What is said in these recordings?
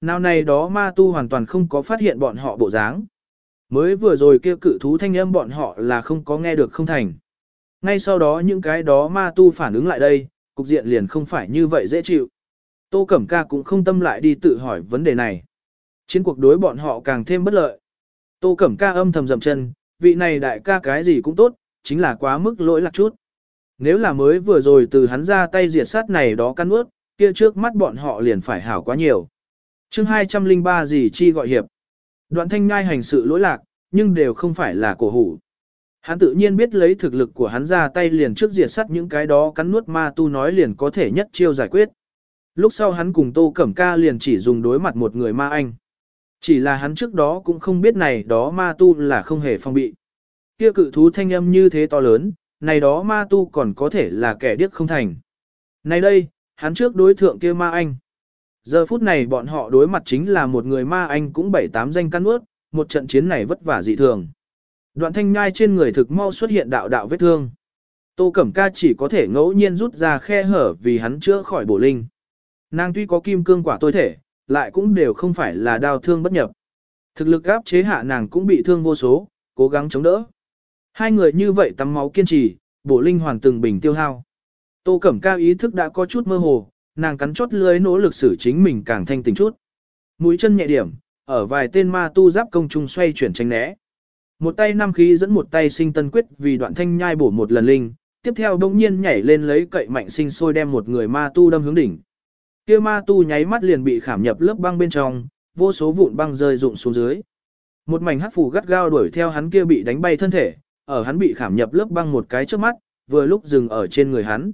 nào này đó ma tu hoàn toàn không có phát hiện bọn họ bộ dáng. Mới vừa rồi kia cự thú thanh âm bọn họ là không có nghe được không thành. Ngay sau đó những cái đó ma tu phản ứng lại đây, cục diện liền không phải như vậy dễ chịu. Tô Cẩm Ca cũng không tâm lại đi tự hỏi vấn đề này. Chiến cuộc đối bọn họ càng thêm bất lợi. Tô Cẩm Ca âm thầm dầm chân, vị này đại ca cái gì cũng tốt, chính là quá mức lỗi lạc chút. Nếu là mới vừa rồi từ hắn ra tay diệt sát này đó căn ướt, kia trước mắt bọn họ liền phải hảo quá nhiều chương 203 gì chi gọi hiệp. Đoạn thanh nhai hành sự lỗi lạc, nhưng đều không phải là cổ hủ. Hắn tự nhiên biết lấy thực lực của hắn ra tay liền trước diệt sát những cái đó cắn nuốt ma tu nói liền có thể nhất chiêu giải quyết. Lúc sau hắn cùng Tô Cẩm Ca liền chỉ dùng đối mặt một người ma anh. Chỉ là hắn trước đó cũng không biết này đó ma tu là không hề phong bị. Kia cự thú thanh âm như thế to lớn, này đó ma tu còn có thể là kẻ điếc không thành. Này đây, hắn trước đối thượng kia ma anh. Giờ phút này bọn họ đối mặt chính là một người ma anh cũng bảy tám danh căn ướt, một trận chiến này vất vả dị thường. Đoạn thanh nhai trên người thực mau xuất hiện đạo đạo vết thương. Tô Cẩm Ca chỉ có thể ngẫu nhiên rút ra khe hở vì hắn chữa khỏi bổ linh. Nàng tuy có kim cương quả tôi thể, lại cũng đều không phải là đau thương bất nhập. Thực lực áp chế hạ nàng cũng bị thương vô số, cố gắng chống đỡ. Hai người như vậy tắm máu kiên trì, bổ linh hoàn từng bình tiêu hao. Tô Cẩm Ca ý thức đã có chút mơ hồ, nàng cắn chốt lưới nỗ lực xử chính mình càng thanh tỉnh chút. Mũi chân nhẹ điểm, ở vài tên ma tu giáp công trung xoay chuyển tránh né. Một tay năm khí dẫn một tay sinh tân quyết vì đoạn thanh nhai bổ một lần linh, tiếp theo đông nhiên nhảy lên lấy cậy mạnh sinh sôi đem một người ma tu đâm hướng đỉnh. Kia ma tu nháy mắt liền bị khảm nhập lớp băng bên trong, vô số vụn băng rơi rụng xuống dưới. Một mảnh hắc phủ gắt gao đuổi theo hắn kia bị đánh bay thân thể, ở hắn bị khảm nhập lớp băng một cái trước mắt, vừa lúc dừng ở trên người hắn.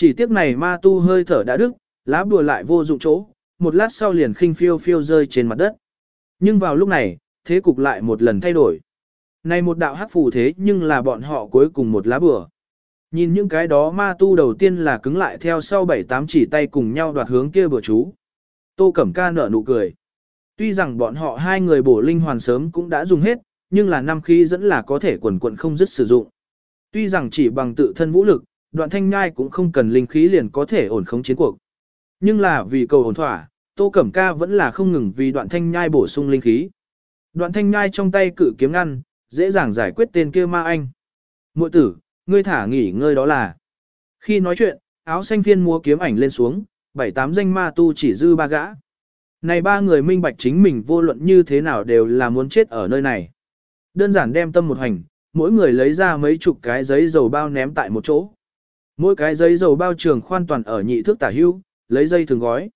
Chỉ tiếc này ma tu hơi thở đã đứt, lá bùa lại vô dụng chỗ, một lát sau liền khinh phiêu phiêu rơi trên mặt đất. Nhưng vào lúc này, thế cục lại một lần thay đổi. Này một đạo hắc phù thế nhưng là bọn họ cuối cùng một lá bùa. Nhìn những cái đó ma tu đầu tiên là cứng lại theo sau bảy tám chỉ tay cùng nhau đoạt hướng kia bữa chú. Tô Cẩm Ca nở nụ cười. Tuy rằng bọn họ hai người bổ linh hoàn sớm cũng đã dùng hết, nhưng là năm khí dẫn là có thể quần quận không dứt sử dụng. Tuy rằng chỉ bằng tự thân vũ lực, đoạn thanh nhai cũng không cần linh khí liền có thể ổn khống chiến cuộc. Nhưng là vì cầu ổn thỏa, Tô Cẩm Ca vẫn là không ngừng vì đoạn thanh nhai bổ sung linh khí. Đoạn thanh nhai trong tay cử kiếm ngăn, dễ dàng giải quyết tên kia ma anh. Muội tử, ngươi thả nghỉ ngơi đó là. Khi nói chuyện, áo xanh phiên múa kiếm ảnh lên xuống, bảy tám danh ma tu chỉ dư ba gã. Này ba người minh bạch chính mình vô luận như thế nào đều là muốn chết ở nơi này. Đơn giản đem tâm một hành, mỗi người lấy ra mấy chục cái giấy dầu bao ném tại một chỗ. Mỗi cái giấy dầu bao trường khoan toàn ở nhị thước tả hưu, lấy dây thường gói.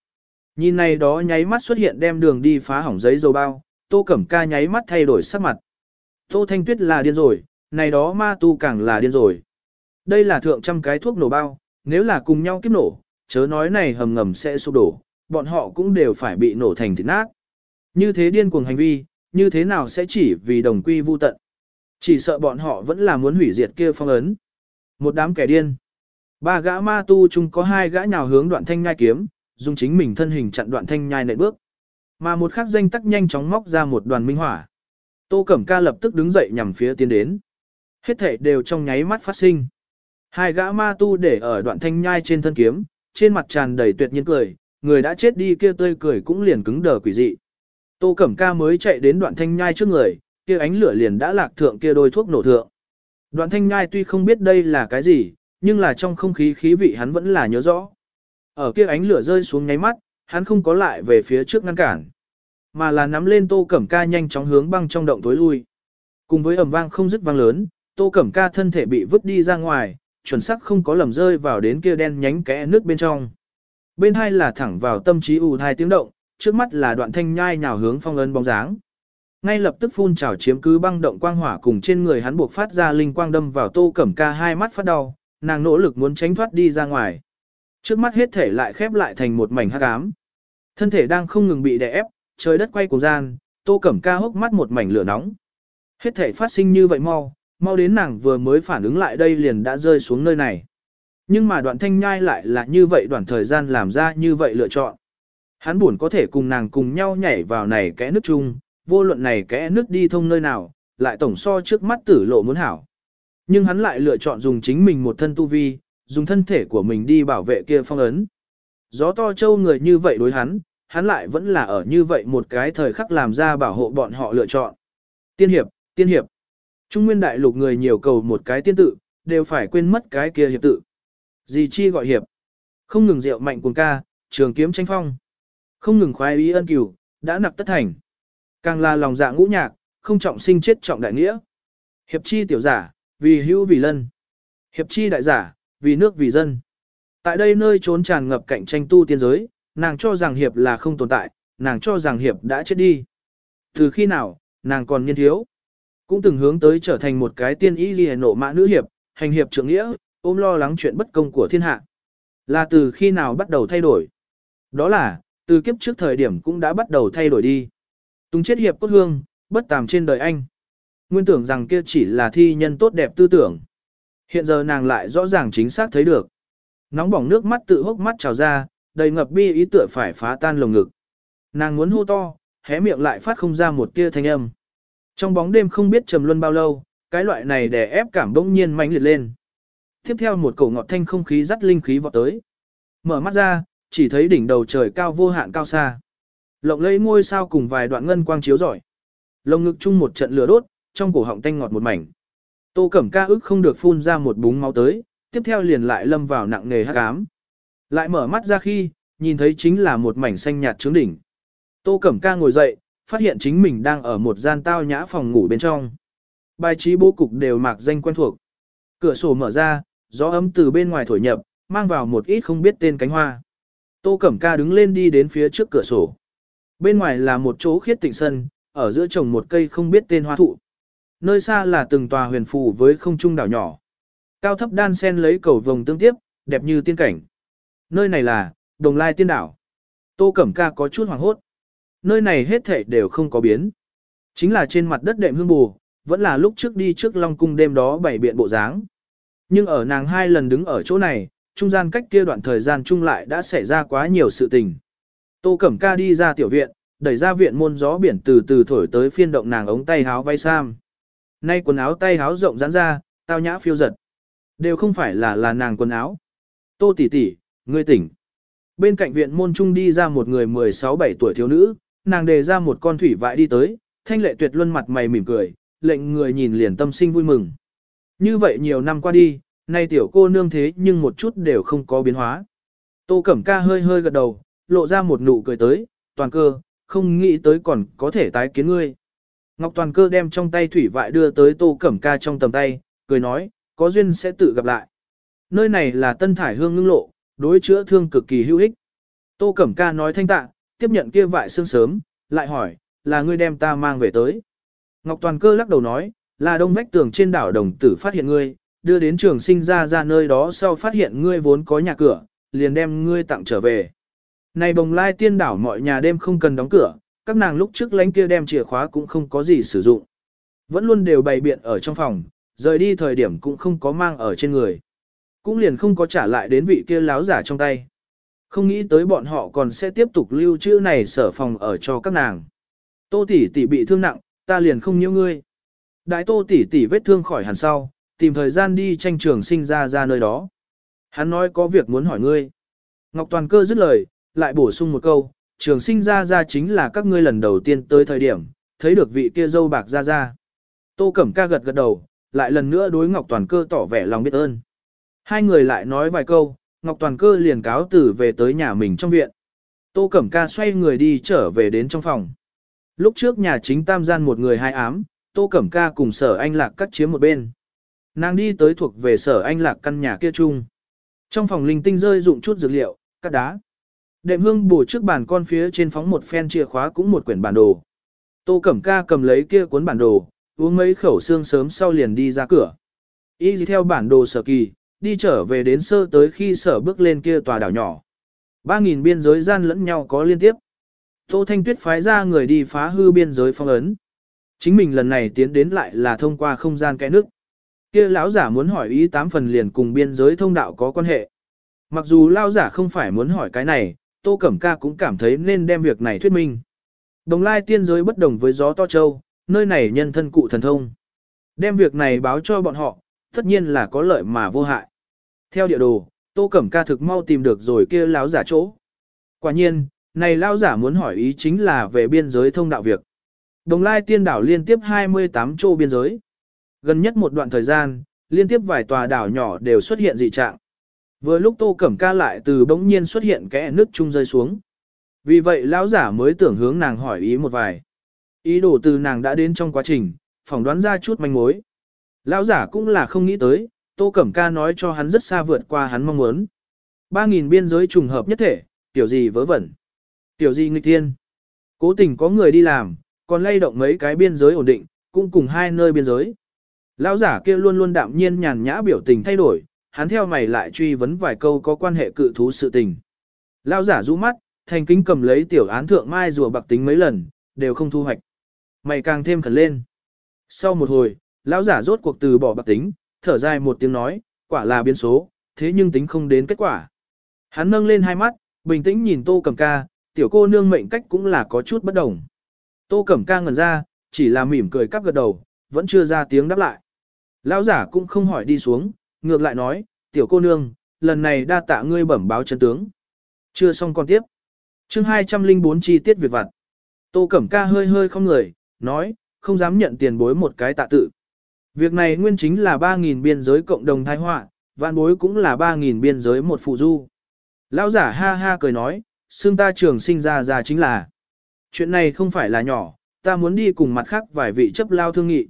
Nhìn này đó nháy mắt xuất hiện đem đường đi phá hỏng giấy dầu bao, tô cẩm ca nháy mắt thay đổi sắc mặt. Tô thanh tuyết là điên rồi, này đó ma tu càng là điên rồi. Đây là thượng trăm cái thuốc nổ bao, nếu là cùng nhau kiếp nổ, chớ nói này hầm ngầm sẽ sụp đổ, bọn họ cũng đều phải bị nổ thành thịt nát. Như thế điên cuồng hành vi, như thế nào sẽ chỉ vì đồng quy vu tận. Chỉ sợ bọn họ vẫn là muốn hủy diệt kia phong ấn. Một đám kẻ điên. Ba gã ma tu chung có hai gã nhào hướng đoạn thanh nhai kiếm, dùng chính mình thân hình chặn đoạn thanh nhai nệ bước. Mà một khắc danh tắc nhanh chóng móc ra một đoàn minh hỏa. Tô Cẩm Ca lập tức đứng dậy nhằm phía tiến đến. Hết thể đều trong nháy mắt phát sinh. Hai gã ma tu để ở đoạn thanh nhai trên thân kiếm, trên mặt tràn đầy tuyệt nhiên cười, người đã chết đi kia tươi cười cũng liền cứng đờ quỷ dị. Tô Cẩm Ca mới chạy đến đoạn thanh nhai trước người, kia ánh lửa liền đã lạc thượng kia đôi thuốc nổ thượng. Đoạn thanh nhai tuy không biết đây là cái gì, nhưng là trong không khí khí vị hắn vẫn là nhớ rõ. Ở kia ánh lửa rơi xuống nháy mắt, hắn không có lại về phía trước ngăn cản, mà là nắm lên Tô Cẩm Ca nhanh chóng hướng băng trong động tối lui. Cùng với ầm vang không dứt vang lớn, Tô Cẩm Ca thân thể bị vứt đi ra ngoài, chuẩn xác không có lầm rơi vào đến kia đen nhánh kẽ nước bên trong. Bên hai là thẳng vào tâm trí ù hai tiếng động, trước mắt là đoạn thanh nhai nhào hướng phong ấn bóng dáng. Ngay lập tức phun trào chiếm cứ băng động quang hỏa cùng trên người hắn buộc phát ra linh quang đâm vào Tô Cẩm Ca hai mắt phát đau, nàng nỗ lực muốn tránh thoát đi ra ngoài. Trước mắt hết thể lại khép lại thành một mảnh hắc ám. Thân thể đang không ngừng bị đè ép, trời đất quay cuồng gian, Tô Cẩm Ca hốc mắt một mảnh lửa nóng. Hết thể phát sinh như vậy mau, mau đến nàng vừa mới phản ứng lại đây liền đã rơi xuống nơi này. Nhưng mà đoạn thanh nhai lại là như vậy đoạn thời gian làm ra như vậy lựa chọn. Hắn buồn có thể cùng nàng cùng nhau nhảy vào này kẽ nước chung, vô luận này kẽ nước đi thông nơi nào, lại tổng so trước mắt tử lộ muốn hảo. Nhưng hắn lại lựa chọn dùng chính mình một thân tu vi, dùng thân thể của mình đi bảo vệ kia phong ấn. Gió to châu người như vậy đối hắn, hắn lại vẫn là ở như vậy một cái thời khắc làm ra bảo hộ bọn họ lựa chọn. Tiên hiệp, tiên hiệp. Trung nguyên đại lục người nhiều cầu một cái tiên tự, đều phải quên mất cái kia hiệp tự. Gì chi gọi hiệp? Không ngừng rượu mạnh cuồng ca, trường kiếm tranh phong. Không ngừng khoái ý ân cửu, đã nặc tất thành. Càng là lòng dạ ngũ nhạc, không trọng sinh chết trọng đại nghĩa. Hiệp chi tiểu giả, vì hữu vì lân. Hiệp chi đại giả, vì nước vì dân. Tại đây nơi trốn tràn ngập cạnh tranh tu tiên giới, nàng cho rằng hiệp là không tồn tại, nàng cho rằng hiệp đã chết đi. Từ khi nào, nàng còn niên thiếu. Cũng từng hướng tới trở thành một cái tiên ý ghi nộ mã nữ hiệp, hành hiệp trưởng nghĩa, ôm lo lắng chuyện bất công của thiên hạ. Là từ khi nào bắt đầu thay đổi? Đó là, từ kiếp trước thời điểm cũng đã bắt đầu thay đổi đi. Tung chết hiệp cốt hương, bất tàm trên đời anh. Nguyên tưởng rằng kia chỉ là thi nhân tốt đẹp tư tưởng. Hiện giờ nàng lại rõ ràng chính xác thấy được. Nóng bỏng nước mắt tự hốc mắt trào ra, đầy ngập bi ý tựa phải phá tan lồng ngực. Nàng muốn hô to, hé miệng lại phát không ra một tia thanh âm. Trong bóng đêm không biết trầm luân bao lâu, cái loại này đè ép cảm bỗng nhiên mãnh liệt lên. Tiếp theo một cổ ngọt thanh không khí dắt linh khí vọt tới. Mở mắt ra, chỉ thấy đỉnh đầu trời cao vô hạn cao xa. Lộng lẫy ngôi sao cùng vài đoạn ngân quang chiếu rọi. Lồng ngực chung một trận lửa đốt, trong cổ họng tanh ngọt một mảnh. Tô Cẩm Ca ức không được phun ra một búng máu tới, tiếp theo liền lại lâm vào nặng nề hắc ám. Lại mở mắt ra khi, nhìn thấy chính là một mảnh xanh nhạt trướng đỉnh. Tô Cẩm Ca ngồi dậy, phát hiện chính mình đang ở một gian tao nhã phòng ngủ bên trong. Bài trí bố cục đều mạc danh quen thuộc. Cửa sổ mở ra, gió ấm từ bên ngoài thổi nhập, mang vào một ít không biết tên cánh hoa. Tô Cẩm Ca đứng lên đi đến phía trước cửa sổ. Bên ngoài là một chỗ khiết tịnh sân, ở giữa trồng một cây không biết tên hoa thụ. Nơi xa là từng tòa huyền phù với không trung đảo nhỏ. Cao thấp đan sen lấy cầu vồng tương tiếp, đẹp như tiên cảnh. Nơi này là, đồng lai tiên đảo. Tô Cẩm Ca có chút hoàng hốt. Nơi này hết thảy đều không có biến. Chính là trên mặt đất đệm hương bù, vẫn là lúc trước đi trước Long Cung đêm đó bảy biện bộ dáng. Nhưng ở nàng hai lần đứng ở chỗ này, trung gian cách kia đoạn thời gian chung lại đã xảy ra quá nhiều sự tình. Tô Cẩm Ca đi ra tiểu viện, đẩy ra viện môn gió biển từ từ thổi tới phiên động nàng ống tay háo vai sam. Nay quần áo tay áo rộng giãn ra, tao nhã phiêu giật. Đều không phải là là nàng quần áo. Tô tỷ tỷ, ngươi tỉnh. Bên cạnh viện môn trung đi ra một người 16-17 tuổi thiếu nữ, nàng đề ra một con thủy vại đi tới, thanh lệ tuyệt luân mặt mày mỉm cười, lệnh người nhìn liền tâm sinh vui mừng. Như vậy nhiều năm qua đi, nay tiểu cô nương thế nhưng một chút đều không có biến hóa. Tô Cẩm Ca hơi hơi gật đầu, lộ ra một nụ cười tới, toàn cơ, không nghĩ tới còn có thể tái kiến ngươi. Ngọc Toàn Cơ đem trong tay thủy vại đưa tới Tô Cẩm Ca trong tầm tay, cười nói, có duyên sẽ tự gặp lại. Nơi này là Tân Thải Hương ngưng lộ, đối chữa thương cực kỳ hữu ích. Tô Cẩm Ca nói thanh tạ, tiếp nhận kia vại xương sớm, lại hỏi, là ngươi đem ta mang về tới. Ngọc Toàn Cơ lắc đầu nói, là đông vách tường trên đảo đồng tử phát hiện ngươi, đưa đến trường sinh ra ra nơi đó sau phát hiện ngươi vốn có nhà cửa, liền đem ngươi tặng trở về. Này bồng lai tiên đảo mọi nhà đêm không cần đóng cửa, các nàng lúc trước lánh kia đem chìa khóa cũng không có gì sử dụng. Vẫn luôn đều bày biện ở trong phòng, rời đi thời điểm cũng không có mang ở trên người. Cũng liền không có trả lại đến vị kia láo giả trong tay. Không nghĩ tới bọn họ còn sẽ tiếp tục lưu trữ này sở phòng ở cho các nàng. Tô tỷ tỷ bị thương nặng, ta liền không nhiễu ngươi. Đại tô tỷ tỷ vết thương khỏi hẳn sau, tìm thời gian đi tranh trường sinh ra ra nơi đó. Hắn nói có việc muốn hỏi ngươi. Ngọc Toàn Cơ dứt lời, lại bổ sung một câu, trường sinh ra ra chính là các ngươi lần đầu tiên tới thời điểm, thấy được vị kia dâu bạc ra ra. Tô Cẩm Ca gật gật đầu, lại lần nữa đối Ngọc Toàn Cơ tỏ vẻ lòng biết ơn. Hai người lại nói vài câu, Ngọc Toàn Cơ liền cáo tử về tới nhà mình trong viện. Tô Cẩm Ca xoay người đi trở về đến trong phòng. Lúc trước nhà chính tam gian một người hai ám, Tô Cẩm Ca cùng sở anh lạc cắt chiếm một bên. Nàng đi tới thuộc về sở anh lạc căn nhà kia chung. Trong phòng linh tinh rơi dụng chút dược liệu, cắt đá. Đệm hương bổ trước bàn con phía trên phóng một phen chìa khóa cũng một quyển bản đồ. Tô Cẩm Ca cầm lấy kia cuốn bản đồ, uống mấy khẩu xương sớm sau liền đi ra cửa. Y gì theo bản đồ sở kỳ, đi trở về đến sơ tới khi sở bước lên kia tòa đảo nhỏ. Ba nghìn biên giới gian lẫn nhau có liên tiếp. Tô Thanh Tuyết phái ra người đi phá hư biên giới phong ấn. Chính mình lần này tiến đến lại là thông qua không gian kẽ nước. Kia lão giả muốn hỏi ý tám phần liền cùng biên giới thông đạo có quan hệ. Mặc dù lão giả không phải muốn hỏi cái này, Tô Cẩm Ca cũng cảm thấy nên đem việc này thuyết minh. Đồng lai tiên giới bất đồng với gió to châu, nơi này nhân thân cụ thần thông. Đem việc này báo cho bọn họ, tất nhiên là có lợi mà vô hại. Theo địa đồ, Tô Cẩm Ca thực mau tìm được rồi kia láo giả chỗ. Quả nhiên, này lao giả muốn hỏi ý chính là về biên giới thông đạo việc. Đồng lai tiên đảo liên tiếp 28 chỗ biên giới. Gần nhất một đoạn thời gian, liên tiếp vài tòa đảo nhỏ đều xuất hiện dị trạng. Vừa lúc Tô Cẩm Ca lại từ bỗng nhiên xuất hiện kẽ nước trung rơi xuống. Vì vậy lão giả mới tưởng hướng nàng hỏi ý một vài. Ý đồ từ nàng đã đến trong quá trình, phỏng đoán ra chút manh mối. Lão giả cũng là không nghĩ tới, Tô Cẩm Ca nói cho hắn rất xa vượt qua hắn mong muốn. Ba nghìn biên giới trùng hợp nhất thể, tiểu gì vớ vẩn. Tiểu gì nghịch thiên. Cố tình có người đi làm, còn lay động mấy cái biên giới ổn định, cũng cùng hai nơi biên giới. Lão giả kia luôn luôn đạm nhiên nhàn nhã biểu tình thay đổi, hắn theo mày lại truy vấn vài câu có quan hệ cự thú sự tình. Lão giả rũ mắt, thành kính cầm lấy tiểu án thượng mai rùa bạc tính mấy lần, đều không thu hoạch. Mày càng thêm khẩn lên. Sau một hồi, lão giả rốt cuộc từ bỏ bạc tính, thở dài một tiếng nói, quả là biến số, thế nhưng tính không đến kết quả. Hắn nâng lên hai mắt, bình tĩnh nhìn tô cầm ca, tiểu cô nương mệnh cách cũng là có chút bất đồng. Tô cẩm ca ngẩn ra, chỉ là mỉm cười cắp gật đầu, vẫn chưa ra tiếng đáp lại. Lão giả cũng không hỏi đi xuống, ngược lại nói, tiểu cô nương, lần này đa tạ ngươi bẩm báo chân tướng. Chưa xong còn tiếp. chương 204 chi tiết việc vặt. Tô Cẩm Ca hơi hơi không người, nói, không dám nhận tiền bối một cái tạ tự. Việc này nguyên chính là 3.000 biên giới cộng đồng thái họa, vạn bối cũng là 3.000 biên giới một phụ du. Lão giả ha ha cười nói, xương ta trường sinh ra ra chính là. Chuyện này không phải là nhỏ, ta muốn đi cùng mặt khác vài vị chấp lao thương nghị.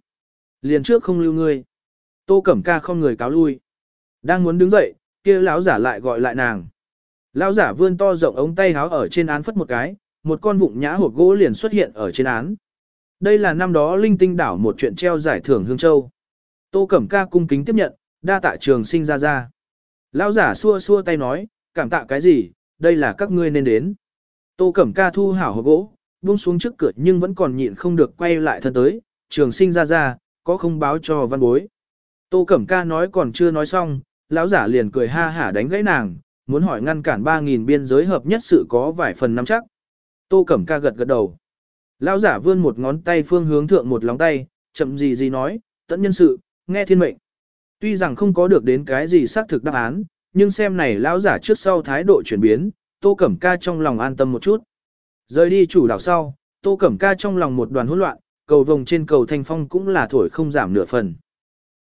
Liền trước không lưu ngươi. Tô Cẩm Ca không người cáo lui. Đang muốn đứng dậy, kia lão giả lại gọi lại nàng. Lão giả vươn to rộng ống tay háo ở trên án phất một cái, một con vụng nhã hộp gỗ liền xuất hiện ở trên án. Đây là năm đó linh tinh đảo một chuyện treo giải thưởng Hương Châu. Tô Cẩm Ca cung kính tiếp nhận, đa tạ trường sinh ra ra. Lão giả xua xua tay nói, cảm tạ cái gì, đây là các ngươi nên đến. Tô Cẩm Ca thu hảo hộp gỗ, buông xuống trước cửa nhưng vẫn còn nhịn không được quay lại thân tới, trường sinh ra ra, có không báo cho văn bối. Tô Cẩm Ca nói còn chưa nói xong, lão giả liền cười ha hả đánh gãy nàng, muốn hỏi ngăn cản 3.000 biên giới hợp nhất sự có vài phần nắm chắc. Tô Cẩm Ca gật gật đầu. Lão giả vươn một ngón tay phương hướng thượng một lòng tay, chậm gì gì nói, tận nhân sự, nghe thiên mệnh. Tuy rằng không có được đến cái gì xác thực đáp án, nhưng xem này lão giả trước sau thái độ chuyển biến, Tô Cẩm Ca trong lòng an tâm một chút. Rời đi chủ đảo sau, Tô Cẩm Ca trong lòng một đoàn hỗn loạn, cầu vồng trên cầu thanh phong cũng là thổi không giảm nửa phần.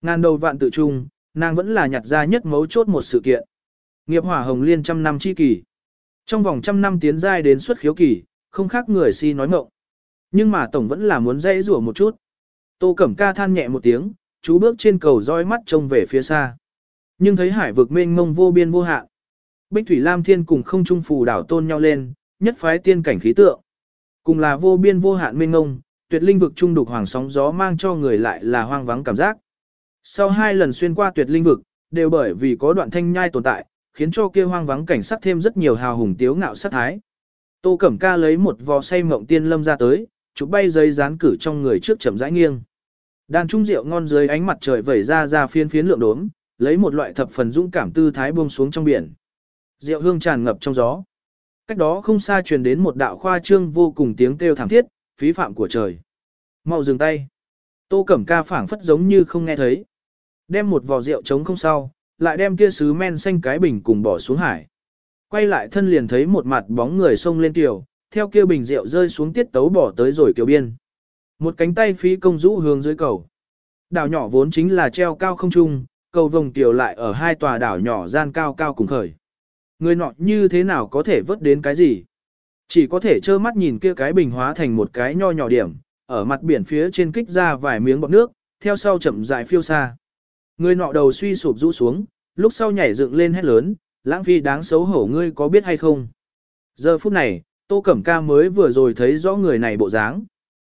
Ngàn đầu vạn tự trung, nàng vẫn là nhặt ra nhất mấu chốt một sự kiện. Nghiệp hỏa hồng liên trăm năm chi kỳ. Trong vòng trăm năm tiến giai đến xuất khiếu kỳ, không khác người si nói ngộng. Nhưng mà tổng vẫn là muốn dãy rủa một chút. Tô Cẩm Ca than nhẹ một tiếng, chú bước trên cầu roi mắt trông về phía xa. Nhưng thấy hải vực mênh mông vô biên vô hạn. Bích Thủy Lam Thiên cùng không trung phù đảo tôn nhau lên, nhất phái tiên cảnh khí tượng. Cùng là vô biên vô hạn mênh mông, tuyệt linh vực trung đục hoàng sóng gió mang cho người lại là hoang vắng cảm giác. Sau hai lần xuyên qua tuyệt linh vực, đều bởi vì có đoạn thanh nhai tồn tại, khiến cho kia hoang vắng cảnh sắc thêm rất nhiều hào hùng tiếu ngạo sát thái. Tô Cẩm Ca lấy một vò say mộng tiên lâm ra tới, chụp bay giấy dán cử trong người trước chậm rãi nghiêng. Đàn trung rượu ngon dưới ánh mặt trời vẩy ra ra phiên phiến lượng đốm, lấy một loại thập phần dũng cảm tư thái buông xuống trong biển. Rượu hương tràn ngập trong gió. Cách đó không xa truyền đến một đạo khoa trương vô cùng tiếng kêu thảm thiết, phí phạm của trời. Mau dừng tay. Tô Cẩm Ca phảng phất giống như không nghe thấy. Đem một vò rượu trống không sau, lại đem kia sứ men xanh cái bình cùng bỏ xuống hải. Quay lại thân liền thấy một mặt bóng người xông lên tiểu, theo kia bình rượu rơi xuống tiết tấu bỏ tới rồi kiều biên. Một cánh tay phí công rũ hướng dưới cầu. Đảo nhỏ vốn chính là treo cao không trung, cầu vồng tiểu lại ở hai tòa đảo nhỏ gian cao cao cùng khởi. Người nọ như thế nào có thể vớt đến cái gì? Chỉ có thể trơ mắt nhìn kia cái bình hóa thành một cái nho nhỏ điểm, ở mặt biển phía trên kích ra vài miếng bọt nước, theo sau chậm rãi phiêu xa. Người nọ đầu suy sụp rũ xuống, lúc sau nhảy dựng lên hét lớn, lãng phi đáng xấu hổ ngươi có biết hay không? Giờ phút này, Tô Cẩm Ca mới vừa rồi thấy rõ người này bộ dáng.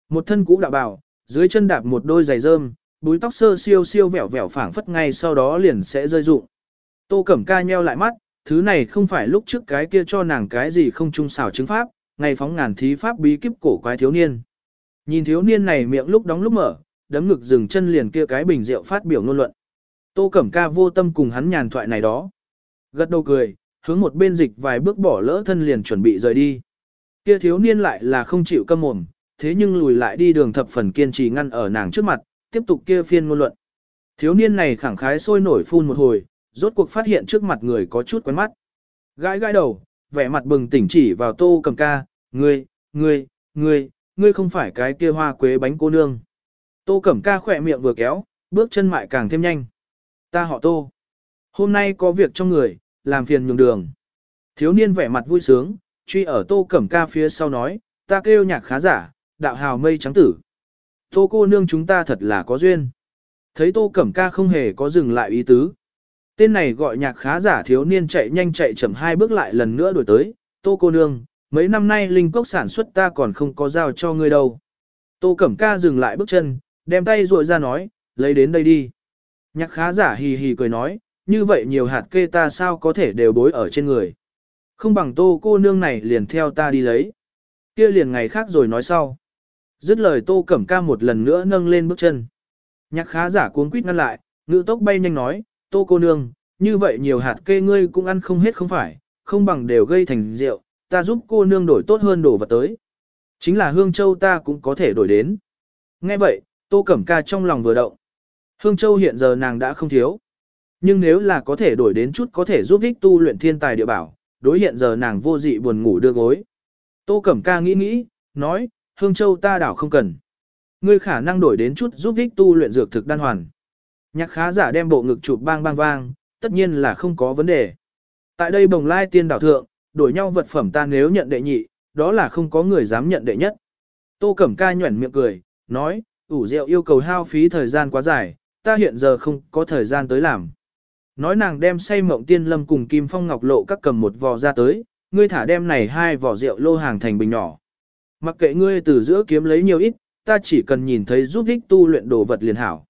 Một thân cũ đạo bào, dưới chân đạp một đôi giày rơm, búi tóc sơ siêu siêu vẻo vẻo phảng phất ngay sau đó liền sẽ rơi rụng. Tô Cẩm Ca nheo lại mắt, thứ này không phải lúc trước cái kia cho nàng cái gì không trung xảo chứng pháp, ngày phóng ngàn thí pháp bí kíp cổ quái thiếu niên. Nhìn thiếu niên này miệng lúc đóng lúc mở, đấm ngực dừng chân liền kia cái bình rượu phát biểu ngôn luận. Tô Cẩm Ca vô tâm cùng hắn nhàn thoại này đó. Gật đầu cười, hướng một bên dịch vài bước bỏ lỡ thân liền chuẩn bị rời đi. Kia thiếu niên lại là không chịu câm mồm, thế nhưng lùi lại đi đường thập phần kiên trì ngăn ở nàng trước mặt, tiếp tục kia phiên ngôn luận. Thiếu niên này khẳng khái sôi nổi phun một hồi, rốt cuộc phát hiện trước mặt người có chút quen mắt. Gãi gãi đầu, vẻ mặt bừng tỉnh chỉ vào tô cẩm ca, ngươi, ngươi, ngươi, ngươi không phải cái kia hoa quế bánh cô nương. Tô cẩm ca khỏe miệng vừa kéo, bước chân mại càng thêm nhanh. Ta họ tô. Hôm nay có việc trong người, làm phiền nhường đường. Thiếu niên vẻ mặt vui sướng, truy ở tô cẩm ca phía sau nói, ta kêu nhạc khá giả, đạo hào mây trắng tử. Tô cô nương chúng ta thật là có duyên. Thấy tô cẩm ca không hề có dừng lại ý tứ. Tên này gọi nhạc khá giả thiếu niên chạy nhanh chạy chậm hai bước lại lần nữa đuổi tới, tô cô nương, mấy năm nay linh cốc sản xuất ta còn không có giao cho ngươi đâu. Tô cẩm ca dừng lại bước chân, đem tay ruội ra nói, lấy đến đây đi. Nhạc khá giả hì hì cười nói, như vậy nhiều hạt kê ta sao có thể đều bối ở trên người. Không bằng tô cô nương này liền theo ta đi lấy. kia liền ngày khác rồi nói sau. Dứt lời tô cẩm ca một lần nữa nâng lên bước chân. Nhạc khá giả cuống quýt ngăn lại, ngữ tốc bay nhanh nói, tô cô nương, như vậy nhiều hạt kê ngươi cũng ăn không hết không phải, không bằng đều gây thành rượu, ta giúp cô nương đổi tốt hơn đồ vật tới. Chính là Hương Châu ta cũng có thể đổi đến. Nghe vậy, Tô Cẩm Ca trong lòng vừa động. Hương Châu hiện giờ nàng đã không thiếu. Nhưng nếu là có thể đổi đến chút có thể giúp ích tu luyện thiên tài địa bảo, đối hiện giờ nàng vô dị buồn ngủ đưa gối. Tô Cẩm Ca nghĩ nghĩ, nói, Hương Châu ta đảo không cần. Ngươi khả năng đổi đến chút giúp ích tu luyện dược thực đan hoàn. Nhạc khá giả đem bộ ngực chụp bang bang vang, tất nhiên là không có vấn đề. Tại đây bồng lai tiên đảo thượng, đổi nhau vật phẩm ta nếu nhận đệ nhị, đó là không có người dám nhận đệ nhất. Tô Cẩm Ca nhuẩn miệng cười, nói, ủ rượu yêu cầu hao phí thời gian quá dài, ta hiện giờ không có thời gian tới làm. Nói nàng đem say mộng tiên lâm cùng kim phong ngọc lộ các cầm một vò ra tới, ngươi thả đem này hai vò rượu lô hàng thành bình nhỏ. Mặc kệ ngươi từ giữa kiếm lấy nhiều ít, ta chỉ cần nhìn thấy giúp ích tu luyện đồ vật liền hảo.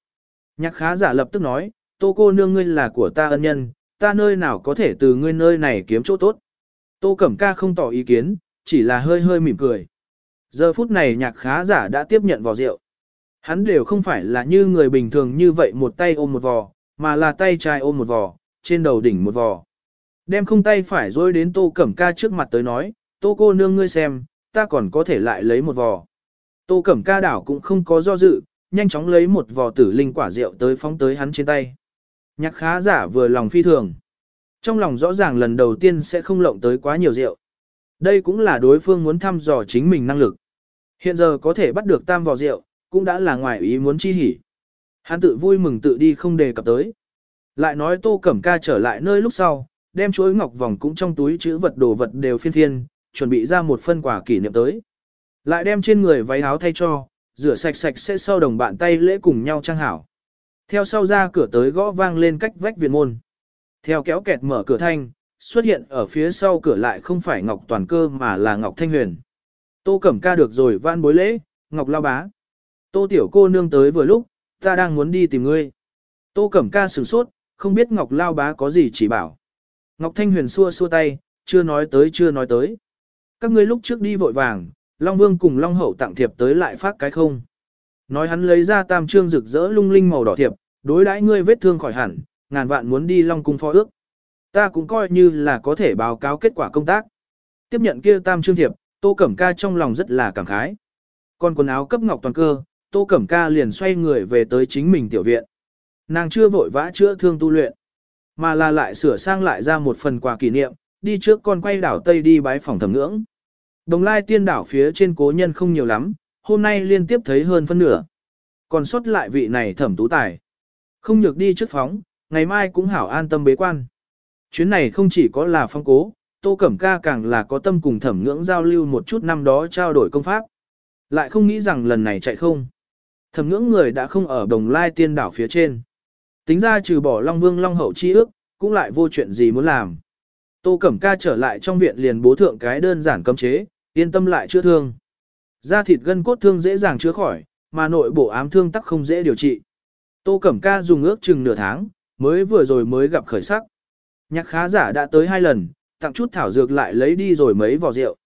Nhạc khá giả lập tức nói, tô cô nương ngươi là của ta ân nhân, ta nơi nào có thể từ ngươi nơi này kiếm chỗ tốt. Tô Cẩm Ca không tỏ ý kiến, chỉ là hơi hơi mỉm cười. Giờ phút này nhạc khá giả đã tiếp nhận vò rượu. Hắn đều không phải là như người bình thường như vậy một tay ôm một vò, mà là tay trái ôm một vò, trên đầu đỉnh một vò. Đem không tay phải rối đến Tô Cẩm Ca trước mặt tới nói, Tô cô nương ngươi xem, ta còn có thể lại lấy một vò. Tô Cẩm Ca đảo cũng không có do dự, nhanh chóng lấy một vò tử linh quả rượu tới phóng tới hắn trên tay. Nhạc khá giả vừa lòng phi thường. Trong lòng rõ ràng lần đầu tiên sẽ không lộng tới quá nhiều rượu. Đây cũng là đối phương muốn thăm dò chính mình năng lực. Hiện giờ có thể bắt được tam vò rượu, cũng đã là ngoài ý muốn chi hỉ. Hắn tự vui mừng tự đi không đề cập tới. Lại nói tô cẩm ca trở lại nơi lúc sau, đem chuỗi ngọc vòng cũng trong túi chữ vật đồ vật đều phiên thiên, chuẩn bị ra một phân quà kỷ niệm tới. Lại đem trên người váy áo thay cho, rửa sạch sạch sẽ sau đồng bạn tay lễ cùng nhau trang hảo. Theo sau ra cửa tới gõ vang lên cách vách viện môn. Theo kéo kẹt mở cửa thanh, xuất hiện ở phía sau cửa lại không phải Ngọc Toàn Cơ mà là Ngọc Thanh Huyền. Tô Cẩm Ca được rồi van bối lễ, Ngọc Lao Bá. Tô Tiểu cô nương tới vừa lúc, ta đang muốn đi tìm ngươi. Tô Cẩm Ca sửng sốt, không biết Ngọc Lao Bá có gì chỉ bảo. Ngọc Thanh Huyền xua xua tay, chưa nói tới chưa nói tới. Các ngươi lúc trước đi vội vàng, Long Vương cùng Long Hậu tặng thiệp tới lại phát cái không. Nói hắn lấy ra tam trương rực rỡ lung linh màu đỏ thiệp, đối đãi ngươi vết thương khỏi hẳn, ngàn vạn muốn đi Long Cung phó ước. Ta cũng coi như là có thể báo cáo kết quả công tác. Tiếp nhận kia tam trương thiệp, Tô Cẩm Ca trong lòng rất là cảm khái. Còn quần áo cấp ngọc toàn cơ, Tô Cẩm Ca liền xoay người về tới chính mình tiểu viện. Nàng chưa vội vã chữa thương tu luyện, mà là lại sửa sang lại ra một phần quà kỷ niệm, đi trước con quay đảo Tây đi bái phòng thẩm ngưỡng. Đồng lai tiên đảo phía trên cố nhân không nhiều lắm, hôm nay liên tiếp thấy hơn phân nửa. Còn xuất lại vị này thẩm tú tài. Không nhược đi trước phóng, ngày mai cũng hảo an tâm bế quan. Chuyến này không chỉ có là phong cố, Tô Cẩm Ca càng là có tâm cùng thẩm ngưỡng giao lưu một chút năm đó trao đổi công pháp. Lại không nghĩ rằng lần này chạy không. Thẩm ngưỡng người đã không ở đồng lai tiên đảo phía trên. Tính ra trừ bỏ Long Vương Long Hậu chi ước, cũng lại vô chuyện gì muốn làm. Tô Cẩm Ca trở lại trong viện liền bố thượng cái đơn giản cấm chế, yên tâm lại chữa thương. Da thịt gân cốt thương dễ dàng chữa khỏi, mà nội bộ ám thương tắc không dễ điều trị. Tô Cẩm Ca dùng ước chừng nửa tháng, mới vừa rồi mới gặp khởi sắc. Nhạc khá giả đã tới hai lần, tặng chút thảo dược lại lấy đi rồi mấy vò rượu.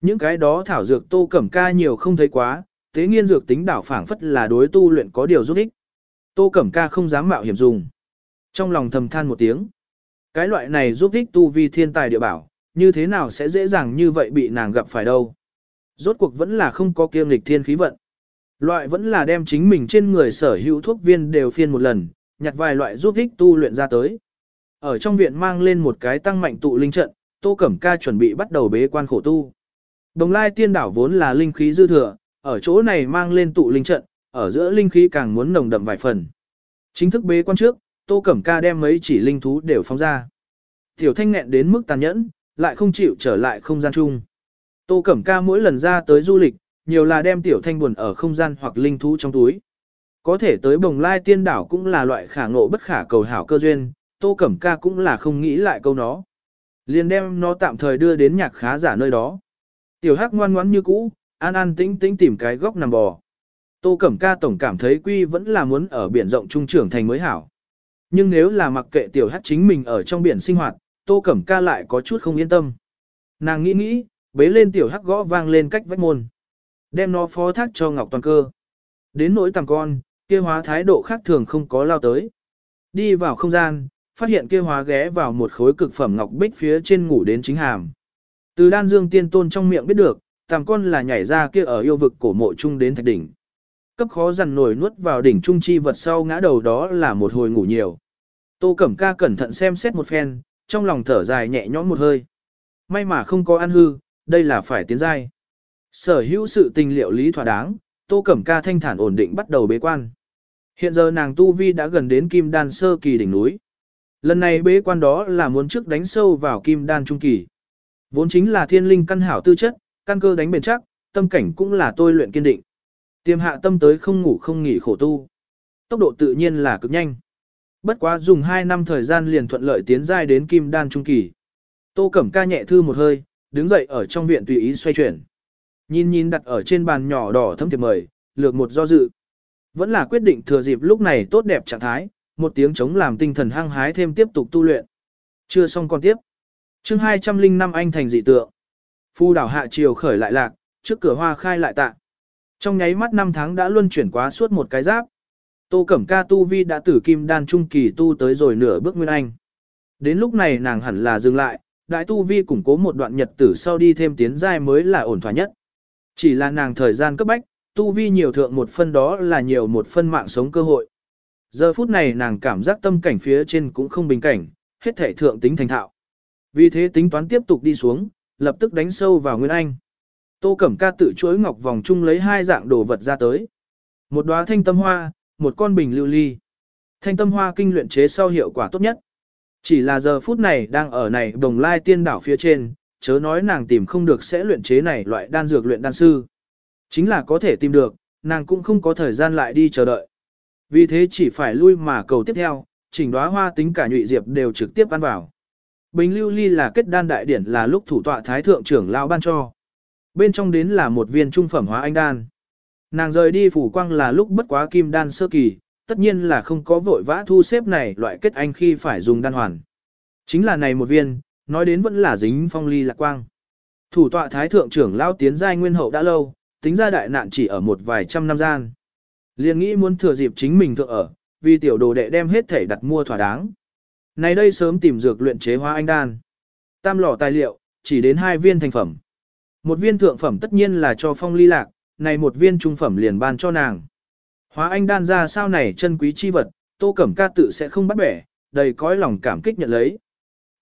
Những cái đó thảo dược Tô Cẩm Ca nhiều không thấy quá, tế nghiên dược tính đảo phảng phất là đối tu luyện có điều giúp ích. Tô Cẩm Ca không dám mạo hiểm dùng. Trong lòng thầm than một tiếng. Cái loại này giúp ích tu vi thiên tài địa bảo, như thế nào sẽ dễ dàng như vậy bị nàng gặp phải đâu. Rốt cuộc vẫn là không có kiêm lịch thiên khí vận. Loại vẫn là đem chính mình trên người sở hữu thuốc viên đều phiên một lần, nhặt vài loại giúp ích tu luyện ra tới. Ở trong viện mang lên một cái tăng mạnh tụ linh trận, Tô Cẩm Ca chuẩn bị bắt đầu bế quan khổ tu. Đồng lai tiên đảo vốn là linh khí dư thừa, ở chỗ này mang lên tụ linh trận, ở giữa linh khí càng muốn nồng đậm vài phần. Chính thức bế quan trước, Tô Cẩm Ca đem mấy chỉ linh thú đều phóng ra. Tiểu Thanh nghẹn đến mức tàn nhẫn, lại không chịu trở lại không gian chung. Tô Cẩm Ca mỗi lần ra tới du lịch, nhiều là đem Tiểu Thanh buồn ở không gian hoặc linh thú trong túi. Có thể tới bồng lai tiên đảo cũng là loại khả ngộ bất khả cầu hảo cơ duyên, Tô Cẩm Ca cũng là không nghĩ lại câu nó. Liền đem nó tạm thời đưa đến nhạc khá giả nơi đó. Tiểu Hắc ngoan ngoãn như cũ, an an tĩnh tĩnh tìm cái góc nằm bò. Tô Cẩm Ca tổng cảm thấy quy vẫn là muốn ở biển rộng trung trưởng thành mới hảo. Nhưng nếu là mặc kệ tiểu Hắc chính mình ở trong biển sinh hoạt, Tô Cẩm Ca lại có chút không yên tâm. Nàng nghĩ nghĩ, bế lên tiểu Hắc gõ vang lên cách vách môn. Đem nó phó thác cho Ngọc Toàn Cơ. Đến nỗi tàng con, kia hóa thái độ khác thường không có lao tới. Đi vào không gian, phát hiện kia hóa ghé vào một khối cực phẩm ngọc bích phía trên ngủ đến chính hàm. Từ đan dương tiên tôn trong miệng biết được, tàng con là nhảy ra kia ở yêu vực cổ mộ chung đến thạch đỉnh. Cấp khó dằn nổi nuốt vào đỉnh trung chi vật sau ngã đầu đó là một hồi ngủ nhiều. Tô Cẩm Ca cẩn thận xem xét một phen, trong lòng thở dài nhẹ nhõm một hơi. May mà không có ăn hư, đây là phải tiến giai. Sở hữu sự tình liệu lý thỏa đáng, Tô Cẩm Ca thanh thản ổn định bắt đầu bế quan. Hiện giờ nàng Tu Vi đã gần đến kim đan sơ kỳ đỉnh núi. Lần này bế quan đó là muốn trước đánh sâu vào kim đan trung kỳ. Vốn chính là thiên linh căn hảo tư chất, căn cơ đánh bền chắc, tâm cảnh cũng là tôi luyện kiên định. Tiềm hạ tâm tới không ngủ không nghỉ khổ tu. Tốc độ tự nhiên là cực nhanh. Bất quá dùng 2 năm thời gian liền thuận lợi tiến giai đến kim đan trung kỳ. Tô Cẩm Ca nhẹ thư một hơi, đứng dậy ở trong viện tùy ý xoay chuyển. Nhìn nhìn đặt ở trên bàn nhỏ đỏ thấm thiệp mời, lược một do dự. Vẫn là quyết định thừa dịp lúc này tốt đẹp trạng thái, một tiếng chống làm tinh thần hăng hái thêm tiếp tục tu luyện. Chưa xong còn tiếp. chương 205 anh thành dị tượng. Phu đảo hạ chiều khởi lại lạc, trước cửa hoa khai lại tạ. Trong nháy mắt năm tháng đã luân chuyển quá suốt một cái giáp. Tô Cẩm Ca tu vi đã tử kim đan trung kỳ tu tới rồi nửa bước nguyên anh. Đến lúc này nàng hẳn là dừng lại, đại tu vi củng cố một đoạn nhật tử sau đi thêm tiến giai mới là ổn thỏa nhất. Chỉ là nàng thời gian cấp bách, tu vi nhiều thượng một phân đó là nhiều một phân mạng sống cơ hội. Giờ phút này nàng cảm giác tâm cảnh phía trên cũng không bình cảnh, hết thể thượng tính thành thạo. Vì thế tính toán tiếp tục đi xuống, lập tức đánh sâu vào Nguyên Anh. Tô Cẩm Ca tự chuối ngọc vòng chung lấy hai dạng đồ vật ra tới. Một đóa thanh tâm hoa, một con bình lưu ly. Thanh tâm hoa kinh luyện chế sau hiệu quả tốt nhất. Chỉ là giờ phút này đang ở này đồng lai tiên đảo phía trên, chớ nói nàng tìm không được sẽ luyện chế này loại đan dược luyện đan sư. Chính là có thể tìm được, nàng cũng không có thời gian lại đi chờ đợi. Vì thế chỉ phải lui mà cầu tiếp theo, chỉnh đóa hoa tính cả nhụy diệp đều trực tiếp ăn vào. Bình lưu ly là kết đan đại điển là lúc thủ tọa thái thượng trưởng lao ban cho. Bên trong đến là một viên trung phẩm hóa anh đan. Nàng rời đi phủ quang là lúc bất quá kim đan sơ kỳ, tất nhiên là không có vội vã thu xếp này loại kết anh khi phải dùng đan hoàn. Chính là này một viên, nói đến vẫn là dính phong ly lạc quang. Thủ tọa thái thượng trưởng lao tiến giai nguyên hậu đã lâu, tính ra đại nạn chỉ ở một vài trăm năm gian. Liền nghĩ muốn thừa dịp chính mình thượng ở, vì tiểu đồ đệ đem hết thể đặt mua thỏa đáng. Này đây sớm tìm dược luyện chế hóa anh đan. Tam lò tài liệu, chỉ đến hai viên thành phẩm. Một viên thượng phẩm tất nhiên là cho phong ly lạc, này một viên trung phẩm liền ban cho nàng. Hóa anh đan ra sao này chân quý chi vật, tô cẩm ca tự sẽ không bắt bẻ, đầy cõi lòng cảm kích nhận lấy.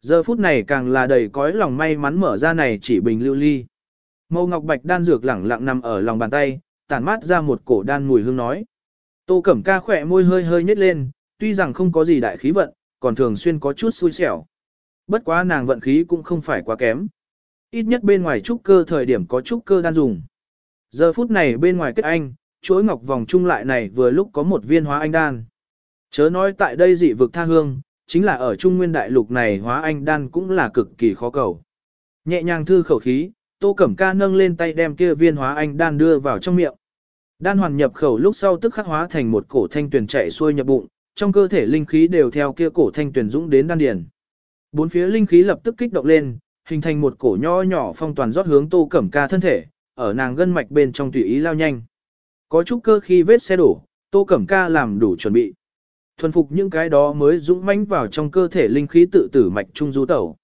Giờ phút này càng là đầy cõi lòng may mắn mở ra này chỉ bình lưu ly. Màu ngọc bạch đan dược lẳng lặng nằm ở lòng bàn tay, tản mát ra một cổ đan mùi hương nói. Tô Cẩm Ca khỏe môi hơi hơi nhếch lên, tuy rằng không có gì đại khí vận, còn thường xuyên có chút xui xẻo. Bất quá nàng vận khí cũng không phải quá kém. Ít nhất bên ngoài trúc cơ thời điểm có trúc cơ đan dùng. Giờ phút này bên ngoài kết anh, chuỗi ngọc vòng trung lại này vừa lúc có một viên hóa anh đan. Chớ nói tại đây dị vực tha hương, chính là ở trung nguyên đại lục này hóa anh đan cũng là cực kỳ khó cầu. Nhẹ nhàng thư khẩu khí, Tô Cẩm Ca nâng lên tay đem kia viên hóa anh đan đưa vào trong miệng. Đan hoàn nhập khẩu lúc sau tức khắc hóa thành một cổ thanh tuyển chạy xuôi nhập bụng, trong cơ thể linh khí đều theo kia cổ thanh tuyển dũng đến đan điền. Bốn phía linh khí lập tức kích động lên, hình thành một cổ nho nhỏ phong toàn rót hướng Tô Cẩm Ca thân thể, ở nàng gân mạch bên trong tùy ý lao nhanh. Có chút cơ khi vết xe đổ, Tô Cẩm Ca làm đủ chuẩn bị. Thuần phục những cái đó mới dũng mãnh vào trong cơ thể linh khí tự tử mạch trung du tẩu.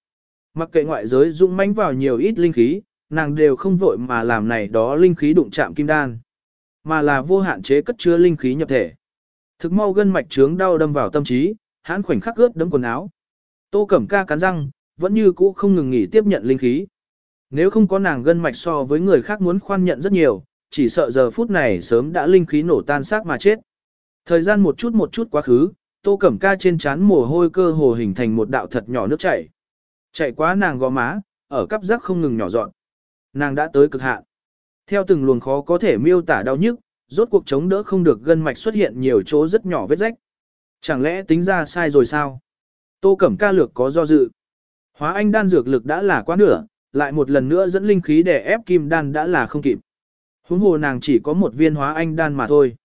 Mặc kệ ngoại giới dũng mãnh vào nhiều ít linh khí, nàng đều không vội mà làm này đó linh khí đụng chạm kim đan, mà là vô hạn chế cất chứa linh khí nhập thể. Thực mau gân mạch trướng đau đâm vào tâm trí, hãn khoảnh khắc ướt đấm quần áo. Tô Cẩm Ca cắn răng, vẫn như cũ không ngừng nghỉ tiếp nhận linh khí. Nếu không có nàng gân mạch so với người khác muốn khoan nhận rất nhiều, chỉ sợ giờ phút này sớm đã linh khí nổ tan xác mà chết. Thời gian một chút một chút quá khứ, tô cẩm ca trên trán mồ hôi cơ hồ hình thành một đạo thật nhỏ nước chảy. Chạy quá nàng gò má, ở cấp giác không ngừng nhỏ dọn. Nàng đã tới cực hạn. Theo từng luồng khó có thể miêu tả đau nhức, rốt cuộc chống đỡ không được gân mạch xuất hiện nhiều chỗ rất nhỏ vết rách. Chẳng lẽ tính ra sai rồi sao? Tô Cẩm ca lược có do dự. Hóa anh đan dược lực đã là quá nửa, lại một lần nữa dẫn linh khí để ép kim đan đã là không kịp. Huống hồ nàng chỉ có một viên hóa anh đan mà thôi.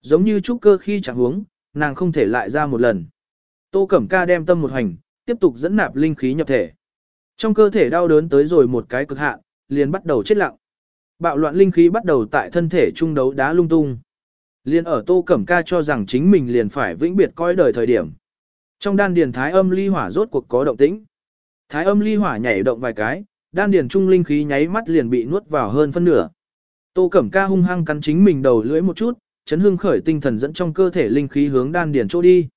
Giống như trúc cơ khi chẳng huống, nàng không thể lại ra một lần. Tô Cẩm ca đem tâm một hành, tiếp tục dẫn nạp linh khí nhập thể. Trong cơ thể đau đớn tới rồi một cái cực hạn, liền bắt đầu chết lặng. Bạo loạn linh khí bắt đầu tại thân thể trung đấu đá lung tung. Liên ở Tô Cẩm Ca cho rằng chính mình liền phải vĩnh biệt coi đời thời điểm. Trong đan điền thái âm ly hỏa rốt cuộc có động tĩnh. Thái âm ly hỏa nhảy động vài cái, đan điền trung linh khí nháy mắt liền bị nuốt vào hơn phân nửa. Tô Cẩm Ca hung hăng cắn chính mình đầu lưỡi một chút, chấn hương khởi tinh thần dẫn trong cơ thể linh khí hướng đan điền chỗ đi.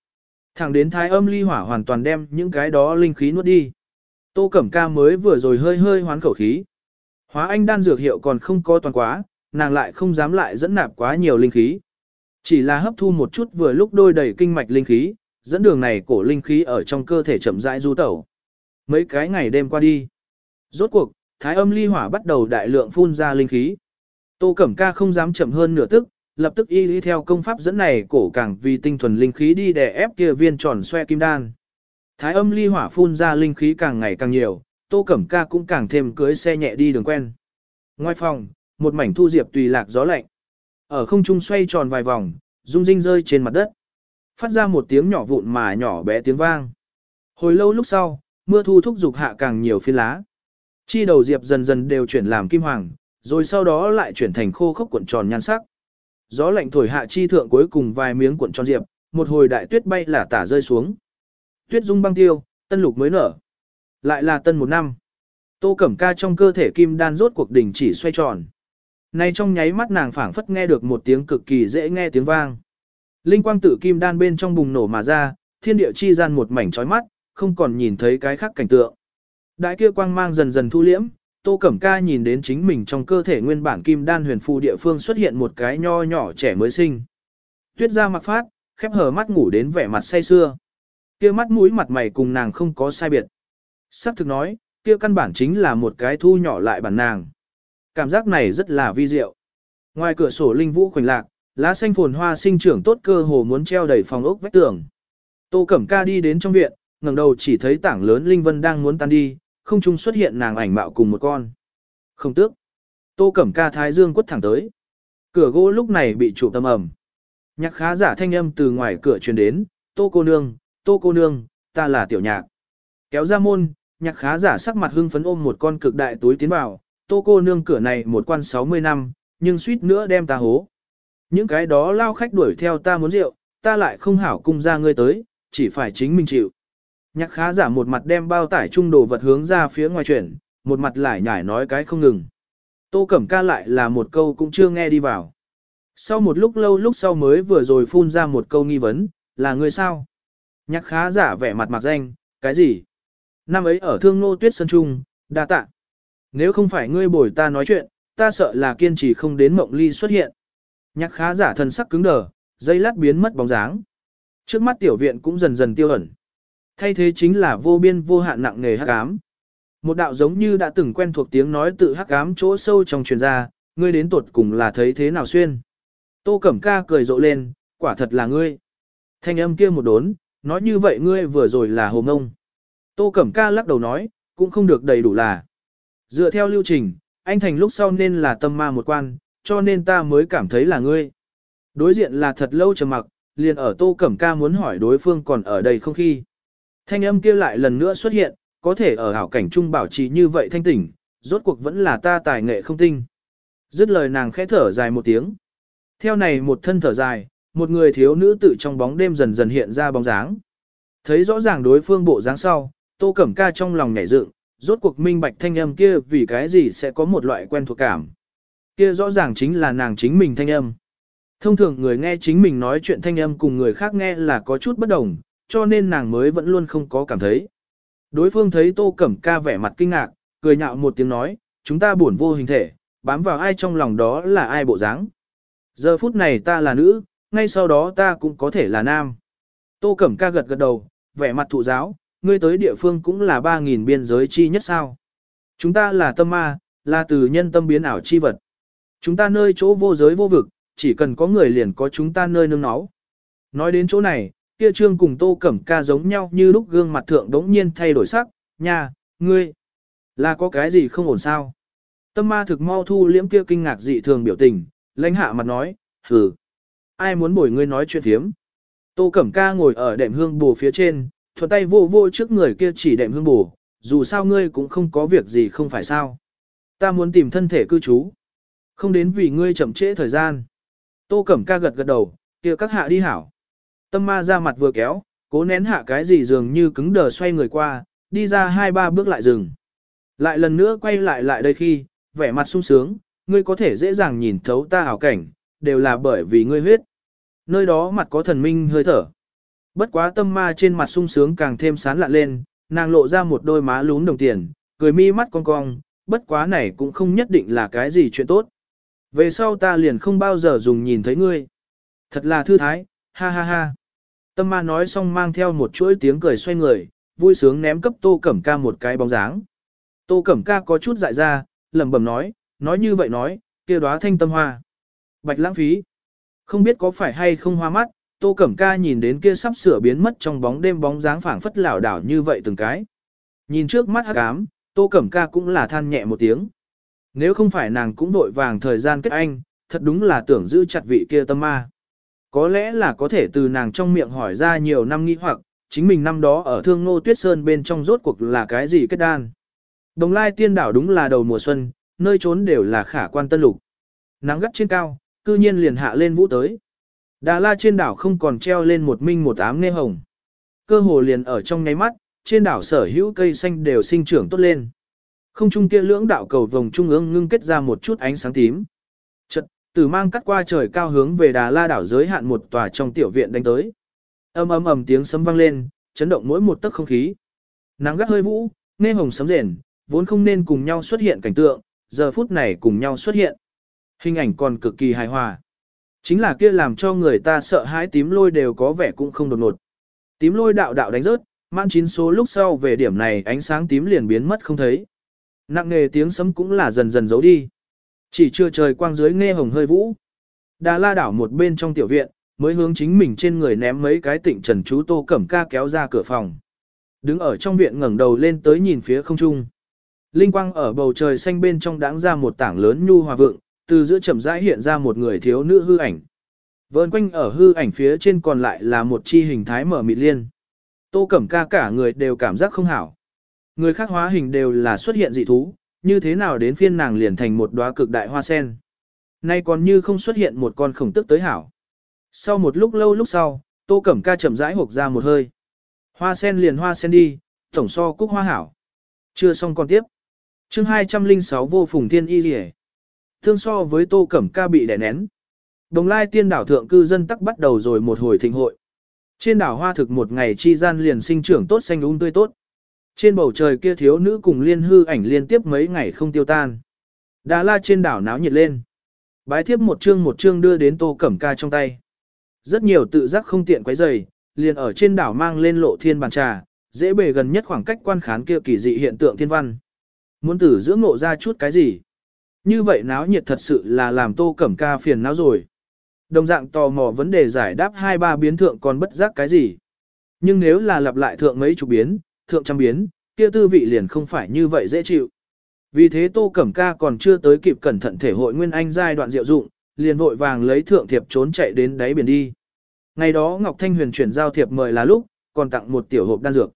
Thẳng đến thái âm ly hỏa hoàn toàn đem những cái đó linh khí nuốt đi. Tô Cẩm Ca mới vừa rồi hơi hơi hoán khẩu khí. Hóa anh đan dược hiệu còn không có toàn quá, nàng lại không dám lại dẫn nạp quá nhiều linh khí. Chỉ là hấp thu một chút vừa lúc đôi đầy kinh mạch linh khí, dẫn đường này cổ linh khí ở trong cơ thể chậm rãi du tẩu. Mấy cái ngày đêm qua đi. Rốt cuộc, thái âm ly hỏa bắt đầu đại lượng phun ra linh khí. Tô Cẩm Ca không dám chậm hơn nửa tức, lập tức y lý theo công pháp dẫn này cổ càng vì tinh thuần linh khí đi để ép kia viên tròn xoe kim đan. Thái âm ly hỏa phun ra linh khí càng ngày càng nhiều, Tô Cẩm Ca cũng càng thêm cưới xe nhẹ đi đường quen. Ngoài phòng, một mảnh thu diệp tùy lạc gió lạnh. Ở không trung xoay tròn vài vòng, rung rinh rơi trên mặt đất. Phát ra một tiếng nhỏ vụn mà nhỏ bé tiếng vang. Hồi lâu lúc sau, mưa thu thúc dục hạ càng nhiều phiến lá. Chi đầu diệp dần dần đều chuyển làm kim hoàng, rồi sau đó lại chuyển thành khô khốc cuộn tròn nhan sắc. Gió lạnh thổi hạ chi thượng cuối cùng vài miếng cuộn tròn diệp, một hồi đại tuyết bay là tả rơi xuống. Tuyết dung băng tiêu, tân lục mới nở. Lại là tân một năm. Tô Cẩm Ca trong cơ thể kim đan rốt cuộc đỉnh chỉ xoay tròn. Nay trong nháy mắt nàng phảng phất nghe được một tiếng cực kỳ dễ nghe tiếng vang. Linh quang tự kim đan bên trong bùng nổ mà ra, thiên địa chi gian một mảnh chói mắt, không còn nhìn thấy cái khác cảnh tượng. Đại kia quang mang dần dần thu liễm, Tô Cẩm Ca nhìn đến chính mình trong cơ thể nguyên bản kim đan huyền phù địa phương xuất hiện một cái nho nhỏ trẻ mới sinh. Tuyết ra mặc phát, khép hờ mắt ngủ đến vẻ mặt say xưa. Kia mắt mũi mặt mày cùng nàng không có sai biệt. Sắc thực nói, kia căn bản chính là một cái thu nhỏ lại bản nàng. Cảm giác này rất là vi diệu. Ngoài cửa sổ linh vũ khoảnh lạc, lá xanh phồn hoa sinh trưởng tốt cơ hồ muốn treo đầy phòng ốc vách tường. Tô Cẩm Ca đi đến trong viện, ngẩng đầu chỉ thấy tảng lớn linh vân đang muốn tan đi, không trung xuất hiện nàng ảnh mạo cùng một con. Không tước. Tô Cẩm Ca thái dương quất thẳng tới. Cửa gỗ lúc này bị trụ tâm ẩm. Nhạc khá giả thanh âm từ ngoài cửa truyền đến, Tô cô nương, Tô cô nương, ta là tiểu nhạc. Kéo ra môn, nhạc khá giả sắc mặt hưng phấn ôm một con cực đại túi tiến vào, tô cô nương cửa này một quan 60 năm, nhưng suýt nữa đem ta hố. Những cái đó lao khách đuổi theo ta muốn rượu, ta lại không hảo cung ra ngươi tới, chỉ phải chính mình chịu. Nhạc khá giả một mặt đem bao tải trung đồ vật hướng ra phía ngoài chuyển, một mặt lại nhải nói cái không ngừng. Tô Cẩm ca lại là một câu cũng chưa nghe đi vào. Sau một lúc lâu lúc sau mới vừa rồi phun ra một câu nghi vấn, là ngươi sao? Nhạc khá giả vẻ mặt mặc danh, cái gì? Năm ấy ở thương nô tuyết sân trung, đa tạ. Nếu không phải ngươi bồi ta nói chuyện, ta sợ là kiên trì không đến mộng ly xuất hiện. Nhạc khá giả thần sắc cứng đờ, dây lát biến mất bóng dáng. Trước mắt tiểu viện cũng dần dần tiêu ẩn. Thay thế chính là vô biên vô hạn nặng nề hắc ám. Một đạo giống như đã từng quen thuộc tiếng nói tự hắc ám chỗ sâu trong truyền ra, ngươi đến tuột cùng là thấy thế nào xuyên. Tô Cẩm Ca cười rộ lên, quả thật là ngươi. Thanh âm kia một đốn, nói như vậy ngươi vừa rồi là hồ ngông. Tô Cẩm Ca lắc đầu nói, cũng không được đầy đủ là. Dựa theo lưu trình, anh thành lúc sau nên là tâm ma một quan, cho nên ta mới cảm thấy là ngươi. Đối diện là thật lâu trầm mặc, liền ở Tô Cẩm Ca muốn hỏi đối phương còn ở đây không khi. Thanh âm kia lại lần nữa xuất hiện, có thể ở hảo cảnh trung bảo trì như vậy thanh tỉnh, rốt cuộc vẫn là ta tài nghệ không tinh. Dứt lời nàng khẽ thở dài một tiếng. Theo này một thân thở dài, một người thiếu nữ tự trong bóng đêm dần dần hiện ra bóng dáng. Thấy rõ ràng đối phương bộ dáng sau, Tô Cẩm Ca trong lòng nhảy dựng, rốt cuộc minh bạch thanh âm kia vì cái gì sẽ có một loại quen thuộc cảm. Kia rõ ràng chính là nàng chính mình thanh âm. Thông thường người nghe chính mình nói chuyện thanh âm cùng người khác nghe là có chút bất đồng, cho nên nàng mới vẫn luôn không có cảm thấy. Đối phương thấy Tô Cẩm Ca vẻ mặt kinh ngạc, cười nhạo một tiếng nói, chúng ta buồn vô hình thể, bám vào ai trong lòng đó là ai bộ dáng. Giờ phút này ta là nữ, ngay sau đó ta cũng có thể là nam. Tô Cẩm Ca gật gật đầu, vẻ mặt thụ giáo, ngươi tới địa phương cũng là 3.000 biên giới chi nhất sao. Chúng ta là tâm ma, là từ nhân tâm biến ảo chi vật. Chúng ta nơi chỗ vô giới vô vực, chỉ cần có người liền có chúng ta nơi nương náu. Nói đến chỗ này, kia trương cùng tô cẩm ca giống nhau như lúc gương mặt thượng đống nhiên thay đổi sắc, nha, ngươi, là có cái gì không ổn sao? Tâm ma thực mau thu liễm kia kinh ngạc dị thường biểu tình, lãnh hạ mặt nói, hừ, ai muốn bồi ngươi nói chuyện thiếm? Tô cẩm ca ngồi ở đệm hương bù phía trên, thuận tay vô vô trước người kia chỉ đệm hương bù, dù sao ngươi cũng không có việc gì không phải sao. Ta muốn tìm thân thể cư trú. Không đến vì ngươi chậm trễ thời gian. Tô Cẩm ca gật gật đầu, kia các hạ đi hảo. Tâm ma ra mặt vừa kéo, cố nén hạ cái gì dường như cứng đờ xoay người qua, đi ra hai ba bước lại dừng. Lại lần nữa quay lại lại đây khi, vẻ mặt sung sướng, ngươi có thể dễ dàng nhìn thấu ta hảo cảnh, đều là bởi vì ngươi huyết. Nơi đó mặt có thần minh hơi thở. Bất quá tâm ma trên mặt sung sướng càng thêm sán lạ lên, nàng lộ ra một đôi má lún đồng tiền, cười mi mắt cong cong, bất quá này cũng không nhất định là cái gì chuyện tốt. Về sau ta liền không bao giờ dùng nhìn thấy ngươi. Thật là thư thái, ha ha ha. Tâm ma nói xong mang theo một chuỗi tiếng cười xoay người, vui sướng ném cấp tô cẩm ca một cái bóng dáng. Tô cẩm ca có chút dại ra, lẩm bẩm nói, nói như vậy nói, kia đóa thanh tâm hoa. Bạch lãng phí. Không biết có phải hay không hoa mắt, tô cẩm ca nhìn đến kia sắp sửa biến mất trong bóng đêm bóng dáng phảng phất lảo đảo như vậy từng cái. Nhìn trước mắt hắc ám, tô cẩm ca cũng là than nhẹ một tiếng. Nếu không phải nàng cũng vội vàng thời gian kết anh, thật đúng là tưởng giữ chặt vị kia tâm ma. Có lẽ là có thể từ nàng trong miệng hỏi ra nhiều năm nghi hoặc, chính mình năm đó ở thương ngô tuyết sơn bên trong rốt cuộc là cái gì kết đan. Đồng lai tiên đảo đúng là đầu mùa xuân, nơi trốn đều là khả quan tân lục. Nắng gắt trên cao, cư nhiên liền hạ lên vũ tới. Đà la trên đảo không còn treo lên một minh một ám nghe hồng. Cơ hồ liền ở trong nháy mắt, trên đảo sở hữu cây xanh đều sinh trưởng tốt lên. Không trung kia lưỡng đạo cầu vòng trung ương ngưng kết ra một chút ánh sáng tím. Chật, tử mang cắt qua trời cao hướng về Đà La đảo giới hạn một tòa trong tiểu viện đánh tới. Ầm ầm ầm tiếng sấm vang lên, chấn động mỗi một tấc không khí. Nắng gắt hơi vũ, nghe hồng sấm rền, vốn không nên cùng nhau xuất hiện cảnh tượng, giờ phút này cùng nhau xuất hiện. Hình ảnh còn cực kỳ hài hòa. Chính là kia làm cho người ta sợ hãi tím lôi đều có vẻ cũng không đột ngột. Tím lôi đạo đạo đánh rớt, mang chín số lúc sau về điểm này ánh sáng tím liền biến mất không thấy. Nặng nghề tiếng sấm cũng là dần dần giấu đi. Chỉ chưa trời quang dưới nghe hồng hơi vũ. Đà la đảo một bên trong tiểu viện, mới hướng chính mình trên người ném mấy cái tịnh trần chú tô cẩm ca kéo ra cửa phòng. Đứng ở trong viện ngẩng đầu lên tới nhìn phía không trung. Linh quang ở bầu trời xanh bên trong đáng ra một tảng lớn nhu hòa vượng, từ giữa chậm rãi hiện ra một người thiếu nữ hư ảnh. Vơn quanh ở hư ảnh phía trên còn lại là một chi hình thái mở mịt liên. Tô Cẩm Ca cả người đều cảm giác không hảo. Người khác hóa hình đều là xuất hiện dị thú, như thế nào đến phiên nàng liền thành một đóa cực đại hoa sen. Nay còn như không xuất hiện một con khổng tức tới hảo. Sau một lúc lâu lúc sau, Tô Cẩm Ca chậm rãi hộc ra một hơi. Hoa sen liền hoa sen đi, tổng so cúc hoa hảo. Chưa xong còn tiếp. chương 206 vô phùng thiên y rỉ. Thương so với Tô Cẩm Ca bị đè nén. Đồng lai tiên đảo thượng cư dân tắc bắt đầu rồi một hồi thịnh hội. Trên đảo hoa thực một ngày chi gian liền sinh trưởng tốt xanh úng um tươi tốt. Trên bầu trời kia thiếu nữ cùng liên hư ảnh liên tiếp mấy ngày không tiêu tan. Đà la trên đảo náo nhiệt lên. Bái thiếp một chương một chương đưa đến tô cẩm ca trong tay. Rất nhiều tự giác không tiện quấy giày, liền ở trên đảo mang lên lộ thiên bàn trà, dễ bề gần nhất khoảng cách quan khán kia kỳ dị hiện tượng thiên văn. Muốn tử dưỡng ngộ ra chút cái gì? Như vậy náo nhiệt thật sự là làm tô cẩm ca phiền não rồi. Đồng dạng tò mò vấn đề giải đáp hai ba biến thượng còn bất giác cái gì. Nhưng nếu là lặp lại thượng mấy chục biến, thượng trăm biến, kia tư vị liền không phải như vậy dễ chịu. Vì thế Tô Cẩm Ca còn chưa tới kịp cẩn thận thể hội nguyên anh giai đoạn diệu dụng, liền vội vàng lấy thượng thiệp trốn chạy đến đáy biển đi. Ngày đó Ngọc Thanh Huyền chuyển giao thiệp mời là lúc, còn tặng một tiểu hộp đan dược.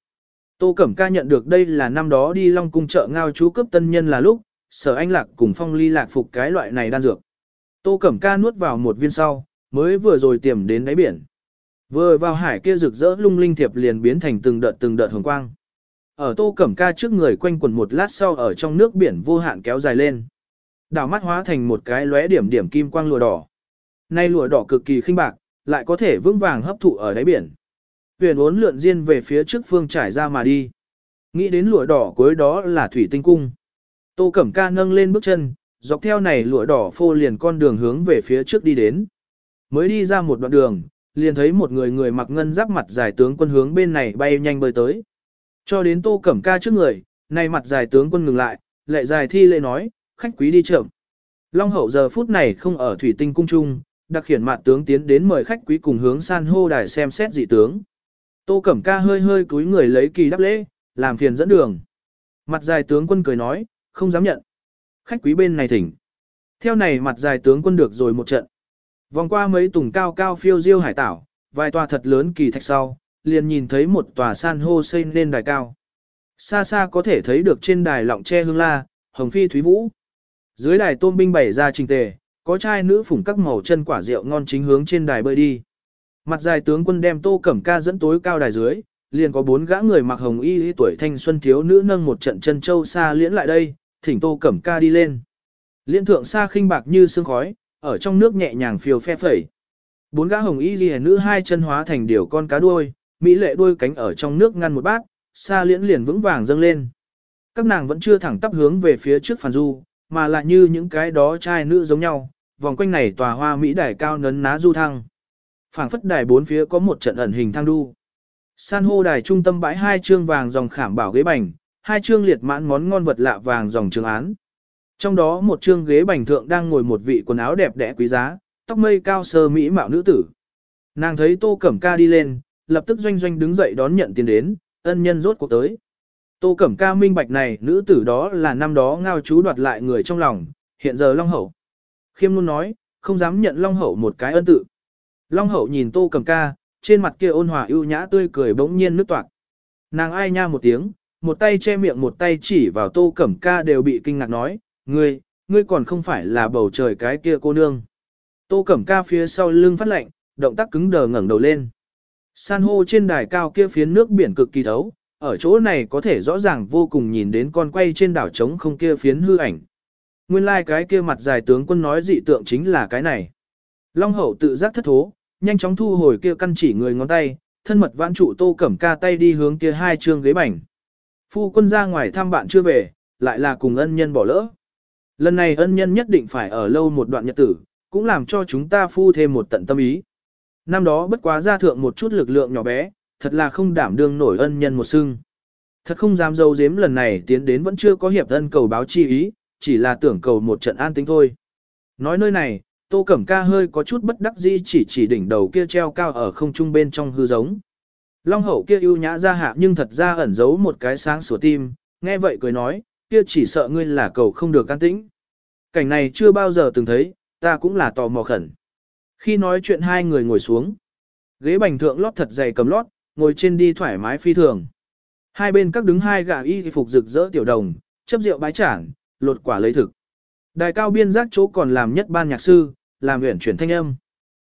Tô Cẩm Ca nhận được đây là năm đó đi Long cung chợ ngao chú cấp tân nhân là lúc, sở anh lạc cùng phong ly lạc phục cái loại này đan dược. Tô Cẩm Ca nuốt vào một viên sau, mới vừa rồi tiềm đến đáy biển. Vừa vào hải kia rực rỡ lung linh thiệp liền biến thành từng đợt từng đợt hồng quang. Ở tô cẩm ca trước người quanh quần một lát sau ở trong nước biển vô hạn kéo dài lên. Đảo mắt hóa thành một cái lóe điểm điểm kim quang lụa đỏ. Nay lụa đỏ cực kỳ khinh bạc, lại có thể vững vàng hấp thụ ở đáy biển. Huyền uốn lượn diên về phía trước phương trải ra mà đi. Nghĩ đến lụa đỏ cuối đó là thủy tinh cung. Tô Cẩm Ca nâng lên bước chân, dọc theo này lụa đỏ phô liền con đường hướng về phía trước đi đến. Mới đi ra một đoạn đường, liền thấy một người người mặc ngân giáp mặt dài tướng quân hướng bên này bay nhanh bơi tới. Cho đến Tô Cẩm Ca trước người, này mặt dài tướng quân ngừng lại, lệ dài thi lễ nói, khách quý đi chậm. Long hậu giờ phút này không ở thủy tinh cung trung, đặc khiển mặt tướng tiến đến mời khách quý cùng hướng san hô đài xem xét dị tướng. Tô Cẩm Ca hơi hơi cúi người lấy kỳ đáp lễ, làm phiền dẫn đường. Mặt dài tướng quân cười nói, không dám nhận. Khách quý bên này thỉnh. Theo này mặt dài tướng quân được rồi một trận. Vòng qua mấy tùng cao cao phiêu diêu hải tảo, vài tòa thật lớn kỳ thạch sau, liền nhìn thấy một tòa san hô xây lên đài cao. Xa xa có thể thấy được trên đài lọng tre hương la, hồng phi thúy vũ. Dưới đài tôm binh bày ra trình tề, có trai nữ phủng các màu chân quả rượu ngon chính hướng trên đài bơi đi. Mặt dài tướng quân đem tô cẩm ca dẫn tối cao đài dưới, liền có bốn gã người mặc hồng y tuổi thanh xuân thiếu nữ nâng một trận chân châu xa liễn lại đây, thỉnh tô cẩm ca đi lên. Liên thượng xa khinh bạc như sương khói, ở trong nước nhẹ nhàng phiêu phe phẩy. Bốn gã hồng y ghi nữ hai chân hóa thành điều con cá đuôi, mỹ lệ đuôi cánh ở trong nước ngăn một bát, xa liễn liền vững vàng dâng lên. Các nàng vẫn chưa thẳng tắp hướng về phía trước phản du, mà lại như những cái đó trai nữ giống nhau, vòng quanh này tòa hoa mỹ đài cao nấn ná du thăng. phảng phất đài bốn phía có một trận ẩn hình thang đu. San hô đài trung tâm bãi hai trương vàng dòng khảm bảo ghế bành, hai chương liệt mãn món ngon vật lạ vàng dòng trường án. Trong đó một chương ghế bành thượng đang ngồi một vị quần áo đẹp đẽ quý giá, tóc mây cao sơ mỹ mạo nữ tử. Nàng thấy Tô Cẩm Ca đi lên, lập tức doanh doanh đứng dậy đón nhận tiền đến, ân nhân rốt cuộc tới. Tô Cẩm Ca minh bạch này, nữ tử đó là năm đó ngao chú đoạt lại người trong lòng, hiện giờ Long Hậu. Khiêm luôn nói, không dám nhận Long Hậu một cái ân tự. Long Hậu nhìn Tô Cẩm Ca, trên mặt kia ôn hòa ưu nhã tươi cười bỗng nhiên nước toạc. Nàng ai nha một tiếng, một tay che miệng một tay chỉ vào Tô Cẩm Ca đều bị kinh ngạc nói, ngươi, ngươi còn không phải là bầu trời cái kia cô nương. Tô Cẩm Ca phía sau lưng phát lạnh, động tác cứng đờ ngẩng đầu lên. San hô trên đài cao kia phiến nước biển cực kỳ thấu, ở chỗ này có thể rõ ràng vô cùng nhìn đến con quay trên đảo trống không kia phiến hư ảnh. Nguyên lai like cái kia mặt dài tướng quân nói dị tượng chính là cái này. Long hậu tự giác thất thố, nhanh chóng thu hồi kia căn chỉ người ngón tay, thân mật vãn trụ tô cẩm ca tay đi hướng kia hai trương ghế bành. Phu quân ra ngoài thăm bạn chưa về, lại là cùng ân nhân bỏ lỡ. Lần này ân nhân nhất định phải ở lâu một đoạn nhật tử, cũng làm cho chúng ta phu thêm một tận tâm ý. Năm đó bất quá ra thượng một chút lực lượng nhỏ bé, thật là không đảm đương nổi ân nhân một xưng. Thật không dám dâu dếm lần này tiến đến vẫn chưa có hiệp ân cầu báo chi ý, chỉ là tưởng cầu một trận an tính thôi. Nói nơi này, Tô Cẩm Ca hơi có chút bất đắc dĩ chỉ chỉ đỉnh đầu kia treo cao ở không trung bên trong hư giống. Long hậu kia ưu nhã ra hạ nhưng thật ra ẩn giấu một cái sáng sủa tim, nghe vậy cười nói, kia chỉ sợ ngươi là cầu không được can tĩnh. Cảnh này chưa bao giờ từng thấy, ta cũng là tò mò khẩn. Khi nói chuyện hai người ngồi xuống, ghế bành thượng lót thật dày cầm lót, ngồi trên đi thoải mái phi thường. Hai bên các đứng hai gã y phục rực rỡ tiểu đồng, chấp rượu bái chản, lột quả lấy thực. Đài cao biên giác chỗ còn làm nhất ban nhạc sư, làm uyển chuyển thanh âm.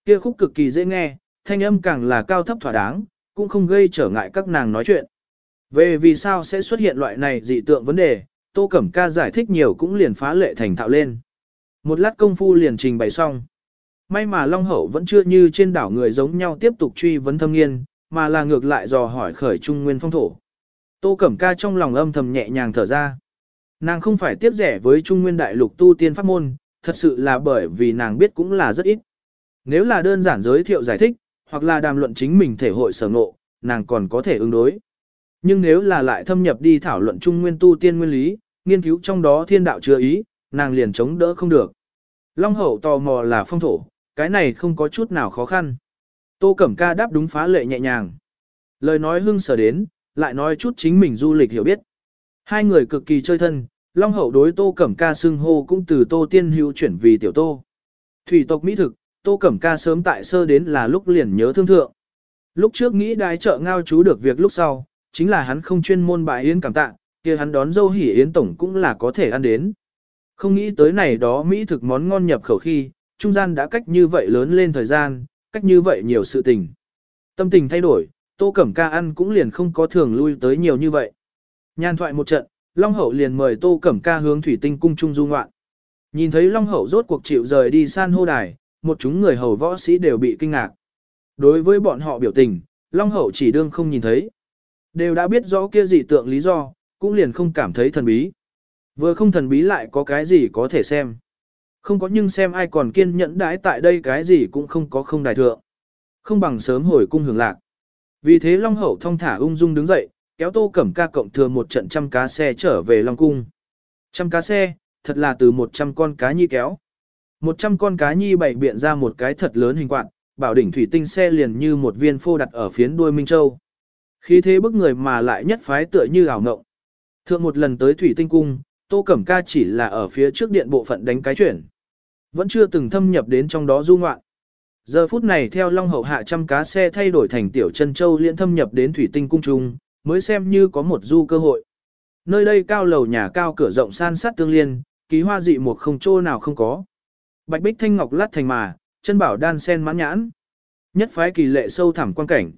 Kia khúc cực kỳ dễ nghe, thanh âm càng là cao thấp thỏa đáng, cũng không gây trở ngại các nàng nói chuyện. Về vì sao sẽ xuất hiện loại này dị tượng vấn đề, Tô Cẩm Ca giải thích nhiều cũng liền phá lệ thành thạo lên. Một lát công phu liền trình bày xong. May mà Long Hậu vẫn chưa như trên đảo người giống nhau tiếp tục truy vấn thâm nghiên, mà là ngược lại dò hỏi khởi trung nguyên phong thổ. Tô Cẩm Ca trong lòng âm thầm nhẹ nhàng thở ra. Nàng không phải tiếp rẻ với trung nguyên đại lục tu tiên pháp môn, thật sự là bởi vì nàng biết cũng là rất ít. Nếu là đơn giản giới thiệu giải thích, hoặc là đàm luận chính mình thể hội sở ngộ, nàng còn có thể ứng đối. Nhưng nếu là lại thâm nhập đi thảo luận trung nguyên tu tiên nguyên lý, nghiên cứu trong đó thiên đạo chưa ý, nàng liền chống đỡ không được. Long hậu tò mò là phong thổ, cái này không có chút nào khó khăn. Tô Cẩm Ca đáp đúng phá lệ nhẹ nhàng. Lời nói hưng sở đến, lại nói chút chính mình du lịch hiểu biết. Hai người cực kỳ chơi thân, Long Hậu đối Tô Cẩm Ca xưng hô cũng từ Tô Tiên Hữu chuyển vì tiểu Tô. Thủy tộc mỹ thực, Tô Cẩm Ca sớm tại sơ đến là lúc liền nhớ thương thượng. Lúc trước nghĩ đái trợ ngao chú được việc lúc sau, chính là hắn không chuyên môn bài yến cảm tạ, kia hắn đón dâu hỉ yến tổng cũng là có thể ăn đến. Không nghĩ tới này đó mỹ thực món ngon nhập khẩu khi, trung gian đã cách như vậy lớn lên thời gian, cách như vậy nhiều sự tình. Tâm tình thay đổi, Tô Cẩm Ca ăn cũng liền không có thường lui tới nhiều như vậy. Nhan thoại một trận, Long Hậu liền mời Tô Cẩm Ca hướng thủy tinh cung trung du ngoạn. Nhìn thấy Long Hậu rốt cuộc chịu rời đi san hô đài, một chúng người hầu võ sĩ đều bị kinh ngạc. Đối với bọn họ biểu tình, Long Hậu chỉ đương không nhìn thấy. Đều đã biết rõ kia dị tượng lý do, cũng liền không cảm thấy thần bí. Vừa không thần bí lại có cái gì có thể xem. Không có nhưng xem ai còn kiên nhẫn đãi tại đây cái gì cũng không có không đại thượng. Không bằng sớm hồi cung hưởng lạc. Vì thế Long Hậu thong thả ung dung đứng dậy, kéo tô cẩm ca cộng thừa một trận trăm cá xe trở về Long Cung. Trăm cá xe, thật là từ một trăm con cá nhi kéo. Một trăm con cá nhi bảy biện ra một cái thật lớn hình quạt, bảo đỉnh thủy tinh xe liền như một viên phô đặt ở phiến đuôi Minh Châu. Khí thế bức người mà lại nhất phái tựa như ảo ngộng. Thượng một lần tới thủy tinh cung, Tô Cẩm Ca chỉ là ở phía trước điện bộ phận đánh cái chuyển. Vẫn chưa từng thâm nhập đến trong đó du ngoạn. Giờ phút này theo Long Hậu hạ trăm cá xe thay đổi thành tiểu chân châu liên thâm nhập đến thủy tinh cung trung, mới xem như có một du cơ hội. Nơi đây cao lầu nhà cao cửa rộng san sát tương liên, ký hoa dị một không chỗ nào không có. Bạch bích thanh ngọc lát thành mà, chân bảo đan sen mãn nhãn. Nhất phái kỳ lệ sâu thẳm quan cảnh.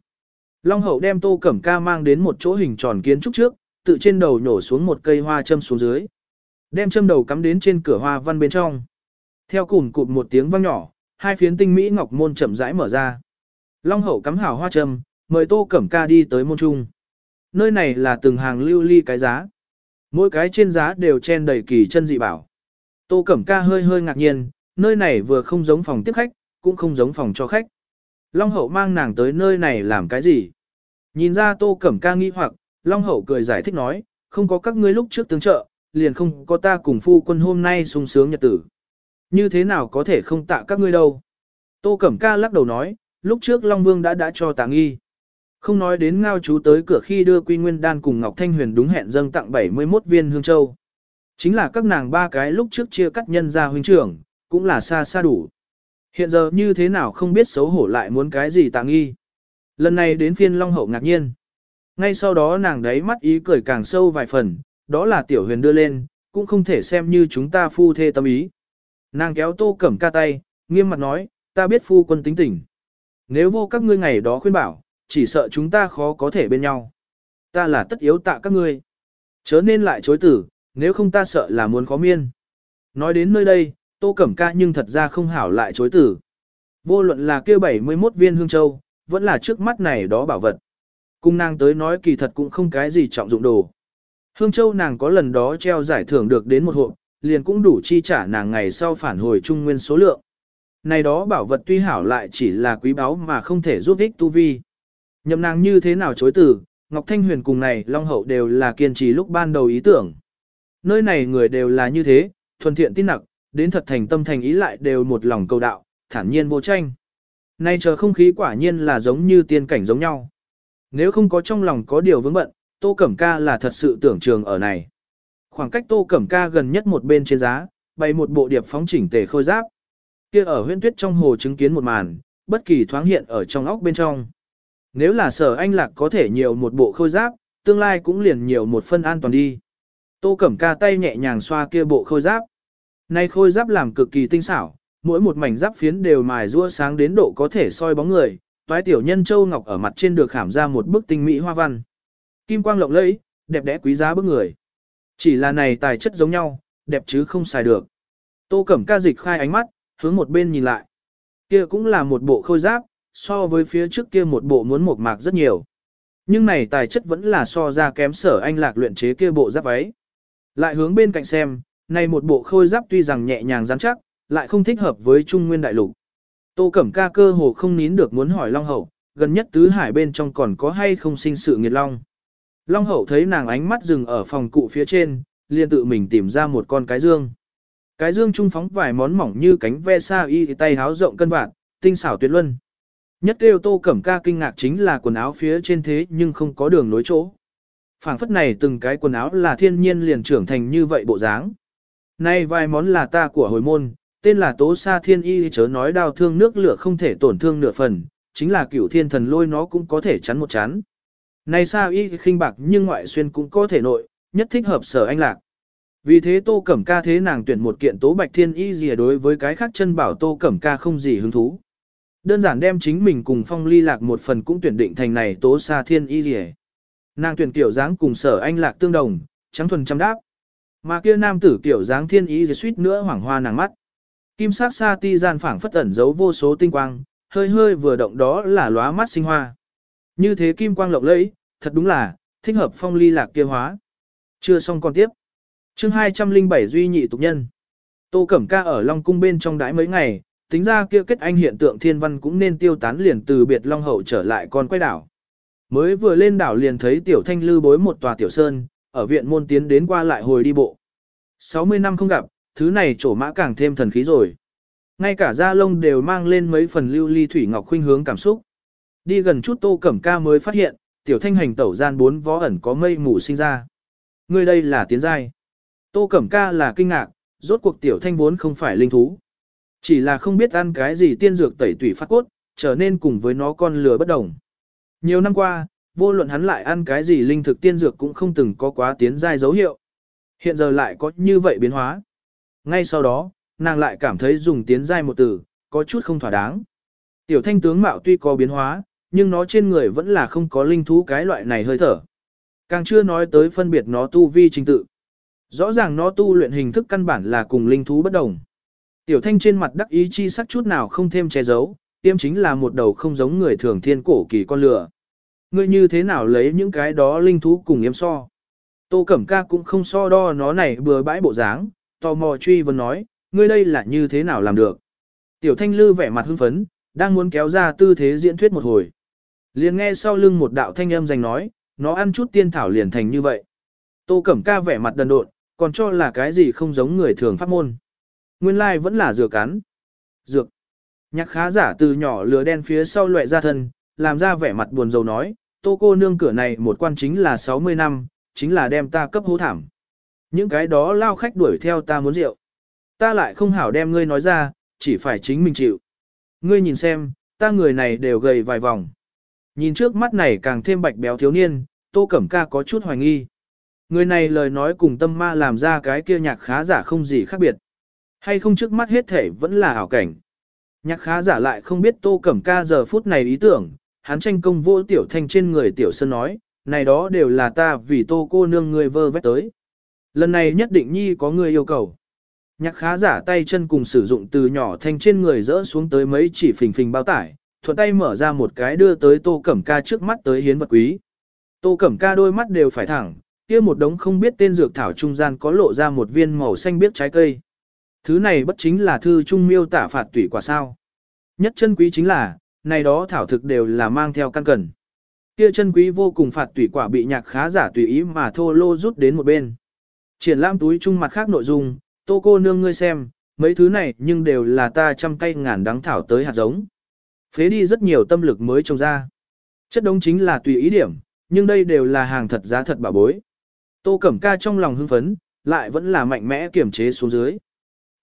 Long hậu đem tô cẩm ca mang đến một chỗ hình tròn kiến trúc trước, tự trên đầu nhổ xuống một cây hoa châm xuống dưới. Đem châm đầu cắm đến trên cửa hoa văn bên trong. Theo cùng cụt một tiếng vang nhỏ, hai phiến tinh mỹ ngọc môn chậm rãi mở ra. Long hậu cắm hảo hoa châm, mời tô cẩm ca đi tới môn trung. Nơi này là từng hàng lưu ly cái giá. Mỗi cái trên giá đều chen đầy kỳ chân dị bảo. Tô cẩm ca hơi hơi ngạc nhiên, nơi này vừa không giống phòng tiếp khách, cũng không giống phòng cho khách. Long hậu mang nàng tới nơi này làm cái gì? Nhìn ra tô cẩm ca nghi hoặc, Long hậu cười giải thích nói, không có các ngươi lúc trước tướng trợ, liền không có ta cùng phu quân hôm nay sung sướng nhật tử. Như thế nào có thể không tạ các ngươi đâu? Tô cẩm ca lắc đầu nói, lúc trước Long Vương đã đã cho tạ nghi. Không nói đến ngao chú tới cửa khi đưa Quy Nguyên Đan cùng Ngọc Thanh Huyền đúng hẹn dâng tặng 71 viên hương châu. Chính là các nàng ba cái lúc trước chia cắt nhân ra huynh trưởng, cũng là xa xa đủ. Hiện giờ như thế nào không biết xấu hổ lại muốn cái gì tàng nghi. Lần này đến phiên Long Hậu ngạc nhiên. Ngay sau đó nàng đấy mắt ý cười càng sâu vài phần, đó là tiểu huyền đưa lên, cũng không thể xem như chúng ta phu thê tâm ý. Nàng kéo tô cẩm ca tay, nghiêm mặt nói, ta biết phu quân tính tình. Nếu vô các ngươi ngày đó khuyên bảo, chỉ sợ chúng ta khó có thể bên nhau. Ta là tất yếu tạ các ngươi. Chớ nên lại chối tử, nếu không ta sợ là muốn khó miên. Nói đến nơi đây, Tô Cẩm Ca nhưng thật ra không hảo lại chối tử. Vô luận là kia 71 viên hương châu, vẫn là trước mắt này đó bảo vật. Cung nàng tới nói kỳ thật cũng không cái gì trọng dụng đồ. Hương châu nàng có lần đó treo giải thưởng được đến một hộp, liền cũng đủ chi trả nàng ngày sau phản hồi trung nguyên số lượng. Này đó bảo vật tuy hảo lại chỉ là quý báu mà không thể giúp ích tu vi. Nhậm nàng như thế nào chối từ, Ngọc Thanh Huyền cùng này Long Hậu đều là kiên trì lúc ban đầu ý tưởng. Nơi này người đều là như thế, thuần thiện tin nặc, đến thật thành tâm thành ý lại đều một lòng cầu đạo, thản nhiên vô tranh. Nay chờ không khí quả nhiên là giống như tiên cảnh giống nhau. Nếu không có trong lòng có điều vướng bận, Tô Cẩm Ca là thật sự tưởng trường ở này. Khoảng cách Tô Cẩm Ca gần nhất một bên trên giá, bày một bộ điệp phóng chỉnh tề khôi giáp. Kia ở huyên tuyết trong hồ chứng kiến một màn, bất kỳ thoáng hiện ở trong óc bên trong. Nếu là sở anh lạc có thể nhiều một bộ khôi giáp, tương lai cũng liền nhiều một phân an toàn đi. Tô Cẩm Ca tay nhẹ nhàng xoa kia bộ khôi giáp. Nay khôi giáp làm cực kỳ tinh xảo, mỗi một mảnh giáp phiến đều mài rua sáng đến độ có thể soi bóng người, toái tiểu nhân châu ngọc ở mặt trên được khảm ra một bức tinh mỹ hoa văn. Kim quang lộng lẫy, đẹp đẽ quý giá bức người. Chỉ là này tài chất giống nhau, đẹp chứ không xài được. Tô Cẩm Ca dịch khai ánh mắt, hướng một bên nhìn lại. Kia cũng là một bộ khôi giáp, so với phía trước kia một bộ muốn mộc mạc rất nhiều. Nhưng này tài chất vẫn là so ra kém sở anh lạc luyện chế kia bộ giáp váy. Lại hướng bên cạnh xem, này một bộ khôi giáp tuy rằng nhẹ nhàng rắn chắc, lại không thích hợp với Trung Nguyên Đại Lục. Tô Cẩm Ca cơ hồ không nín được muốn hỏi Long Hậu, gần nhất tứ hải bên trong còn có hay không sinh sự nghiệt long. Long Hậu thấy nàng ánh mắt dừng ở phòng cụ phía trên, liền tự mình tìm ra một con cái dương. Cái dương trung phóng vài món mỏng như cánh ve sa y tay háo rộng cân vạn, tinh xảo tuyệt luân. Nhất kêu Tô Cẩm Ca kinh ngạc chính là quần áo phía trên thế nhưng không có đường nối chỗ. phảng phất này từng cái quần áo là thiên nhiên liền trưởng thành như vậy bộ dáng. Nay vài món là ta của hồi môn, tên là Tố Sa Thiên Y chớ nói đau thương nước lửa không thể tổn thương nửa phần, chính là cửu thiên thần lôi nó cũng có thể chắn một chắn. Này Sa Y khinh bạc nhưng ngoại xuyên cũng có thể nội, nhất thích hợp sở anh lạc. Vì thế Tô Cẩm Ca thế nàng tuyển một kiện Tố Bạch Thiên Y gì đối với cái khác chân bảo Tô Cẩm Ca không gì hứng thú. Đơn giản đem chính mình cùng phong ly lạc một phần cũng tuyển định thành này Tố Sa Thiên Y gì Nàng tuyển kiểu dáng cùng sở anh lạc tương đồng, trắng thuần chăm đáp. Mà kia nam tử kiểu dáng thiên ý rồi suýt nữa hoảng hoa nàng mắt. Kim sắc sa ti gian phảng phất ẩn giấu vô số tinh quang, hơi hơi vừa động đó là lóa mắt sinh hoa. Như thế kim quang lộng lẫy, thật đúng là, thích hợp phong ly lạc kia hóa. Chưa xong còn tiếp. chương 207 duy nhị tục nhân. Tô Cẩm Ca ở Long Cung bên trong đãi mấy ngày, tính ra kia kết anh hiện tượng thiên văn cũng nên tiêu tán liền từ biệt Long Hậu trở lại con quay đảo. Mới vừa lên đảo liền thấy tiểu thanh lư bối một tòa tiểu sơn, ở viện môn tiến đến qua lại hồi đi bộ. 60 năm không gặp, thứ này trổ mã càng thêm thần khí rồi. Ngay cả da lông đều mang lên mấy phần lưu ly thủy ngọc khuynh hướng cảm xúc. Đi gần chút tô cẩm ca mới phát hiện, tiểu thanh hành tẩu gian bốn vó ẩn có mây mù sinh ra. Người đây là tiến giai. Tô cẩm ca là kinh ngạc, rốt cuộc tiểu thanh vốn không phải linh thú. Chỉ là không biết ăn cái gì tiên dược tẩy tủy phát cốt, trở nên cùng với nó con lừa bất đồng. Nhiều năm qua, vô luận hắn lại ăn cái gì linh thực tiên dược cũng không từng có quá tiến giai dấu hiệu. Hiện giờ lại có như vậy biến hóa. Ngay sau đó, nàng lại cảm thấy dùng tiến giai một từ, có chút không thỏa đáng. Tiểu thanh tướng mạo tuy có biến hóa, nhưng nó trên người vẫn là không có linh thú cái loại này hơi thở. Càng chưa nói tới phân biệt nó tu vi trình tự. Rõ ràng nó tu luyện hình thức căn bản là cùng linh thú bất đồng. Tiểu thanh trên mặt đắc ý chi sắc chút nào không thêm che giấu, tiêm chính là một đầu không giống người thường thiên cổ kỳ con lửa. Ngươi như thế nào lấy những cái đó linh thú cùng yếm so. Tô Cẩm Ca cũng không so đo nó này bừa bãi bộ dáng, tò mò truy vấn nói, ngươi đây là như thế nào làm được. Tiểu thanh lư vẻ mặt hưng phấn, đang muốn kéo ra tư thế diễn thuyết một hồi. Liền nghe sau lưng một đạo thanh âm giành nói, nó ăn chút tiên thảo liền thành như vậy. Tô Cẩm Ca vẻ mặt đần độn, còn cho là cái gì không giống người thường pháp môn. Nguyên lai like vẫn là dược cắn. Dược. Nhạc khá giả từ nhỏ lừa đen phía sau loại ra thân, làm ra vẻ mặt buồn rầu nói, tô cô nương cửa này một quan chính là 60 năm, chính là đem ta cấp hố thảm. Những cái đó lao khách đuổi theo ta muốn rượu. Ta lại không hảo đem ngươi nói ra, chỉ phải chính mình chịu. Ngươi nhìn xem, ta người này đều gầy vài vòng. Nhìn trước mắt này càng thêm bạch béo thiếu niên, tô cẩm ca có chút hoài nghi. Người này lời nói cùng tâm ma làm ra cái kia nhạc khá giả không gì khác biệt. Hay không trước mắt hết thể vẫn là ảo cảnh. Nhạc khá giả lại không biết tô cẩm ca giờ phút này ý tưởng, hắn tranh công vô tiểu thanh trên người tiểu sơn nói, này đó đều là ta vì tô cô nương người vơ vét tới. Lần này nhất định nhi có người yêu cầu. Nhạc khá giả tay chân cùng sử dụng từ nhỏ thanh trên người rỡ xuống tới mấy chỉ phình phình bao tải, thuận tay mở ra một cái đưa tới tô cẩm ca trước mắt tới hiến vật quý. Tô cẩm ca đôi mắt đều phải thẳng, kia một đống không biết tên dược thảo trung gian có lộ ra một viên màu xanh biết trái cây. Thứ này bất chính là thư trung miêu tả phạt tủy quả sao. Nhất chân quý chính là, này đó thảo thực đều là mang theo căn cần. Kia chân quý vô cùng phạt tùy quả bị nhạc khá giả tùy ý mà thô lô rút đến một bên. Triển lãm túi trung mặt khác nội dung, tô cô nương ngươi xem, mấy thứ này nhưng đều là ta trăm cây ngàn đắng thảo tới hạt giống. Phế đi rất nhiều tâm lực mới trồng ra. Chất đống chính là tùy ý điểm, nhưng đây đều là hàng thật giá thật bảo bối. Tô Cẩm Ca trong lòng hưng phấn, lại vẫn là mạnh mẽ kiểm chế xuống dưới.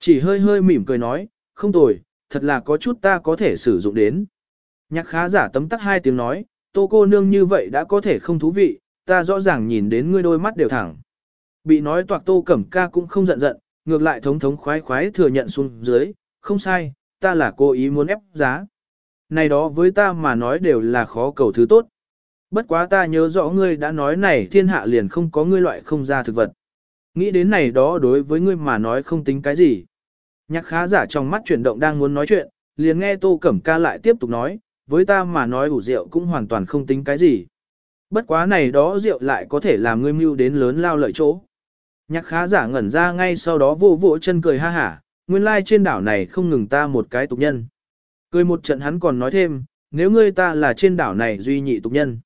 Chỉ hơi hơi mỉm cười nói, không tồi, thật là có chút ta có thể sử dụng đến. Nhạc khá giả tấm tắc hai tiếng nói, tô cô nương như vậy đã có thể không thú vị, ta rõ ràng nhìn đến ngươi đôi mắt đều thẳng. Bị nói toạc tô cẩm ca cũng không giận giận, ngược lại thống thống khoái khoái thừa nhận xuống dưới, không sai, ta là cố ý muốn ép giá. Này đó với ta mà nói đều là khó cầu thứ tốt. Bất quá ta nhớ rõ ngươi đã nói này thiên hạ liền không có ngươi loại không ra thực vật. Nghĩ đến này đó đối với ngươi mà nói không tính cái gì. Nhạc khá giả trong mắt chuyển động đang muốn nói chuyện, liền nghe Tô Cẩm Ca lại tiếp tục nói, với ta mà nói ủ rượu cũng hoàn toàn không tính cái gì. Bất quá này đó rượu lại có thể làm ngươi mưu đến lớn lao lợi chỗ. Nhạc khá giả ngẩn ra ngay sau đó vô vỗ chân cười ha hả, nguyên lai trên đảo này không ngừng ta một cái tục nhân. Cười một trận hắn còn nói thêm, nếu ngươi ta là trên đảo này duy nhị tục nhân.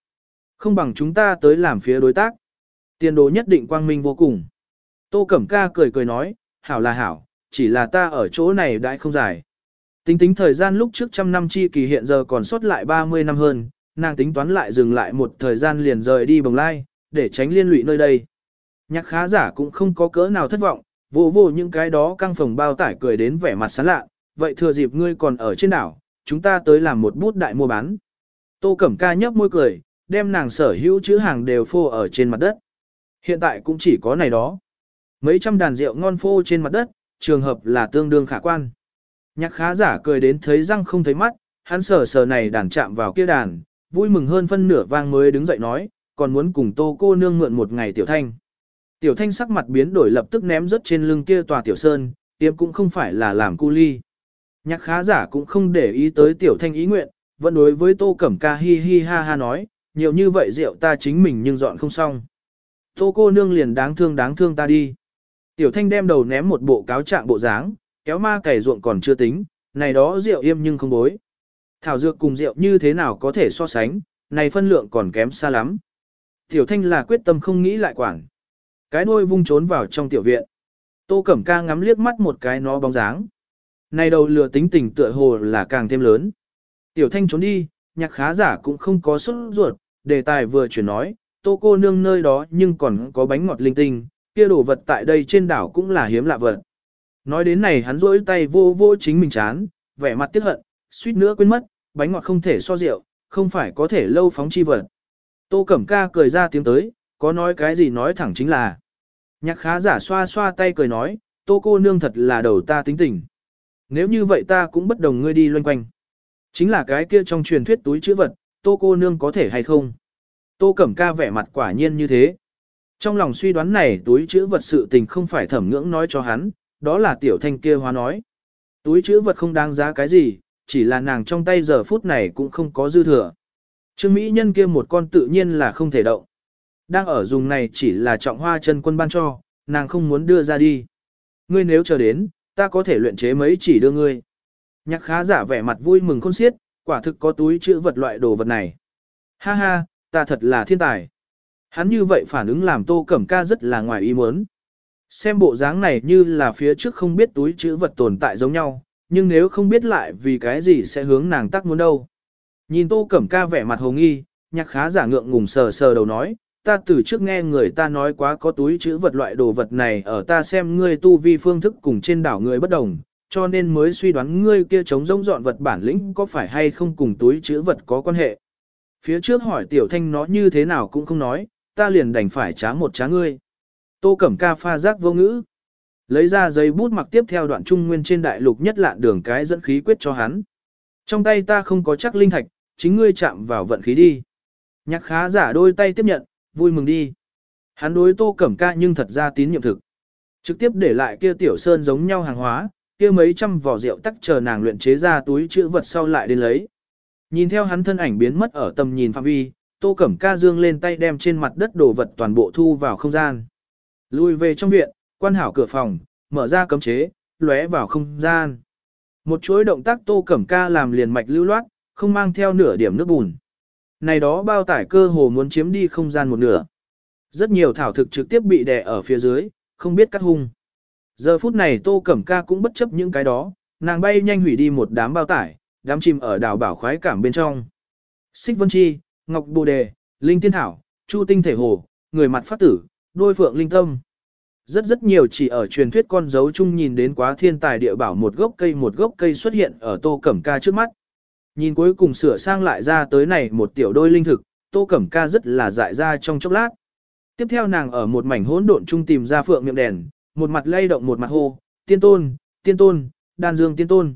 Không bằng chúng ta tới làm phía đối tác. Tiền đồ nhất định quang minh vô cùng. Tô Cẩm Ca cười cười nói, hảo là hảo, chỉ là ta ở chỗ này đãi không dài. Tính tính thời gian lúc trước trăm năm chi kỳ hiện giờ còn sót lại 30 năm hơn, nàng tính toán lại dừng lại một thời gian liền rời đi bồng lai, để tránh liên lụy nơi đây. Nhạc khá giả cũng không có cỡ nào thất vọng, vô vô những cái đó căng phòng bao tải cười đến vẻ mặt sán lạ, vậy thừa dịp ngươi còn ở trên đảo, chúng ta tới làm một bút đại mua bán. Tô Cẩm Ca nhấp môi cười, đem nàng sở hữu chữ hàng đều phô ở trên mặt đất. Hiện tại cũng chỉ có này đó. Mấy trăm đàn rượu ngon phô trên mặt đất, trường hợp là tương đương khả quan. Nhạc khá giả cười đến thấy răng không thấy mắt, hắn sờ sờ này đàn chạm vào kia đàn, vui mừng hơn phân nửa vang mới đứng dậy nói, còn muốn cùng tô cô nương mượn một ngày tiểu thanh. Tiểu thanh sắc mặt biến đổi lập tức ném rớt trên lưng kia tòa tiểu sơn, tiêm cũng không phải là làm cu ly. Nhạc khá giả cũng không để ý tới tiểu thanh ý nguyện, vẫn đối với tô cẩm ca hi hi ha ha nói, nhiều như vậy rượu ta chính mình nhưng dọn không xong. Tô cô nương liền đáng thương đáng thương ta đi. Tiểu thanh đem đầu ném một bộ cáo trạng bộ dáng, kéo ma cày ruộng còn chưa tính, này đó rượu yêm nhưng không bối. Thảo dược cùng rượu như thế nào có thể so sánh, này phân lượng còn kém xa lắm. Tiểu thanh là quyết tâm không nghĩ lại quản. Cái đuôi vung trốn vào trong tiểu viện. Tô Cẩm Ca ngắm liếc mắt một cái nó bóng dáng. Này đầu lừa tính tình tựa hồ là càng thêm lớn. Tiểu thanh trốn đi, nhạc khá giả cũng không có xuất ruột, đề tài vừa chuyển nói, tô cô nương nơi đó nhưng còn có bánh ngọt linh tinh, kia đồ vật tại đây trên đảo cũng là hiếm lạ vật. Nói đến này hắn rỗi tay vô vô chính mình chán, vẻ mặt tiếc hận, suýt nữa quên mất, bánh ngọt không thể so rượu, không phải có thể lâu phóng chi vật. Tô Cẩm Ca cười ra tiếng tới, có nói cái gì nói thẳng chính là. Nhạc khá giả xoa xoa tay cười nói, tô cô nương thật là đầu ta tính tình. Nếu như vậy ta cũng bất đồng ngươi đi loanh quanh. Chính là cái kia trong truyền thuyết túi chữ vật, tô cô nương có thể hay không? Tô Cẩm Ca vẻ mặt quả nhiên như thế. Trong lòng suy đoán này túi chữ vật sự tình không phải thẩm ngưỡng nói cho hắn, đó là tiểu thanh kia hóa nói. Túi chữ vật không đáng giá cái gì, chỉ là nàng trong tay giờ phút này cũng không có dư thừa. Trương Mỹ nhân kia một con tự nhiên là không thể động. Đang ở dùng này chỉ là trọng hoa chân quân ban cho, nàng không muốn đưa ra đi. Ngươi nếu chờ đến, ta có thể luyện chế mấy chỉ đưa ngươi. Nhạc khá giả vẻ mặt vui mừng khôn xiết, quả thực có túi chữ vật loại đồ vật này. Ha ha, ta thật là thiên tài. Hắn như vậy phản ứng làm tô cẩm ca rất là ngoài ý muốn. Xem bộ dáng này như là phía trước không biết túi chữ vật tồn tại giống nhau, nhưng nếu không biết lại vì cái gì sẽ hướng nàng tắc muốn đâu. Nhìn tô cẩm ca vẻ mặt hồ nghi, nhạc khá giả ngượng ngùng sờ sờ đầu nói, ta từ trước nghe người ta nói quá có túi chữ vật loại đồ vật này ở ta xem ngươi tu vi phương thức cùng trên đảo người bất đồng, cho nên mới suy đoán ngươi kia chống rông dọn vật bản lĩnh có phải hay không cùng túi chữ vật có quan hệ. Phía trước hỏi tiểu thanh nó như thế nào cũng không nói, ta liền đành phải trá một trá ngươi. Tô Cẩm Ca pha giác vô ngữ. Lấy ra giấy bút mặc tiếp theo đoạn trung nguyên trên đại lục nhất lạn đường cái dẫn khí quyết cho hắn. Trong tay ta không có chắc linh thạch, chính ngươi chạm vào vận khí đi. Nhạc khá giả đôi tay tiếp nhận, vui mừng đi. Hắn đối Tô Cẩm Ca nhưng thật ra tín nhiệm thực. Trực tiếp để lại kia tiểu sơn giống nhau hàng hóa, kia mấy trăm vỏ rượu tắc chờ nàng luyện chế ra túi chữ vật sau lại đến lấy. Nhìn theo hắn thân ảnh biến mất ở tầm nhìn phạm vi, Tô Cẩm Ca dương lên tay đem trên mặt đất đồ vật toàn bộ thu vào không gian. Lùi về trong viện, quan hảo cửa phòng, mở ra cấm chế, lóe vào không gian. Một chuỗi động tác Tô Cẩm Ca làm liền mạch lưu loát, không mang theo nửa điểm nước bùn. Này đó bao tải cơ hồ muốn chiếm đi không gian một nửa. Rất nhiều thảo thực trực tiếp bị đè ở phía dưới, không biết cắt hung. Giờ phút này Tô Cẩm Ca cũng bất chấp những cái đó, nàng bay nhanh hủy đi một đám bao tải, đám chìm ở đảo bảo khoái cảm bên trong. Xích Vân Chi, Ngọc Bồ Đề, Linh Tiên Thảo, Chu Tinh Thể Hồ, Người Mặt Phát Tử, Đôi Phượng Linh Tâm. Rất rất nhiều chỉ ở truyền thuyết con dấu chung nhìn đến quá thiên tài địa bảo một gốc cây một gốc cây xuất hiện ở Tô Cẩm Ca trước mắt. Nhìn cuối cùng sửa sang lại ra tới này một tiểu đôi linh thực, Tô Cẩm Ca rất là dại ra trong chốc lát. Tiếp theo nàng ở một mảnh hỗn độn chung tìm ra phượng miệng đèn, một mặt lay động một mặt hô, tiên tôn, tiên tôn, đan dương tiên tôn.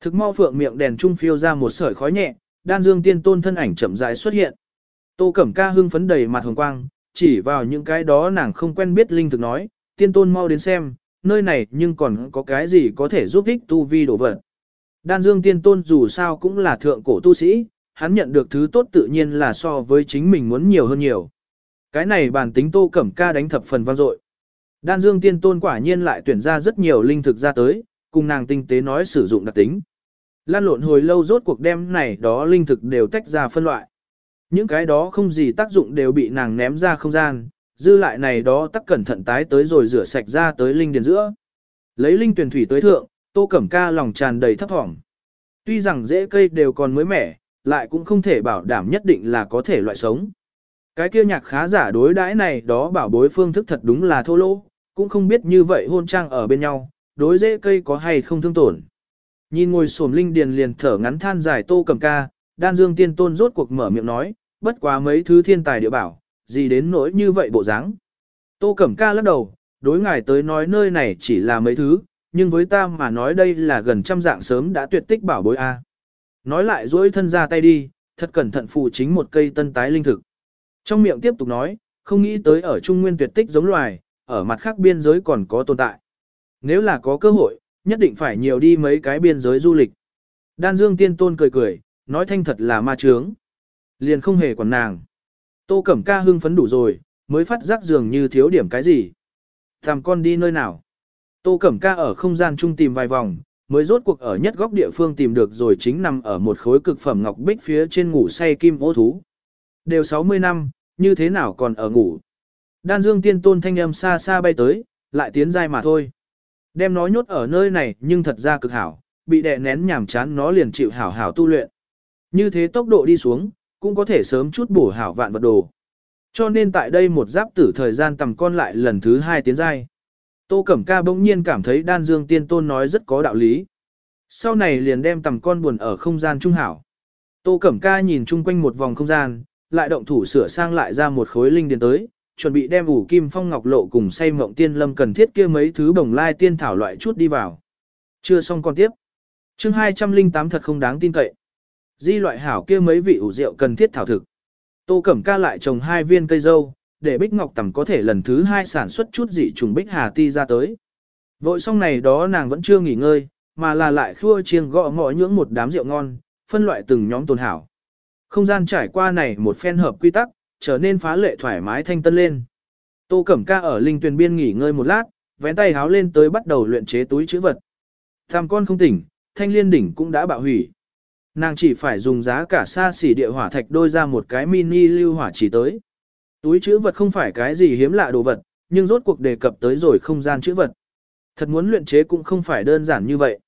Thực mau phượng miệng đèn trung phiêu ra một sợi khói nhẹ, đan dương tiên tôn thân ảnh chậm rãi xuất hiện. Tô Cẩm Ca hưng phấn đầy mặt hồng quang, chỉ vào những cái đó nàng không quen biết linh thực nói, tiên tôn mau đến xem, nơi này nhưng còn có cái gì có thể giúp ích tu vi đổ vật. Đan Dương tiên tôn dù sao cũng là thượng cổ tu sĩ, hắn nhận được thứ tốt tự nhiên là so với chính mình muốn nhiều hơn nhiều. Cái này bản tính Tô Cẩm Ca đánh thập phần vang dội. Đan Dương tiên tôn quả nhiên lại tuyển ra rất nhiều linh thực ra tới, cùng nàng tinh tế nói sử dụng đặc tính. Lan lộn hồi lâu rốt cuộc đem này đó linh thực đều tách ra phân loại. Những cái đó không gì tác dụng đều bị nàng ném ra không gian, dư lại này đó tắc cẩn thận tái tới rồi rửa sạch ra tới linh điền giữa. Lấy linh tuyển thủy tới thượng, Tô Cẩm Ca lòng tràn đầy thấp thỏm. Tuy rằng rễ cây đều còn mới mẻ, lại cũng không thể bảo đảm nhất định là có thể loại sống. Cái kia nhạc khá giả đối đãi này đó bảo bối phương thức thật đúng là thô lỗ, cũng không biết như vậy hôn trang ở bên nhau, đối dễ cây có hay không thương tổn. Nhìn ngồi sổm linh điền liền thở ngắn than dài Tô Cẩm Ca, đan dương tiên tôn rốt cuộc mở miệng nói, bất quá mấy thứ thiên tài địa bảo, gì đến nỗi như vậy bộ dáng. Tô Cẩm Ca lắc đầu, đối ngài tới nói nơi này chỉ là mấy thứ, nhưng với ta mà nói đây là gần trăm dạng sớm đã tuyệt tích bảo bối A. Nói lại duỗi thân ra tay đi, thật cẩn thận phụ chính một cây tân tái linh thực. Trong miệng tiếp tục nói, không nghĩ tới ở Trung Nguyên tuyệt tích giống loài, ở mặt khác biên giới còn có tồn tại. Nếu là có cơ hội, nhất định phải nhiều đi mấy cái biên giới du lịch. Đan Dương Tiên Tôn cười cười, nói thanh thật là ma trướng liền không hề quản nàng. Tô Cẩm Ca hưng phấn đủ rồi, mới phát giác dường như thiếu điểm cái gì. Thầm con đi nơi nào? Tô Cẩm Ca ở không gian chung tìm vài vòng, mới rốt cuộc ở nhất góc địa phương tìm được rồi chính nằm ở một khối cực phẩm ngọc bích phía trên ngủ say kim ô thú. Đều 60 năm, như thế nào còn ở ngủ. Đan dương tiên tôn thanh âm xa xa bay tới, lại tiến dai mà thôi. Đem nó nhốt ở nơi này nhưng thật ra cực hảo, bị đè nén nhảm chán nó liền chịu hảo hảo tu luyện. Như thế tốc độ đi xuống, cũng có thể sớm chút bổ hảo vạn vật đồ. Cho nên tại đây một giáp tử thời gian tầm con lại lần thứ hai tiến giai. Tô Cẩm Ca bỗng nhiên cảm thấy đan dương tiên tôn nói rất có đạo lý. Sau này liền đem tầm con buồn ở không gian trung hảo. Tô Cẩm Ca nhìn chung quanh một vòng không gian, lại động thủ sửa sang lại ra một khối linh điền tới, chuẩn bị đem ủ kim phong ngọc lộ cùng say mộng tiên lâm cần thiết kia mấy thứ bồng lai tiên thảo loại chút đi vào. Chưa xong còn tiếp. chương 208 thật không đáng tin cậy. Di loại hảo kia mấy vị ủ rượu cần thiết thảo thực. Tô Cẩm Ca lại trồng hai viên cây dâu, để Bích Ngọc Tầm có thể lần thứ hai sản xuất chút dị trùng Bích Hà Ti ra tới. Vội xong này đó nàng vẫn chưa nghỉ ngơi, mà là lại khua chiêng gõ mõ nhưỡng một đám rượu ngon, phân loại từng nhóm tồn hảo. Không gian trải qua này một phen hợp quy tắc, trở nên phá lệ thoải mái thanh tân lên. Tô Cẩm Ca ở linh tuyền biên nghỉ ngơi một lát, vén tay háo lên tới bắt đầu luyện chế túi chữ vật. Tam con không tỉnh, thanh liên đỉnh cũng đã bạo hủy. Nàng chỉ phải dùng giá cả xa xỉ địa hỏa thạch đôi ra một cái mini lưu hỏa chỉ tới. Túi chữ vật không phải cái gì hiếm lạ đồ vật, nhưng rốt cuộc đề cập tới rồi không gian chữ vật. Thật muốn luyện chế cũng không phải đơn giản như vậy.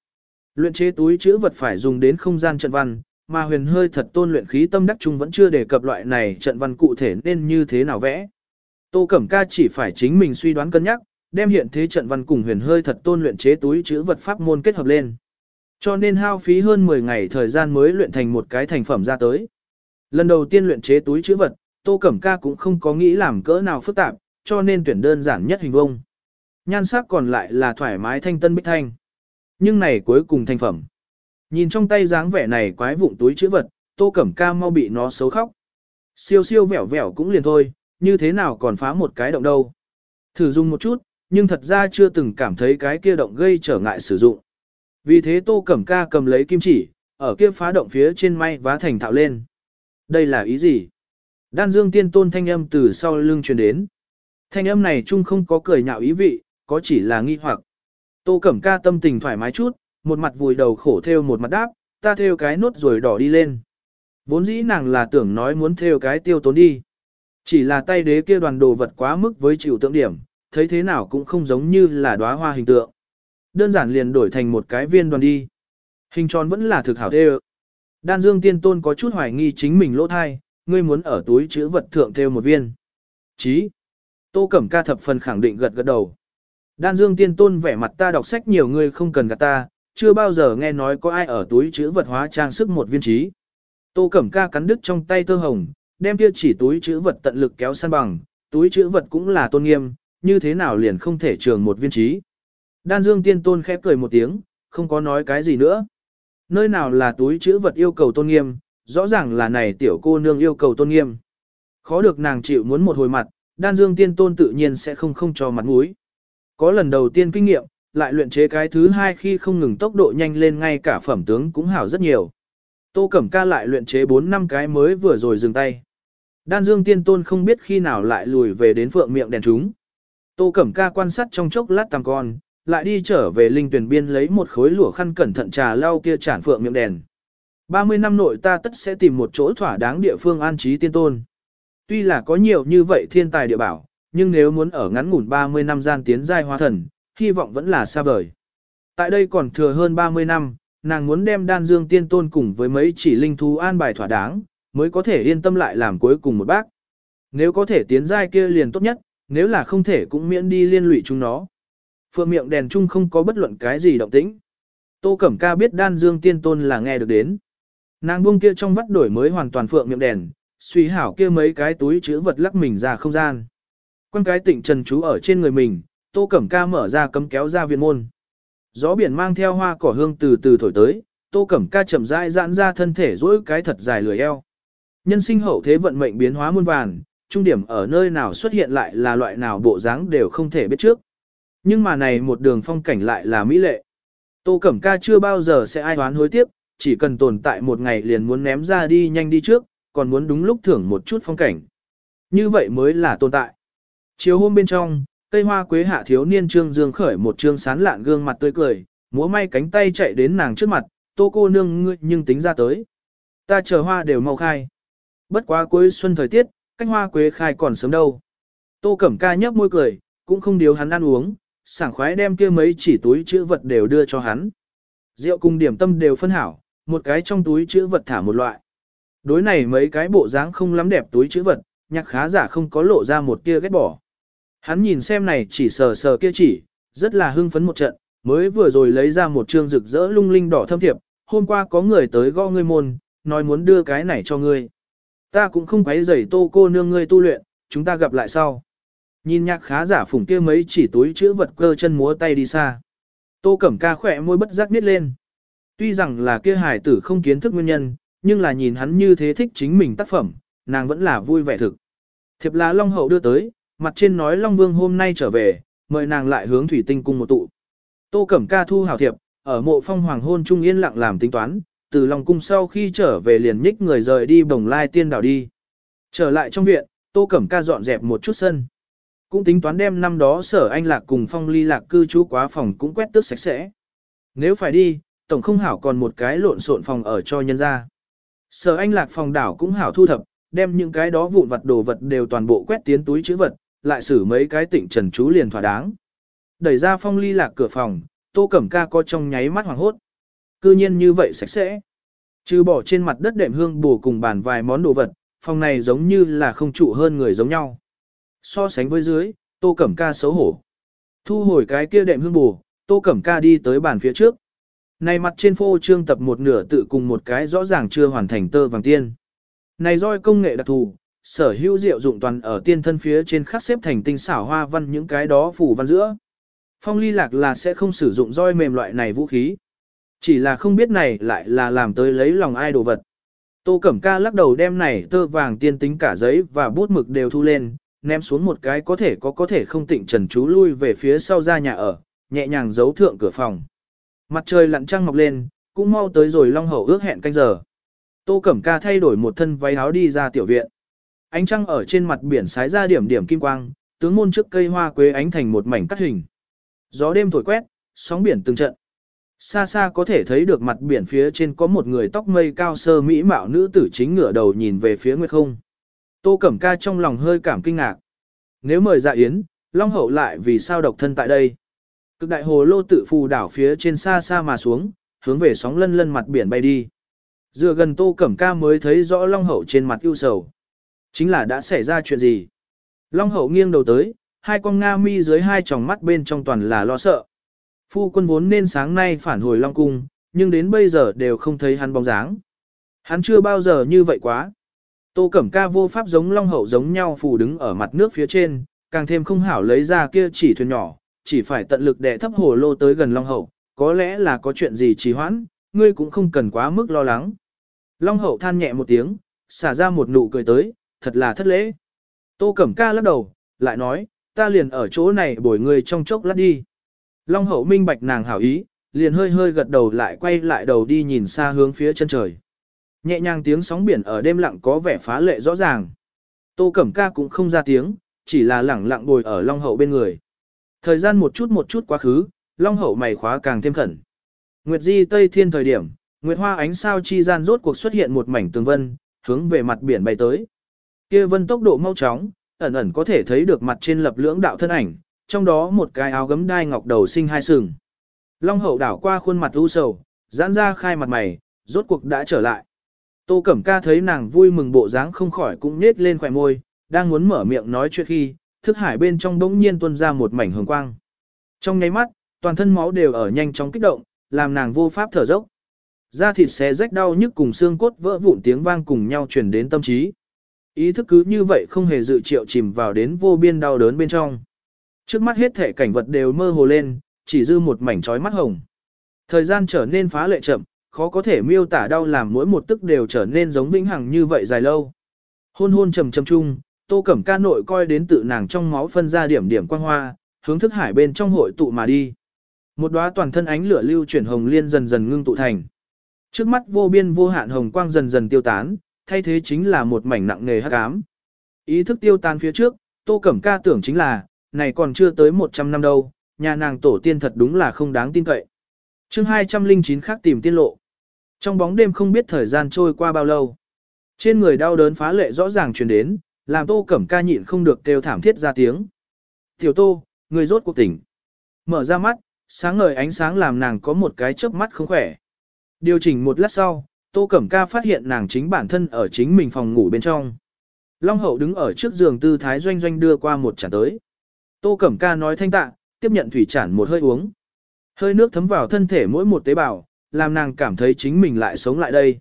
Luyện chế túi chữ vật phải dùng đến không gian trận văn, mà huyền hơi thật tôn luyện khí tâm đắc trung vẫn chưa đề cập loại này trận văn cụ thể nên như thế nào vẽ. Tô Cẩm Ca chỉ phải chính mình suy đoán cân nhắc, đem hiện thế trận văn cùng huyền hơi thật tôn luyện chế túi chữ vật pháp môn kết hợp lên. Cho nên hao phí hơn 10 ngày thời gian mới luyện thành một cái thành phẩm ra tới. Lần đầu tiên luyện chế túi chữ vật, Tô Cẩm Ca cũng không có nghĩ làm cỡ nào phức tạp, cho nên tuyển đơn giản nhất hình vông. Nhan sắc còn lại là thoải mái thanh tân bích thanh. Nhưng này cuối cùng thành phẩm. Nhìn trong tay dáng vẻ này quái vụng túi chữ vật, Tô Cẩm Ca mau bị nó xấu khóc. Siêu siêu vẻo vẻo cũng liền thôi, như thế nào còn phá một cái động đâu. Thử dùng một chút, nhưng thật ra chưa từng cảm thấy cái kia động gây trở ngại sử dụng. Vì thế Tô Cẩm Ca cầm lấy kim chỉ, ở kia phá động phía trên may vá thành thạo lên. Đây là ý gì? Đan Dương Tiên Tôn thanh âm từ sau lưng truyền đến. Thanh âm này chung không có cười nhạo ý vị, có chỉ là nghi hoặc. Tô Cẩm Ca tâm tình thoải mái chút, một mặt vùi đầu khổ theo một mặt đáp, ta theo cái nốt rồi đỏ đi lên. Vốn dĩ nàng là tưởng nói muốn theo cái tiêu tốn đi. Chỉ là tay đế kia đoàn đồ vật quá mức với chịu tượng điểm, thấy thế nào cũng không giống như là đóa hoa hình tượng. Đơn giản liền đổi thành một cái viên đoàn đi. Hình tròn vẫn là thực hảo theo. Đan Dương Tiên Tôn có chút hoài nghi chính mình lỗ thai, ngươi muốn ở túi chữ vật thượng theo một viên. Chí. Tô Cẩm Ca thập phần khẳng định gật gật đầu. Đan Dương Tiên Tôn vẻ mặt ta đọc sách nhiều người không cần gạt ta, chưa bao giờ nghe nói có ai ở túi chữ vật hóa trang sức một viên trí. Tô Cẩm Ca cắn đứt trong tay tơ hồng, đem kia chỉ túi chữ vật tận lực kéo săn bằng, túi chữ vật cũng là tôn nghiêm, như thế nào liền không thể trường một viên trí. Đan Dương Tiên Tôn khép cười một tiếng, không có nói cái gì nữa. Nơi nào là túi chữ vật yêu cầu tôn nghiêm, rõ ràng là này tiểu cô nương yêu cầu tôn nghiêm. Khó được nàng chịu muốn một hồi mặt, Đan Dương Tiên Tôn tự nhiên sẽ không không cho mặt mũi. Có lần đầu tiên kinh nghiệm, lại luyện chế cái thứ hai khi không ngừng tốc độ nhanh lên ngay cả phẩm tướng cũng hảo rất nhiều. Tô Cẩm Ca lại luyện chế 4 năm cái mới vừa rồi dừng tay. Đan Dương Tiên Tôn không biết khi nào lại lùi về đến phượng miệng đèn chúng. Tô Cẩm Ca quan sát trong chốc lát tầm con, lại đi trở về linh tuyển biên lấy một khối lụa khăn cẩn thận trà lau kia chản phượng miệng đèn. 30 năm nội ta tất sẽ tìm một chỗ thỏa đáng địa phương an trí tiên tôn. Tuy là có nhiều như vậy thiên tài địa bảo, nhưng nếu muốn ở ngắn ngủn 30 năm gian tiến giai hóa thần, hy vọng vẫn là xa vời. Tại đây còn thừa hơn 30 năm, nàng muốn đem đan dương tiên tôn cùng với mấy chỉ linh thú an bài thỏa đáng, mới có thể yên tâm lại làm cuối cùng một bác. Nếu có thể tiến giai kia liền tốt nhất, nếu là không thể cũng miễn đi liên lụy chúng nó. Phượng miệng đèn chung không có bất luận cái gì động tĩnh. Tô Cẩm Ca biết đan dương tiên tôn là nghe được đến. Nàng buông kia trong vắt đổi mới hoàn toàn phượng miệng đèn, suy hảo kia mấy cái túi chứa vật lắc mình ra không gian. Quan cái tịnh trần chú ở trên người mình, Tô Cẩm Ca mở ra cấm kéo ra viện môn. Gió biển mang theo hoa cỏ hương từ từ thổi tới, Tô Cẩm Ca chậm rãi giãn ra thân thể dỗi cái thật dài lười eo. Nhân sinh hậu thế vận mệnh biến hóa muôn vàn, trung điểm ở nơi nào xuất hiện lại là loại nào bộ dáng đều không thể biết trước. Nhưng mà này một đường phong cảnh lại là mỹ lệ. Tô Cẩm Ca chưa bao giờ sẽ ai đoán hối tiếc, chỉ cần tồn tại một ngày liền muốn ném ra đi nhanh đi trước, còn muốn đúng lúc thưởng một chút phong cảnh. Như vậy mới là tồn tại. Chiều hôm bên trong, cây hoa quế hạ thiếu niên trương dương khởi một trương sán lạn gương mặt tươi cười, múa may cánh tay chạy đến nàng trước mặt, tô cô nương ngươi nhưng tính ra tới. Ta chờ hoa đều mau khai. Bất quá cuối xuân thời tiết, cách hoa quế khai còn sớm đâu. Tô Cẩm Ca nhấp môi cười, cũng không điếu hắn ăn uống, sảng khoái đem kia mấy chỉ túi chữ vật đều đưa cho hắn. Rượu cùng điểm tâm đều phân hảo, một cái trong túi chữ vật thả một loại. Đối này mấy cái bộ dáng không lắm đẹp túi chữ vật, nhạc khá giả không có lộ ra một tia ghét bỏ. Hắn nhìn xem này chỉ sờ sờ kia chỉ, rất là hưng phấn một trận, mới vừa rồi lấy ra một trương rực rỡ lung linh đỏ thâm thiệp, hôm qua có người tới gõ ngươi môn, nói muốn đưa cái này cho ngươi. Ta cũng không quấy rầy tô cô nương ngươi tu luyện, chúng ta gặp lại sau. Nhìn nhạc khá giả phủng kia mấy chỉ túi chữ vật cơ chân múa tay đi xa. Tô cẩm ca khỏe môi bất giác nít lên. Tuy rằng là kia hài tử không kiến thức nguyên nhân, nhưng là nhìn hắn như thế thích chính mình tác phẩm, nàng vẫn là vui vẻ thực. Thiệp lá Long Hậu đưa tới, mặt trên nói Long Vương hôm nay trở về, mời nàng lại hướng thủy tinh cung một tụ. Tô Cẩm Ca thu hảo thiệp, ở mộ phong hoàng hôn trung yên lặng làm tính toán, từ Long Cung sau khi trở về liền nhích người rời đi bồng lai tiên đảo đi. Trở lại trong viện, Tô Cẩm Ca dọn dẹp một chút sân. Cũng tính toán đem năm đó sở anh lạc cùng phong ly lạc cư trú quá phòng cũng quét tước sạch sẽ. Nếu phải đi, tổng không hảo còn một cái lộn xộn phòng ở cho nhân ra. Sở anh lạc phòng đảo cũng hảo thu thập, đem những cái đó vụn vật đồ vật đều toàn bộ quét tiến túi chữ vật, lại xử mấy cái tịnh trần chú liền thỏa đáng. Đẩy ra phong ly lạc cửa phòng, tô cẩm ca có trong nháy mắt hoàng hốt. Cư nhiên như vậy sạch sẽ. Trừ bỏ trên mặt đất đệm hương bù cùng bàn vài món đồ vật, phòng này giống như là không trụ hơn người giống nhau. So sánh với dưới, tô cẩm ca xấu hổ. Thu hồi cái kia đệm hương bù, tô cẩm ca đi tới bàn phía trước. Này mặt trên phô trương tập một nửa tự cùng một cái rõ ràng chưa hoàn thành tơ vàng tiên. Này roi công nghệ đặc thù, sở hữu diệu dụng toàn ở tiên thân phía trên khắc xếp thành tinh xảo hoa văn những cái đó phủ văn giữa. Phong ly lạc là sẽ không sử dụng roi mềm loại này vũ khí. Chỉ là không biết này lại là làm tới lấy lòng ai đồ vật. Tô Cẩm Ca lắc đầu đem này tơ vàng tiên tính cả giấy và bút mực đều thu lên, ném xuống một cái có thể có có thể không tịnh trần chú lui về phía sau ra nhà ở, nhẹ nhàng giấu thượng cửa phòng. Mặt trời lặn trăng mọc lên, cũng mau tới rồi long hậu ước hẹn canh giờ. Tô Cẩm Ca thay đổi một thân váy áo đi ra tiểu viện. Ánh trăng ở trên mặt biển sái ra điểm điểm kim quang, tướng môn trước cây hoa quế ánh thành một mảnh cắt hình. Gió đêm thổi quét, sóng biển từng trận. Xa xa có thể thấy được mặt biển phía trên có một người tóc mây cao sơ mỹ mạo nữ tử chính ngửa đầu nhìn về phía nguyệt không. Tô Cẩm Ca trong lòng hơi cảm kinh ngạc. Nếu mời dạ yến, Long Hậu lại vì sao độc thân tại đây? Cực đại hồ lô tự phù đảo phía trên xa xa mà xuống, hướng về sóng lân lân mặt biển bay đi. Dựa gần Tô Cẩm Ca mới thấy rõ Long Hậu trên mặt ưu sầu. Chính là đã xảy ra chuyện gì? Long Hậu nghiêng đầu tới, hai con Nga mi dưới hai tròng mắt bên trong toàn là lo sợ. Phu quân vốn nên sáng nay phản hồi Long Cung, nhưng đến bây giờ đều không thấy hắn bóng dáng. Hắn chưa bao giờ như vậy quá. Tô Cẩm Ca vô pháp giống Long Hậu giống nhau phù đứng ở mặt nước phía trên, càng thêm không hảo lấy ra kia chỉ thuyền nhỏ, chỉ phải tận lực đè thấp hồ lô tới gần Long Hậu, có lẽ là có chuyện gì trì hoãn, ngươi cũng không cần quá mức lo lắng. Long Hậu than nhẹ một tiếng, xả ra một nụ cười tới, thật là thất lễ. Tô Cẩm Ca lắc đầu, lại nói, ta liền ở chỗ này bồi ngươi trong chốc lát đi. Long Hậu minh bạch nàng hảo ý, liền hơi hơi gật đầu lại quay lại đầu đi nhìn xa hướng phía chân trời. Nhẹ nhàng tiếng sóng biển ở đêm lặng có vẻ phá lệ rõ ràng. Tô Cẩm Ca cũng không ra tiếng, chỉ là lẳng lặng ngồi ở Long Hậu bên người. Thời gian một chút một chút quá khứ, Long Hậu mày khóa càng thêm khẩn. Nguyệt Di Tây Thiên thời điểm, Nguyệt Hoa ánh sao chi gian rốt cuộc xuất hiện một mảnh tường vân, hướng về mặt biển bay tới. Kia vân tốc độ mau chóng, ẩn ẩn có thể thấy được mặt trên lập lưỡng đạo thân ảnh, trong đó một cái áo gấm đai ngọc đầu sinh hai sừng. Long Hậu đảo qua khuôn mặt u sầu, giãn ra khai mặt mày, rốt cuộc đã trở lại. Tô Cẩm Ca thấy nàng vui mừng bộ dáng không khỏi cũng nết lên khỏe môi, đang muốn mở miệng nói chuyện khi, thức hải bên trong đống nhiên tuôn ra một mảnh hường quang. Trong nháy mắt, toàn thân máu đều ở nhanh chóng kích động, làm nàng vô pháp thở dốc. Da thịt xé rách đau nhức cùng xương cốt vỡ vụn tiếng vang cùng nhau truyền đến tâm trí. Ý thức cứ như vậy không hề dự triệu chìm vào đến vô biên đau đớn bên trong. Trước mắt hết thể cảnh vật đều mơ hồ lên, chỉ dư một mảnh trói mắt hồng. Thời gian trở nên phá lệ chậm, khó có thể miêu tả đau làm mỗi một tức đều trở nên giống vĩnh hằng như vậy dài lâu. Hôn hôn trầm trầm chung, Tô Cẩm Ca nội coi đến tự nàng trong máu phân ra điểm điểm quang hoa, hướng thức hải bên trong hội tụ mà đi. Một đóa toàn thân ánh lửa lưu chuyển hồng liên dần dần ngưng tụ thành. Trước mắt vô biên vô hạn hồng quang dần dần tiêu tán, thay thế chính là một mảnh nặng nề hắc ám. Ý thức tiêu tan phía trước, Tô Cẩm Ca tưởng chính là, này còn chưa tới 100 năm đâu, nhà nàng tổ tiên thật đúng là không đáng tin cậy. chương 209 khác tìm tiên lộ. Trong bóng đêm không biết thời gian trôi qua bao lâu. Trên người đau đớn phá lệ rõ ràng truyền đến, làm Tô Cẩm Ca nhịn không được kêu thảm thiết ra tiếng. Tiểu Tô, người rốt cuộc tỉnh. Mở ra mắt, sáng ngời ánh sáng làm nàng có một cái chớp mắt không khỏe. Điều chỉnh một lát sau, Tô Cẩm Ca phát hiện nàng chính bản thân ở chính mình phòng ngủ bên trong. Long Hậu đứng ở trước giường tư thái doanh doanh đưa qua một chản tới. Tô Cẩm Ca nói thanh tạ, tiếp nhận thủy chản một hơi uống. Hơi nước thấm vào thân thể mỗi một tế bào, làm nàng cảm thấy chính mình lại sống lại đây.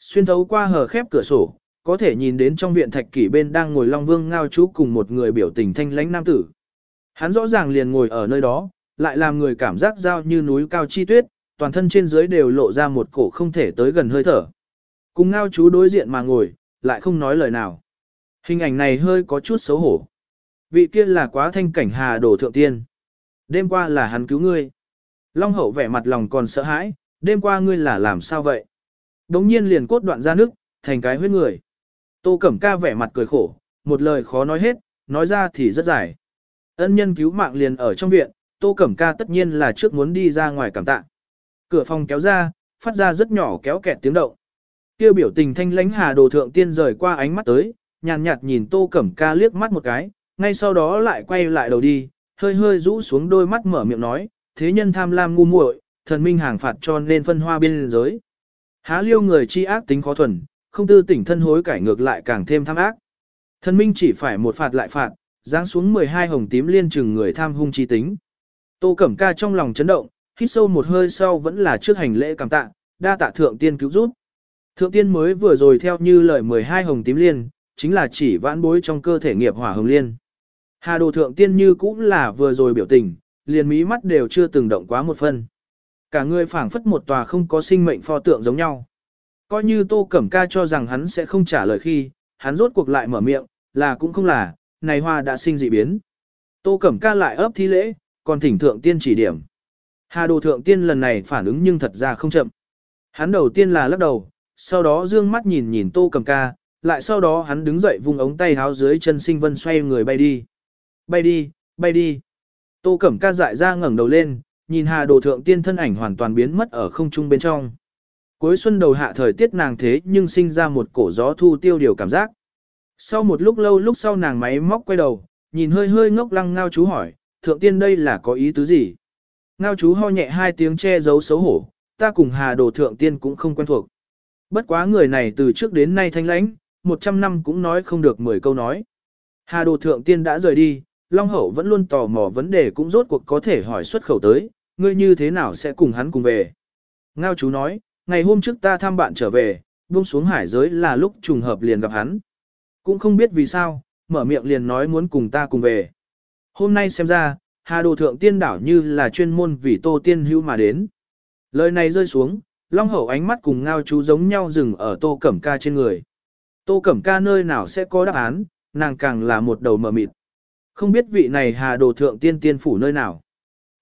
Xuyên thấu qua hờ khép cửa sổ, có thể nhìn đến trong viện thạch kỷ bên đang ngồi Long Vương ngao chú cùng một người biểu tình thanh lãnh nam tử. Hắn rõ ràng liền ngồi ở nơi đó, lại làm người cảm giác giao như núi cao chi tuyết, toàn thân trên dưới đều lộ ra một cổ không thể tới gần hơi thở. Cùng ngao chú đối diện mà ngồi, lại không nói lời nào. Hình ảnh này hơi có chút xấu hổ. Vị kia là quá thanh cảnh hà đổ thượng tiên. Đêm qua là hắn cứu ngươi. Long hậu vẻ mặt lòng còn sợ hãi, đêm qua ngươi là làm sao vậy? Đống nhiên liền cốt đoạn ra nước, thành cái huyết người. Tô Cẩm Ca vẻ mặt cười khổ, một lời khó nói hết, nói ra thì rất dài. Ân nhân cứu mạng liền ở trong viện, Tô Cẩm Ca tất nhiên là trước muốn đi ra ngoài cảm tạ. Cửa phòng kéo ra, phát ra rất nhỏ kéo kẹt tiếng động. Kêu biểu tình thanh lãnh hà đồ thượng tiên rời qua ánh mắt tới, nhàn nhạt nhìn Tô Cẩm Ca liếc mắt một cái, ngay sau đó lại quay lại đầu đi, hơi hơi rũ xuống đôi mắt mở miệng nói, thế nhân tham lam ngu muội, thần minh hàng phạt cho nên phân hoa biên giới. Há liêu người chi ác tính khó thuần, không tư tỉnh thân hối cải ngược lại càng thêm tham ác. Thần minh chỉ phải một phạt lại phạt, giáng xuống 12 hồng tím liên trừng người tham hung chi tính. Tô Cẩm Ca trong lòng chấn động, hít sâu một hơi sau vẫn là trước hành lễ cảm tạ, đa tạ thượng tiên cứu giúp. Thượng tiên mới vừa rồi theo như lời 12 hồng tím liên, chính là chỉ vãn bối trong cơ thể nghiệp hỏa hồng liên. Hà đồ thượng tiên như cũng là vừa rồi biểu tình, liền mí mắt đều chưa từng động quá một phân. Cả người phảng phất một tòa không có sinh mệnh pho tượng giống nhau. Coi như Tô Cẩm Ca cho rằng hắn sẽ không trả lời khi, hắn rốt cuộc lại mở miệng, là cũng không là, này hoa đã sinh dị biến. Tô Cẩm Ca lại ấp thi lễ, còn thỉnh thượng tiên chỉ điểm. Hà đồ thượng tiên lần này phản ứng nhưng thật ra không chậm. Hắn đầu tiên là lắc đầu, sau đó dương mắt nhìn nhìn Tô Cẩm Ca, lại sau đó hắn đứng dậy vùng ống tay háo dưới chân sinh vân xoay người bay đi. Bay đi, bay đi. Tô Cẩm Ca dại ra ngẩng đầu lên, nhìn Hà Đồ Thượng Tiên thân ảnh hoàn toàn biến mất ở không trung bên trong. Cuối xuân đầu hạ thời tiết nàng thế nhưng sinh ra một cổ gió thu tiêu điều cảm giác. Sau một lúc lâu lúc sau nàng máy móc quay đầu, nhìn hơi hơi ngốc lăng ngao chú hỏi, Thượng Tiên đây là có ý tứ gì? Ngao chú ho nhẹ hai tiếng che giấu xấu hổ, ta cùng Hà Đồ Thượng Tiên cũng không quen thuộc. Bất quá người này từ trước đến nay thanh lãnh, một trăm năm cũng nói không được mười câu nói. Hà Đồ Thượng Tiên đã rời đi, Long Hậu vẫn luôn tò mò vấn đề cũng rốt cuộc có thể hỏi xuất khẩu tới, ngươi như thế nào sẽ cùng hắn cùng về. Ngao chú nói, ngày hôm trước ta thăm bạn trở về, buông xuống hải giới là lúc trùng hợp liền gặp hắn. Cũng không biết vì sao, mở miệng liền nói muốn cùng ta cùng về. Hôm nay xem ra, Hà Đồ Thượng Tiên đảo như là chuyên môn vì Tô Tiên hữu mà đến. Lời này rơi xuống, Long Hậu ánh mắt cùng Ngao chú giống nhau dừng ở Tô Cẩm Ca trên người. Tô Cẩm Ca nơi nào sẽ có đáp án, nàng càng là một đầu mờ mịt. Không biết vị này hà đồ thượng tiên tiên phủ nơi nào.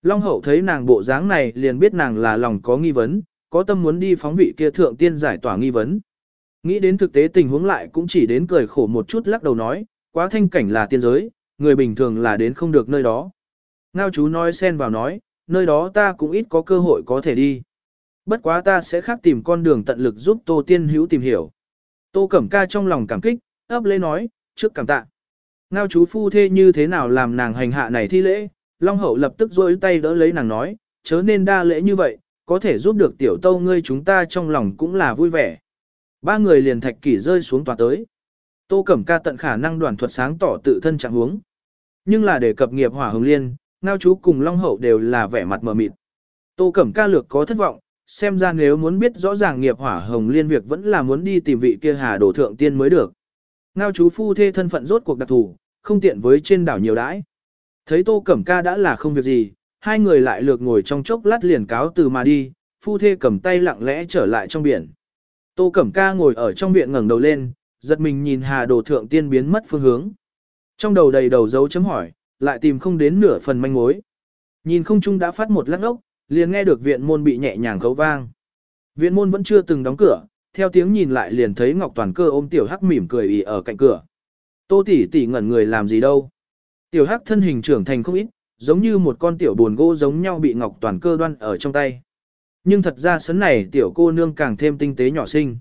Long hậu thấy nàng bộ dáng này liền biết nàng là lòng có nghi vấn, có tâm muốn đi phóng vị kia thượng tiên giải tỏa nghi vấn. Nghĩ đến thực tế tình huống lại cũng chỉ đến cười khổ một chút lắc đầu nói, quá thanh cảnh là tiên giới, người bình thường là đến không được nơi đó. Ngao chú nói xen vào nói, nơi đó ta cũng ít có cơ hội có thể đi. Bất quá ta sẽ khác tìm con đường tận lực giúp Tô Tiên Hữu tìm hiểu. Tô Cẩm Ca trong lòng cảm kích, ấp lê nói, trước cảm tạ. Ngao chú phu thê như thế nào làm nàng hành hạ này thi lễ, Long Hậu lập tức rôi tay đỡ lấy nàng nói, chớ nên đa lễ như vậy, có thể giúp được tiểu tâu ngươi chúng ta trong lòng cũng là vui vẻ. Ba người liền thạch kỷ rơi xuống tòa tới. Tô Cẩm Ca tận khả năng đoàn thuật sáng tỏ tự thân trạng huống. Nhưng là để cập nghiệp hỏa hồng liên, Ngao chú cùng Long Hậu đều là vẻ mặt mờ mịt. Tô Cẩm Ca lược có thất vọng, xem ra nếu muốn biết rõ ràng nghiệp hỏa hồng liên việc vẫn là muốn đi tìm vị kia hà đổ thượng tiên mới được. Ngao chú phu thê thân phận rốt cuộc đặc thù, không tiện với trên đảo nhiều đãi. Thấy Tô Cẩm Ca đã là không việc gì, hai người lại lược ngồi trong chốc lát liền cáo từ mà đi, phu thê cầm tay lặng lẽ trở lại trong biển. Tô Cẩm Ca ngồi ở trong viện ngẩng đầu lên, giật mình nhìn Hà Đồ Thượng Tiên biến mất phương hướng. Trong đầu đầy đầu dấu chấm hỏi, lại tìm không đến nửa phần manh mối. Nhìn không trung đã phát một lắc ốc, liền nghe được viện môn bị nhẹ nhàng khấu vang. Viện môn vẫn chưa từng đóng cửa, theo tiếng nhìn lại liền thấy Ngọc Toàn Cơ ôm Tiểu Hắc mỉm cười ỉ ở cạnh cửa. Tô tỷ tỷ ngẩn người làm gì đâu. Tiểu Hắc thân hình trưởng thành không ít, giống như một con tiểu buồn gỗ giống nhau bị Ngọc Toàn Cơ đoan ở trong tay. Nhưng thật ra sấn này tiểu cô nương càng thêm tinh tế nhỏ xinh.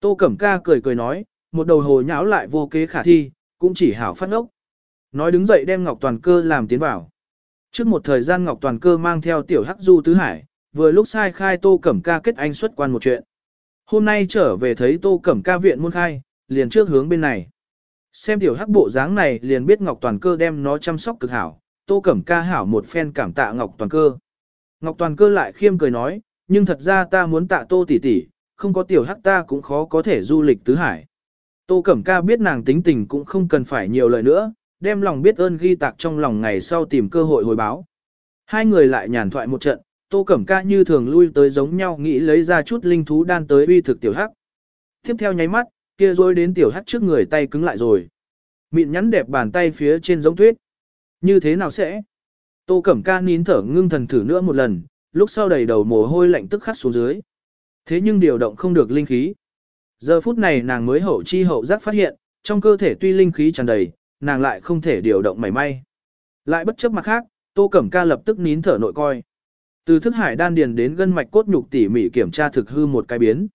Tô Cẩm Ca cười cười nói, một đầu hồ nháo lại vô kế khả thi, cũng chỉ hảo phát ốc. Nói đứng dậy đem Ngọc Toàn Cơ làm tiến vào. Trước một thời gian Ngọc Toàn Cơ mang theo tiểu Hắc Du Tứ Hải, vừa lúc sai khai Tô Cẩm Ca kết anh xuất quan một chuyện. Hôm nay trở về thấy Tô Cẩm Ca viện môn khai, liền trước hướng bên này. Xem tiểu hắc bộ dáng này liền biết Ngọc Toàn Cơ đem nó chăm sóc cực hảo, Tô Cẩm Ca hảo một phen cảm tạ Ngọc Toàn Cơ. Ngọc Toàn Cơ lại khiêm cười nói, nhưng thật ra ta muốn tạ Tô tỷ tỷ, không có tiểu hắc ta cũng khó có thể du lịch tứ hải. Tô Cẩm Ca biết nàng tính tình cũng không cần phải nhiều lời nữa, đem lòng biết ơn ghi tạc trong lòng ngày sau tìm cơ hội hồi báo. Hai người lại nhàn thoại một trận, Tô Cẩm Ca như thường lui tới giống nhau nghĩ lấy ra chút linh thú đan tới uy thực tiểu hắc. Tiếp theo nháy mắt, kia rồi đến tiểu hắc trước người tay cứng lại rồi. Mịn nhắn đẹp bàn tay phía trên giống tuyết. Như thế nào sẽ? Tô Cẩm Ca nín thở ngưng thần thử nữa một lần, lúc sau đầy đầu mồ hôi lạnh tức khắc xuống dưới. Thế nhưng điều động không được linh khí. Giờ phút này nàng mới hậu chi hậu giác phát hiện, trong cơ thể tuy linh khí tràn đầy, nàng lại không thể điều động mảy may. Lại bất chấp mặt khác, Tô Cẩm Ca lập tức nín thở nội coi. Từ thức hải đan điền đến gân mạch cốt nhục tỉ mỉ kiểm tra thực hư một cái biến.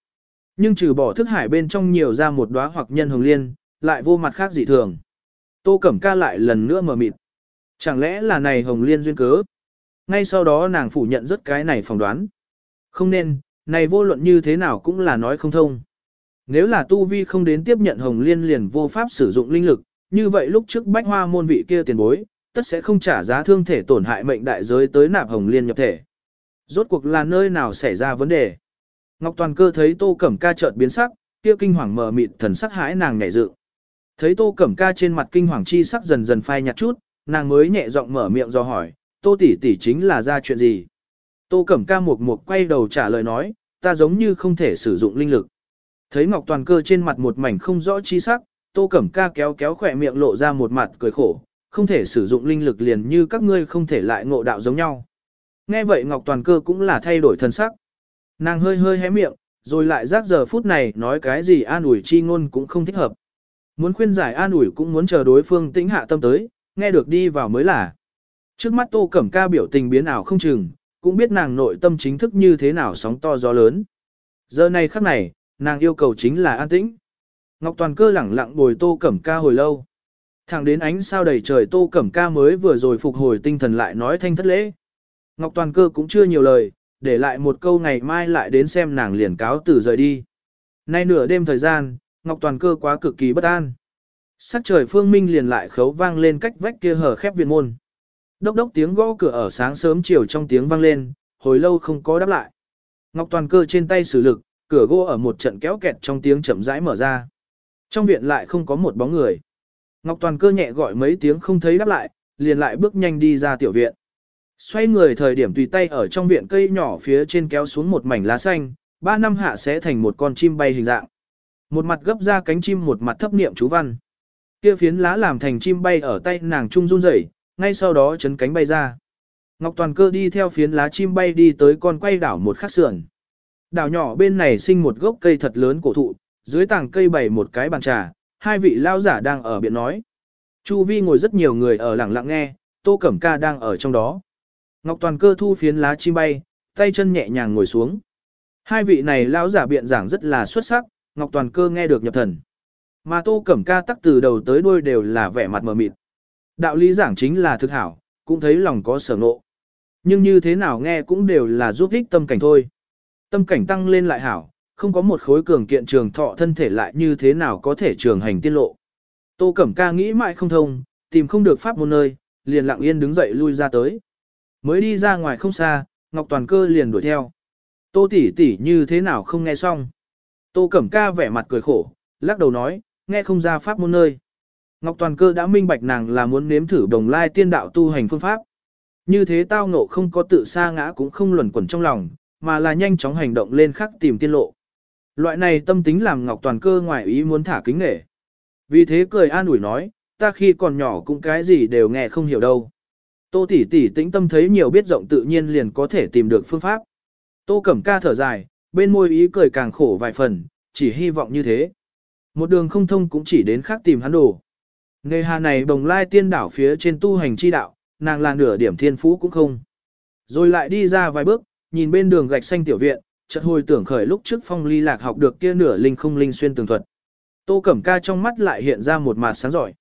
Nhưng trừ bỏ thức hải bên trong nhiều ra một đóa hoặc nhân hồng liên, lại vô mặt khác dị thường. Tô Cẩm Ca lại lần nữa mở mịt. Chẳng lẽ là này hồng liên duyên cớ? Ngay sau đó nàng phủ nhận rất cái này phỏng đoán. Không nên, này vô luận như thế nào cũng là nói không thông. Nếu là tu vi không đến tiếp nhận hồng liên liền vô pháp sử dụng linh lực, như vậy lúc trước bách hoa môn vị kia tiền bối, tất sẽ không trả giá thương thể tổn hại mệnh đại giới tới nạp hồng liên nhập thể. Rốt cuộc là nơi nào xảy ra vấn đề? Ngọc Toàn Cơ thấy Tô Cẩm Ca chợt biến sắc, kia kinh hoàng mờ mịt thần sắc hãi nàng nhảy dựng. Thấy Tô Cẩm Ca trên mặt kinh hoàng chi sắc dần dần phai nhạt chút, nàng mới nhẹ giọng mở miệng do hỏi, Tô tỷ tỷ chính là ra chuyện gì? Tô Cẩm Ca mục mục quay đầu trả lời nói, ta giống như không thể sử dụng linh lực. Thấy Ngọc Toàn Cơ trên mặt một mảnh không rõ chi sắc, Tô Cẩm Ca kéo kéo khỏe miệng lộ ra một mặt cười khổ, không thể sử dụng linh lực liền như các ngươi không thể lại ngộ đạo giống nhau. Nghe vậy Ngọc Toàn Cơ cũng là thay đổi thần sắc. Nàng hơi hơi hé miệng, rồi lại giác giờ phút này nói cái gì an ủi chi ngôn cũng không thích hợp. Muốn khuyên giải an ủi cũng muốn chờ đối phương tĩnh hạ tâm tới, nghe được đi vào mới là. Trước mắt Tô Cẩm Ca biểu tình biến ảo không chừng, cũng biết nàng nội tâm chính thức như thế nào sóng to gió lớn. Giờ này khắc này, nàng yêu cầu chính là an tĩnh. Ngọc Toàn Cơ lẳng lặng bồi Tô Cẩm Ca hồi lâu. Thẳng đến ánh sao đầy trời Tô Cẩm Ca mới vừa rồi phục hồi tinh thần lại nói thanh thất lễ. Ngọc Toàn Cơ cũng chưa nhiều lời, để lại một câu ngày mai lại đến xem nàng liền cáo từ rời đi. Nay nửa đêm thời gian, Ngọc Toàn Cơ quá cực kỳ bất an. Sắc trời phương minh liền lại khấu vang lên cách vách kia hở khép viện môn. Đốc đốc tiếng gõ cửa ở sáng sớm chiều trong tiếng vang lên, hồi lâu không có đáp lại. Ngọc Toàn Cơ trên tay sử lực, cửa gỗ ở một trận kéo kẹt trong tiếng chậm rãi mở ra. Trong viện lại không có một bóng người. Ngọc Toàn Cơ nhẹ gọi mấy tiếng không thấy đáp lại, liền lại bước nhanh đi ra tiểu viện. Xoay người thời điểm tùy tay ở trong viện cây nhỏ phía trên kéo xuống một mảnh lá xanh, ba năm hạ sẽ thành một con chim bay hình dạng. Một mặt gấp ra cánh chim một mặt thấp niệm chú văn. Kia phiến lá làm thành chim bay ở tay nàng trung run rẩy, ngay sau đó chấn cánh bay ra. Ngọc Toàn Cơ đi theo phiến lá chim bay đi tới con quay đảo một khắc sườn. Đảo nhỏ bên này sinh một gốc cây thật lớn cổ thụ, dưới tảng cây bày một cái bàn trà, hai vị lao giả đang ở biện nói. Chu vi ngồi rất nhiều người ở lặng lặng nghe, Tô Cẩm Ca đang ở trong đó. Ngọc Toàn Cơ thu phiến lá chim bay, tay chân nhẹ nhàng ngồi xuống. Hai vị này lão giả biện giảng rất là xuất sắc, Ngọc Toàn Cơ nghe được nhập thần. Mà Tô Cẩm Ca tắc từ đầu tới đuôi đều là vẻ mặt mờ mịt. Đạo lý giảng chính là thực hảo, cũng thấy lòng có sở ngộ. Nhưng như thế nào nghe cũng đều là giúp ích tâm cảnh thôi. Tâm cảnh tăng lên lại hảo, không có một khối cường kiện trường thọ thân thể lại như thế nào có thể trường hành tiên lộ. Tô Cẩm Ca nghĩ mãi không thông, tìm không được pháp môn nơi, liền lặng yên đứng dậy lui ra tới. Mới đi ra ngoài không xa, Ngọc Toàn Cơ liền đuổi theo. Tô tỷ tỷ như thế nào không nghe xong. Tô Cẩm Ca vẻ mặt cười khổ, lắc đầu nói, nghe không ra pháp môn nơi. Ngọc Toàn Cơ đã minh bạch nàng là muốn nếm thử đồng lai tiên đạo tu hành phương pháp. Như thế tao ngộ không có tự sa ngã cũng không luẩn quẩn trong lòng, mà là nhanh chóng hành động lên khắc tìm tiên lộ. Loại này tâm tính làm Ngọc Toàn Cơ ngoài ý muốn thả kính nể. Vì thế cười an ủi nói, ta khi còn nhỏ cũng cái gì đều nghe không hiểu đâu. Tô tỷ tỷ tĩnh tâm thấy nhiều biết rộng tự nhiên liền có thể tìm được phương pháp. Tô Cẩm Ca thở dài, bên môi ý cười càng khổ vài phần, chỉ hy vọng như thế. Một đường không thông cũng chỉ đến khác tìm hắn đồ. Nghề hà này bồng lai tiên đảo phía trên tu hành chi đạo, nàng là nửa điểm thiên phú cũng không. Rồi lại đi ra vài bước, nhìn bên đường gạch xanh tiểu viện, chợt hồi tưởng khởi lúc trước phong ly lạc học được kia nửa linh không linh xuyên tường thuật. Tô Cẩm Ca trong mắt lại hiện ra một mặt sáng giỏi.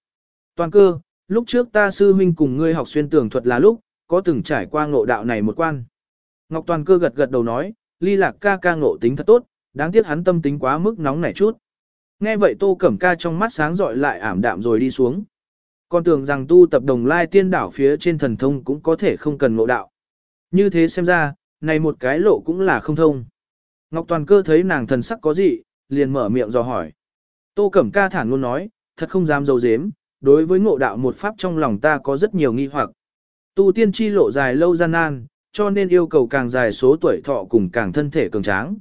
Toàn cơ, lúc trước ta sư huynh cùng ngươi học xuyên tường thuật là lúc, có từng trải qua ngộ đạo này một quan. Ngọc Toàn cơ gật gật đầu nói, ly lạc ca ca ngộ tính thật tốt, đáng tiếc hắn tâm tính quá mức nóng nảy chút. Nghe vậy Tô Cẩm Ca trong mắt sáng dọi lại ảm đạm rồi đi xuống. Còn tưởng rằng tu tập đồng lai tiên đảo phía trên thần thông cũng có thể không cần ngộ đạo. Như thế xem ra, này một cái lộ cũng là không thông. Ngọc Toàn cơ thấy nàng thần sắc có gì, liền mở miệng dò hỏi. Tô Cẩm Ca thản luôn nói, thật không dám dầu dếm, đối với ngộ đạo một pháp trong lòng ta có rất nhiều nghi hoặc. Tu tiên chi lộ dài lâu gian nan, cho nên yêu cầu càng dài số tuổi thọ cùng càng thân thể cường tráng.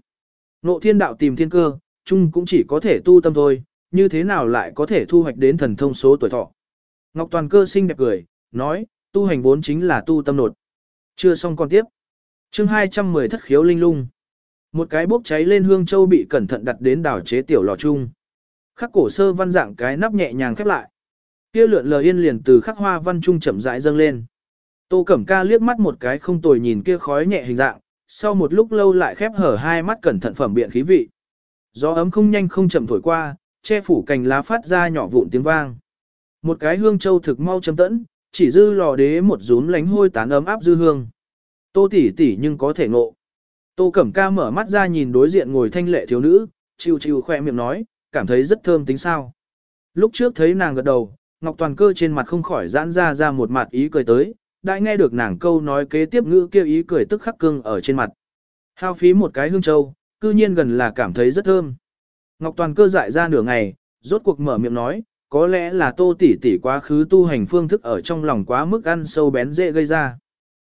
Ngộ thiên đạo tìm thiên cơ, chung cũng chỉ có thể tu tâm thôi, như thế nào lại có thể thu hoạch đến thần thông số tuổi thọ. Ngọc Toàn cơ xinh đẹp cười, nói, tu hành vốn chính là tu tâm nột. Chưa xong còn tiếp. chương 210 thất khiếu linh lung. Một cái bốc cháy lên hương châu bị cẩn thận đặt đến đảo chế tiểu lò chung. Khắc cổ sơ văn dạng cái nắp nhẹ nhàng khép lại. Kia lượn lờ yên liền từ khắc hoa văn trung chậm rãi dâng lên. Tô Cẩm Ca liếc mắt một cái không tồi nhìn kia khói nhẹ hình dạng, sau một lúc lâu lại khép hở hai mắt cẩn thận phẩm biện khí vị. Gió ấm không nhanh không chậm thổi qua, che phủ cành lá phát ra nhỏ vụn tiếng vang. Một cái hương châu thực mau chấm tẫn, chỉ dư lò đế một rúm lánh hôi tán ấm áp dư hương. Tô tỷ tỷ nhưng có thể ngộ. Tô Cẩm Ca mở mắt ra nhìn đối diện ngồi thanh lệ thiếu nữ, chiêu chiêu khoe miệng nói, cảm thấy rất thơm tính sao. Lúc trước thấy nàng gật đầu, Ngọc Toàn Cơ trên mặt không khỏi giãn ra ra một mặt ý cười tới, đã nghe được nàng câu nói kế tiếp ngữ kêu ý cười tức khắc cưng ở trên mặt. Hao phí một cái hương châu, cư nhiên gần là cảm thấy rất thơm. Ngọc Toàn Cơ dại ra nửa ngày, rốt cuộc mở miệng nói, có lẽ là tô tỷ tỷ quá khứ tu hành phương thức ở trong lòng quá mức ăn sâu bén dễ gây ra.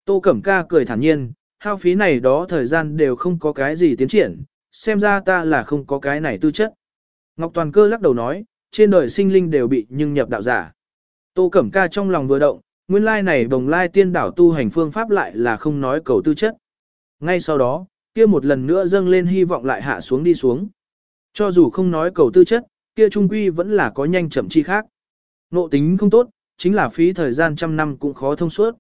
Tô Cẩm Ca cười thản nhiên, hao phí này đó thời gian đều không có cái gì tiến triển, xem ra ta là không có cái này tư chất. Ngọc Toàn Cơ lắc đầu nói, trên đời sinh linh đều bị nhưng nhập đạo giả. Tô Cẩm Ca trong lòng vừa động, nguyên lai này đồng lai tiên đảo tu hành phương pháp lại là không nói cầu tư chất. Ngay sau đó, kia một lần nữa dâng lên hy vọng lại hạ xuống đi xuống. Cho dù không nói cầu tư chất, kia trung quy vẫn là có nhanh chậm chi khác. Nộ tính không tốt, chính là phí thời gian trăm năm cũng khó thông suốt.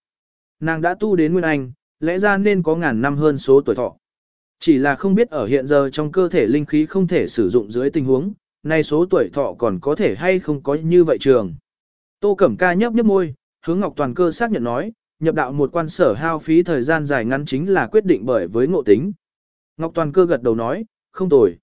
Nàng đã tu đến Nguyên Anh, lẽ ra nên có ngàn năm hơn số tuổi thọ. Chỉ là không biết ở hiện giờ trong cơ thể linh khí không thể sử dụng dưới tình huống, nay số tuổi thọ còn có thể hay không có như vậy trường. Tô Cẩm Ca nhấp nhấp môi, hướng Ngọc Toàn Cơ xác nhận nói, nhập đạo một quan sở hao phí thời gian dài ngắn chính là quyết định bởi với ngộ tính. Ngọc Toàn Cơ gật đầu nói, không tồi.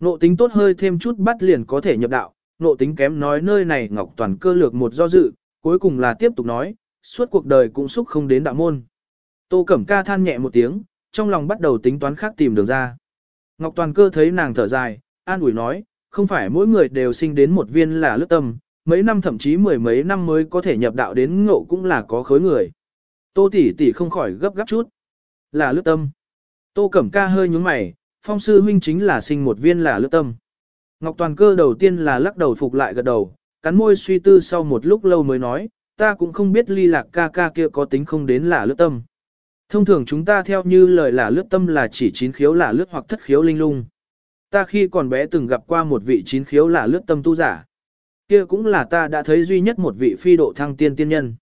Ngộ tính tốt hơi thêm chút bắt liền có thể nhập đạo, ngộ tính kém nói nơi này Ngọc Toàn Cơ lược một do dự, cuối cùng là tiếp tục nói, suốt cuộc đời cũng xúc không đến đạo môn. Tô Cẩm Ca than nhẹ một tiếng, trong lòng bắt đầu tính toán khác tìm đường ra. Ngọc Toàn Cơ thấy nàng thở dài, an ủi nói, không phải mỗi người đều sinh đến một viên là lướt tâm, mấy năm thậm chí mười mấy năm mới có thể nhập đạo đến ngộ cũng là có khối người. Tô tỷ tỷ không khỏi gấp gáp chút. Là lướt tâm. Tô Cẩm Ca hơi nhướng mày, phong sư huynh chính là sinh một viên là lướt tâm. Ngọc Toàn Cơ đầu tiên là lắc đầu phục lại gật đầu, cắn môi suy tư sau một lúc lâu mới nói, ta cũng không biết ly lạc ca ca kia có tính không đến là lướt tâm. Thông thường chúng ta theo như lời là lướt tâm là chỉ chín khiếu là lướt hoặc thất khiếu linh lung. Ta khi còn bé từng gặp qua một vị chín khiếu là lướt tâm tu giả. Kia cũng là ta đã thấy duy nhất một vị phi độ thăng tiên tiên nhân.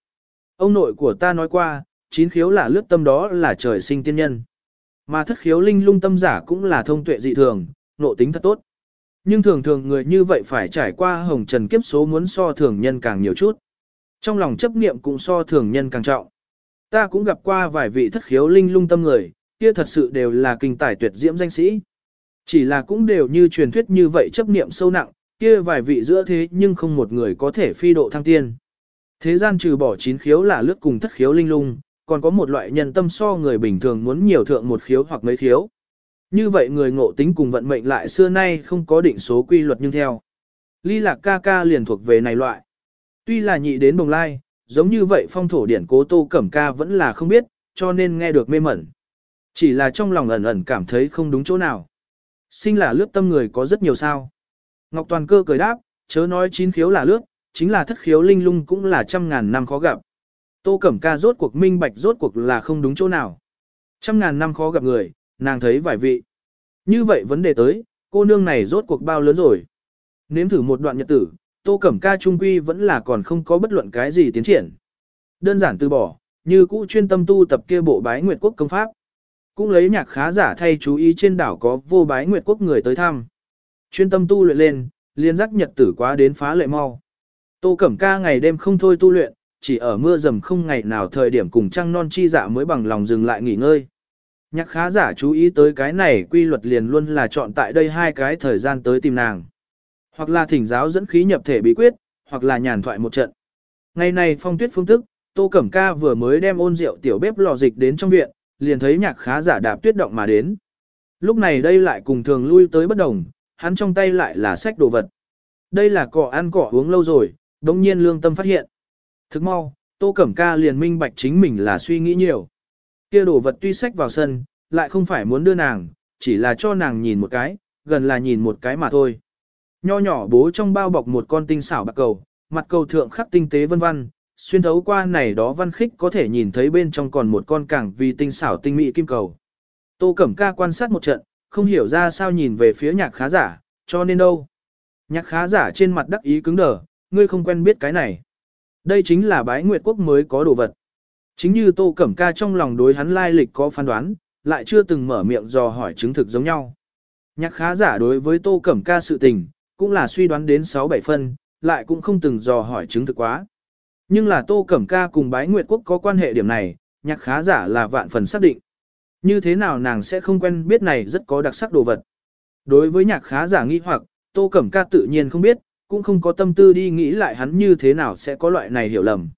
Ông nội của ta nói qua, chín khiếu là lướt tâm đó là trời sinh tiên nhân. Mà thất khiếu linh lung tâm giả cũng là thông tuệ dị thường, nộ tính thật tốt. Nhưng thường thường người như vậy phải trải qua hồng trần kiếp số muốn so thường nhân càng nhiều chút. Trong lòng chấp niệm cũng so thường nhân càng trọng. Ta cũng gặp qua vài vị thất khiếu linh lung tâm người, kia thật sự đều là kinh tài tuyệt diễm danh sĩ. Chỉ là cũng đều như truyền thuyết như vậy chấp niệm sâu nặng, kia vài vị giữa thế nhưng không một người có thể phi độ thăng tiên. Thế gian trừ bỏ chín khiếu là lướt cùng thất khiếu linh lung, còn có một loại nhân tâm so người bình thường muốn nhiều thượng một khiếu hoặc mấy khiếu. Như vậy người ngộ tính cùng vận mệnh lại xưa nay không có định số quy luật nhưng theo. Ly lạc ca ca liền thuộc về này loại. Tuy là nhị đến bồng lai, giống như vậy phong thổ điển cố tô cẩm ca vẫn là không biết, cho nên nghe được mê mẩn. Chỉ là trong lòng ẩn ẩn cảm thấy không đúng chỗ nào. Sinh là lướt tâm người có rất nhiều sao. Ngọc Toàn cơ cười đáp, chớ nói chín khiếu là lướt, chính là thất khiếu linh lung cũng là trăm ngàn năm khó gặp. Tô Cẩm Ca rốt cuộc minh bạch rốt cuộc là không đúng chỗ nào. Trăm ngàn năm khó gặp người, nàng thấy vài vị. Như vậy vấn đề tới, cô nương này rốt cuộc bao lớn rồi. Nếm thử một đoạn nhật tử, Tô Cẩm Ca trung quy vẫn là còn không có bất luận cái gì tiến triển. Đơn giản từ bỏ, như cũ chuyên tâm tu tập kia bộ bái nguyệt quốc công pháp. Cũng lấy nhạc khá giả thay chú ý trên đảo có vô bái nguyệt quốc người tới thăm. Chuyên tâm tu luyện lên, liên giác nhật tử quá đến phá lệ mau. Tô Cẩm Ca ngày đêm không thôi tu luyện, chỉ ở mưa dầm không ngày nào thời điểm cùng trăng non chi dạ mới bằng lòng dừng lại nghỉ ngơi. Nhạc khá giả chú ý tới cái này quy luật liền luôn là chọn tại đây hai cái thời gian tới tìm nàng. Hoặc là thỉnh giáo dẫn khí nhập thể bí quyết, hoặc là nhàn thoại một trận. Ngày này phong tuyết phương thức Tô Cẩm Ca vừa mới đem ôn rượu tiểu bếp lò dịch đến trong viện, liền thấy nhạc khá giả đạp tuyết động mà đến. Lúc này đây lại cùng thường lui tới bất đồng, hắn trong tay lại là sách đồ vật. Đây là cỏ ăn cỏ uống lâu rồi, đồng nhiên lương tâm phát hiện. Thức mau, Tô Cẩm Ca liền minh bạch chính mình là suy nghĩ nhiều. Kia đồ vật tuy sách vào sân, lại không phải muốn đưa nàng, chỉ là cho nàng nhìn một cái, gần là nhìn một cái mà thôi. Nho nhỏ bố trong bao bọc một con tinh xảo bạc cầu, mặt cầu thượng khắc tinh tế vân vân, xuyên thấu qua này đó văn khích có thể nhìn thấy bên trong còn một con cảng vì tinh xảo tinh mỹ kim cầu. Tô Cẩm Ca quan sát một trận, không hiểu ra sao nhìn về phía nhạc khá giả, cho nên đâu. Nhạc khá giả trên mặt đắc ý cứng đờ, ngươi không quen biết cái này. Đây chính là bái nguyệt quốc mới có đồ vật. Chính như Tô Cẩm Ca trong lòng đối hắn lai lịch có phán đoán, lại chưa từng mở miệng dò hỏi chứng thực giống nhau. Nhạc khá giả đối với Tô Cẩm Ca sự tình, cũng là suy đoán đến 6-7 phân, lại cũng không từng dò hỏi chứng thực quá. Nhưng là Tô Cẩm Ca cùng bái nguyệt quốc có quan hệ điểm này, nhạc khá giả là vạn phần xác định. Như thế nào nàng sẽ không quen biết này rất có đặc sắc đồ vật. Đối với nhạc khá giả nghi hoặc, Tô Cẩm Ca tự nhiên không biết, cũng không có tâm tư đi nghĩ lại hắn như thế nào sẽ có loại này hiểu lầm.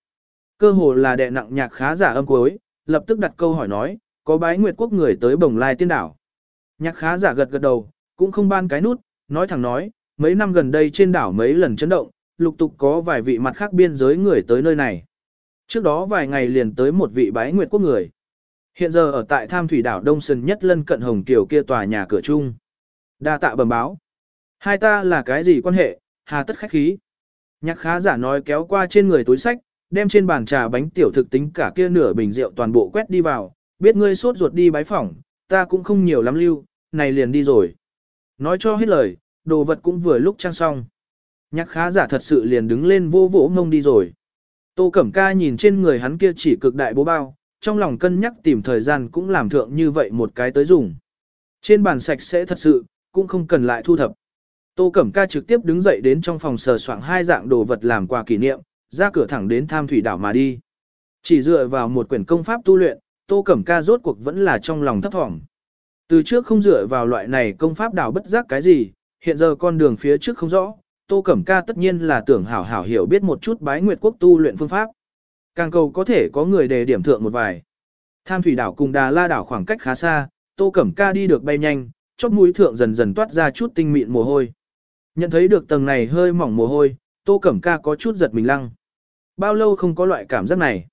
Cơ hồ là đệ nặng nhạc khá giả âm cuối, lập tức đặt câu hỏi nói, có bái nguyệt quốc người tới bồng lai tiên đảo. Nhạc khá giả gật gật đầu, cũng không ban cái nút, nói thẳng nói, mấy năm gần đây trên đảo mấy lần chấn động, lục tục có vài vị mặt khác biên giới người tới nơi này. Trước đó vài ngày liền tới một vị bái nguyệt quốc người. Hiện giờ ở tại tham thủy đảo Đông Sơn nhất lân cận Hồng Kiều kia tòa nhà cửa chung. Đa tạ bẩm báo. Hai ta là cái gì quan hệ, hà tất khách khí. Nhạc khá giả nói kéo qua trên người túi sách, đem trên bàn trà bánh tiểu thực tính cả kia nửa bình rượu toàn bộ quét đi vào, biết ngươi sốt ruột đi bái phỏng, ta cũng không nhiều lắm lưu, này liền đi rồi. Nói cho hết lời, đồ vật cũng vừa lúc trang xong. Nhạc khá giả thật sự liền đứng lên vô vỗ ngông đi rồi. Tô Cẩm Ca nhìn trên người hắn kia chỉ cực đại bố bao, trong lòng cân nhắc tìm thời gian cũng làm thượng như vậy một cái tới dùng. Trên bàn sạch sẽ thật sự, cũng không cần lại thu thập. Tô Cẩm Ca trực tiếp đứng dậy đến trong phòng sờ soạng hai dạng đồ vật làm quà kỷ niệm, ra cửa thẳng đến tham thủy đảo mà đi. Chỉ dựa vào một quyển công pháp tu luyện, Tô Cẩm Ca rốt cuộc vẫn là trong lòng thấp thỏm. Từ trước không dựa vào loại này công pháp đảo bất giác cái gì, hiện giờ con đường phía trước không rõ, Tô Cẩm Ca tất nhiên là tưởng hảo hảo hiểu biết một chút bái nguyệt quốc tu luyện phương pháp. Càng cầu có thể có người đề điểm thượng một vài. Tham thủy đảo cùng Đà La đảo khoảng cách khá xa, Tô Cẩm Ca đi được bay nhanh, chóp mũi thượng dần dần toát ra chút tinh mịn mồ hôi. Nhận thấy được tầng này hơi mỏng mồ hôi, Tô Cẩm Ca có chút giật mình lăng. Bao lâu không có loại cảm giác này?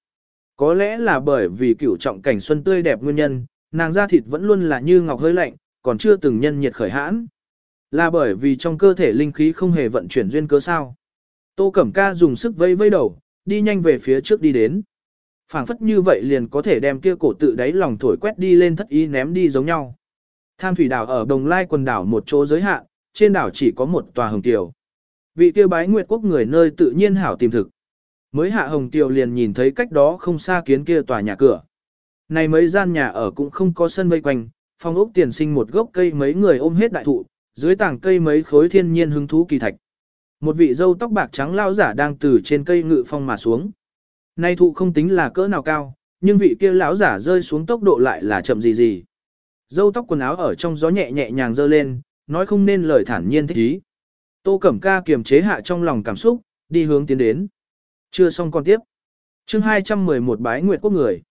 Có lẽ là bởi vì cửu trọng cảnh xuân tươi đẹp nguyên nhân, nàng da thịt vẫn luôn là như ngọc hơi lạnh, còn chưa từng nhân nhiệt khởi hãn. Là bởi vì trong cơ thể linh khí không hề vận chuyển duyên cớ sao. Tô Cẩm Ca dùng sức vây vây đầu, đi nhanh về phía trước đi đến. phảng phất như vậy liền có thể đem kia cổ tự đáy lòng thổi quét đi lên thất ý ném đi giống nhau. Tham thủy đảo ở Đồng Lai quần đảo một chỗ giới hạn, trên đảo chỉ có một tòa hồng tiểu. Vị tiêu bái nguyệt quốc người nơi tự nhiên hảo tìm thực. Mới hạ hồng tiểu liền nhìn thấy cách đó không xa kiến kia tòa nhà cửa. Này mấy gian nhà ở cũng không có sân vây quanh, phong ốc tiền sinh một gốc cây mấy người ôm hết đại thụ, dưới tảng cây mấy khối thiên nhiên hứng thú kỳ thạch. Một vị dâu tóc bạc trắng lao giả đang từ trên cây ngự phong mà xuống. Nay thụ không tính là cỡ nào cao, nhưng vị kia lão giả rơi xuống tốc độ lại là chậm gì gì. Dâu tóc quần áo ở trong gió nhẹ nhẹ nhàng dơ lên, nói không nên lời thản nhiên thích ý. Tô Cẩm Ca kiềm chế hạ trong lòng cảm xúc, đi hướng tiến đến. Chưa xong còn tiếp. chương 211 bái nguyệt quốc người.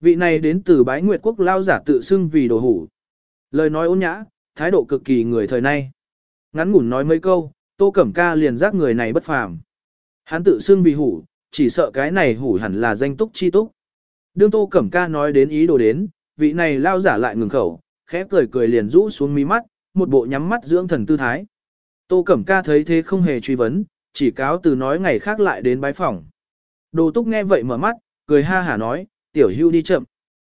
Vị này đến từ bái nguyệt quốc lao giả tự xưng vì đồ hủ. Lời nói ôn nhã, thái độ cực kỳ người thời nay. Ngắn ngủn nói mấy câu, Tô Cẩm Ca liền giác người này bất phàm. Hắn tự xưng vì hủ, chỉ sợ cái này hủ hẳn là danh túc chi túc. Đương Tô Cẩm Ca nói đến ý đồ đến, vị này lao giả lại ngừng khẩu, khẽ cười cười liền rũ xuống mí mắt, một bộ nhắm mắt dưỡng thần tư thái. Tô Cẩm Ca thấy thế không hề truy vấn, chỉ cáo từ nói ngày khác lại đến bái phòng. Đồ túc nghe vậy mở mắt, cười ha hả nói, tiểu hưu đi chậm.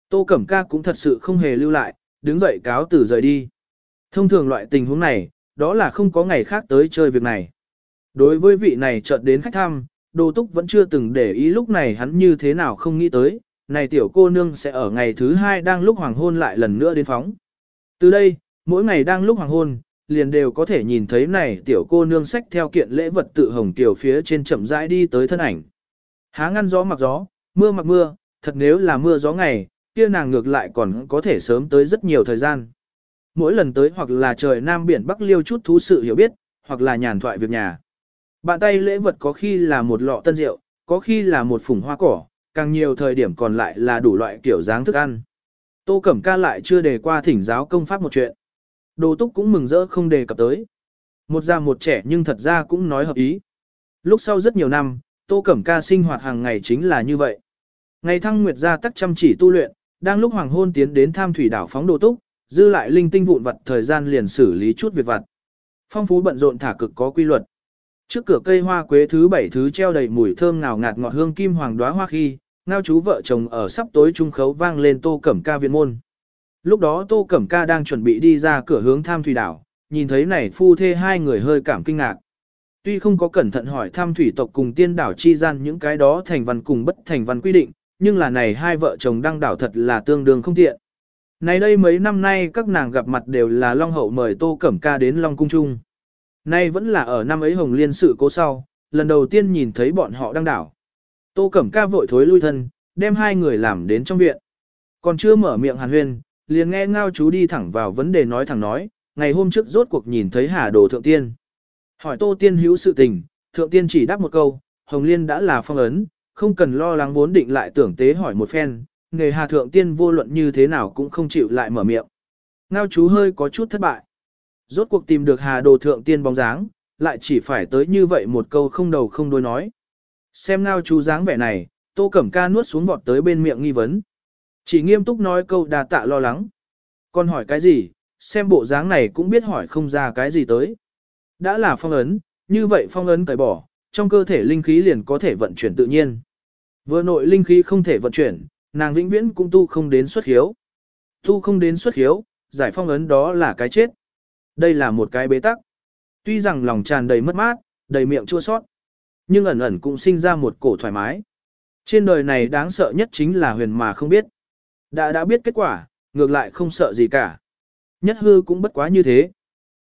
Tô Cẩm Ca cũng thật sự không hề lưu lại, đứng dậy cáo từ rời đi. Thông thường loại tình huống này, đó là không có ngày khác tới chơi việc này. Đối với vị này chợt đến khách thăm, Đồ Túc vẫn chưa từng để ý lúc này hắn như thế nào không nghĩ tới, này tiểu cô nương sẽ ở ngày thứ hai đang lúc hoàng hôn lại lần nữa đến phóng. Từ đây, mỗi ngày đang lúc hoàng hôn, liền đều có thể nhìn thấy này tiểu cô nương sách theo kiện lễ vật tự hồng tiểu phía trên chậm rãi đi tới thân ảnh. Há ngăn gió mặc gió, mưa mặc mưa, thật nếu là mưa gió ngày, kia nàng ngược lại còn có thể sớm tới rất nhiều thời gian. Mỗi lần tới hoặc là trời nam biển bắc liêu chút thú sự hiểu biết, hoặc là nhàn thoại việc nhà. Bạn tay lễ vật có khi là một lọ tân rượu, có khi là một phùng hoa cỏ, càng nhiều thời điểm còn lại là đủ loại kiểu dáng thức ăn. Tô Cẩm Ca lại chưa đề qua thỉnh giáo công pháp một chuyện. Đồ Túc cũng mừng rỡ không đề cập tới. Một già một trẻ nhưng thật ra cũng nói hợp ý. Lúc sau rất nhiều năm, Tô Cẩm Ca sinh hoạt hàng ngày chính là như vậy. Ngày thăng nguyệt gia tắc chăm chỉ tu luyện, đang lúc hoàng hôn tiến đến tham thủy đảo phóng đồ túc, dư lại linh tinh vụn vặt thời gian liền xử lý chút việc vặt. Phong phú bận rộn thả cực có quy luật. Trước cửa cây hoa quế thứ bảy thứ treo đầy mùi thơm ngào ngạt ngọt hương kim hoàng đóa hoa khi, ngao chú vợ chồng ở sắp tối trung khấu vang lên tô cẩm ca viện môn. Lúc đó tô cẩm ca đang chuẩn bị đi ra cửa hướng tham thủy đảo, nhìn thấy này phu thê hai người hơi cảm kinh ngạc. Tuy không có cẩn thận hỏi tham thủy tộc cùng tiên đảo chi gian những cái đó thành văn cùng bất thành văn quy định, nhưng là này hai vợ chồng đăng đảo thật là tương đương không tiện. Này đây mấy năm nay các nàng gặp mặt đều là Long Hậu mời Tô Cẩm Ca đến Long Cung Trung. Nay vẫn là ở năm ấy Hồng Liên sự cố sau, lần đầu tiên nhìn thấy bọn họ đang đảo. Tô Cẩm Ca vội thối lui thân, đem hai người làm đến trong viện. Còn chưa mở miệng hàn huyên, liền nghe ngao chú đi thẳng vào vấn đề nói thẳng nói, ngày hôm trước rốt cuộc nhìn thấy Hà Đồ Thượng Tiên. Hỏi Tô Tiên hữu sự tình, Thượng Tiên chỉ đáp một câu, Hồng Liên đã là phong ấn, không cần lo lắng vốn định lại tưởng tế hỏi một phen, nghề Hà Thượng Tiên vô luận như thế nào cũng không chịu lại mở miệng. Ngao chú hơi có chút thất bại. Rốt cuộc tìm được Hà Đồ Thượng Tiên bóng dáng, lại chỉ phải tới như vậy một câu không đầu không đuôi nói. Xem ngao chú dáng vẻ này, Tô Cẩm Ca nuốt xuống vọt tới bên miệng nghi vấn. Chỉ nghiêm túc nói câu đà tạ lo lắng. Còn hỏi cái gì, xem bộ dáng này cũng biết hỏi không ra cái gì tới. Đã là phong ấn, như vậy phong ấn cởi bỏ, trong cơ thể linh khí liền có thể vận chuyển tự nhiên. Vừa nội linh khí không thể vận chuyển, nàng vĩnh viễn cũng tu không đến xuất hiếu. Tu không đến xuất hiếu, giải phong ấn đó là cái chết. Đây là một cái bế tắc. Tuy rằng lòng tràn đầy mất mát, đầy miệng chua sót, nhưng ẩn ẩn cũng sinh ra một cổ thoải mái. Trên đời này đáng sợ nhất chính là huyền mà không biết. Đã đã biết kết quả, ngược lại không sợ gì cả. Nhất hư cũng bất quá như thế.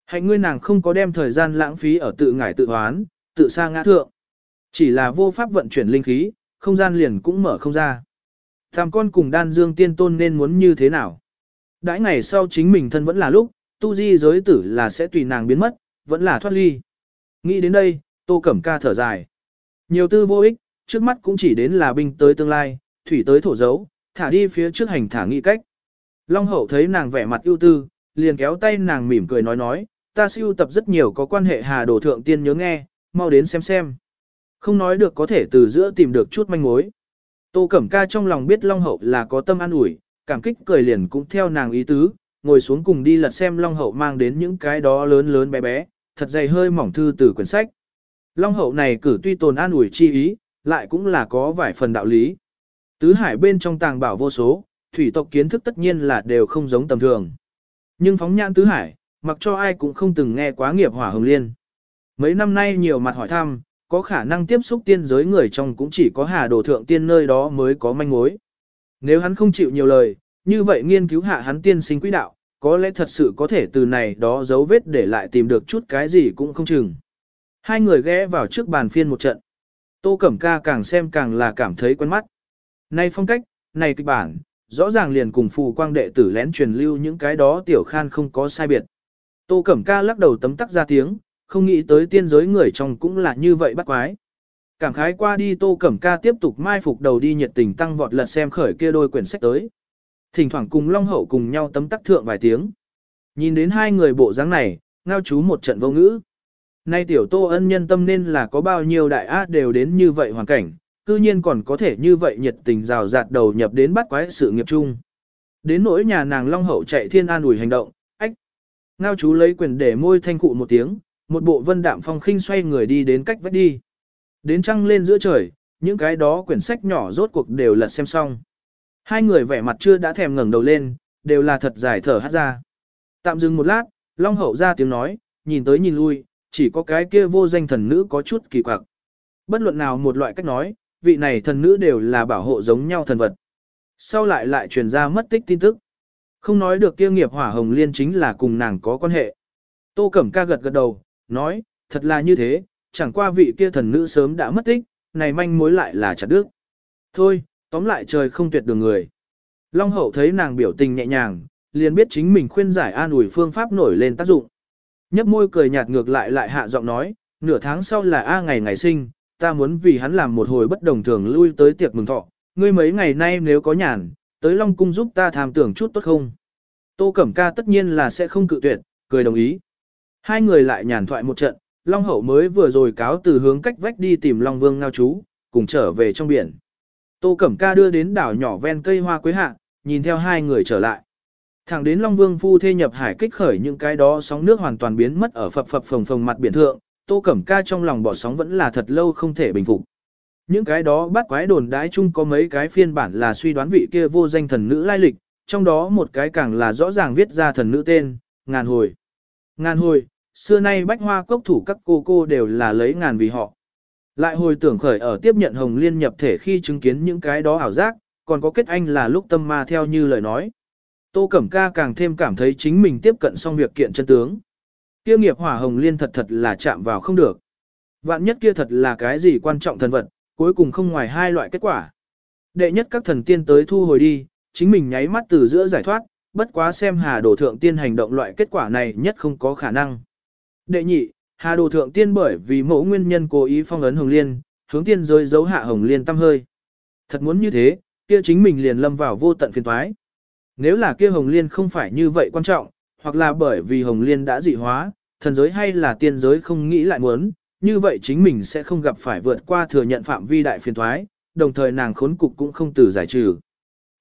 Hạnh ngươi nàng không có đem thời gian lãng phí ở tự ngải tự hoán, tự sa ngã thượng. Chỉ là vô pháp vận chuyển linh khí, không gian liền cũng mở không ra. Tham con cùng đan dương tiên tôn nên muốn như thế nào? Đãi ngày sau chính mình thân vẫn là lúc, tu di giới tử là sẽ tùy nàng biến mất, vẫn là thoát ly. Nghĩ đến đây, tô cẩm ca thở dài. Nhiều tư vô ích, trước mắt cũng chỉ đến là binh tới tương lai, thủy tới thổ dấu, thả đi phía trước hành thả nghị cách. Long hậu thấy nàng vẻ mặt ưu tư, liền kéo tay nàng mỉm cười nói nói, ta siêu tập rất nhiều có quan hệ hà đồ thượng tiên nhớ nghe, mau đến xem xem. Không nói được có thể từ giữa tìm được chút manh mối. Tô Cẩm Ca trong lòng biết Long Hậu là có tâm an ủi, cảm kích cười liền cũng theo nàng ý tứ, ngồi xuống cùng đi lật xem Long Hậu mang đến những cái đó lớn lớn bé bé, thật dày hơi mỏng thư từ quyển sách. Long Hậu này cử tuy tồn an ủi chi ý, lại cũng là có vài phần đạo lý. Tứ hải bên trong tàng bảo vô số, thủy tộc kiến thức tất nhiên là đều không giống tầm thường. Nhưng phóng nhãn tứ hải, mặc cho ai cũng không từng nghe quá nghiệp hỏa hồng liên. Mấy năm nay nhiều mặt hỏi thăm, có khả năng tiếp xúc tiên giới người trong cũng chỉ có hà đồ thượng tiên nơi đó mới có manh mối. Nếu hắn không chịu nhiều lời, như vậy nghiên cứu hạ hắn tiên sinh quỹ đạo, có lẽ thật sự có thể từ này đó dấu vết để lại tìm được chút cái gì cũng không chừng. Hai người ghé vào trước bàn phiên một trận. Tô Cẩm Ca càng xem càng là cảm thấy quen mắt. Này phong cách, này kịch bản, rõ ràng liền cùng phù quang đệ tử lén truyền lưu những cái đó tiểu khan không có sai biệt. Tô Cẩm Ca lắc đầu tấm tắc ra tiếng, không nghĩ tới tiên giới người trong cũng là như vậy bắt quái. Cảm khái qua đi Tô Cẩm Ca tiếp tục mai phục đầu đi nhiệt tình tăng vọt lật xem khởi kia đôi quyển sách tới. Thỉnh thoảng cùng Long Hậu cùng nhau tấm tắc thượng vài tiếng. Nhìn đến hai người bộ dáng này, ngao chú một trận vô ngữ. Nay tiểu Tô ân nhân tâm nên là có bao nhiêu đại á đều đến như vậy hoàn cảnh, cư nhiên còn có thể như vậy nhiệt tình rào rạt đầu nhập đến bắt quái sự nghiệp chung. Đến nỗi nhà nàng Long Hậu chạy thiên an ủi hành động, ách. Ngao chú lấy quyền để môi thanh cụ một tiếng, một bộ vân đạm phong khinh xoay người đi đến cách vách đi. Đến trăng lên giữa trời, những cái đó quyển sách nhỏ rốt cuộc đều lật xem xong. Hai người vẻ mặt chưa đã thèm ngẩng đầu lên, đều là thật dài thở hát ra. Tạm dừng một lát, Long hậu ra tiếng nói, nhìn tới nhìn lui, chỉ có cái kia vô danh thần nữ có chút kỳ quặc. Bất luận nào một loại cách nói, vị này thần nữ đều là bảo hộ giống nhau thần vật. Sau lại lại truyền ra mất tích tin tức. Không nói được kia nghiệp hỏa hồng liên chính là cùng nàng có quan hệ. Tô Cẩm ca gật gật đầu, nói, thật là như thế, chẳng qua vị kia thần nữ sớm đã mất tích, này manh mối lại là chặt đứt. Thôi, tóm lại trời không tuyệt đường người. Long hậu thấy nàng biểu tình nhẹ nhàng, liền biết chính mình khuyên giải an ủi phương pháp nổi lên tác dụng. Nhấp môi cười nhạt ngược lại lại hạ giọng nói, nửa tháng sau là A ngày ngày sinh, ta muốn vì hắn làm một hồi bất đồng thường lui tới tiệc mừng thọ, ngươi mấy ngày nay nếu có nhàn, tới Long Cung giúp ta tham tưởng chút tốt không? Tô Cẩm Ca tất nhiên là sẽ không cự tuyệt, cười đồng ý. Hai người lại nhàn thoại một trận, Long Hậu mới vừa rồi cáo từ hướng cách vách đi tìm Long Vương ngao chú, cùng trở về trong biển. Tô Cẩm Ca đưa đến đảo nhỏ ven cây hoa quế hạ, nhìn theo hai người trở lại. Thẳng đến Long Vương phu thê nhập hải kích khởi những cái đó sóng nước hoàn toàn biến mất ở phập phập phồng phồng mặt biển thượng, Tô Cẩm Ca trong lòng bỏ sóng vẫn là thật lâu không thể bình phục. Những cái đó bắt quái đồn đãi chung có mấy cái phiên bản là suy đoán vị kia vô danh thần nữ lai lịch, trong đó một cái càng là rõ ràng viết ra thần nữ tên, ngàn hồi. Ngàn hồi, xưa nay bách hoa cốc thủ các cô cô đều là lấy ngàn vì họ. Lại hồi tưởng khởi ở tiếp nhận Hồng Liên nhập thể khi chứng kiến những cái đó ảo giác, còn có kết anh là lúc tâm ma theo như lời nói. Tô Cẩm Ca càng thêm cảm thấy chính mình tiếp cận xong việc kiện chân tướng. Kia nghiệp hỏa Hồng Liên thật thật là chạm vào không được. Vạn nhất kia thật là cái gì quan trọng thần vật, cuối cùng không ngoài hai loại kết quả. Đệ nhất các thần tiên tới thu hồi đi, chính mình nháy mắt từ giữa giải thoát, bất quá xem hà đổ thượng tiên hành động loại kết quả này nhất không có khả năng. Đệ nhị, hà đồ thượng tiên bởi vì mẫu nguyên nhân cố ý phong ấn hồng liên, hướng tiên rơi dấu hạ hồng liên tâm hơi. Thật muốn như thế, kia chính mình liền lâm vào vô tận phiền toái. Nếu là kia hồng liên không phải như vậy quan trọng, hoặc là bởi vì hồng liên đã dị hóa, thần giới hay là tiên giới không nghĩ lại muốn, như vậy chính mình sẽ không gặp phải vượt qua thừa nhận phạm vi đại phiền toái, đồng thời nàng khốn cục cũng không từ giải trừ.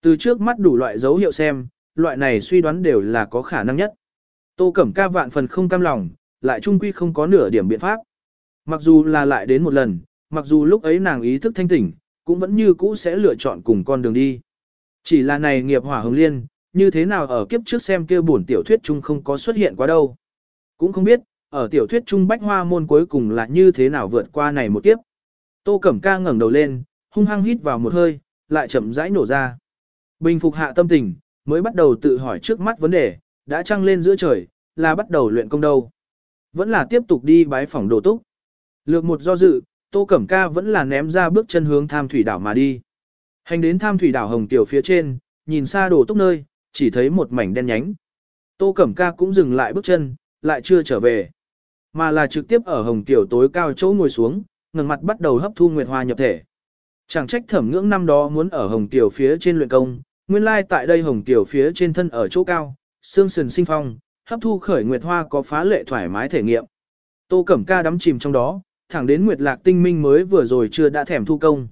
Từ trước mắt đủ loại dấu hiệu xem, loại này suy đoán đều là có khả năng nhất. Tô Cẩm Ca vạn phần không cam lòng, lại trung quy không có nửa điểm biện pháp. Mặc dù là lại đến một lần, mặc dù lúc ấy nàng ý thức thanh tỉnh, cũng vẫn như cũ sẽ lựa chọn cùng con đường đi. Chỉ là này nghiệp hỏa hồng liên, như thế nào ở kiếp trước xem kia bổn tiểu thuyết chung không có xuất hiện quá đâu. Cũng không biết, ở tiểu thuyết trung bách hoa môn cuối cùng là như thế nào vượt qua này một kiếp. Tô Cẩm Ca ngẩng đầu lên, hung hăng hít vào một hơi, lại chậm rãi nổ ra. Bình phục hạ tâm tình, mới bắt đầu tự hỏi trước mắt vấn đề, đã trăng lên giữa trời, là bắt đầu luyện công đâu. Vẫn là tiếp tục đi bái phỏng đồ túc. Lược một do dự, Tô Cẩm Ca vẫn là ném ra bước chân hướng tham thủy đảo mà đi. Hành đến tham thủy đảo Hồng Tiểu phía trên, nhìn xa đồ túc nơi, chỉ thấy một mảnh đen nhánh. Tô Cẩm Ca cũng dừng lại bước chân, lại chưa trở về. Mà là trực tiếp ở hồng tiểu tối cao chỗ ngồi xuống, ngẩng mặt bắt đầu hấp thu nguyệt hoa nhập thể. Chẳng trách thẩm ngưỡng năm đó muốn ở hồng tiểu phía trên luyện công, nguyên lai tại đây hồng tiểu phía trên thân ở chỗ cao, xương sườn sinh phong, hấp thu khởi nguyệt hoa có phá lệ thoải mái thể nghiệm. Tô Cẩm Ca đắm chìm trong đó, thẳng đến nguyệt lạc tinh minh mới vừa rồi chưa đã thèm thu công.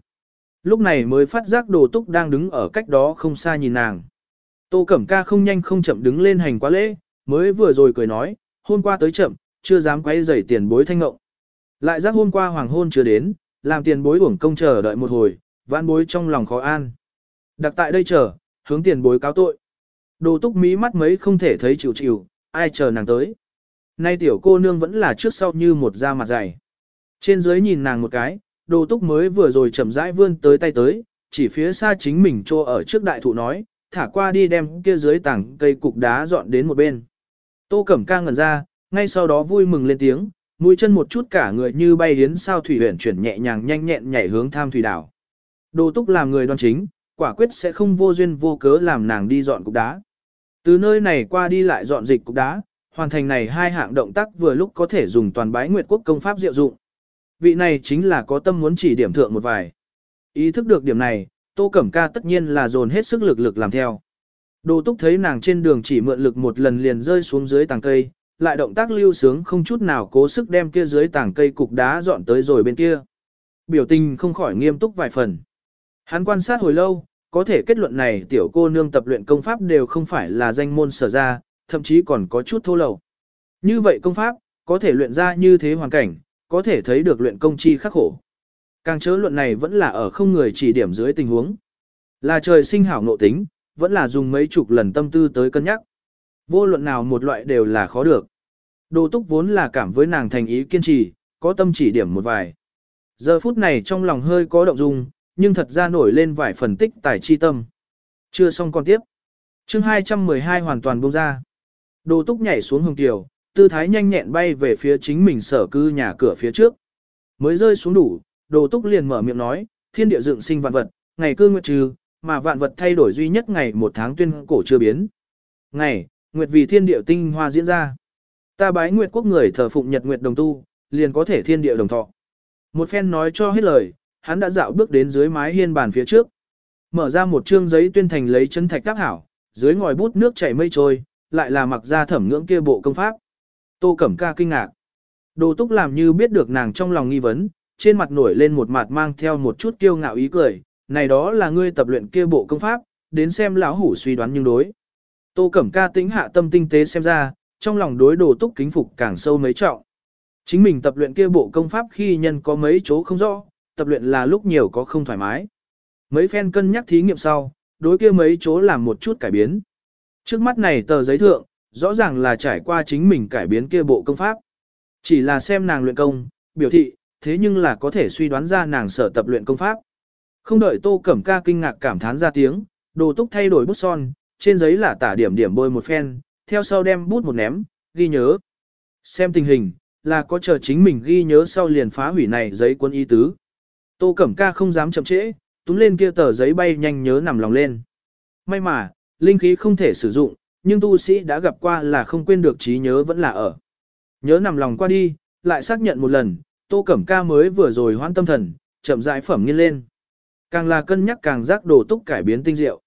Lúc này mới phát giác đồ túc đang đứng ở cách đó không xa nhìn nàng. Tô Cẩm Ca không nhanh không chậm đứng lên hành quá lễ, mới vừa rồi cười nói, hôm qua tới chậm, chưa dám quay rầy tiền bối thanh ngộng. Lại giác hôm qua hoàng hôn chưa đến, làm tiền bối uổng công chờ đợi một hồi, vãn bối trong lòng khó an. Đặc tại đây chờ, hướng tiền bối cáo tội. Đồ túc mí mắt mấy không thể thấy chịu chịu, ai chờ nàng tới. Nay tiểu cô nương vẫn là trước sau như một da mặt dày. Trên dưới nhìn nàng một cái, đồ túc mới vừa rồi chậm rãi vươn tới tay tới, chỉ phía xa chính mình trô ở trước đại thụ nói, thả qua đi đem kia dưới tảng cây cục đá dọn đến một bên. Tô Cẩm ca ngẩn ra, ngay sau đó vui mừng lên tiếng, mũi chân một chút cả người như bay hiến sao thủy huyền chuyển nhẹ nhàng nhanh nhẹn nhảy hướng tham thủy đảo. Đồ túc làm người đoan chính, quả quyết sẽ không vô duyên vô cớ làm nàng đi dọn cục đá. Từ nơi này qua đi lại dọn dịch cục đá, hoàn thành này hai hạng động tác vừa lúc có thể dùng toàn bái nguyệt quốc công pháp diệu dụng. Vị này chính là có tâm muốn chỉ điểm thượng một vài. Ý thức được điểm này, Tô Cẩm Ca tất nhiên là dồn hết sức lực lực làm theo. Đồ túc thấy nàng trên đường chỉ mượn lực một lần liền rơi xuống dưới tàng cây, lại động tác lưu sướng không chút nào cố sức đem kia dưới tảng cây cục đá dọn tới rồi bên kia. Biểu tình không khỏi nghiêm túc vài phần. Hắn quan sát hồi lâu, có thể kết luận này tiểu cô nương tập luyện công pháp đều không phải là danh môn sở ra, thậm chí còn có chút thô lầu. Như vậy công pháp, có thể luyện ra như thế hoàn cảnh, có thể thấy được luyện công chi khắc khổ. Càng chớ luận này vẫn là ở không người chỉ điểm dưới tình huống. Là trời sinh hảo nộ tính, vẫn là dùng mấy chục lần tâm tư tới cân nhắc. Vô luận nào một loại đều là khó được. Đồ túc vốn là cảm với nàng thành ý kiên trì, có tâm chỉ điểm một vài. Giờ phút này trong lòng hơi có động dung, nhưng thật ra nổi lên vài phần tích tài chi tâm. Chưa xong còn tiếp. chương 212 hoàn toàn buông ra. Đồ túc nhảy xuống hồng tiểu, tư thái nhanh nhẹn bay về phía chính mình sở cư nhà cửa phía trước. Mới rơi xuống đủ, đồ túc liền mở miệng nói, thiên địa dựng sinh vạn vật, ngày cư nguyệt trừ, mà vạn vật thay đổi duy nhất ngày một tháng tuyên cổ chưa biến. Ngày, nguyệt vì thiên địa tinh hoa diễn ra. Ta bái nguyệt quốc người thờ phụng nhật nguyệt đồng tu, liền có thể thiên địa đồng thọ. Một phen nói cho hết lời, hắn đã dạo bước đến dưới mái hiên bàn phía trước. Mở ra một chương giấy tuyên thành lấy chân thạch tác hảo, dưới ngòi bút nước chảy mây trôi, lại là mặc ra thẩm ngưỡng kia bộ công pháp. Tô Cẩm Ca kinh ngạc. Đồ Túc làm như biết được nàng trong lòng nghi vấn, trên mặt nổi lên một mặt mang theo một chút kiêu ngạo ý cười, này đó là ngươi tập luyện kia bộ công pháp, đến xem lão hủ suy đoán nhưng đối. Tô Cẩm Ca tĩnh hạ tâm tinh tế xem ra, trong lòng đối Đồ Túc kính phục càng sâu mấy trọng. Chính mình tập luyện kia bộ công pháp khi nhân có mấy chỗ không rõ, tập luyện là lúc nhiều có không thoải mái. Mấy phen cân nhắc thí nghiệm sau, đối kia mấy chỗ làm một chút cải biến. Trước mắt này tờ giấy thượng, rõ ràng là trải qua chính mình cải biến kia bộ công pháp. Chỉ là xem nàng luyện công, biểu thị, thế nhưng là có thể suy đoán ra nàng sở tập luyện công pháp. Không đợi Tô Cẩm Ca kinh ngạc cảm thán ra tiếng, đồ túc thay đổi bút son, trên giấy là tả điểm điểm bôi một phen, theo sau đem bút một ném, ghi nhớ. Xem tình hình, là có chờ chính mình ghi nhớ sau liền phá hủy này giấy quân y tứ. Tô Cẩm Ca không dám chậm trễ, túm lên kia tờ giấy bay nhanh nhớ nằm lòng lên. May mà, linh khí không thể sử dụng, nhưng tu sĩ đã gặp qua là không quên được trí nhớ vẫn là ở. Nhớ nằm lòng qua đi, lại xác nhận một lần, Tô Cẩm Ca mới vừa rồi hoan tâm thần, chậm rãi phẩm nghiên lên. Càng là cân nhắc càng giác đồ túc cải biến tinh diệu.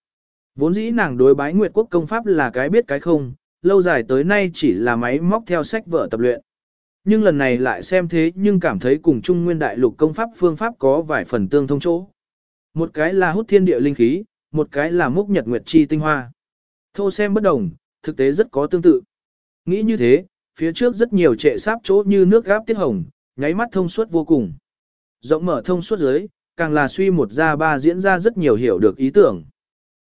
Vốn dĩ nàng đối bái Nguyệt Quốc công pháp là cái biết cái không, lâu dài tới nay chỉ là máy móc theo sách vở tập luyện. Nhưng lần này lại xem thế nhưng cảm thấy cùng Trung Nguyên Đại Lục công pháp phương pháp có vài phần tương thông chỗ. Một cái là hút thiên địa linh khí, một cái là múc nhật nguyệt chi tinh hoa. Thô xem bất đồng, thực tế rất có tương tự. Nghĩ như thế, phía trước rất nhiều trệ sáp chỗ như nước gáp tiết hồng, nháy mắt thông suốt vô cùng. Rộng mở thông suốt dưới, càng là suy một ra ba diễn ra rất nhiều hiểu được ý tưởng.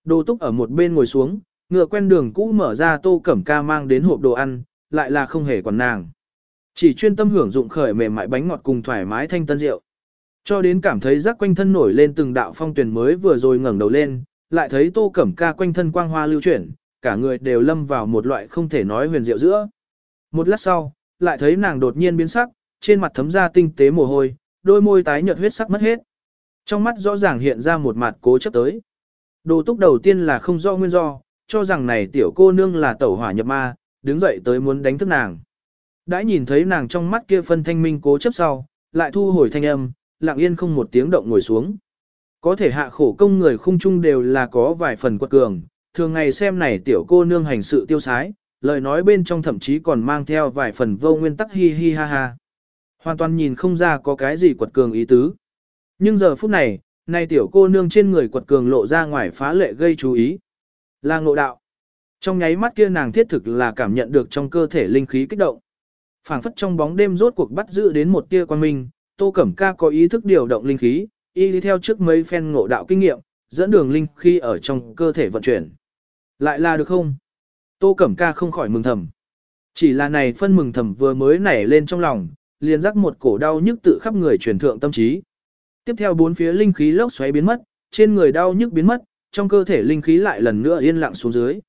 Đồ túc ở một bên ngồi xuống, ngựa quen đường cũ mở ra tô cẩm ca mang đến hộp đồ ăn, lại là không hề còn nàng. Chỉ chuyên tâm hưởng dụng khởi mềm mại bánh ngọt cùng thoải mái thanh tân rượu. Cho đến cảm thấy rắc quanh thân nổi lên từng đạo phong tuyển mới vừa rồi ngẩng đầu lên, lại thấy tô cẩm ca quanh thân quang hoa lưu chuyển, cả người đều lâm vào một loại không thể nói huyền diệu giữa. Một lát sau, lại thấy nàng đột nhiên biến sắc, trên mặt thấm ra tinh tế mồ hôi, đôi môi tái nhợt huyết sắc mất hết. Trong mắt rõ ràng hiện ra một mặt cố chấp tới. Đồ túc đầu tiên là không rõ nguyên do, cho rằng này tiểu cô nương là tẩu hỏa nhập ma, đứng dậy tới muốn đánh thức nàng. Đã nhìn thấy nàng trong mắt kia phân thanh minh cố chấp sau, lại thu hồi thanh âm, lặng yên không một tiếng động ngồi xuống. Có thể hạ khổ công người khung chung đều là có vài phần quật cường, thường ngày xem này tiểu cô nương hành sự tiêu sái, lời nói bên trong thậm chí còn mang theo vài phần vô nguyên tắc hi hi ha ha. Hoàn toàn nhìn không ra có cái gì quật cường ý tứ. Nhưng giờ phút này, này tiểu cô nương trên người quật cường lộ ra ngoài phá lệ gây chú ý. Là ngộ đạo. Trong nháy mắt kia nàng thiết thực là cảm nhận được trong cơ thể linh khí kích động phảng phất trong bóng đêm rốt cuộc bắt giữ đến một tia quan minh, Tô Cẩm Ca có ý thức điều động linh khí, y đi theo trước mấy phen ngộ đạo kinh nghiệm, dẫn đường linh khí ở trong cơ thể vận chuyển. Lại là được không? Tô Cẩm Ca không khỏi mừng thầm. Chỉ là này phân mừng thầm vừa mới nảy lên trong lòng, liền rắc một cổ đau nhức tự khắp người truyền thượng tâm trí. Tiếp theo bốn phía linh khí lốc xoáy biến mất, trên người đau nhức biến mất, trong cơ thể linh khí lại lần nữa yên lặng xuống dưới.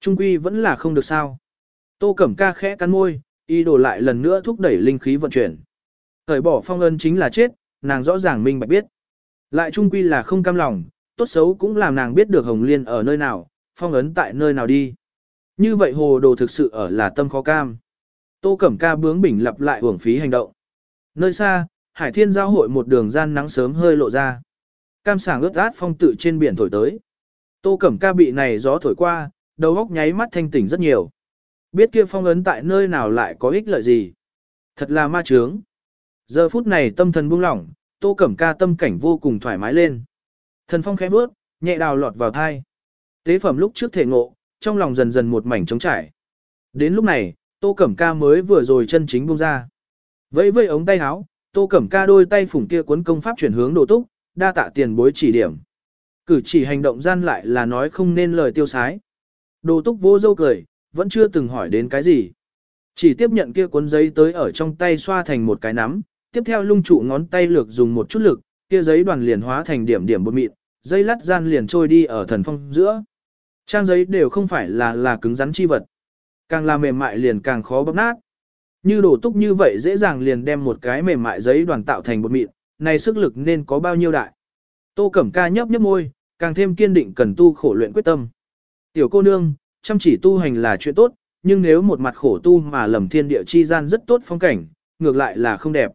Trung quy vẫn là không được sao. Tô Cẩm Ca khẽ cắn môi, y đổ lại lần nữa thúc đẩy linh khí vận chuyển. Thời bỏ phong ân chính là chết, nàng rõ ràng minh bạch biết. Lại trung quy là không cam lòng, tốt xấu cũng làm nàng biết được Hồng Liên ở nơi nào, phong ấn tại nơi nào đi. Như vậy hồ đồ thực sự ở là tâm khó cam. Tô Cẩm Ca bướng bỉnh lặp lại hưởng phí hành động. Nơi xa, Hải Thiên giao hội một đường gian nắng sớm hơi lộ ra. Cam sảng ướt át phong tự trên biển thổi tới. Tô Cẩm Ca bị này gió thổi qua, đầu óc nháy mắt thanh tỉnh rất nhiều. Biết kia phong ấn tại nơi nào lại có ích lợi gì. Thật là ma trướng. Giờ phút này tâm thần buông lỏng, Tô Cẩm Ca tâm cảnh vô cùng thoải mái lên. Thần phong khẽ bước, nhẹ đào lọt vào thai. Tế phẩm lúc trước thể ngộ, trong lòng dần dần một mảnh trống trải. Đến lúc này, Tô Cẩm Ca mới vừa rồi chân chính buông ra. Vẫy vẫy ống tay áo, Tô Cẩm Ca đôi tay phủng kia cuốn công pháp chuyển hướng đồ túc, đa tạ tiền bối chỉ điểm. Cử chỉ hành động gian lại là nói không nên lời tiêu sái. Đồ túc vô dâu cười, vẫn chưa từng hỏi đến cái gì. Chỉ tiếp nhận kia cuốn giấy tới ở trong tay xoa thành một cái nắm, tiếp theo lung trụ ngón tay lược dùng một chút lực, kia giấy đoàn liền hóa thành điểm điểm bột mịn, dây lát gian liền trôi đi ở thần phong giữa. Trang giấy đều không phải là là cứng rắn chi vật. Càng là mềm mại liền càng khó bóp nát. Như đổ túc như vậy dễ dàng liền đem một cái mềm mại giấy đoàn tạo thành bột mịn, này sức lực nên có bao nhiêu đại. Tô Cẩm Ca nhấp nhấp môi, càng thêm kiên định cần tu khổ luyện quyết tâm. Tiểu cô nương, chăm chỉ tu hành là chuyện tốt, nhưng nếu một mặt khổ tu mà lầm thiên địa chi gian rất tốt phong cảnh, ngược lại là không đẹp.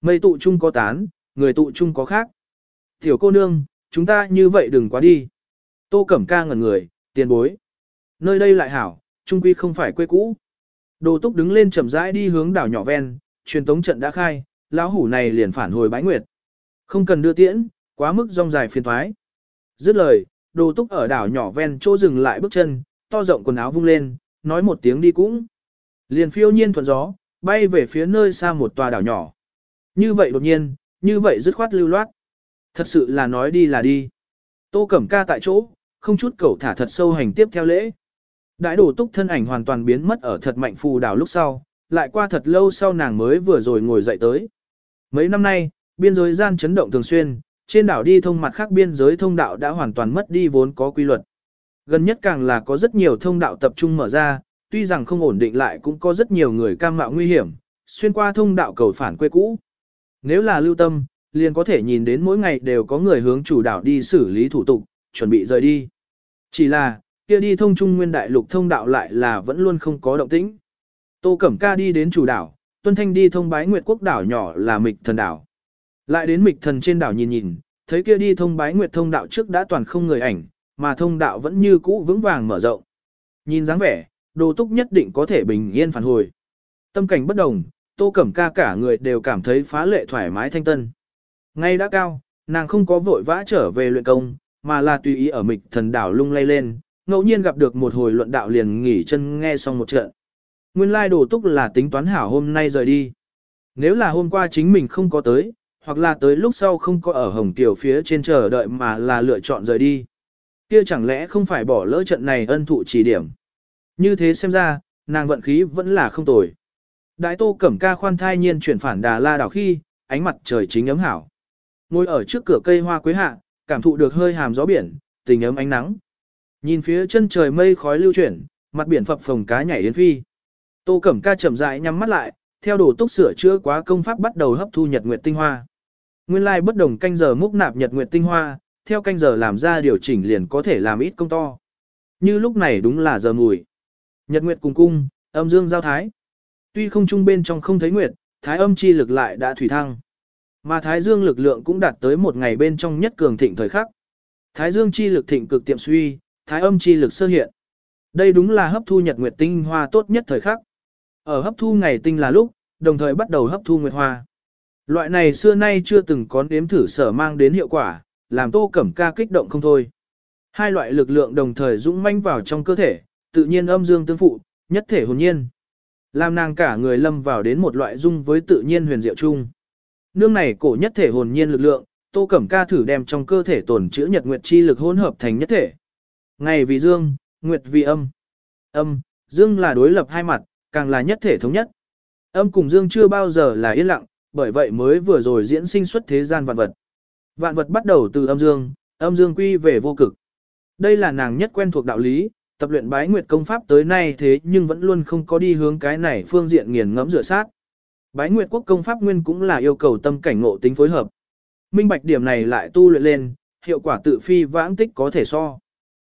Mây tụ chung có tán, người tụ chung có khác. Tiểu cô nương, chúng ta như vậy đừng quá đi. Tô Cẩm Ca ngẩn người, tiền bối. Nơi đây lại hảo, trung quy không phải quê cũ. Đồ túc đứng lên chậm rãi đi hướng đảo nhỏ ven, truyền tống trận đã khai, lão hủ này liền phản hồi bái nguyệt. Không cần đưa tiễn, quá mức rong dài phiền thoái. Dứt lời, đồ túc ở đảo nhỏ ven chỗ dừng lại bước chân, to rộng quần áo vung lên, nói một tiếng đi cũng. Liền phiêu nhiên thuận gió, bay về phía nơi xa một tòa đảo nhỏ. Như vậy đột nhiên, như vậy dứt khoát lưu loát. Thật sự là nói đi là đi. Tô Cẩm Ca tại chỗ, không chút cầu thả thật sâu hành tiếp theo lễ. Đại đổ túc thân ảnh hoàn toàn biến mất ở thật mạnh phù đảo lúc sau, lại qua thật lâu sau nàng mới vừa rồi ngồi dậy tới. Mấy năm nay, biên giới gian chấn động thường xuyên, trên đảo đi thông mặt khác biên giới thông đạo đã hoàn toàn mất đi vốn có quy luật. Gần nhất càng là có rất nhiều thông đạo tập trung mở ra, tuy rằng không ổn định lại cũng có rất nhiều người cam mạo nguy hiểm, xuyên qua thông đạo cầu phản quê cũ. Nếu là lưu tâm, liền có thể nhìn đến mỗi ngày đều có người hướng chủ đảo đi xử lý thủ tục, chuẩn bị rời đi. Chỉ là, kia đi thông trung nguyên đại lục thông đạo lại là vẫn luôn không có động tĩnh. Tô Cẩm Ca đi đến chủ đảo, Tuân Thanh đi thông bái Nguyệt Quốc đảo nhỏ là Mịch Thần đảo. Lại đến Mịch Thần trên đảo nhìn nhìn, thấy kia đi thông bái Nguyệt thông đạo trước đã toàn không người ảnh, mà thông đạo vẫn như cũ vững vàng mở rộng. Nhìn dáng vẻ, Đồ Túc nhất định có thể bình yên phản hồi. Tâm cảnh bất đồng, Tô Cẩm Ca cả người đều cảm thấy phá lệ thoải mái thanh tân. Ngay đã cao, nàng không có vội vã trở về luyện công, mà là tùy ý ở Mịch Thần đảo lung lay lên, ngẫu nhiên gặp được một hồi luận đạo liền nghỉ chân nghe xong một trận. Nguyên lai đồ túc là tính toán hảo hôm nay rời đi. Nếu là hôm qua chính mình không có tới, hoặc là tới lúc sau không có ở Hồng Tiểu phía trên chờ đợi mà là lựa chọn rời đi. Kia chẳng lẽ không phải bỏ lỡ trận này ân thụ chỉ điểm. Như thế xem ra, nàng vận khí vẫn là không tồi. Đại tô cẩm ca khoan thai nhiên chuyển phản đà la đảo khi, ánh mặt trời chính ấm hảo. Ngồi ở trước cửa cây hoa quế hạ, cảm thụ được hơi hàm gió biển, tình ấm ánh nắng. Nhìn phía chân trời mây khói lưu chuyển, mặt biển phập phồng cá nhảy đến phi. Tô Cẩm Ca chậm rãi nhắm mắt lại, theo đồ túc sửa chữa quá công pháp bắt đầu hấp thu nhật nguyệt tinh hoa. Nguyên lai bất đồng canh giờ múc nạp nhật nguyệt tinh hoa, theo canh giờ làm ra điều chỉnh liền có thể làm ít công to. Như lúc này đúng là giờ mùi. Nhật nguyệt cùng cung, âm dương giao thái. Tuy không trung bên trong không thấy nguyệt, thái âm chi lực lại đã thủy thăng. Mà thái dương lực lượng cũng đạt tới một ngày bên trong nhất cường thịnh thời khắc. Thái dương chi lực thịnh cực tiệm suy, thái âm chi lực sơ hiện. Đây đúng là hấp thu nhật nguyệt tinh hoa tốt nhất thời khắc. Ở hấp thu ngày tinh là lúc, đồng thời bắt đầu hấp thu nguyệt hoa. Loại này xưa nay chưa từng có nếm thử sở mang đến hiệu quả, làm tô cẩm ca kích động không thôi. Hai loại lực lượng đồng thời dũng manh vào trong cơ thể, tự nhiên âm dương tương phụ, nhất thể hồn nhiên. Làm nàng cả người lâm vào đến một loại dung với tự nhiên huyền diệu chung. Nương này cổ nhất thể hồn nhiên lực lượng, tô cẩm ca thử đem trong cơ thể tổn chữ nhật nguyệt chi lực hỗn hợp thành nhất thể. Ngày vì dương, nguyệt vì âm. Âm, dương là đối lập hai mặt, càng là nhất thể thống nhất. Âm cùng dương chưa bao giờ là yên lặng, bởi vậy mới vừa rồi diễn sinh xuất thế gian vạn vật. Vạn vật bắt đầu từ âm dương, âm dương quy về vô cực. Đây là nàng nhất quen thuộc đạo lý, tập luyện bái nguyệt công pháp tới nay thế nhưng vẫn luôn không có đi hướng cái này phương diện nghiền ngẫm rửa sát. Bái nguyệt quốc công pháp nguyên cũng là yêu cầu tâm cảnh ngộ tính phối hợp. Minh bạch điểm này lại tu luyện lên, hiệu quả tự phi vãng tích có thể so.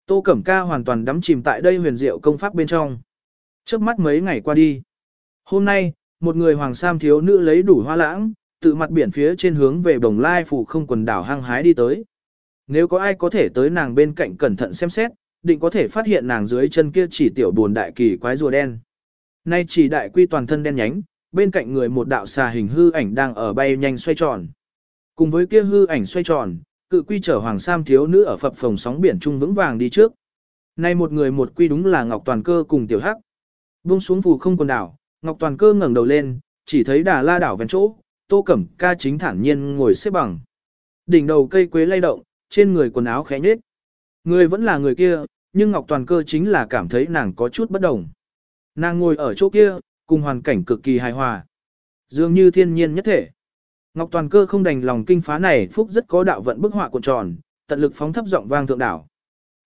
Tô Cẩm Ca hoàn toàn đắm chìm tại đây huyền diệu công pháp bên trong. Trước mắt mấy ngày qua đi. Hôm nay, một người hoàng sam thiếu nữ lấy đủ hoa lãng, tự mặt biển phía trên hướng về đồng lai phủ không quần đảo hăng hái đi tới. Nếu có ai có thể tới nàng bên cạnh cẩn thận xem xét, định có thể phát hiện nàng dưới chân kia chỉ tiểu buồn đại kỳ quái rùa đen. Nay chỉ đại quy toàn thân đen nhánh, bên cạnh người một đạo xà hình hư ảnh đang ở bay nhanh xoay tròn. Cùng với kia hư ảnh xoay tròn, cự quy chở hoàng sam thiếu nữ ở phập phồng sóng biển trung vững vàng đi trước. Nay một người một quy đúng là Ngọc Toàn Cơ cùng Tiểu Hắc. Buông xuống phù không quần đảo, Ngọc Toàn Cơ ngẩng đầu lên, chỉ thấy Đà La đảo ven chỗ, Tô Cẩm Ca chính thản nhiên ngồi xếp bằng. Đỉnh đầu cây quế lay động, trên người quần áo khẽ nhết. Người vẫn là người kia, nhưng Ngọc Toàn Cơ chính là cảm thấy nàng có chút bất đồng. Nàng ngồi ở chỗ kia, cùng hoàn cảnh cực kỳ hài hòa. Dường như thiên nhiên nhất thể. Ngọc Toàn Cơ không đành lòng kinh phá này phúc rất có đạo vận bức họa cuộn tròn, tận lực phóng thấp giọng vang thượng đảo.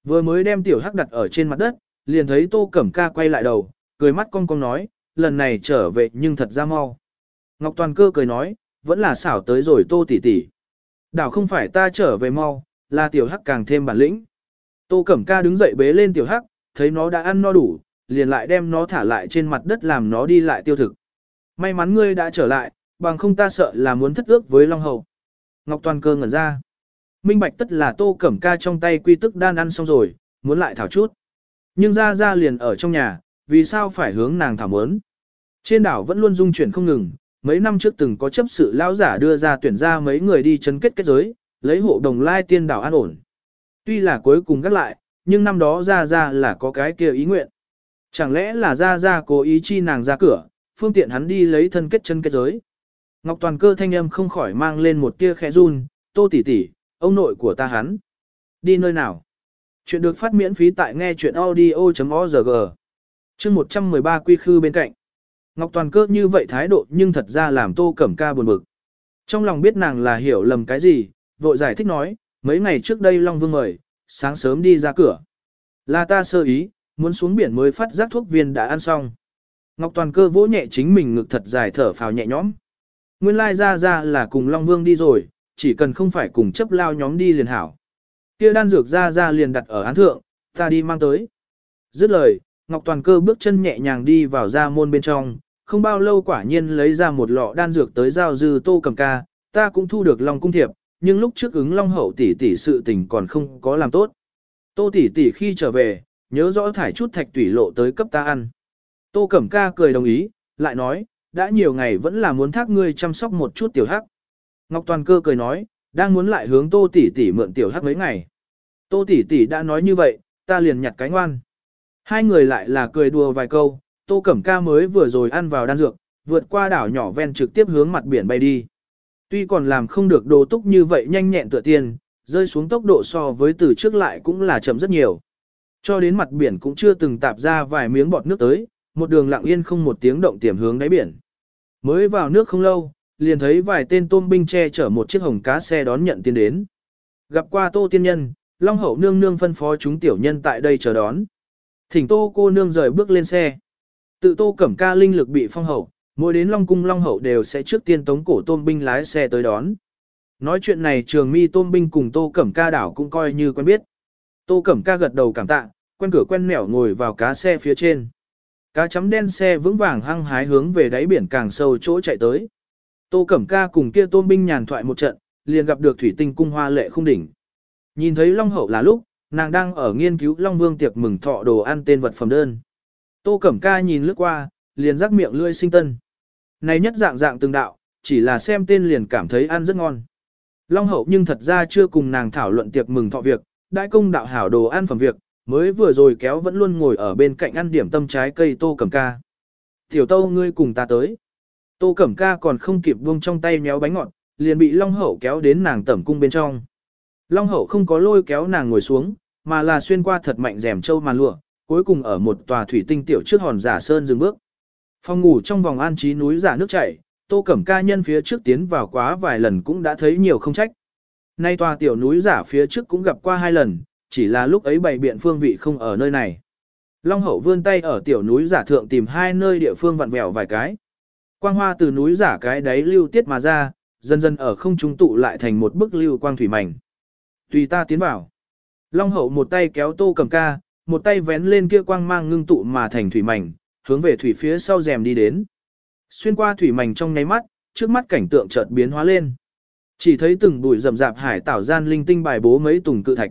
Vừa mới đem tiểu hắc đặt ở trên mặt đất, liền thấy Tô Cẩm Ca quay lại đầu, cười mắt cong cong nói, lần này trở về nhưng thật ra mau. Ngọc Toàn Cơ cười nói, vẫn là xảo tới rồi Tô tỷ tỷ. Đảo không phải ta trở về mau, là tiểu hắc càng thêm bản lĩnh. Tô Cẩm Ca đứng dậy bế lên tiểu hắc, thấy nó đã ăn no đủ, liền lại đem nó thả lại trên mặt đất làm nó đi lại tiêu thực. May mắn ngươi đã trở lại, bằng không ta sợ là muốn thất ước với Long Hầu. Ngọc Toàn Cơ ngẩn ra. Minh Bạch tất là Tô Cẩm Ca trong tay quy tức đan ăn xong rồi, muốn lại thảo chút. Nhưng ra ra liền ở trong nhà, vì sao phải hướng nàng thảo mớn. Trên đảo vẫn luôn dung chuyển không ngừng, mấy năm trước từng có chấp sự lão giả đưa ra tuyển ra mấy người đi chấn kết kết giới, lấy hộ đồng lai tiên đảo an ổn. Tuy là cuối cùng gác lại, nhưng năm đó ra ra là có cái kia ý nguyện. Chẳng lẽ là ra ra cố ý chi nàng ra cửa, phương tiện hắn đi lấy thân kết chân kết giới. Ngọc Toàn cơ thanh âm không khỏi mang lên một tia khẽ run, tô tỷ tỷ, ông nội của ta hắn. Đi nơi nào? Chuyện được phát miễn phí tại nghe chuyện audio.org. Chương 113 quy khư bên cạnh. Ngọc Toàn cơ như vậy thái độ nhưng thật ra làm tô cẩm ca buồn bực. Trong lòng biết nàng là hiểu lầm cái gì, vội giải thích nói, mấy ngày trước đây Long Vương mời, sáng sớm đi ra cửa. Là ta sơ ý, muốn xuống biển mới phát giác thuốc viên đã ăn xong. Ngọc Toàn cơ vỗ nhẹ chính mình ngực thật dài thở phào nhẹ nhõm. Nguyên lai ra ra là cùng Long Vương đi rồi, chỉ cần không phải cùng chấp lao nhóm đi liền hảo. Kia đan dược ra ra liền đặt ở án thượng, ta đi mang tới. Dứt lời, Ngọc Toàn cơ bước chân nhẹ nhàng đi vào ra môn bên trong, không bao lâu quả nhiên lấy ra một lọ đan dược tới giao dư tô cầm ca, ta cũng thu được Long Cung Thiệp, nhưng lúc trước ứng Long Hậu tỷ tỷ sự tình còn không có làm tốt. Tô tỷ tỷ khi trở về, nhớ rõ thải chút thạch tủy lộ tới cấp ta ăn. Tô Cẩm Ca cười đồng ý, lại nói, đã nhiều ngày vẫn là muốn thác ngươi chăm sóc một chút tiểu hắc. Ngọc Toàn Cơ cười nói, đang muốn lại hướng Tô tỷ tỷ mượn tiểu hắc mấy ngày. Tô tỷ tỷ đã nói như vậy, ta liền nhặt cái ngoan. Hai người lại là cười đùa vài câu, Tô Cẩm Ca mới vừa rồi ăn vào đan dược, vượt qua đảo nhỏ ven trực tiếp hướng mặt biển bay đi. Tuy còn làm không được đồ túc như vậy nhanh nhẹn tựa tiền, rơi xuống tốc độ so với từ trước lại cũng là chậm rất nhiều. Cho đến mặt biển cũng chưa từng tạp ra vài miếng bọt nước tới, một đường lặng yên không một tiếng động tiềm hướng đáy biển. Mới vào nước không lâu, liền thấy vài tên tôm binh che chở một chiếc hồng cá xe đón nhận tiên đến. Gặp qua tô tiên nhân, Long Hậu nương nương phân phó chúng tiểu nhân tại đây chờ đón. Thỉnh tô cô nương rời bước lên xe. Tự tô cẩm ca linh lực bị phong hậu, mỗi đến Long Cung Long Hậu đều sẽ trước tiên tống cổ tôm binh lái xe tới đón. Nói chuyện này trường mi tôm binh cùng tô cẩm ca đảo cũng coi như quen biết. Tô cẩm ca gật đầu cảm tạ, quen cửa quen mẻo ngồi vào cá xe phía trên. Cá chấm đen xe vững vàng hăng hái hướng về đáy biển càng sâu chỗ chạy tới. Tô Cẩm Ca cùng kia tôm binh nhàn thoại một trận, liền gặp được thủy tinh cung hoa lệ không đỉnh. Nhìn thấy Long Hậu là lúc, nàng đang ở nghiên cứu Long Vương tiệc mừng thọ đồ ăn tên vật phẩm đơn. Tô Cẩm Ca nhìn lướt qua, liền rắc miệng lươi sinh tân. Này nhất dạng dạng từng đạo, chỉ là xem tên liền cảm thấy ăn rất ngon. Long Hậu nhưng thật ra chưa cùng nàng thảo luận tiệc mừng thọ việc, đại công đạo hảo đồ ăn phẩm việc, mới vừa rồi kéo vẫn luôn ngồi ở bên cạnh ăn điểm tâm trái cây tô cẩm ca. Tiểu tâu ngươi cùng ta tới. Tô cẩm ca còn không kịp buông trong tay méo bánh ngọt, liền bị Long Hậu kéo đến nàng tẩm cung bên trong. Long Hậu không có lôi kéo nàng ngồi xuống, mà là xuyên qua thật mạnh rèm châu màn lụa, cuối cùng ở một tòa thủy tinh tiểu trước hòn giả sơn dừng bước. Phòng ngủ trong vòng an trí núi giả nước chảy, Tô Cẩm Ca nhân phía trước tiến vào quá vài lần cũng đã thấy nhiều không trách. Nay tòa tiểu núi giả phía trước cũng gặp qua hai lần, chỉ là lúc ấy bày biện phương vị không ở nơi này. Long hậu vươn tay ở tiểu núi giả thượng tìm hai nơi địa phương vặn vẹo vài cái. Quang hoa từ núi giả cái đáy lưu tiết mà ra, dần dần ở không trung tụ lại thành một bức lưu quang thủy mảnh. Tùy ta tiến vào. Long hậu một tay kéo tô cầm ca, một tay vén lên kia quang mang ngưng tụ mà thành thủy mảnh, hướng về thủy phía sau rèm đi đến. Xuyên qua thủy mảnh trong nháy mắt, trước mắt cảnh tượng chợt biến hóa lên. Chỉ thấy từng bụi rậm rạp hải tảo gian linh tinh bài bố mấy tùng cự thạch.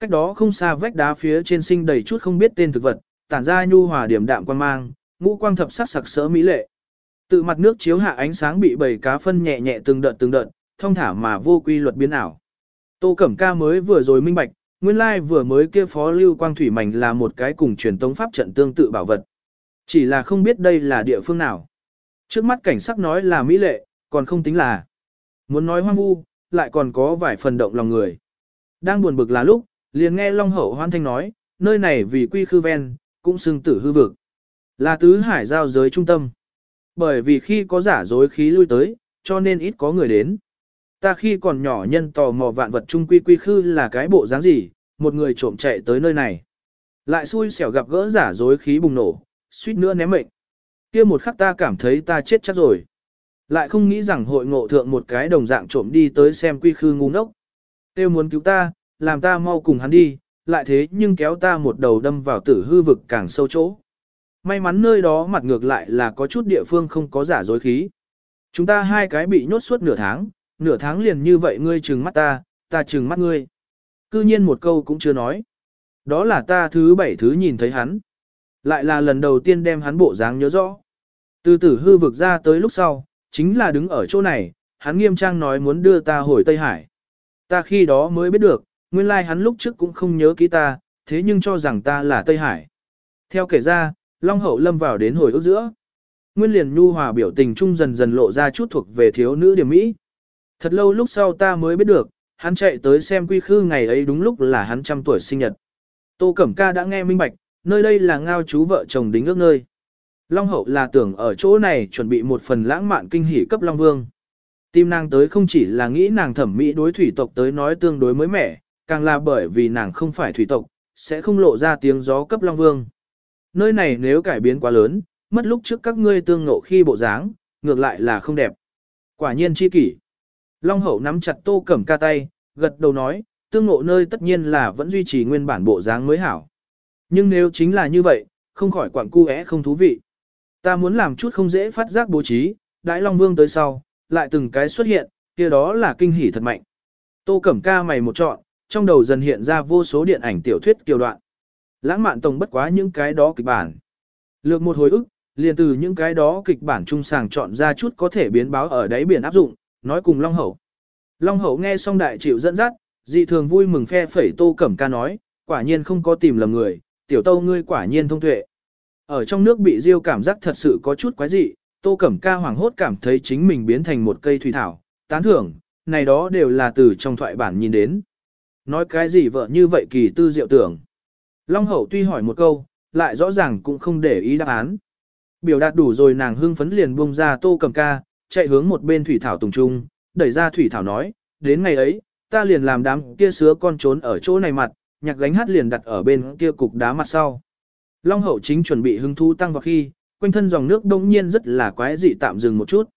Cách đó không xa vách đá phía trên sinh đầy chút không biết tên thực vật, tản ra nhu hòa điểm đạm quang mang, ngũ quang thập sắc sặc sỡ mỹ lệ. Tự mặt nước chiếu hạ ánh sáng bị bầy cá phân nhẹ nhẹ từng đợt từng đợt, thông thả mà vô quy luật biến ảo. Tô Cẩm Ca mới vừa rồi minh bạch, nguyên lai vừa mới kia phó lưu quang thủy mảnh là một cái cùng truyền tống pháp trận tương tự bảo vật. Chỉ là không biết đây là địa phương nào. Trước mắt cảnh sắc nói là mỹ lệ, còn không tính là. Muốn nói hoang vu, lại còn có vài phần động lòng người. Đang buồn bực là lúc, liền nghe Long Hậu hoan thanh nói, nơi này vì quy khư ven, cũng xưng tử hư vực. Là tứ hải giao giới trung tâm. Bởi vì khi có giả dối khí lui tới, cho nên ít có người đến. Ta khi còn nhỏ nhân tò mò vạn vật chung quy quy khư là cái bộ dáng gì, một người trộm chạy tới nơi này. Lại xui xẻo gặp gỡ giả dối khí bùng nổ, suýt nữa ném mệnh. kia một khắc ta cảm thấy ta chết chắc rồi. Lại không nghĩ rằng hội ngộ thượng một cái đồng dạng trộm đi tới xem quy khư ngu ngốc. Tiêu muốn cứu ta, làm ta mau cùng hắn đi, lại thế nhưng kéo ta một đầu đâm vào tử hư vực càng sâu chỗ. May mắn nơi đó mặt ngược lại là có chút địa phương không có giả dối khí. Chúng ta hai cái bị nhốt suốt nửa tháng, nửa tháng liền như vậy ngươi trừng mắt ta, ta trừng mắt ngươi. Cư nhiên một câu cũng chưa nói. Đó là ta thứ bảy thứ nhìn thấy hắn. Lại là lần đầu tiên đem hắn bộ dáng nhớ rõ. Từ tử hư vực ra tới lúc sau, chính là đứng ở chỗ này, hắn nghiêm trang nói muốn đưa ta hồi Tây Hải. Ta khi đó mới biết được, nguyên lai like hắn lúc trước cũng không nhớ ký ta, thế nhưng cho rằng ta là Tây Hải. Theo kể ra, Long Hậu lâm vào đến hồi ước giữa. Nguyên liền nhu hòa biểu tình trung dần dần lộ ra chút thuộc về thiếu nữ điểm mỹ. Thật lâu lúc sau ta mới biết được, hắn chạy tới xem quy khư ngày ấy đúng lúc là hắn trăm tuổi sinh nhật. Tô Cẩm Ca đã nghe minh bạch, nơi đây là ngao chú vợ chồng đính ước nơi. Long Hậu là tưởng ở chỗ này chuẩn bị một phần lãng mạn kinh hỉ cấp Long Vương. Tim nàng tới không chỉ là nghĩ nàng thẩm mỹ đối thủy tộc tới nói tương đối mới mẻ, càng là bởi vì nàng không phải thủy tộc, sẽ không lộ ra tiếng gió cấp Long Vương. Nơi này nếu cải biến quá lớn, mất lúc trước các ngươi tương ngộ khi bộ dáng, ngược lại là không đẹp. Quả nhiên chi kỷ. Long Hậu nắm chặt Tô Cẩm Ca tay, gật đầu nói, tương ngộ nơi tất nhiên là vẫn duy trì nguyên bản bộ dáng mới hảo. Nhưng nếu chính là như vậy, không khỏi quặng cu é không thú vị. Ta muốn làm chút không dễ phát giác bố trí, đãi Long Vương tới sau, lại từng cái xuất hiện, kia đó là kinh hỉ thật mạnh. Tô Cẩm Ca mày một chọn, trong đầu dần hiện ra vô số điện ảnh tiểu thuyết kiều đoạn. Lãng mạn tổng bất quá những cái đó kịch bản. Lược một hồi ức, liền từ những cái đó kịch bản trung sàng chọn ra chút có thể biến báo ở đáy biển áp dụng, nói cùng Long Hậu. Long Hậu nghe xong đại chịu dẫn dắt, dị thường vui mừng phe phẩy Tô Cẩm Ca nói, quả nhiên không có tìm lầm người, tiểu tâu ngươi quả nhiên thông tuệ. Ở trong nước bị diêu cảm giác thật sự có chút quái dị, Tô Cẩm Ca hoảng hốt cảm thấy chính mình biến thành một cây thủy thảo, tán thưởng, này đó đều là từ trong thoại bản nhìn đến. Nói cái gì vợ như vậy kỳ tư diệu tưởng. Long Hậu tuy hỏi một câu, lại rõ ràng cũng không để ý đáp án. Biểu đạt đủ rồi nàng hưng phấn liền buông ra Tô Cẩm Ca, chạy hướng một bên thủy thảo tùng trung, đẩy ra thủy thảo nói, đến ngày ấy, ta liền làm đám kia sứa con trốn ở chỗ này mặt, nhạc gánh hát liền đặt ở bên kia cục đá mặt sau. Long hậu chính chuẩn bị hứng thú tăng vào khi, quanh thân dòng nước đông nhiên rất là quái dị tạm dừng một chút.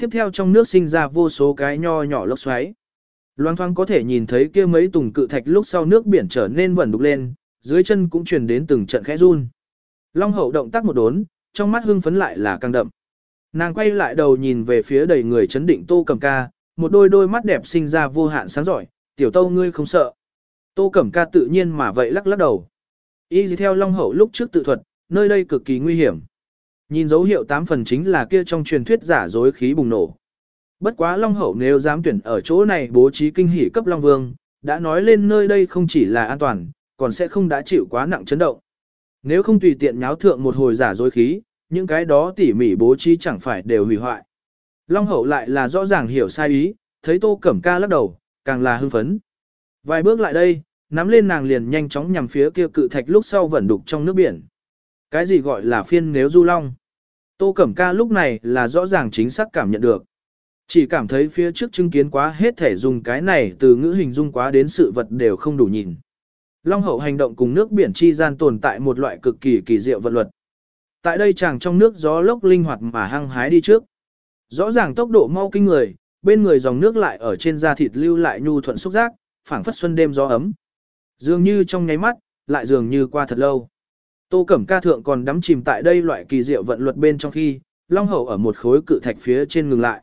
Tiếp theo trong nước sinh ra vô số cái nho nhỏ lốc xoáy. Loan thoáng có thể nhìn thấy kia mấy tùng cự thạch lúc sau nước biển trở nên vẩn đục lên, dưới chân cũng truyền đến từng trận khẽ run. Long hậu động tác một đốn, trong mắt hưng phấn lại là càng đậm. Nàng quay lại đầu nhìn về phía đầy người chấn định tô Cẩm ca, một đôi đôi mắt đẹp sinh ra vô hạn sáng giỏi, tiểu tâu ngươi không sợ. Tô Cẩm Ca tự nhiên mà vậy lắc lắc đầu. Y theo Long Hậu lúc trước tự thuật, nơi đây cực kỳ nguy hiểm. Nhìn dấu hiệu tám phần chính là kia trong truyền thuyết giả dối khí bùng nổ. Bất quá Long Hậu nếu dám tuyển ở chỗ này bố trí kinh hỉ cấp Long Vương, đã nói lên nơi đây không chỉ là an toàn, còn sẽ không đã chịu quá nặng chấn động. Nếu không tùy tiện nháo thượng một hồi giả dối khí, những cái đó tỉ mỉ bố trí chẳng phải đều hủy hoại. Long Hậu lại là rõ ràng hiểu sai ý, thấy Tô Cẩm Ca lắc đầu, càng là hưng phấn. Vài bước lại đây, nắm lên nàng liền nhanh chóng nhằm phía kia cự thạch lúc sau vẩn đục trong nước biển. Cái gì gọi là phiên nếu du long? Tô Cẩm Ca lúc này là rõ ràng chính xác cảm nhận được. Chỉ cảm thấy phía trước chứng kiến quá hết thể dùng cái này từ ngữ hình dung quá đến sự vật đều không đủ nhìn. Long hậu hành động cùng nước biển chi gian tồn tại một loại cực kỳ kỳ diệu vật luật. Tại đây chàng trong nước gió lốc linh hoạt mà hăng hái đi trước. Rõ ràng tốc độ mau kinh người, bên người dòng nước lại ở trên da thịt lưu lại nhu thuận xúc giác, phảng phất xuân đêm gió ấm. Dường như trong nháy mắt, lại dường như qua thật lâu. Tô Cẩm Ca thượng còn đắm chìm tại đây loại kỳ diệu vận luật bên trong khi, Long Hậu ở một khối cự thạch phía trên ngừng lại.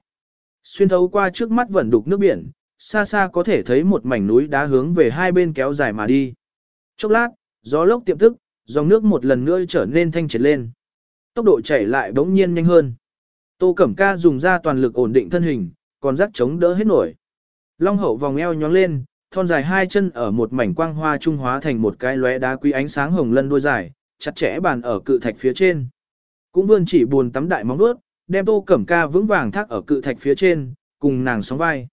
Xuyên thấu qua trước mắt vẫn đục nước biển, xa xa có thể thấy một mảnh núi đá hướng về hai bên kéo dài mà đi. Chốc lát, gió lốc tiệm tức, dòng nước một lần nữa trở nên thanh triệt lên. Tốc độ chảy lại bỗng nhiên nhanh hơn. Tô Cẩm Ca dùng ra toàn lực ổn định thân hình, còn rắc chống đỡ hết nổi. Long hậu vòng eo nhón lên, thon dài hai chân ở một mảnh quang hoa trung hóa thành một cái lóe đá quý ánh sáng hồng lân đuôi dài, chặt chẽ bàn ở cự thạch phía trên. Cũng vươn chỉ buồn tắm đại móng vuốt, đem Tô Cẩm Ca vững vàng thác ở cự thạch phía trên, cùng nàng sóng vai.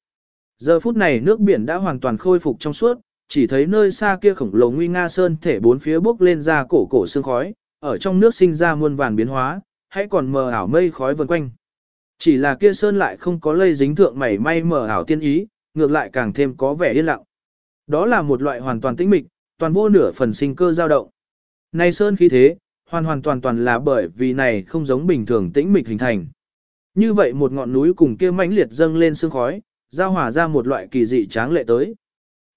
Giờ phút này nước biển đã hoàn toàn khôi phục trong suốt, chỉ thấy nơi xa kia khổng lồ nguy nga sơn thể bốn phía bốc lên ra cổ cổ sương khói, ở trong nước sinh ra muôn vàn biến hóa, hãy còn mờ ảo mây khói vần quanh. Chỉ là kia sơn lại không có lây dính thượng mảy may mờ ảo tiên ý, ngược lại càng thêm có vẻ yên lặng. Đó là một loại hoàn toàn tĩnh mịch, toàn vô nửa phần sinh cơ dao động. Này sơn khí thế, hoàn hoàn toàn toàn là bởi vì này không giống bình thường tĩnh mịch hình thành. Như vậy một ngọn núi cùng kia mãnh liệt dâng lên sương khói, giao hòa ra một loại kỳ dị tráng lệ tới.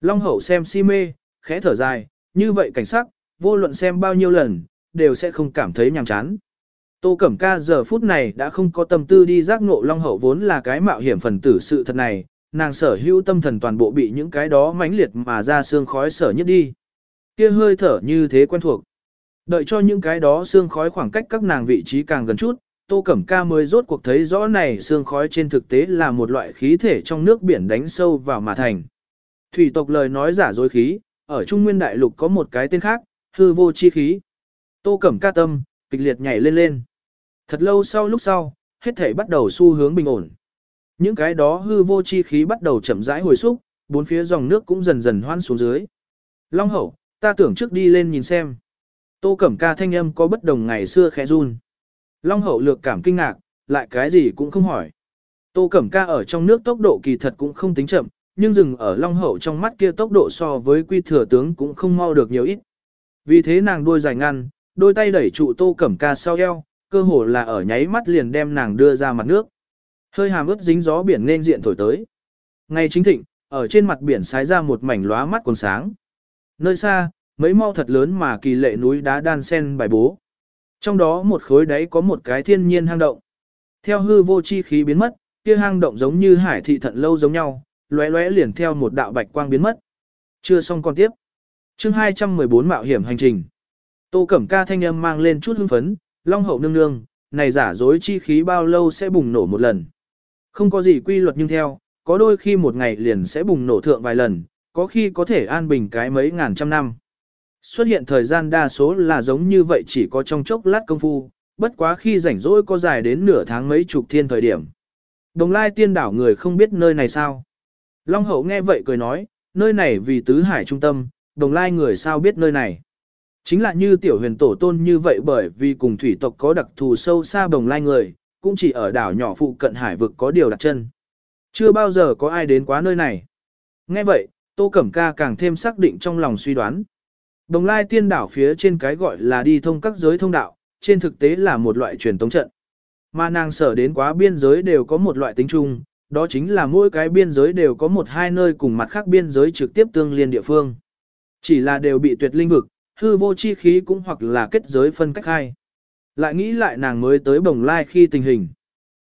Long hậu xem si mê, khẽ thở dài, như vậy cảnh sắc, vô luận xem bao nhiêu lần, đều sẽ không cảm thấy nhàm chán. Tô Cẩm Ca giờ phút này đã không có tâm tư đi giác ngộ Long Hậu vốn là cái mạo hiểm phần tử sự thật này, nàng sở hữu tâm thần toàn bộ bị những cái đó mãnh liệt mà ra xương khói sở nhất đi. Kia hơi thở như thế quen thuộc. Đợi cho những cái đó xương khói khoảng cách các nàng vị trí càng gần chút, Tô Cẩm Ca mới rốt cuộc thấy rõ này xương khói trên thực tế là một loại khí thể trong nước biển đánh sâu vào mà thành. Thủy tộc lời nói giả dối khí, ở Trung Nguyên Đại Lục có một cái tên khác, hư vô chi khí. Tô Cẩm Ca tâm, kịch liệt nhảy lên lên. Thật lâu sau lúc sau, hết thể bắt đầu xu hướng bình ổn. Những cái đó hư vô chi khí bắt đầu chậm rãi hồi xúc, bốn phía dòng nước cũng dần dần hoan xuống dưới. Long hậu, ta tưởng trước đi lên nhìn xem. Tô Cẩm Ca thanh âm có bất đồng ngày xưa khẽ run. Long hậu lược cảm kinh ngạc, lại cái gì cũng không hỏi. Tô Cẩm Ca ở trong nước tốc độ kỳ thật cũng không tính chậm, nhưng dừng ở Long hậu trong mắt kia tốc độ so với quy thừa tướng cũng không mau được nhiều ít. Vì thế nàng đuôi dài ngăn, đôi tay đẩy trụ Tô Cẩm Ca sau eo, cơ hồ là ở nháy mắt liền đem nàng đưa ra mặt nước. Hơi hàm ướt dính gió biển nên diện thổi tới. Ngay chính thịnh, ở trên mặt biển sái ra một mảnh lóa mắt còn sáng. Nơi xa, mấy mau thật lớn mà kỳ lệ núi đá đan sen bài bố. Trong đó một khối đáy có một cái thiên nhiên hang động. Theo hư vô chi khí biến mất, kia hang động giống như hải thị thận lâu giống nhau, lóe lóe liền theo một đạo bạch quang biến mất. Chưa xong còn tiếp. Chương 214 mạo hiểm hành trình. Tô Cẩm Ca thanh âm mang lên chút hưng phấn, Long Hậu nương nương, này giả dối chi khí bao lâu sẽ bùng nổ một lần. Không có gì quy luật nhưng theo, có đôi khi một ngày liền sẽ bùng nổ thượng vài lần, có khi có thể an bình cái mấy ngàn trăm năm. Xuất hiện thời gian đa số là giống như vậy chỉ có trong chốc lát công phu, bất quá khi rảnh rỗi có dài đến nửa tháng mấy chục thiên thời điểm. Đồng lai tiên đảo người không biết nơi này sao. Long hậu nghe vậy cười nói, nơi này vì tứ hải trung tâm, đồng lai người sao biết nơi này. Chính là như tiểu huyền tổ tôn như vậy bởi vì cùng thủy tộc có đặc thù sâu xa đồng lai người, cũng chỉ ở đảo nhỏ phụ cận hải vực có điều đặt chân. Chưa bao giờ có ai đến quá nơi này. Nghe vậy, Tô Cẩm Ca càng thêm xác định trong lòng suy đoán. Đồng lai tiên đảo phía trên cái gọi là đi thông các giới thông đạo, trên thực tế là một loại truyền tống trận. Mà nàng sở đến quá biên giới đều có một loại tính chung, đó chính là mỗi cái biên giới đều có một hai nơi cùng mặt khác biên giới trực tiếp tương liên địa phương. Chỉ là đều bị tuyệt linh vực, hư vô chi khí cũng hoặc là kết giới phân cách hai. Lại nghĩ lại nàng mới tới bồng lai khi tình hình.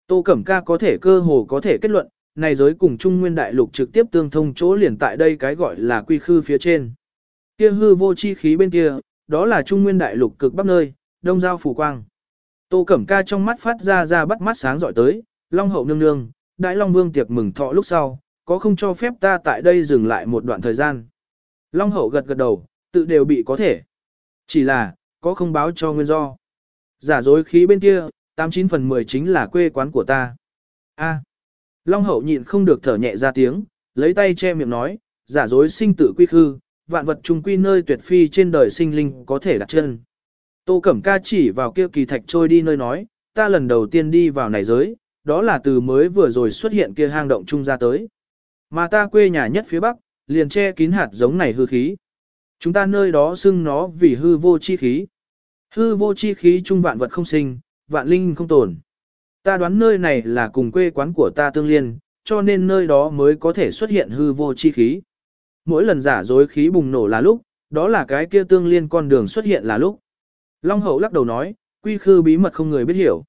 Tô Cẩm Ca có thể cơ hồ có thể kết luận, này giới cùng Trung Nguyên Đại Lục trực tiếp tương thông chỗ liền tại đây cái gọi là quy khư phía trên. Kia hư vô chi khí bên kia, đó là Trung Nguyên Đại Lục cực bắc nơi, đông giao phủ quang. Tô Cẩm Ca trong mắt phát ra ra bắt mắt sáng dọi tới, Long Hậu nương nương, Đại Long Vương tiệc mừng thọ lúc sau, có không cho phép ta tại đây dừng lại một đoạn thời gian. Long Hậu gật gật đầu, tự đều bị có thể. Chỉ là, có không báo cho nguyên do. Giả dối khí bên kia, 89 phần 10 chính là quê quán của ta. A. Long hậu nhịn không được thở nhẹ ra tiếng, lấy tay che miệng nói, giả dối sinh tử quy khư, vạn vật trùng quy nơi tuyệt phi trên đời sinh linh có thể đặt chân. Tô Cẩm Ca chỉ vào kia kỳ thạch trôi đi nơi nói, ta lần đầu tiên đi vào này giới, đó là từ mới vừa rồi xuất hiện kia hang động trung ra tới. Mà ta quê nhà nhất phía bắc, liền che kín hạt giống này hư khí. Chúng ta nơi đó xưng nó vì hư vô chi khí. Hư vô chi khí trung vạn vật không sinh, vạn linh không tồn. Ta đoán nơi này là cùng quê quán của ta tương liên, cho nên nơi đó mới có thể xuất hiện hư vô chi khí. Mỗi lần giả dối khí bùng nổ là lúc, đó là cái kia tương liên con đường xuất hiện là lúc. Long hậu lắc đầu nói, quy khư bí mật không người biết hiểu.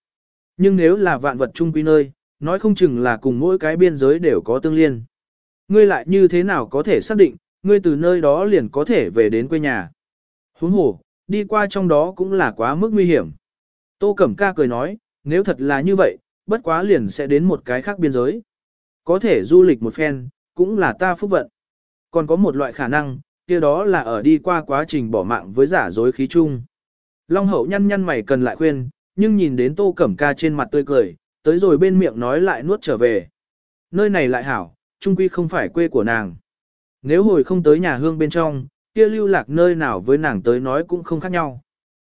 Nhưng nếu là vạn vật chung quy nơi, nói không chừng là cùng mỗi cái biên giới đều có tương liên. Ngươi lại như thế nào có thể xác định, ngươi từ nơi đó liền có thể về đến quê nhà. Huống hồ, đi qua trong đó cũng là quá mức nguy hiểm. Tô Cẩm Ca cười nói, nếu thật là như vậy, bất quá liền sẽ đến một cái khác biên giới. Có thể du lịch một phen, cũng là ta phúc vận. Còn có một loại khả năng, kia đó là ở đi qua quá trình bỏ mạng với giả dối khí chung. Long hậu nhăn nhăn mày cần lại khuyên, nhưng nhìn đến Tô Cẩm Ca trên mặt tươi cười, tới rồi bên miệng nói lại nuốt trở về. Nơi này lại hảo, trung quy không phải quê của nàng. Nếu hồi không tới nhà hương bên trong, kia lưu lạc nơi nào với nàng tới nói cũng không khác nhau.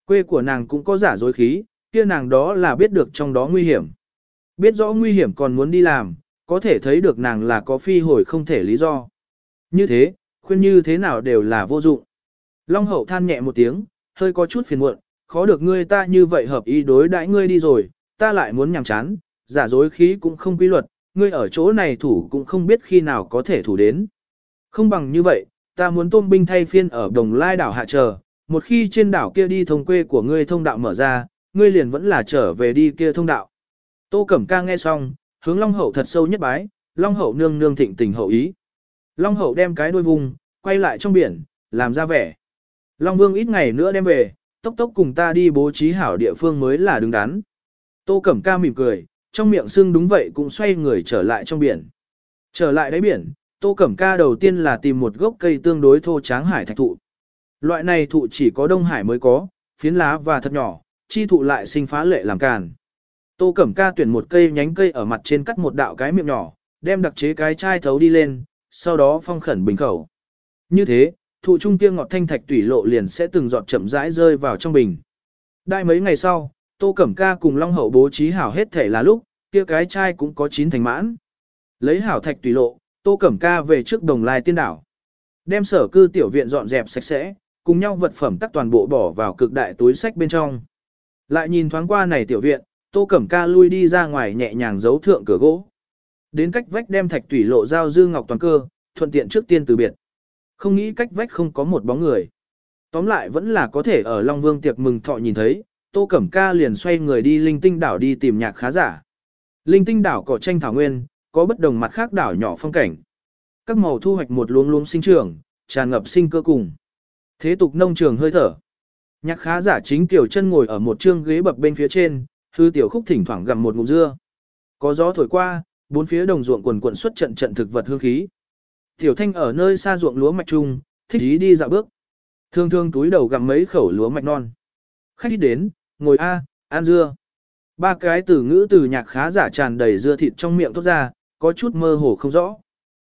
Quê của nàng cũng có giả dối khí, kia nàng đó là biết được trong đó nguy hiểm. Biết rõ nguy hiểm còn muốn đi làm, có thể thấy được nàng là có phi hồi không thể lý do. Như thế, khuyên như thế nào đều là vô dụng. Long hậu than nhẹ một tiếng, hơi có chút phiền muộn, khó được ngươi ta như vậy hợp ý đối đãi ngươi đi rồi, ta lại muốn nhằm chán, giả dối khí cũng không quy luật, ngươi ở chỗ này thủ cũng không biết khi nào có thể thủ đến. Không bằng như vậy, ta muốn tôm binh thay phiên ở đồng lai đảo hạ chờ, một khi trên đảo kia đi thông quê của ngươi thông đạo mở ra, ngươi liền vẫn là trở về đi kia thông đạo. Tô Cẩm ca nghe xong, hướng Long Hậu thật sâu nhất bái, Long Hậu nương nương thịnh tình hậu ý. Long Hậu đem cái đuôi vùng, quay lại trong biển, làm ra vẻ. Long Vương ít ngày nữa đem về, tốc tốc cùng ta đi bố trí hảo địa phương mới là đứng đắn. Tô Cẩm ca mỉm cười, trong miệng xương đúng vậy cũng xoay người trở lại trong biển. Trở lại đáy biển, Tô Cẩm ca đầu tiên là tìm một gốc cây tương đối thô tráng hải thạch thụ. Loại này thụ chỉ có Đông Hải mới có, phiến lá và thật nhỏ, chi thụ lại sinh phá lệ làm càn. Tô Cẩm ca tuyển một cây nhánh cây ở mặt trên cắt một đạo cái miệng nhỏ, đem đặc chế cái chai thấu đi lên, sau đó phong khẩn bình khẩu. Như thế, thụ trung kia ngọt thanh thạch tủy lộ liền sẽ từng giọt chậm rãi rơi vào trong bình. Đại mấy ngày sau, Tô Cẩm Ca cùng Long Hậu bố trí hảo hết thể là lúc, kia cái chai cũng có chín thành mãn. Lấy hảo thạch tùy lộ, Tô Cẩm Ca về trước đồng lai tiên đảo. Đem sở cư tiểu viện dọn dẹp sạch sẽ, cùng nhau vật phẩm tắt toàn bộ bỏ vào cực đại túi sách bên trong. Lại nhìn thoáng qua này tiểu viện, Tô Cẩm Ca lui đi ra ngoài nhẹ nhàng giấu thượng cửa gỗ. Đến cách vách đem thạch tủy lộ giao dư ngọc toàn cơ, thuận tiện trước tiên từ biệt. Không nghĩ cách vách không có một bóng người. Tóm lại vẫn là có thể ở Long Vương tiệc mừng thọ nhìn thấy, Tô Cẩm Ca liền xoay người đi linh tinh đảo đi tìm nhạc khá giả. Linh tinh đảo có tranh thảo nguyên, có bất đồng mặt khác đảo nhỏ phong cảnh. Các màu thu hoạch một luống luống sinh trưởng, tràn ngập sinh cơ cùng. Thế tục nông trường hơi thở. Nhạc khá giả chính tiểu chân ngồi ở một trương ghế bập bên phía trên, hư tiểu khúc thỉnh thoảng gặm một ngụm dưa. Có gió thổi qua, bốn phía đồng ruộng quần quần xuất trận trận thực vật hương khí. Tiểu thanh ở nơi xa ruộng lúa mạch trung, thích ý đi dạo bước. Thương thương túi đầu gặm mấy khẩu lúa mạch non. Khách đi đến, ngồi a, ăn dưa. Ba cái từ ngữ từ nhạc khá giả tràn đầy dưa thịt trong miệng tốt ra, có chút mơ hồ không rõ.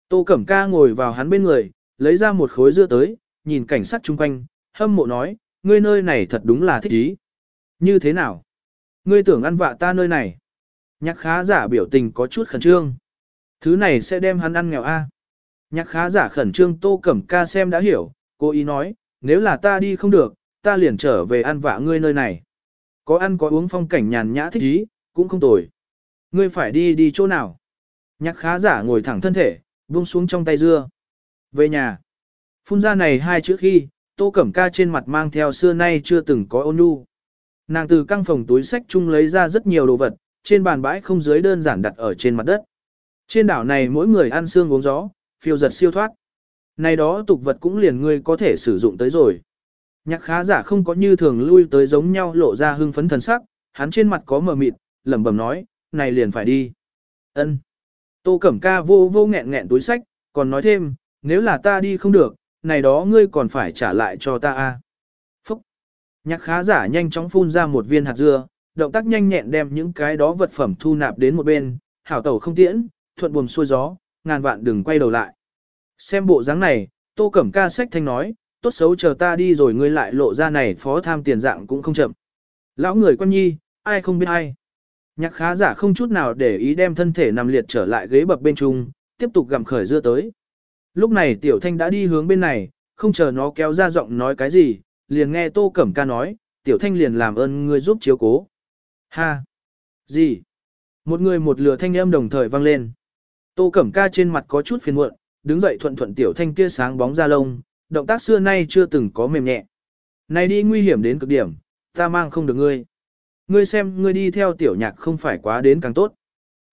Tô Cẩm Ca ngồi vào hắn bên người, lấy ra một khối dưa tới, nhìn cảnh sát chung quanh, hâm mộ nói, ngươi nơi này thật đúng là thích ý. Như thế nào? Ngươi tưởng ăn vạ ta nơi này. Nhạc khá giả biểu tình có chút khẩn trương. Thứ này sẽ đem hắn ăn nghèo a. Nhạc khá giả khẩn trương Tô Cẩm Ca xem đã hiểu, cô ý nói, nếu là ta đi không được, ta liền trở về ăn vạ ngươi nơi này. Có ăn có uống phong cảnh nhàn nhã thích ý, cũng không tồi. Ngươi phải đi đi chỗ nào? Nhạc khá giả ngồi thẳng thân thể, buông xuống trong tay dưa. Về nhà. Phun ra này hai chữ khi, tô cẩm ca trên mặt mang theo xưa nay chưa từng có ôn nhu. Nàng từ căng phòng túi sách chung lấy ra rất nhiều đồ vật, trên bàn bãi không dưới đơn giản đặt ở trên mặt đất. Trên đảo này mỗi người ăn xương uống gió, phiêu giật siêu thoát. Này đó tục vật cũng liền ngươi có thể sử dụng tới rồi. Nhạc khá giả không có như thường lui tới giống nhau lộ ra hưng phấn thần sắc, hắn trên mặt có mờ mịt, lẩm bẩm nói, này liền phải đi. Ân. Tô Cẩm Ca vô vô nghẹn nghẹn túi sách, còn nói thêm, nếu là ta đi không được, này đó ngươi còn phải trả lại cho ta a. Phúc. Nhạc khá giả nhanh chóng phun ra một viên hạt dưa, động tác nhanh nhẹn đem những cái đó vật phẩm thu nạp đến một bên, hảo tẩu không tiễn, thuận buồm xuôi gió, ngàn vạn đừng quay đầu lại. Xem bộ dáng này, Tô Cẩm Ca sách thanh nói, tốt xấu chờ ta đi rồi ngươi lại lộ ra này phó tham tiền dạng cũng không chậm. Lão người quan nhi, ai không biết ai. Nhạc khá giả không chút nào để ý đem thân thể nằm liệt trở lại ghế bập bên trung, tiếp tục gặm khởi dưa tới. Lúc này tiểu thanh đã đi hướng bên này, không chờ nó kéo ra giọng nói cái gì, liền nghe tô cẩm ca nói, tiểu thanh liền làm ơn ngươi giúp chiếu cố. Ha! Gì? Một người một lửa thanh âm đồng thời vang lên. Tô cẩm ca trên mặt có chút phiền muộn, đứng dậy thuận thuận tiểu thanh kia sáng bóng ra lông, động tác xưa nay chưa từng có mềm nhẹ. Này đi nguy hiểm đến cực điểm, ta mang không được ngươi. Ngươi xem ngươi đi theo tiểu nhạc không phải quá đến càng tốt.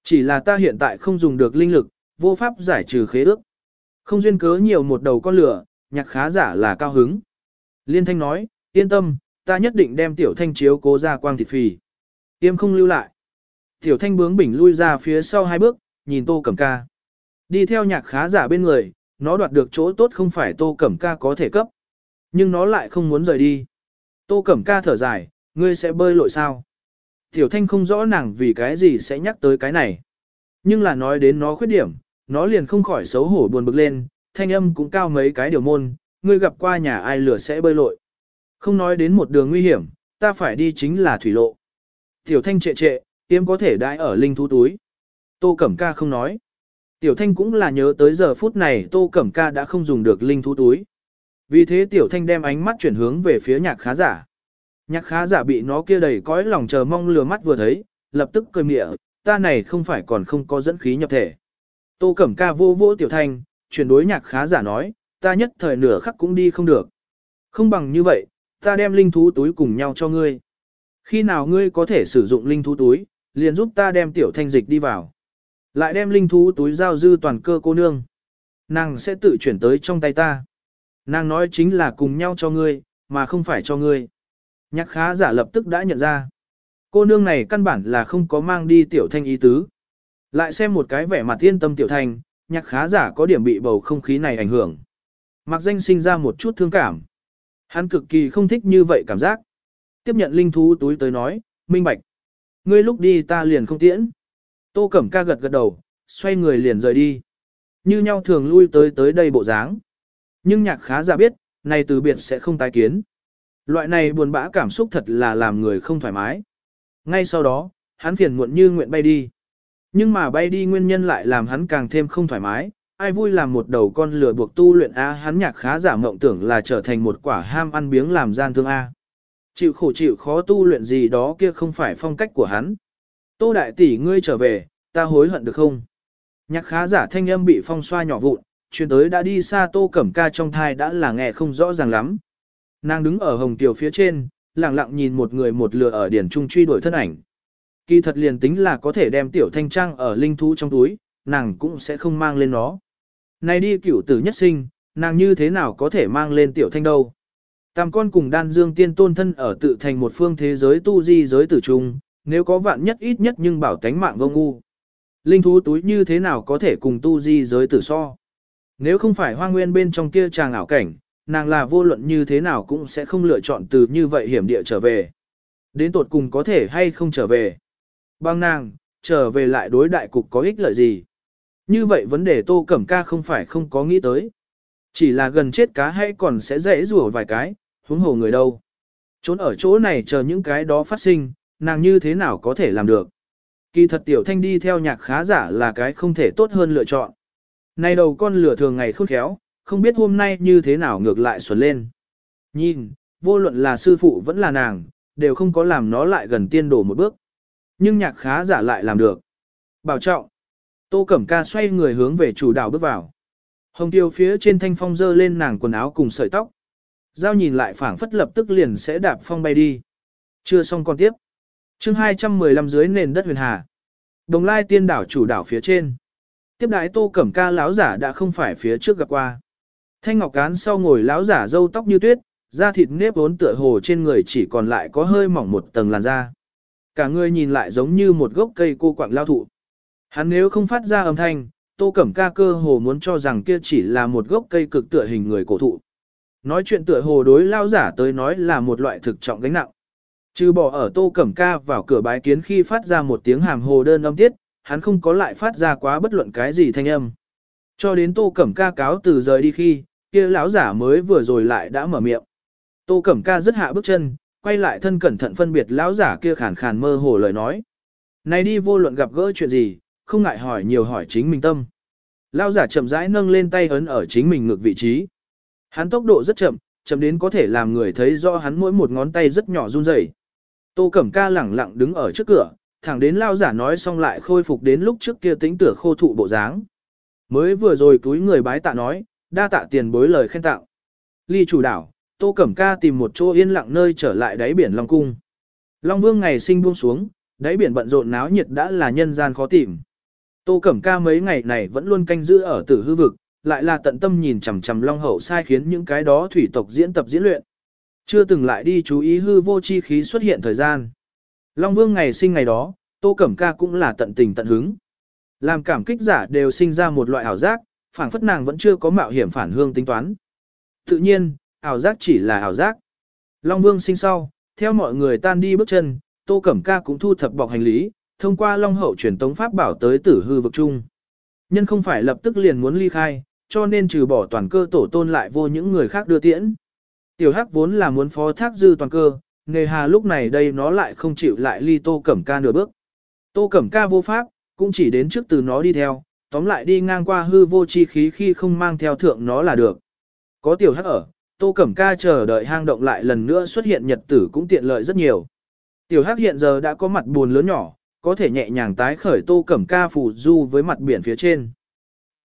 Chỉ là ta hiện tại không dùng được linh lực, vô pháp giải trừ khế ước. Không duyên cớ nhiều một đầu con lửa, nhạc khá giả là cao hứng. Liên thanh nói, yên tâm, ta nhất định đem tiểu thanh chiếu cố ra quang thịt phì. Tiêm không lưu lại. Tiểu thanh bướng bỉnh lui ra phía sau hai bước, nhìn tô cẩm ca. Đi theo nhạc khá giả bên người, nó đoạt được chỗ tốt không phải Tô Cẩm Ca có thể cấp. Nhưng nó lại không muốn rời đi. Tô Cẩm Ca thở dài, ngươi sẽ bơi lội sao? Tiểu Thanh không rõ nàng vì cái gì sẽ nhắc tới cái này. Nhưng là nói đến nó khuyết điểm, nó liền không khỏi xấu hổ buồn bực lên, thanh âm cũng cao mấy cái điều môn, ngươi gặp qua nhà ai lửa sẽ bơi lội. Không nói đến một đường nguy hiểm, ta phải đi chính là thủy lộ. Tiểu thanh trệ trệ, tiêm có thể đãi ở linh thú túi. Tô Cẩm Ca không nói. Tiểu thanh cũng là nhớ tới giờ phút này Tô Cẩm Ca đã không dùng được linh thú túi. Vì thế Tiểu thanh đem ánh mắt chuyển hướng về phía nhạc khá giả. Nhạc khá giả bị nó kia đầy cõi lòng chờ mong lừa mắt vừa thấy, lập tức cười mịa, ta này không phải còn không có dẫn khí nhập thể. Tô Cẩm Ca vô vô Tiểu thanh, chuyển đối nhạc khá giả nói, ta nhất thời nửa khắc cũng đi không được. Không bằng như vậy, ta đem linh thú túi cùng nhau cho ngươi. Khi nào ngươi có thể sử dụng linh thú túi, liền giúp ta đem tiểu thanh dịch đi vào. Lại đem linh thú túi giao dư toàn cơ cô nương. Nàng sẽ tự chuyển tới trong tay ta. Nàng nói chính là cùng nhau cho ngươi, mà không phải cho ngươi. Nhạc khá giả lập tức đã nhận ra. Cô nương này căn bản là không có mang đi tiểu thanh ý tứ. Lại xem một cái vẻ mặt yên tâm tiểu thanh, nhạc khá giả có điểm bị bầu không khí này ảnh hưởng. Mặc danh sinh ra một chút thương cảm. Hắn cực kỳ không thích như vậy cảm giác. Tiếp nhận linh thú túi tới nói, minh bạch. Ngươi lúc đi ta liền không tiễn. Tô Cẩm ca gật gật đầu, xoay người liền rời đi. Như nhau thường lui tới tới đây bộ dáng. Nhưng nhạc khá giả biết, này từ biệt sẽ không tái kiến. Loại này buồn bã cảm xúc thật là làm người không thoải mái. Ngay sau đó, hắn phiền muộn như nguyện bay đi. Nhưng mà bay đi nguyên nhân lại làm hắn càng thêm không thoải mái, ai vui làm một đầu con lừa buộc tu luyện A hắn nhạc khá giả mộng tưởng là trở thành một quả ham ăn biếng làm gian thương A. Chịu khổ chịu khó tu luyện gì đó kia không phải phong cách của hắn. Tô đại tỷ ngươi trở về, ta hối hận được không? Nhạc khá giả thanh âm bị phong xoa nhỏ vụn, chuyên tới đã đi xa tô cẩm ca trong thai đã là nghe không rõ ràng lắm. Nàng đứng ở hồng tiểu phía trên, lặng lặng nhìn một người một lừa ở điển trung truy đuổi thân ảnh. Kỳ thật liền tính là có thể đem tiểu thanh trang ở linh thú trong túi, nàng cũng sẽ không mang lên nó. Này đi cửu tử nhất sinh, nàng như thế nào có thể mang lên tiểu thanh đâu. Tam con cùng đan dương tiên tôn thân ở tự thành một phương thế giới tu di giới tử trung, nếu có vạn nhất ít nhất nhưng bảo tánh mạng vô ngu. Linh thú túi như thế nào có thể cùng tu di giới tử so. Nếu không phải hoa nguyên bên trong kia chàng ảo cảnh, nàng là vô luận như thế nào cũng sẽ không lựa chọn từ như vậy hiểm địa trở về. Đến tột cùng có thể hay không trở về. Bằng nàng, trở về lại đối đại cục có ích lợi gì. Như vậy vấn đề Tô Cẩm Ca không phải không có nghĩ tới. Chỉ là gần chết cá hay còn sẽ dễ rủa vài cái, huống hồ người đâu. Trốn ở chỗ này chờ những cái đó phát sinh, nàng như thế nào có thể làm được. Kỳ thật tiểu thanh đi theo nhạc khá giả là cái không thể tốt hơn lựa chọn. Này đầu con lửa thường ngày khôn khéo, không biết hôm nay như thế nào ngược lại xuẩn lên. Nhìn, vô luận là sư phụ vẫn là nàng, đều không có làm nó lại gần tiên đổ một bước. Nhưng nhạc khá giả lại làm được. Bảo trọng. Tô Cẩm Ca xoay người hướng về chủ đạo bước vào. Hồng tiêu phía trên thanh phong dơ lên nàng quần áo cùng sợi tóc. Giao nhìn lại phảng phất lập tức liền sẽ đạp phong bay đi. Chưa xong còn tiếp. chương 215 dưới nền đất huyền hà. Đồng lai tiên đảo chủ đảo phía trên. Tiếp đái tô cẩm ca lão giả đã không phải phía trước gặp qua. Thanh ngọc cán sau ngồi lão giả râu tóc như tuyết, da thịt nếp vốn tựa hồ trên người chỉ còn lại có hơi mỏng một tầng làn da. Cả người nhìn lại giống như một gốc cây cô quạng lao thụ. Hắn nếu không phát ra âm thanh, Tô Cẩm Ca cơ hồ muốn cho rằng kia chỉ là một gốc cây cực tựa hình người cổ thụ. Nói chuyện tựa hồ đối lao giả tới nói là một loại thực trọng gánh nặng. Trừ bỏ ở Tô Cẩm Ca vào cửa bái kiến khi phát ra một tiếng hàm hồ đơn âm tiết, hắn không có lại phát ra quá bất luận cái gì thanh âm. Cho đến Tô Cẩm Ca cáo từ rời đi khi, kia lão giả mới vừa rồi lại đã mở miệng. Tô Cẩm Ca rất hạ bước chân, quay lại thân cẩn thận phân biệt lão giả kia khàn khàn mơ hồ lời nói. Này đi vô luận gặp gỡ chuyện gì, không ngại hỏi nhiều hỏi chính mình tâm. Lão giả chậm rãi nâng lên tay ấn ở chính mình ngược vị trí. Hắn tốc độ rất chậm, chậm đến có thể làm người thấy rõ hắn mỗi một ngón tay rất nhỏ run rẩy. Tô Cẩm Ca lẳng lặng đứng ở trước cửa, thẳng đến lão giả nói xong lại khôi phục đến lúc trước kia tính tửa khô thụ bộ dáng. Mới vừa rồi túi người bái tạ nói, đa tạ tiền bối lời khen tạo. Ly chủ đảo, Tô Cẩm Ca tìm một chỗ yên lặng nơi trở lại đáy biển Long Cung. Long Vương ngày sinh buông xuống, đáy biển bận rộn náo nhiệt đã là nhân gian khó tìm. Tô Cẩm Ca mấy ngày này vẫn luôn canh giữ ở tử hư vực, lại là tận tâm nhìn chằm chằm Long Hậu sai khiến những cái đó thủy tộc diễn tập diễn luyện. Chưa từng lại đi chú ý hư vô chi khí xuất hiện thời gian. Long Vương ngày sinh ngày đó, Tô Cẩm Ca cũng là tận tình tận hứng. Làm cảm kích giả đều sinh ra một loại ảo giác, phảng phất nàng vẫn chưa có mạo hiểm phản hương tính toán. Tự nhiên, ảo giác chỉ là ảo giác. Long Vương sinh sau, theo mọi người tan đi bước chân, Tô Cẩm Ca cũng thu thập bọc hành lý, thông qua Long Hậu truyền tống pháp bảo tới tử hư vực chung. Nhân không phải lập tức liền muốn ly khai, cho nên trừ bỏ toàn cơ tổ tôn lại vô những người khác đưa tiễn. Tiểu Hắc vốn là muốn phó thác dư toàn cơ, nghề hà lúc này đây nó lại không chịu lại ly tô cẩm ca nửa bước. Tô cẩm ca vô pháp, cũng chỉ đến trước từ nó đi theo, tóm lại đi ngang qua hư vô chi khí khi không mang theo thượng nó là được. Có tiểu hắc ở, tô cẩm ca chờ đợi hang động lại lần nữa xuất hiện nhật tử cũng tiện lợi rất nhiều. Tiểu hắc hiện giờ đã có mặt buồn lớn nhỏ, có thể nhẹ nhàng tái khởi tô cẩm ca phù du với mặt biển phía trên.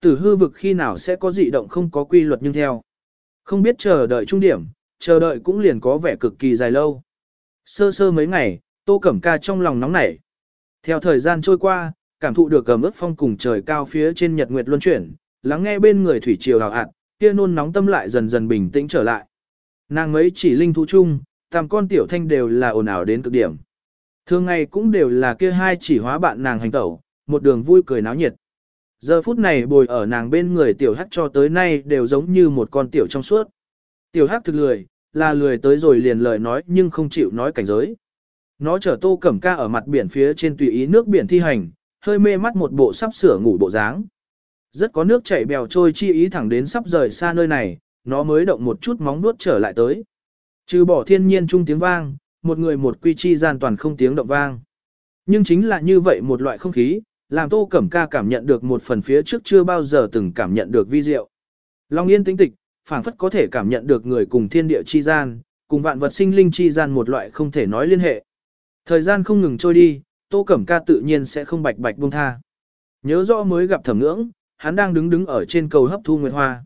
Tử hư vực khi nào sẽ có dị động không có quy luật nhưng theo. Không biết chờ đợi trung điểm, chờ đợi cũng liền có vẻ cực kỳ dài lâu. Sơ sơ mấy ngày, tô cẩm ca trong lòng nóng nảy. Theo thời gian trôi qua, cảm thụ được gầm ướt phong cùng trời cao phía trên nhật nguyệt luân chuyển, lắng nghe bên người thủy triều đào ạt, kia nôn nóng tâm lại dần dần bình tĩnh trở lại. Nàng ấy chỉ linh thú chung, tam con tiểu thanh đều là ồn ào đến cực điểm. Thường ngày cũng đều là kia hai chỉ hóa bạn nàng hành tẩu, một đường vui cười náo nhiệt. Giờ phút này bồi ở nàng bên người tiểu hắc cho tới nay đều giống như một con tiểu trong suốt. Tiểu hắc thực lười, là lười tới rồi liền lời nói nhưng không chịu nói cảnh giới. Nó chở tô cẩm ca ở mặt biển phía trên tùy ý nước biển thi hành, hơi mê mắt một bộ sắp sửa ngủ bộ dáng. Rất có nước chảy bèo trôi chi ý thẳng đến sắp rời xa nơi này, nó mới động một chút móng nuốt trở lại tới. Trừ bỏ thiên nhiên chung tiếng vang, một người một quy chi gian toàn không tiếng động vang. Nhưng chính là như vậy một loại không khí, làm Tô Cẩm Ca cảm nhận được một phần phía trước chưa bao giờ từng cảm nhận được vi diệu. Long yên tĩnh tịch, phảng phất có thể cảm nhận được người cùng thiên địa chi gian, cùng vạn vật sinh linh chi gian một loại không thể nói liên hệ. Thời gian không ngừng trôi đi, Tô Cẩm Ca tự nhiên sẽ không bạch bạch buông tha. Nhớ rõ mới gặp thẩm ngưỡng, hắn đang đứng đứng ở trên cầu hấp thu nguyệt hoa.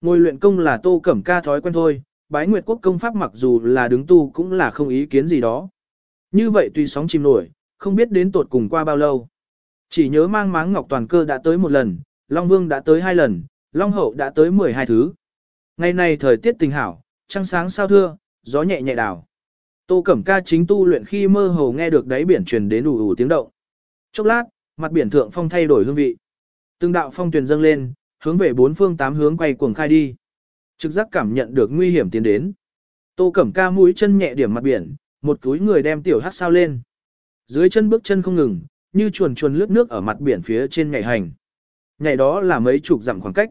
Ngồi luyện công là Tô Cẩm Ca thói quen thôi, bái nguyệt quốc công pháp mặc dù là đứng tu cũng là không ý kiến gì đó. Như vậy tùy sóng chìm nổi, không biết đến tột cùng qua bao lâu. Chỉ nhớ mang máng ngọc toàn cơ đã tới một lần, Long Vương đã tới hai lần, Long Hậu đã tới 12 thứ. Ngày này thời tiết tình hảo, trăng sáng sao thưa, gió nhẹ nhẹ đảo. Tô Cẩm Ca chính tu luyện khi mơ hồ nghe được đáy biển truyền đến ù ù tiếng động. Chốc lát, mặt biển thượng phong thay đổi hương vị. Từng đạo phong truyền dâng lên, hướng về bốn phương tám hướng quay cuồng khai đi. Trực giác cảm nhận được nguy hiểm tiến đến. Tô Cẩm Ca mũi chân nhẹ điểm mặt biển, một túi người đem tiểu hát sao lên. Dưới chân bước chân không ngừng, như chuồn chuồn lướt nước ở mặt biển phía trên nhảy hành. Nhảy đó là mấy chục dặm khoảng cách.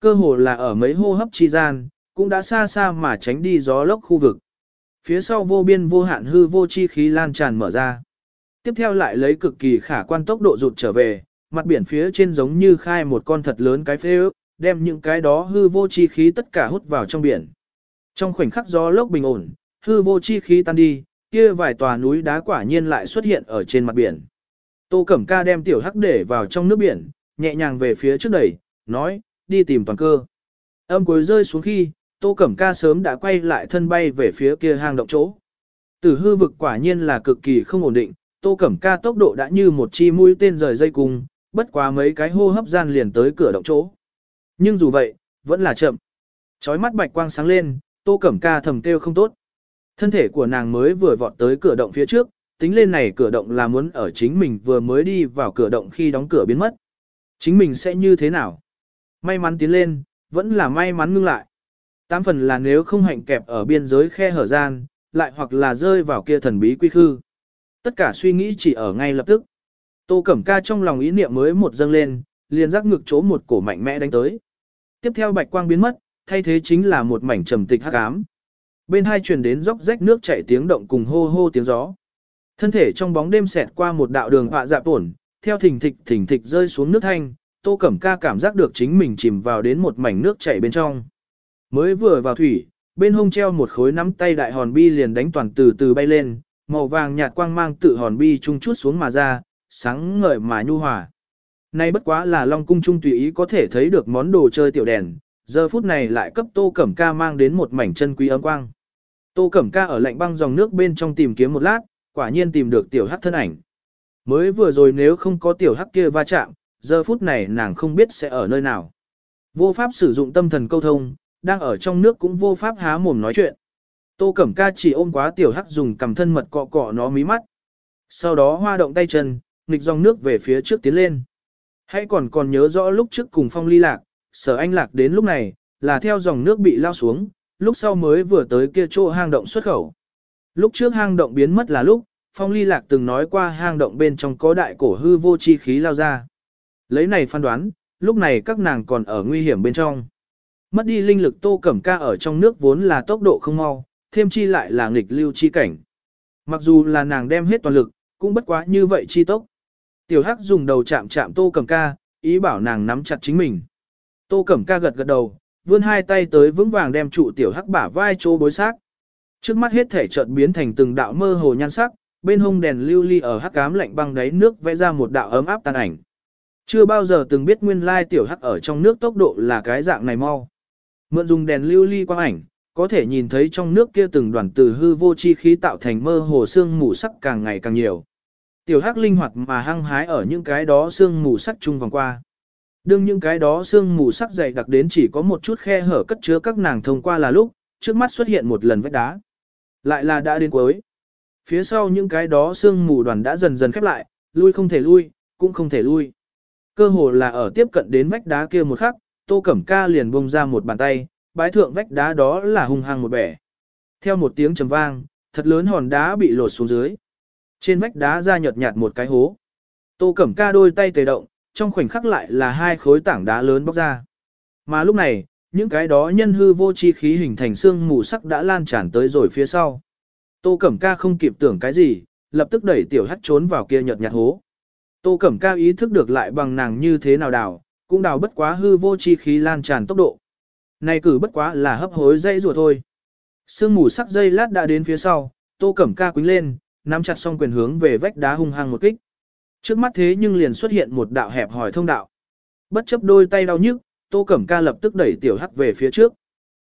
Cơ hồ là ở mấy hô hấp chi gian, cũng đã xa xa mà tránh đi gió lốc khu vực. Phía sau vô biên vô hạn hư vô chi khí lan tràn mở ra. Tiếp theo lại lấy cực kỳ khả quan tốc độ rụt trở về, mặt biển phía trên giống như khai một con thật lớn cái phê ước, đem những cái đó hư vô chi khí tất cả hút vào trong biển. Trong khoảnh khắc gió lốc bình ổn, hư vô chi khí tan đi, kia vài tòa núi đá quả nhiên lại xuất hiện ở trên mặt biển. Tô Cẩm Ca đem tiểu hắc để vào trong nước biển, nhẹ nhàng về phía trước đẩy, nói, đi tìm toàn cơ. Âm cuối rơi xuống khi, Tô Cẩm Ca sớm đã quay lại thân bay về phía kia hang động chỗ. Tử hư vực quả nhiên là cực kỳ không ổn định, Tô Cẩm Ca tốc độ đã như một chi mũi tên rời dây cung, bất quá mấy cái hô hấp gian liền tới cửa động chỗ. Nhưng dù vậy, vẫn là chậm. Chói mắt bạch quang sáng lên, Tô Cẩm Ca thầm kêu không tốt. Thân thể của nàng mới vừa vọt tới cửa động phía trước, tính lên này cửa động là muốn ở chính mình vừa mới đi vào cửa động khi đóng cửa biến mất. Chính mình sẽ như thế nào? May mắn tiến lên, vẫn là may mắn ngưng lại. Tám phần là nếu không hạnh kẹp ở biên giới khe hở gian, lại hoặc là rơi vào kia thần bí quy khư. Tất cả suy nghĩ chỉ ở ngay lập tức. Tô Cẩm Ca trong lòng ý niệm mới một dâng lên, liền giác ngực chỗ một cổ mạnh mẽ đánh tới. Tiếp theo bạch quang biến mất, thay thế chính là một mảnh trầm tịch hắc ám. Bên hai truyền đến róc rách nước chảy tiếng động cùng hô hô tiếng gió. Thân thể trong bóng đêm xẹt qua một đạo đường họa dạ tổn, theo thỉnh thịch thỉnh thịch rơi xuống nước thanh, Tô Cẩm Ca cảm giác được chính mình chìm vào đến một mảnh nước chảy bên trong. Mới vừa vào thủy, bên hông treo một khối nắm tay đại hòn bi liền đánh toàn từ từ bay lên, màu vàng nhạt quang mang tự hòn bi trung chút xuống mà ra, sáng ngời mà nhu hòa. Nay bất quá là Long Cung Trung tùy ý có thể thấy được món đồ chơi tiểu đèn, giờ phút này lại cấp Tô Cẩm Ca mang đến một mảnh chân quý ấm quang. Tô Cẩm Ca ở lạnh băng dòng nước bên trong tìm kiếm một lát, quả nhiên tìm được tiểu hắc thân ảnh. Mới vừa rồi nếu không có tiểu hắc kia va chạm, giờ phút này nàng không biết sẽ ở nơi nào. Vô pháp sử dụng tâm thần câu thông, đang ở trong nước cũng vô pháp há mồm nói chuyện. Tô Cẩm Ca chỉ ôm quá tiểu hắc dùng cầm thân mật cọ cọ nó mí mắt. Sau đó hoa động tay chân, nghịch dòng nước về phía trước tiến lên. Hãy còn còn nhớ rõ lúc trước cùng phong ly lạc, sở anh lạc đến lúc này, là theo dòng nước bị lao xuống, lúc sau mới vừa tới kia chỗ hang động xuất khẩu. Lúc trước hang động biến mất là lúc, phong ly lạc từng nói qua hang động bên trong có đại cổ hư vô chi khí lao ra. Lấy này phán đoán, lúc này các nàng còn ở nguy hiểm bên trong. Mất đi linh lực tô cẩm ca ở trong nước vốn là tốc độ không mau, thêm chi lại là nghịch lưu chi cảnh. Mặc dù là nàng đem hết toàn lực, cũng bất quá như vậy chi tốc. Tiểu Hắc dùng đầu chạm chạm Tô Cẩm Ca, ý bảo nàng nắm chặt chính mình. Tô Cẩm Ca gật gật đầu, vươn hai tay tới vững vàng đem trụ Tiểu Hắc bả vai chỗ bối xác. Trước mắt hết thể chợt biến thành từng đạo mơ hồ nhan sắc, bên hông đèn lưu ly ở hắc cám lạnh băng đáy nước vẽ ra một đạo ấm áp tàn ảnh. Chưa bao giờ từng biết nguyên lai tiểu hắc ở trong nước tốc độ là cái dạng này mau. Mượn dùng đèn lưu ly quang ảnh, có thể nhìn thấy trong nước kia từng đoàn từ hư vô chi khí tạo thành mơ hồ xương mù sắc càng ngày càng nhiều. Tiểu hắc linh hoạt mà hăng hái ở những cái đó xương mù sắc chung vòng qua. Đương những cái đó xương mù sắc dày đặc đến chỉ có một chút khe hở cất chứa các nàng thông qua là lúc, trước mắt xuất hiện một lần vách đá. Lại là đã đến cuối. Phía sau những cái đó xương mù đoàn đã dần dần khép lại, lui không thể lui, cũng không thể lui. Cơ hồ là ở tiếp cận đến vách đá kia một khắc, Tô Cẩm Ca liền bông ra một bàn tay, bái thượng vách đá đó là hung hăng một bẻ. Theo một tiếng trầm vang, thật lớn hòn đá bị lột xuống dưới. Trên vách đá ra nhợt nhạt một cái hố. Tô Cẩm Ca đôi tay tề động, trong khoảnh khắc lại là hai khối tảng đá lớn bóc ra. Mà lúc này, những cái đó nhân hư vô chi khí hình thành xương mù sắc đã lan tràn tới rồi phía sau. Tô Cẩm Ca không kịp tưởng cái gì, lập tức đẩy tiểu hắt trốn vào kia nhợt nhạt hố. Tô Cẩm Ca ý thức được lại bằng nàng như thế nào đào, cũng đào bất quá hư vô chi khí lan tràn tốc độ. Này cử bất quá là hấp hối dây rùa thôi. Sương mù sắc dây lát đã đến phía sau, Tô Cẩm Ca quính lên, nắm chặt song quyền hướng về vách đá hung hăng một kích. Trước mắt thế nhưng liền xuất hiện một đạo hẹp hỏi thông đạo. Bất chấp đôi tay đau nhức, Tô Cẩm Ca lập tức đẩy Tiểu Hắc về phía trước.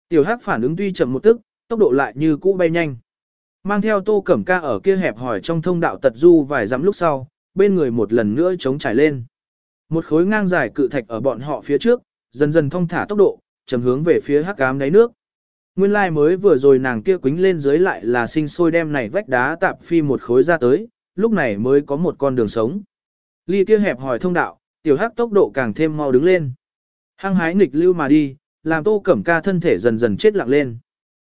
Tiểu Hắc phản ứng tuy chậm một tức, tốc độ lại như cũ bay nhanh. Mang theo Tô Cẩm Ca ở kia hẹp hỏi trong thông đạo tật du vài dặm lúc sau, bên người một lần nữa chống trải lên. Một khối ngang dài cự thạch ở bọn họ phía trước, dần dần thông thả tốc độ, chầm hướng về phía hắc ám đáy nước. Nguyên lai like mới vừa rồi nàng kia quính lên dưới lại là sinh sôi đem này vách đá tạp phi một khối ra tới, lúc này mới có một con đường sống. Ly kia hẹp hỏi thông đạo, tiểu hắc tốc độ càng thêm mau đứng lên. Hăng hái nghịch lưu mà đi, làm tô cẩm ca thân thể dần dần chết lặng lên.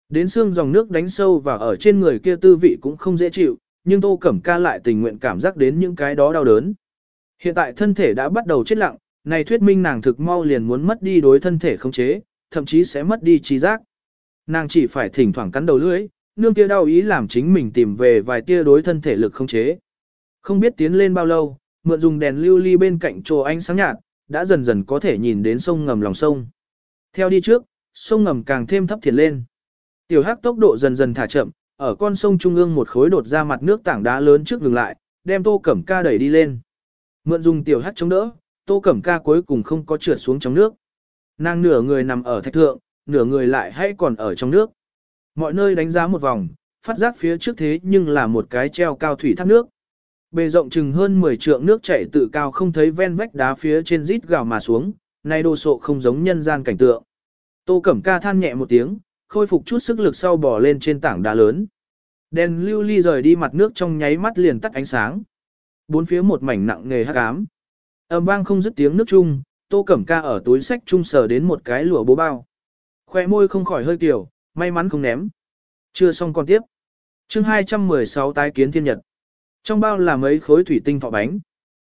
Đến xương dòng nước đánh sâu và ở trên người kia tư vị cũng không dễ chịu, nhưng tô cẩm ca lại tình nguyện cảm giác đến những cái đó đau đớn. Hiện tại thân thể đã bắt đầu chết lặng, này thuyết minh nàng thực mau liền muốn mất đi đối thân thể khống chế, thậm chí sẽ mất đi trí giác. Nàng chỉ phải thỉnh thoảng cắn đầu lưỡi, nương kia đau ý làm chính mình tìm về vài tia đối thân thể lực khống chế. Không biết tiến lên bao lâu, mượn dùng đèn lưu ly bên cạnh chỗ ánh sáng nhạt, đã dần dần có thể nhìn đến sông ngầm lòng sông. Theo đi trước, sông ngầm càng thêm thấp thiền lên. Tiểu hắc tốc độ dần dần thả chậm, ở con sông trung ương một khối đột ra mặt nước tảng đá lớn trước ngừng lại, đem tô cẩm ca đẩy đi lên. Mượn dùng tiểu hắc chống đỡ, tô cẩm ca cuối cùng không có trượt xuống trong nước. Nàng nửa người nằm ở thạch thượng, nửa người lại hay còn ở trong nước. Mọi nơi đánh giá một vòng, phát giác phía trước thế nhưng là một cái treo cao thủy thác nước. Bề rộng chừng hơn 10 trượng nước chảy tự cao không thấy ven vách đá phía trên rít gào mà xuống, nay đồ sộ không giống nhân gian cảnh tượng. Tô Cẩm Ca than nhẹ một tiếng, khôi phục chút sức lực sau bò lên trên tảng đá lớn. Đèn lưu ly rời đi mặt nước trong nháy mắt liền tắt ánh sáng. Bốn phía một mảnh nặng nề hắc ám. Âm vang không dứt tiếng nước chung, Tô Cẩm Ca ở túi sách trung sờ đến một cái lụa bố bao. Khoe môi không khỏi hơi kiểu, may mắn không ném. Chưa xong còn tiếp. chương 216 tái kiến thiên nhật. Trong bao là mấy khối thủy tinh thọ bánh.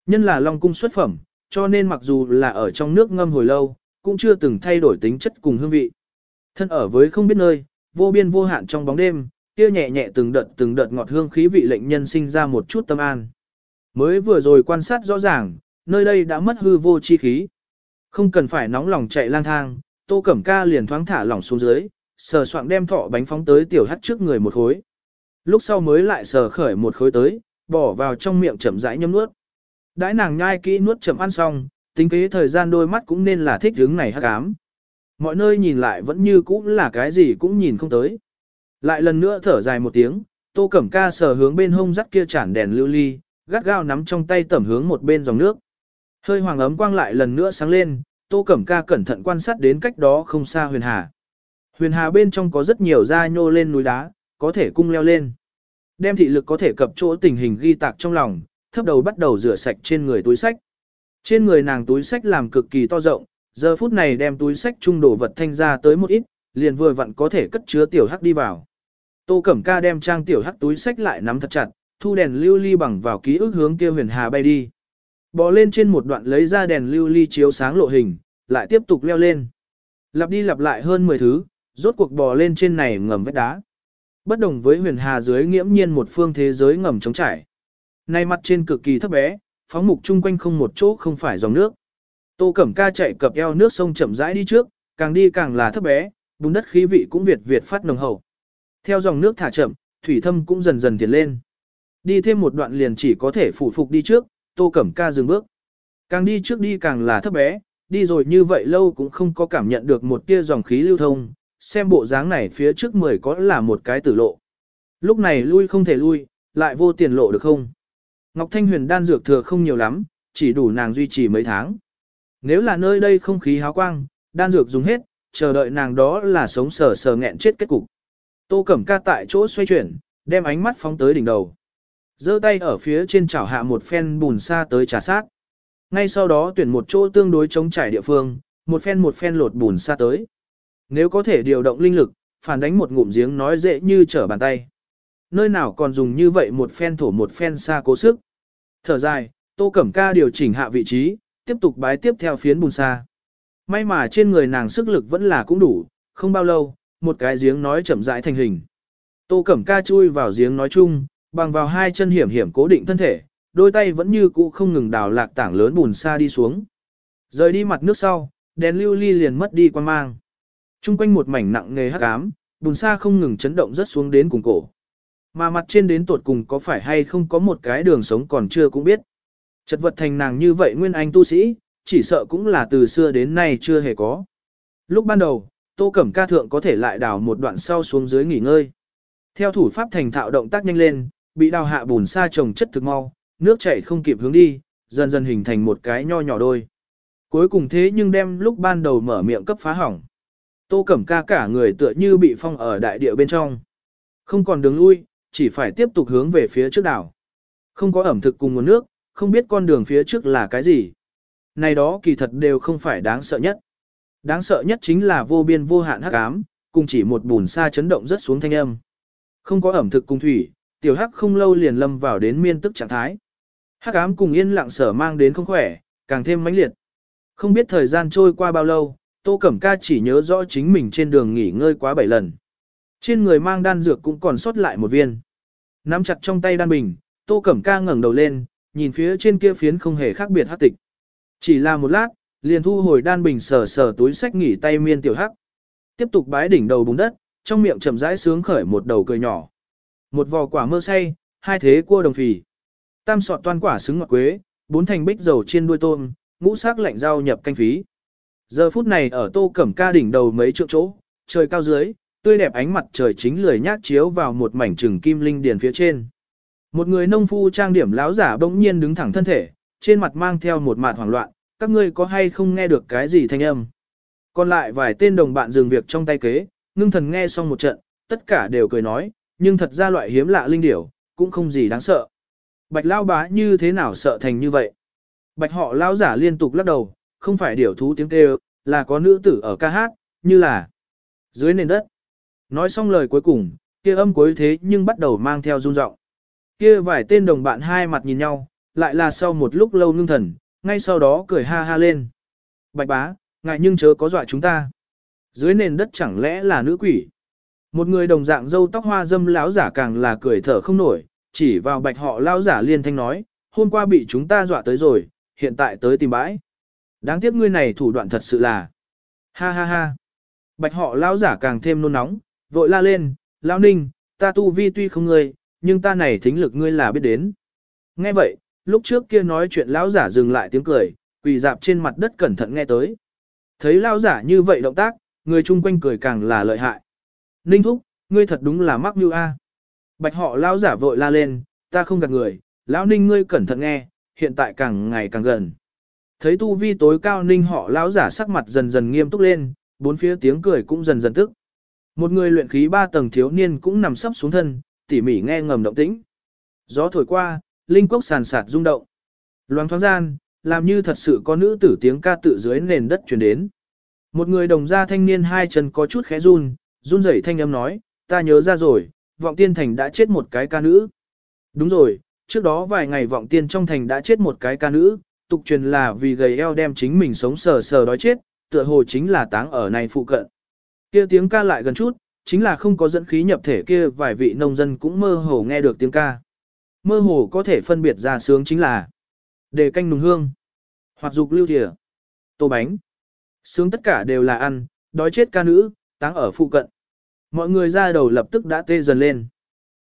Nhân là long cung xuất phẩm, cho nên mặc dù là ở trong nước ngâm hồi lâu, cũng chưa từng thay đổi tính chất cùng hương vị. Thân ở với không biết nơi, vô biên vô hạn trong bóng đêm, kia nhẹ nhẹ từng đợt từng đợt ngọt hương khí vị lệnh nhân sinh ra một chút tâm an. Mới vừa rồi quan sát rõ ràng, nơi đây đã mất hư vô chi khí. Không cần phải nóng lòng chạy lang thang, Tô Cẩm Ca liền thoáng thả lỏng xuống dưới, sờ soạng đem thọ bánh phóng tới tiểu hắt trước người một khối. Lúc sau mới lại sờ khởi một khối tới, bỏ vào trong miệng chậm rãi nhấm nuốt. Đãi nàng nhai kỹ nuốt chậm ăn xong, tính kế thời gian đôi mắt cũng nên là thích hướng này hắc ám. Mọi nơi nhìn lại vẫn như cũ là cái gì cũng nhìn không tới. Lại lần nữa thở dài một tiếng, Tô Cẩm Ca sờ hướng bên hông dắt kia chản đèn lưu ly, gắt gao nắm trong tay tẩm hướng một bên dòng nước. Hơi hoàng ấm quang lại lần nữa sáng lên, Tô Cẩm Ca cẩn thận quan sát đến cách đó không xa huyền hà. Huyền hà bên trong có rất nhiều da nhô lên núi đá, có thể cung leo lên. Đem thị lực có thể cập chỗ tình hình ghi tạc trong lòng, thấp đầu bắt đầu rửa sạch trên người túi sách. Trên người nàng túi sách làm cực kỳ to rộng, giờ phút này đem túi sách trung đổ vật thanh ra tới một ít, liền vừa vặn có thể cất chứa tiểu hắc đi vào. Tô Cẩm Ca đem trang tiểu hắc túi sách lại nắm thật chặt, thu đèn lưu ly bằng vào ký ức hướng kia huyền hà bay đi. Bò lên trên một đoạn lấy ra đèn lưu ly chiếu sáng lộ hình, lại tiếp tục leo lên. Lặp đi lặp lại hơn 10 thứ, rốt cuộc bò lên trên này ngầm vách đá. Bất đồng với huyền hà dưới nghiễm nhiên một phương thế giới ngầm trống trải. Nay mặt trên cực kỳ thấp bé, phóng mục chung quanh không một chỗ không phải dòng nước. Tô Cẩm Ca chạy cập eo nước sông chậm rãi đi trước, càng đi càng là thấp bé, bùn đất khí vị cũng việt việt phát nồng hậu. Theo dòng nước thả chậm, thủy thâm cũng dần dần tiến lên. Đi thêm một đoạn liền chỉ có thể phủ phục đi trước, Tô Cẩm Ca dừng bước. Càng đi trước đi càng là thấp bé, đi rồi như vậy lâu cũng không có cảm nhận được một tia dòng khí lưu thông, xem bộ dáng này phía trước mười có là một cái tử lộ. Lúc này lui không thể lui, lại vô tiền lộ được không? Ngọc Thanh Huyền đan dược thừa không nhiều lắm, chỉ đủ nàng duy trì mấy tháng. Nếu là nơi đây không khí háo quang, đan dược dùng hết, chờ đợi nàng đó là sống sờ sờ nghẹn chết kết cục. Tô Cẩm Ca tại chỗ xoay chuyển, đem ánh mắt phóng tới đỉnh đầu giơ tay ở phía trên chảo hạ một phen bùn xa tới trà sát. Ngay sau đó tuyển một chỗ tương đối chống trải địa phương, một phen một phen lột bùn xa tới. Nếu có thể điều động linh lực, phản đánh một ngụm giếng nói dễ như trở bàn tay. Nơi nào còn dùng như vậy một phen thổ một phen xa cố sức. Thở dài, Tô Cẩm Ca điều chỉnh hạ vị trí, tiếp tục bái tiếp theo phiến bùn xa. May mà trên người nàng sức lực vẫn là cũng đủ, không bao lâu, một cái giếng nói chậm rãi thành hình. Tô Cẩm Ca chui vào giếng nói chung, bằng vào hai chân hiểm hiểm cố định thân thể, đôi tay vẫn như cũ không ngừng đào lạc tảng lớn bùn xa đi xuống. Rời đi mặt nước sau, đèn lưu ly liền mất đi quan mang. Trung quanh một mảnh nặng nghề hắc ám, bùn xa không ngừng chấn động rất xuống đến cùng cổ. Mà mặt trên đến tuột cùng có phải hay không có một cái đường sống còn chưa cũng biết. Chật vật thành nàng như vậy nguyên anh tu sĩ, chỉ sợ cũng là từ xưa đến nay chưa hề có. Lúc ban đầu, Tô Cẩm Ca thượng có thể lại đào một đoạn sau xuống dưới nghỉ ngơi. Theo thủ pháp thành thạo động tác nhanh lên, bị đào hạ bùn sa trồng chất thực mau, nước chảy không kịp hướng đi, dần dần hình thành một cái nho nhỏ đôi. Cuối cùng thế nhưng đem lúc ban đầu mở miệng cấp phá hỏng. Tô Cẩm Ca cả người tựa như bị phong ở đại địa bên trong. Không còn đường lui, chỉ phải tiếp tục hướng về phía trước đảo. Không có ẩm thực cùng nguồn nước, không biết con đường phía trước là cái gì. Này đó kỳ thật đều không phải đáng sợ nhất. Đáng sợ nhất chính là vô biên vô hạn hắc ám, cùng chỉ một bùn xa chấn động rất xuống thanh âm. Không có ẩm thực cùng thủy, tiểu hắc không lâu liền lâm vào đến miên tức trạng thái. Hắc ám cùng yên lặng sở mang đến không khỏe, càng thêm mãnh liệt. Không biết thời gian trôi qua bao lâu, Tô Cẩm Ca chỉ nhớ rõ chính mình trên đường nghỉ ngơi quá bảy lần. Trên người mang đan dược cũng còn sót lại một viên. Nắm chặt trong tay đan bình, Tô Cẩm Ca ngẩng đầu lên, nhìn phía trên kia phiến không hề khác biệt hắc tịch. Chỉ là một lát, liền thu hồi đan bình sờ sờ túi sách nghỉ tay miên tiểu hắc. Tiếp tục bái đỉnh đầu bùn đất, trong miệng chậm rãi sướng khởi một đầu cười nhỏ. Một vò quả mơ say, hai thế cua đồng phì. Tam sọt toan quả xứng ngọt quế, bốn thành bích dầu chiên đuôi tôm, ngũ sắc lạnh rau nhập canh phí. Giờ phút này ở tô cẩm ca đỉnh đầu mấy trượng chỗ, trời cao dưới, tươi đẹp ánh mặt trời chính lười nhác chiếu vào một mảnh trừng kim linh điền phía trên. Một người nông phu trang điểm láo giả bỗng nhiên đứng thẳng thân thể, trên mặt mang theo một mạt hoảng loạn, các ngươi có hay không nghe được cái gì thanh âm. Còn lại vài tên đồng bạn dừng việc trong tay kế, ngưng thần nghe xong một trận, tất cả đều cười nói, nhưng thật ra loại hiếm lạ linh điểu, cũng không gì đáng sợ. Bạch lao bá như thế nào sợ thành như vậy? Bạch họ lao giả liên tục lắc đầu, không phải điểu thú tiếng kêu, là có nữ tử ở ca hát, như là dưới nền đất. Nói xong lời cuối cùng, kia âm cuối thế nhưng bắt đầu mang theo run rộng. Kia vài tên đồng bạn hai mặt nhìn nhau, lại là sau một lúc lâu ngưng thần, ngay sau đó cười ha ha lên. Bạch bá, ngại nhưng chớ có dọa chúng ta. Dưới nền đất chẳng lẽ là nữ quỷ. Một người đồng dạng dâu tóc hoa dâm lão giả càng là cười thở không nổi, chỉ vào bạch họ lão giả liên thanh nói, hôm qua bị chúng ta dọa tới rồi, hiện tại tới tìm bãi. Đáng tiếc ngươi này thủ đoạn thật sự là. Ha ha ha. Bạch họ lão giả càng thêm nôn nóng, vội la lên, lão ninh, ta tu vi tuy không ngươi, nhưng ta này thính lực ngươi là biết đến. Nghe vậy, lúc trước kia nói chuyện lão giả dừng lại tiếng cười, quỳ dạp trên mặt đất cẩn thận nghe tới. Thấy lão giả như vậy động tác, người chung quanh cười càng là lợi hại. Ninh thúc, ngươi thật đúng là mắc như a. Bạch họ lão giả vội la lên, ta không gạt người, lão ninh ngươi cẩn thận nghe, hiện tại càng ngày càng gần. Thấy tu vi tối cao ninh họ lão giả sắc mặt dần dần nghiêm túc lên, bốn phía tiếng cười cũng dần dần tức. Một người luyện khí ba tầng thiếu niên cũng nằm sấp xuống thân, tỉ mỉ nghe ngầm động tĩnh. Gió thổi qua, linh cốc sàn sạt rung động. Loáng thoáng gian, làm như thật sự có nữ tử tiếng ca tự dưới nền đất truyền đến. Một người đồng gia thanh niên hai chân có chút khẽ run, run rẩy thanh âm nói, ta nhớ ra rồi, vọng tiên thành đã chết một cái ca nữ. Đúng rồi, trước đó vài ngày vọng tiên trong thành đã chết một cái ca nữ, tục truyền là vì gầy eo đem chính mình sống sờ sờ đói chết, tựa hồ chính là táng ở này phụ cận. Kia tiếng ca lại gần chút, chính là không có dẫn khí nhập thể kia vài vị nông dân cũng mơ hồ nghe được tiếng ca. Mơ hồ có thể phân biệt ra sướng chính là đề canh nùng hương, hoặc dục lưu thìa, tô bánh. Sướng tất cả đều là ăn, đói chết ca nữ, táng ở phụ cận. Mọi người ra đầu lập tức đã tê dần lên.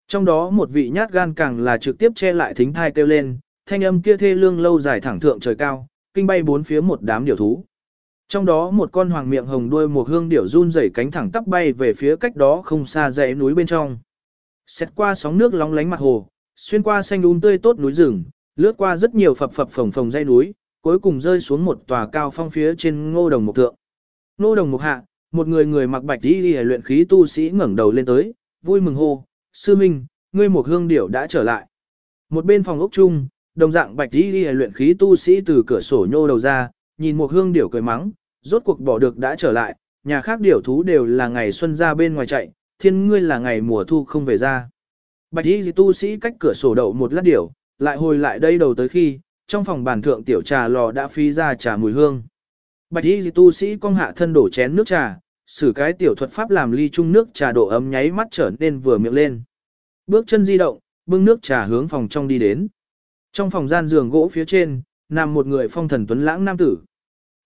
Trong đó một vị nhát gan càng là trực tiếp che lại thính thai kêu lên, thanh âm kia thê lương lâu dài thẳng thượng trời cao, kinh bay bốn phía một đám điểu thú. Trong đó một con hoàng miệng hồng đuôi một hương điểu run rẩy cánh thẳng tắp bay về phía cách đó không xa dãy núi bên trong. Xét qua sóng nước lóng lánh mặt hồ, xuyên qua xanh um tươi tốt núi rừng, lướt qua rất nhiều phập phập phồng phồng dãy núi, cuối cùng rơi xuống một tòa cao phong phía trên ngô đồng mục thượng. Ngô đồng mục hạ, một người người mặc bạch y luyện khí tu sĩ ngẩng đầu lên tới, vui mừng hô, sư minh, ngươi một hương điểu đã trở lại. Một bên phòng ốc chung, đồng dạng bạch y luyện khí tu sĩ từ cửa sổ nhô đầu ra, nhìn một hương điểu cười mắng, rốt cuộc bỏ được đã trở lại, nhà khác điểu thú đều là ngày xuân ra bên ngoài chạy, thiên ngươi là ngày mùa thu không về ra. Bạch y tu sĩ cách cửa sổ đậu một lát điểu, lại hồi lại đây đầu tới khi, trong phòng bàn thượng tiểu trà lò đã phi ra trà mùi hương. Bạch y tu sĩ cong hạ thân đổ chén nước trà, sử cái tiểu thuật pháp làm ly chung nước trà độ ấm nháy mắt trở nên vừa miệng lên. Bước chân di động, bưng nước trà hướng phòng trong đi đến. Trong phòng gian giường gỗ phía trên, nằm một người phong thần tuấn lãng nam tử.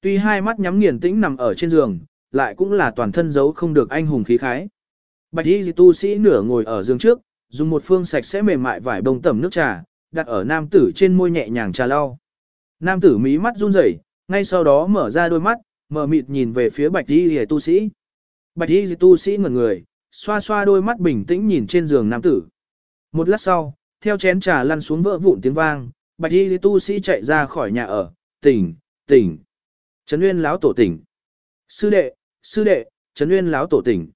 Tuy hai mắt nhắm nghiền tĩnh nằm ở trên giường, lại cũng là toàn thân giấu không được anh hùng khí khái. Bạch y tu sĩ nửa ngồi ở giường trước, dùng một phương sạch sẽ mềm mại vải bông tẩm nước trà, đặt ở nam tử trên môi nhẹ nhàng trà lau. Nam tử mí mắt run rẩy, ngay sau đó mở ra đôi mắt, mở mịt nhìn về phía bạch y tu sĩ. Bạch y tu sĩ ngẩn người, xoa xoa đôi mắt bình tĩnh nhìn trên giường nam tử. Một lát sau, theo chén trà lăn xuống vỡ vụn tiếng vang, bạch y tu sĩ chạy ra khỏi nhà ở, tỉnh, tỉnh. Trấn Nguyên lão tổ tỉnh. Sư đệ, sư đệ, Trấn Nguyên lão tổ tỉnh.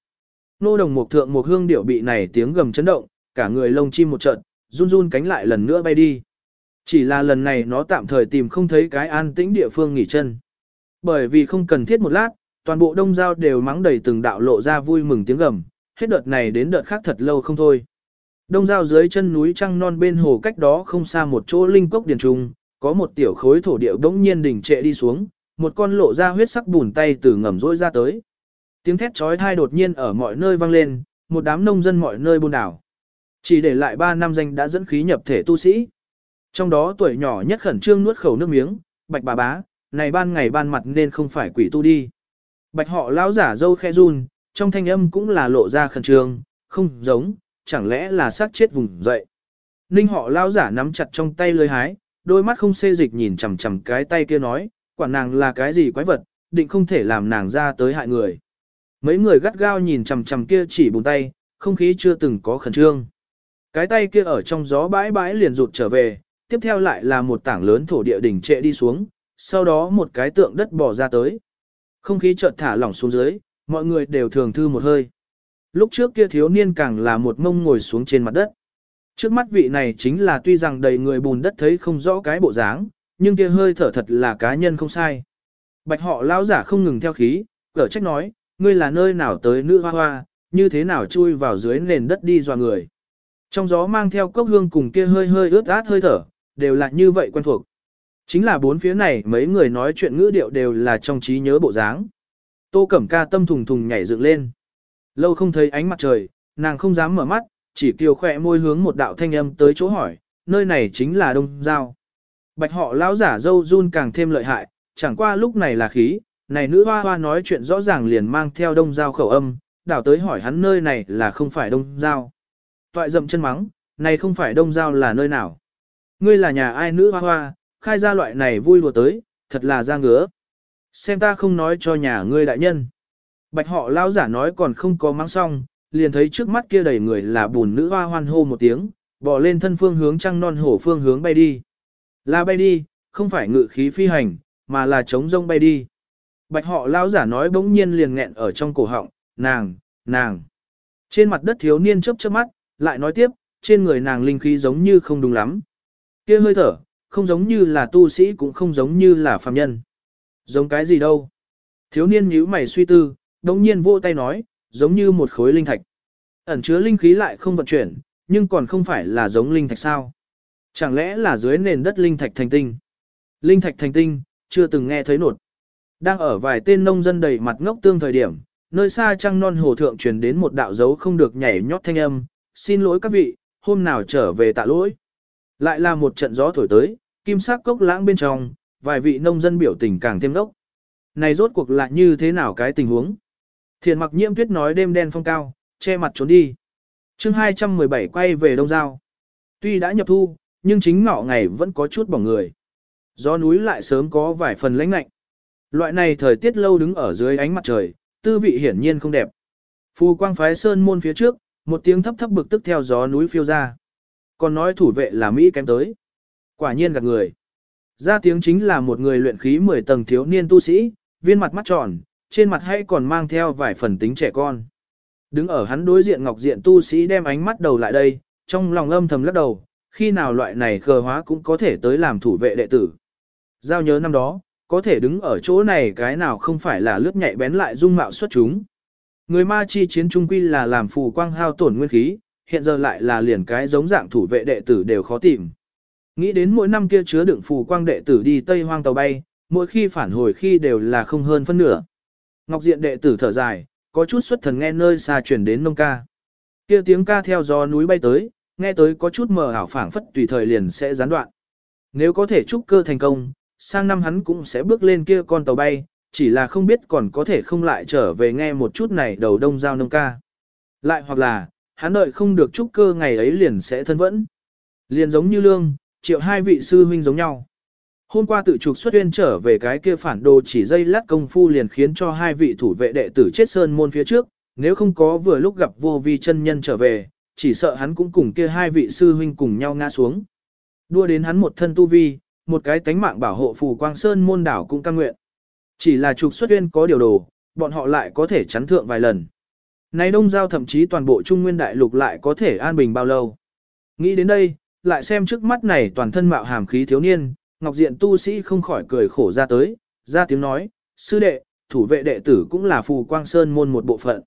Nô đồng một thượng một hương điệu bị này tiếng gầm chấn động, cả người lông chim một trận, run run cánh lại lần nữa bay đi. Chỉ là lần này nó tạm thời tìm không thấy cái an tĩnh địa phương nghỉ chân. Bởi vì không cần thiết một lát, toàn bộ đông giao đều mắng đầy từng đạo lộ ra vui mừng tiếng gầm, hết đợt này đến đợt khác thật lâu không thôi. Đông giao dưới chân núi trăng non bên hồ cách đó không xa một chỗ linh cốc điền trung, có một tiểu khối thổ địa đống nhiên đỉnh trệ đi xuống, một con lộ ra huyết sắc bùn tay từ ngầm rỗi ra tới. Tiếng thét chói tai đột nhiên ở mọi nơi vang lên, một đám nông dân mọi nơi buôn đảo. Chỉ để lại 3 năm danh đã dẫn khí nhập thể tu sĩ. Trong đó tuổi nhỏ nhất khẩn trương nuốt khẩu nước miếng, bạch bà bá, này ban ngày ban mặt nên không phải quỷ tu đi. Bạch họ lão giả dâu khe run, trong thanh âm cũng là lộ ra khẩn trương, không giống, chẳng lẽ là sát chết vùng dậy. Ninh họ lão giả nắm chặt trong tay lưới hái, đôi mắt không xê dịch nhìn chằm chằm cái tay kia nói, quả nàng là cái gì quái vật, định không thể làm nàng ra tới hại người. Mấy người gắt gao nhìn chằm chằm kia chỉ bùng tay, không khí chưa từng có khẩn trương. Cái tay kia ở trong gió bãi bãi liền rụt trở về, tiếp theo lại là một tảng lớn thổ địa đỉnh trệ đi xuống, sau đó một cái tượng đất bò ra tới. Không khí chợt thả lỏng xuống dưới, mọi người đều thường thư một hơi. Lúc trước kia thiếu niên càng là một mông ngồi xuống trên mặt đất. Trước mắt vị này chính là tuy rằng đầy người bùn đất thấy không rõ cái bộ dáng, nhưng kia hơi thở thật là cá nhân không sai. Bạch họ lão giả không ngừng theo khí, cở trách nói, ngươi là nơi nào tới nữ hoa hoa, như thế nào chui vào dưới nền đất đi dò người. Trong gió mang theo cốc hương cùng kia hơi hơi ướt át hơi thở, đều là như vậy quen thuộc. Chính là bốn phía này mấy người nói chuyện ngữ điệu đều là trong trí nhớ bộ dáng. Tô Cẩm Ca tâm thùng thùng nhảy dựng lên. Lâu không thấy ánh mặt trời, nàng không dám mở mắt, chỉ kiều khỏe môi hướng một đạo thanh âm tới chỗ hỏi, nơi này chính là Đông Giao. Bạch họ lão giả dâu run càng thêm lợi hại, chẳng qua lúc này là khí, này nữ hoa hoa nói chuyện rõ ràng liền mang theo Đông Giao khẩu âm, đảo tới hỏi hắn nơi này là không phải Đông Giao. Toại dậm chân mắng, này không phải Đông Giao là nơi nào. Ngươi là nhà ai nữ hoa hoa, khai ra loại này vui lùa tới, thật là ra ngứa. Xem ta không nói cho nhà ngươi đại nhân. Bạch họ lao giả nói còn không có mang xong, liền thấy trước mắt kia đầy người là bùn nữ hoa hoan hô một tiếng, bỏ lên thân phương hướng trăng non hổ phương hướng bay đi. Là bay đi, không phải ngự khí phi hành, mà là chống rông bay đi. Bạch họ lao giả nói bỗng nhiên liền nghẹn ở trong cổ họng, nàng, nàng. Trên mặt đất thiếu niên chớp chớp mắt, lại nói tiếp, trên người nàng linh khí giống như không đúng lắm kia hơi thở, không giống như là tu sĩ cũng không giống như là phàm nhân. Giống cái gì đâu? Thiếu niên nhíu mày suy tư, đống nhiên vỗ tay nói, giống như một khối linh thạch. Ẩn chứa linh khí lại không vận chuyển, nhưng còn không phải là giống linh thạch sao? Chẳng lẽ là dưới nền đất linh thạch thành tinh? Linh thạch thành tinh, chưa từng nghe thấy nột. Đang ở vài tên nông dân đầy mặt ngốc tương thời điểm, nơi xa trăng non hồ thượng truyền đến một đạo dấu không được nhảy nhót thanh âm, xin lỗi các vị, hôm nào trở về tạ lỗi. Lại là một trận gió thổi tới, kim sắc cốc lãng bên trong, vài vị nông dân biểu tình càng thêm đốc. Này rốt cuộc là như thế nào cái tình huống? Thiền mặc nhiễm tuyết nói đêm đen phong cao, che mặt trốn đi. chương 217 quay về Đông Giao. Tuy đã nhập thu, nhưng chính ngọ ngày vẫn có chút bỏng người. Gió núi lại sớm có vài phần lãnh lạnh. Loại này thời tiết lâu đứng ở dưới ánh mặt trời, tư vị hiển nhiên không đẹp. Phù quang phái sơn môn phía trước, một tiếng thấp thấp bực tức theo gió núi phiêu ra. Còn nói thủ vệ là Mỹ kém tới. Quả nhiên gạt người. Ra tiếng chính là một người luyện khí 10 tầng thiếu niên tu sĩ, viên mặt mắt tròn, trên mặt hay còn mang theo vài phần tính trẻ con. Đứng ở hắn đối diện ngọc diện tu sĩ đem ánh mắt đầu lại đây, trong lòng âm thầm lắc đầu, khi nào loại này khờ hóa cũng có thể tới làm thủ vệ đệ tử. Giao nhớ năm đó, có thể đứng ở chỗ này cái nào không phải là lướt nhạy bén lại dung mạo xuất chúng. Người ma chi chiến trung quy là làm phù quang hao tổn nguyên khí, hiện giờ lại là liền cái giống dạng thủ vệ đệ tử đều khó tìm. Nghĩ đến mỗi năm kia chứa đựng phù quang đệ tử đi Tây Hoang tàu bay, mỗi khi phản hồi khi đều là không hơn phân nửa. Ngọc Diện đệ tử thở dài, có chút xuất thần nghe nơi xa chuyển đến nông ca. Kia tiếng ca theo gió núi bay tới, nghe tới có chút mờ ảo phảng phất tùy thời liền sẽ gián đoạn. Nếu có thể trúc cơ thành công, sang năm hắn cũng sẽ bước lên kia con tàu bay, chỉ là không biết còn có thể không lại trở về nghe một chút này đầu đông giao nông ca. Lại hoặc là, hắn đợi không được trúc cơ ngày ấy liền sẽ thân vẫn. Liền giống như lương, triệu hai vị sư huynh giống nhau. Hôm qua tự trục xuất huyên trở về cái kia phản đồ chỉ dây lát công phu liền khiến cho hai vị thủ vệ đệ tử chết sơn môn phía trước, nếu không có vừa lúc gặp vô vi chân nhân trở về, chỉ sợ hắn cũng cùng kia hai vị sư huynh cùng nhau ngã xuống. Đua đến hắn một thân tu vi, một cái tánh mạng bảo hộ phù quang sơn môn đảo cũng căng nguyện. Chỉ là trục xuất huyên có điều đồ, bọn họ lại có thể chắn thượng vài lần. Này đông giao thậm chí toàn bộ trung nguyên đại lục lại có thể an bình bao lâu. Nghĩ đến đây, lại xem trước mắt này toàn thân mạo hàm khí thiếu niên, ngọc diện tu sĩ không khỏi cười khổ ra tới, ra tiếng nói, sư đệ, thủ vệ đệ tử cũng là phù quang sơn môn một bộ phận.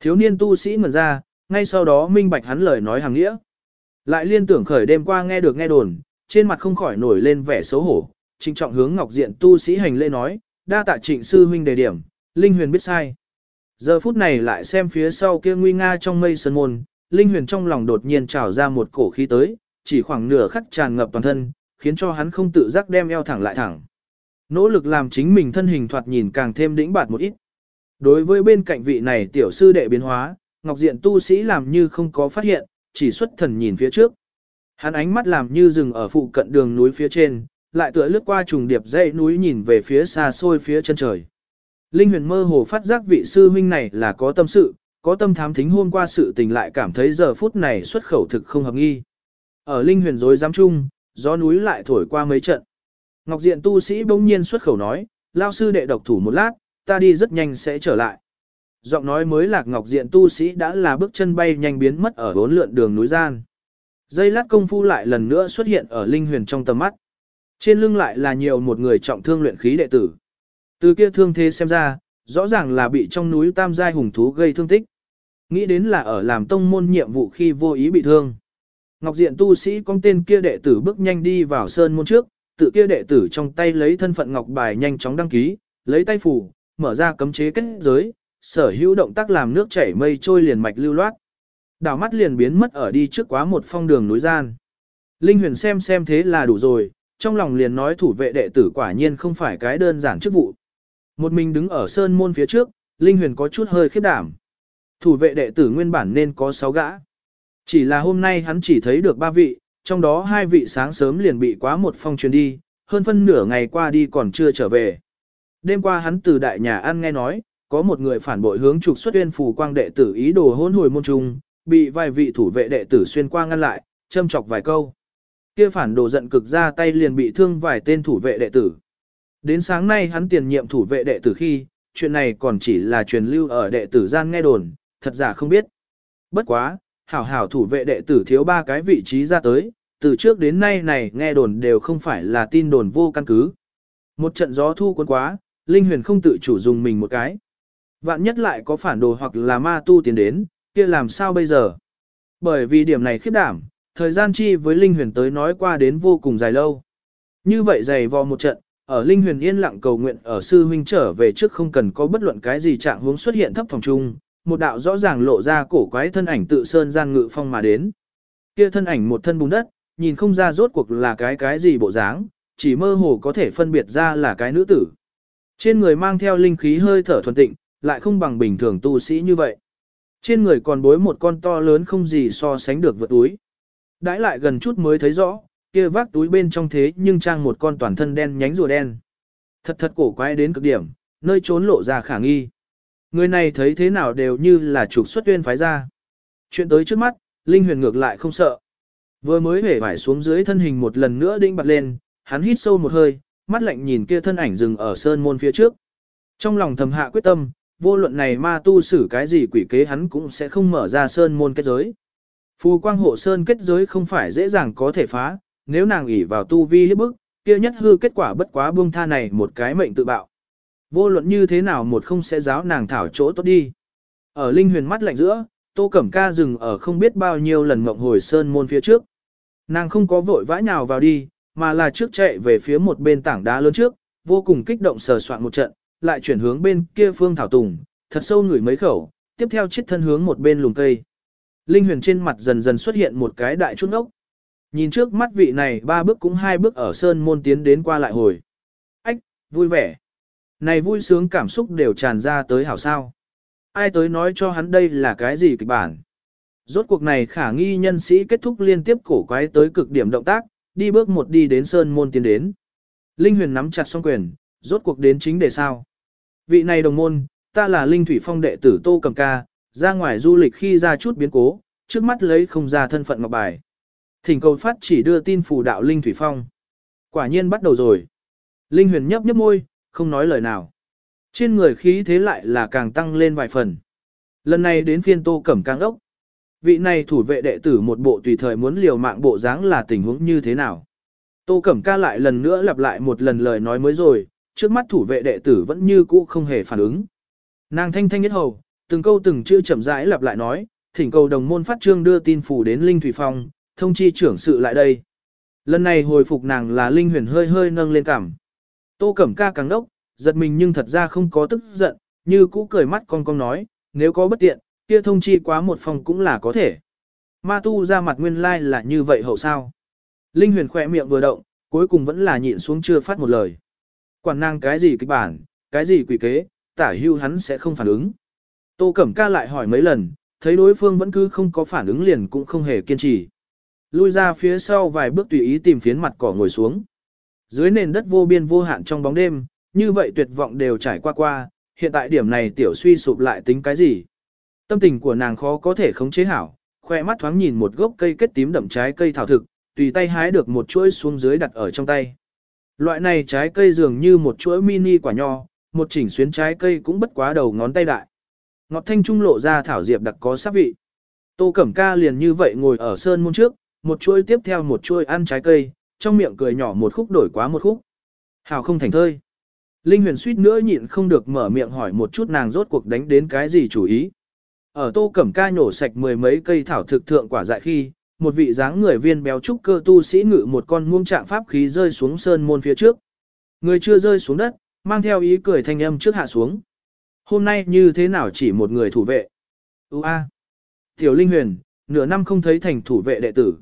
Thiếu niên tu sĩ ngần ra, ngay sau đó minh bạch hắn lời nói hàng nghĩa. Lại liên tưởng khởi đêm qua nghe được nghe đồn, trên mặt không khỏi nổi lên vẻ xấu hổ, trịnh trọng hướng ngọc diện tu sĩ hành lễ nói, đa tạ trịnh sư huynh đề điểm, linh huyền biết sai. Giờ phút này lại xem phía sau kia nguy nga trong mây sơn môn, linh huyền trong lòng đột nhiên trào ra một cổ khí tới, chỉ khoảng nửa khắc tràn ngập toàn thân, khiến cho hắn không tự giác đem eo thẳng lại thẳng. Nỗ lực làm chính mình thân hình thoạt nhìn càng thêm đĩnh bạt một ít. Đối với bên cạnh vị này tiểu sư đệ biến hóa, Ngọc Diện tu sĩ làm như không có phát hiện, chỉ xuất thần nhìn phía trước. Hắn ánh mắt làm như dừng ở phụ cận đường núi phía trên, lại tựa lướt qua trùng điệp dãy núi nhìn về phía xa xôi phía chân trời. Linh huyền mơ hồ phát giác vị sư huynh này là có tâm sự, có tâm thám thính hôm qua sự tình lại cảm thấy giờ phút này xuất khẩu thực không hợp nghi. Ở linh huyền dối giám chung, gió núi lại thổi qua mấy trận. Ngọc Diện tu sĩ bỗng nhiên xuất khẩu nói, lao sư đệ độc thủ một lát, ta đi rất nhanh sẽ trở lại. Giọng nói mới lạc Ngọc Diện tu sĩ đã là bước chân bay nhanh biến mất ở bốn lượn đường núi gian. Dây lát công phu lại lần nữa xuất hiện ở linh huyền trong tầm mắt. Trên lưng lại là nhiều một người trọng thương luyện khí đệ tử. Từ kia thương thế xem ra, rõ ràng là bị trong núi tam giai hùng thú gây thương tích. Nghĩ đến là ở làm tông môn nhiệm vụ khi vô ý bị thương. Ngọc Diện tu sĩ con tên kia đệ tử bước nhanh đi vào sơn môn trước, tự kia đệ tử trong tay lấy thân phận ngọc bài nhanh chóng đăng ký, lấy tay phủ, mở ra cấm chế kết giới, sở hữu động tác làm nước chảy mây trôi liền mạch lưu loát. Đảo mắt liền biến mất ở đi trước quá một phong đường núi gian. Linh huyền xem xem thế là đủ rồi, trong lòng liền nói thủ vệ đệ tử quả nhiên không phải cái đơn giản chức vụ. Một mình đứng ở sơn môn phía trước, Linh huyền có chút hơi khiếp đảm. Thủ vệ đệ tử nguyên bản nên có 6 gã. Chỉ là hôm nay hắn chỉ thấy được ba vị, trong đó hai vị sáng sớm liền bị quá một phong truyền đi, hơn phân nửa ngày qua đi còn chưa trở về. Đêm qua hắn từ đại nhà ăn nghe nói, có một người phản bội hướng trục xuất uyên phù quang đệ tử ý đồ hôn hồi môn trung, bị vài vị thủ vệ đệ tử xuyên qua ngăn lại, châm chọc vài câu. Kia phản đồ giận cực ra tay liền bị thương vài tên thủ vệ đệ tử. Đến sáng nay hắn tiền nhiệm thủ vệ đệ tử khi, chuyện này còn chỉ là truyền lưu ở đệ tử gian nghe đồn, thật giả không biết. Bất quá, hảo hảo thủ vệ đệ tử thiếu ba cái vị trí ra tới, từ trước đến nay này nghe đồn đều không phải là tin đồn vô căn cứ. Một trận gió thu cuốn quá, Linh Huyền không tự chủ dùng mình một cái. Vạn nhất lại có phản đồ hoặc là ma tu tiến đến, kia làm sao bây giờ? Bởi vì điểm này khiếp đảm, thời gian chi với Linh Huyền tới nói qua đến vô cùng dài lâu. Như vậy dày vò một trận, ở Linh Huyền yên lặng cầu nguyện ở sư huynh trở về trước không cần có bất luận cái gì trạng hướng xuất hiện thấp phòng trung, một đạo rõ ràng lộ ra cổ quái thân ảnh tự sơn gian ngự phong mà đến. Kia thân ảnh một thân bùn đất, nhìn không ra rốt cuộc là cái cái gì bộ dáng, chỉ mơ hồ có thể phân biệt ra là cái nữ tử. Trên người mang theo linh khí hơi thở thuần tịnh, lại không bằng bình thường tu sĩ như vậy. Trên người còn bối một con to lớn không gì so sánh được vượt túi. Đãi lại gần chút mới thấy rõ, kia vác túi bên trong thế nhưng trang một con toàn thân đen nhánh rùa đen. Thật thật cổ quái đến cực điểm, nơi trốn lộ ra khả nghi. Người này thấy thế nào đều như là trục xuất tuyên phái ra. Chuyện tới trước mắt, Linh huyền ngược lại không sợ. Vừa mới hể vải xuống dưới thân hình một lần nữa đinh bật lên, hắn hít sâu một hơi, mắt lạnh nhìn kia thân ảnh dừng ở sơn môn phía trước. Trong lòng thầm hạ quyết tâm, vô luận này ma tu xử cái gì quỷ kế hắn cũng sẽ không mở ra sơn môn kết giới. Phù quang hộ sơn kết giới không phải dễ dàng có thể phá, nếu nàng ỷ vào tu vi hiếp bức, kia nhất hư kết quả bất quá buông tha này một cái mệnh tự bạo. Vô luận như thế nào một không sẽ giáo nàng thảo chỗ tốt đi. Ở linh huyền mắt lạnh giữa, tô cẩm ca dừng ở không biết bao nhiêu lần mộng hồi sơn môn phía trước. Nàng không có vội vã nhào vào đi, mà là trước chạy về phía một bên tảng đá lớn trước, vô cùng kích động sờ soạn một trận, lại chuyển hướng bên kia phương thảo tùng, thật sâu ngửi mấy khẩu, tiếp theo chiếc thân hướng một bên lùm cây. Linh huyền trên mặt dần dần xuất hiện một cái đại chút ốc. Nhìn trước mắt vị này ba bước cũng hai bước ở sơn môn tiến đến qua lại hồi. Ách, vui vẻ. Này vui sướng cảm xúc đều tràn ra tới hảo sao. Ai tới nói cho hắn đây là cái gì kịch bản. Rốt cuộc này khả nghi nhân sĩ kết thúc liên tiếp cổ quái tới cực điểm động tác, đi bước một đi đến sơn môn tiến đến. Linh huyền nắm chặt song quyền, rốt cuộc đến chính để sao. Vị này đồng môn, ta là Linh Thủy Phong đệ tử Tô Cầm Ca, ra ngoài du lịch khi ra chút biến cố, trước mắt lấy không ra thân phận ngọc bài. Thỉnh cầu phát chỉ đưa tin phù đạo Linh Thủy Phong. Quả nhiên bắt đầu rồi. Linh huyền nhấp nhấp môi, không nói lời nào. Trên người khí thế lại là càng tăng lên vài phần. Lần này đến phiên Tô Cẩm Càng ốc. Vị này thủ vệ đệ tử một bộ tùy thời muốn liều mạng bộ dáng là tình huống như thế nào. Tô Cẩm Ca lại lần nữa lặp lại một lần lời nói mới rồi, trước mắt thủ vệ đệ tử vẫn như cũ không hề phản ứng. Nàng thanh thanh nhất hầu, từng câu từng chữ chậm rãi lặp lại nói, thỉnh cầu đồng môn phát trương đưa tin phủ đến Linh Thủy Phong, thông chi trưởng sự lại đây. Lần này hồi phục nàng là Linh Huyền hơi hơi nâng lên cảm. Tô Cẩm Ca càng đốc, giật mình nhưng thật ra không có tức giận, như cũ cười mắt con con nói, nếu có bất tiện, kia thông chi quá một phòng cũng là có thể. Ma tu ra mặt nguyên lai like là như vậy hậu sao. Linh Huyền khỏe miệng vừa động, cuối cùng vẫn là nhịn xuống chưa phát một lời. Quản năng cái gì kịch bản, cái gì quỷ kế, tả hưu hắn sẽ không phản ứng. Tô Cẩm Ca lại hỏi mấy lần, thấy đối phương vẫn cứ không có phản ứng liền cũng không hề kiên trì. Lui ra phía sau vài bước tùy ý tìm phiến mặt cỏ ngồi xuống. Dưới nền đất vô biên vô hạn trong bóng đêm, như vậy tuyệt vọng đều trải qua qua, hiện tại điểm này tiểu suy sụp lại tính cái gì. Tâm tình của nàng khó có thể khống chế hảo, khoe mắt thoáng nhìn một gốc cây kết tím đậm trái cây thảo thực, tùy tay hái được một chuỗi xuống dưới đặt ở trong tay. Loại này trái cây dường như một chuỗi mini quả nho, một chỉnh xuyến trái cây cũng bất quá đầu ngón tay đại. Ngọt thanh trung lộ ra thảo diệp đặc có sắc vị. Tô Cẩm Ca liền như vậy ngồi ở sơn môn trước, một chuôi tiếp theo một chuôi ăn trái cây, trong miệng cười nhỏ một khúc đổi quá một khúc. Hào không thành thơi. Linh huyền suýt nữa nhịn không được mở miệng hỏi một chút nàng rốt cuộc đánh đến cái gì chủ ý. Ở tô cẩm ca nhổ sạch mười mấy cây thảo thực thượng quả dại khi, một vị dáng người viên béo trúc cơ tu sĩ ngự một con muông trạng pháp khí rơi xuống sơn môn phía trước. Người chưa rơi xuống đất, mang theo ý cười thanh âm trước hạ xuống. Hôm nay như thế nào chỉ một người thủ vệ? Ua! a. Tiểu Linh Huyền, nửa năm không thấy thành thủ vệ đệ tử.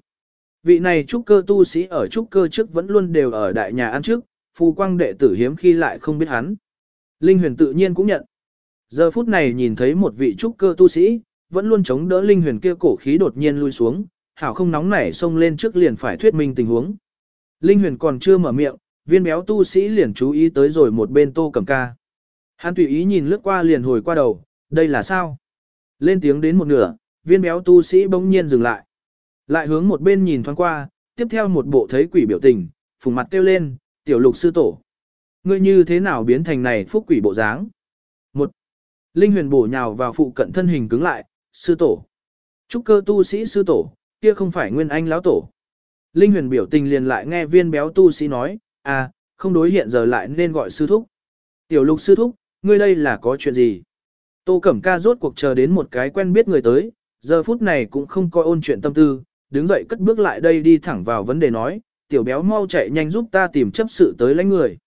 Vị này trúc cơ tu sĩ ở trúc cơ trước vẫn luôn đều ở đại nhà ăn trước, phù quang đệ tử hiếm khi lại không biết hắn. Linh huyền tự nhiên cũng nhận. Giờ phút này nhìn thấy một vị trúc cơ tu sĩ, vẫn luôn chống đỡ linh huyền kia cổ khí đột nhiên lui xuống, hảo không nóng nảy xông lên trước liền phải thuyết minh tình huống. Linh huyền còn chưa mở miệng, viên béo tu sĩ liền chú ý tới rồi một bên tô cầm ca. Hắn tùy ý nhìn lướt qua liền hồi qua đầu, đây là sao? Lên tiếng đến một nửa, viên béo tu sĩ bỗng nhiên dừng lại. Lại hướng một bên nhìn thoáng qua, tiếp theo một bộ thấy quỷ biểu tình, phùng mặt kêu lên, tiểu lục sư tổ. Ngươi như thế nào biến thành này phúc quỷ bộ dáng? Một, linh huyền bổ nhào vào phụ cận thân hình cứng lại, sư tổ. Trúc cơ tu sĩ sư tổ, kia không phải nguyên anh lão tổ. Linh huyền biểu tình liền lại nghe viên béo tu sĩ nói, à, không đối hiện giờ lại nên gọi sư thúc. Tiểu lục sư thúc, ngươi đây là có chuyện gì? Tô Cẩm Ca rốt cuộc chờ đến một cái quen biết người tới, giờ phút này cũng không coi ôn chuyện tâm tư, đứng dậy cất bước lại đây đi thẳng vào vấn đề nói, tiểu béo mau chạy nhanh giúp ta tìm chấp sự tới lãnh người.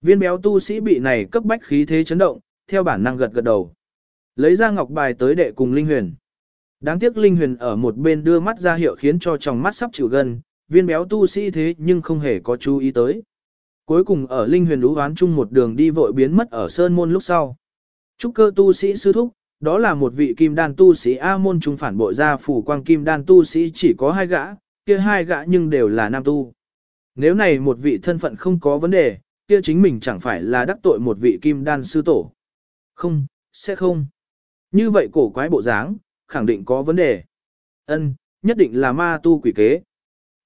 Viên béo tu sĩ bị này cấp bách khí thế chấn động, theo bản năng gật gật đầu. Lấy ra ngọc bài tới đệ cùng Linh Huyền. Đáng tiếc Linh Huyền ở một bên đưa mắt ra hiệu khiến cho trong mắt sắp chịu gần, viên béo tu sĩ thế nhưng không hề có chú ý tới. Cuối cùng ở Linh Huyền lũ oán chung một đường đi vội biến mất ở Sơn Môn lúc sau. Trúc cơ tu sĩ sư thúc, đó là một vị kim đan tu sĩ A môn trung phản bội ra phủ quang kim đan tu sĩ chỉ có hai gã, kia hai gã nhưng đều là nam tu. Nếu này một vị thân phận không có vấn đề, kia chính mình chẳng phải là đắc tội một vị kim đan sư tổ. Không, sẽ không. Như vậy cổ quái bộ dáng, khẳng định có vấn đề. Ân, nhất định là ma tu quỷ kế.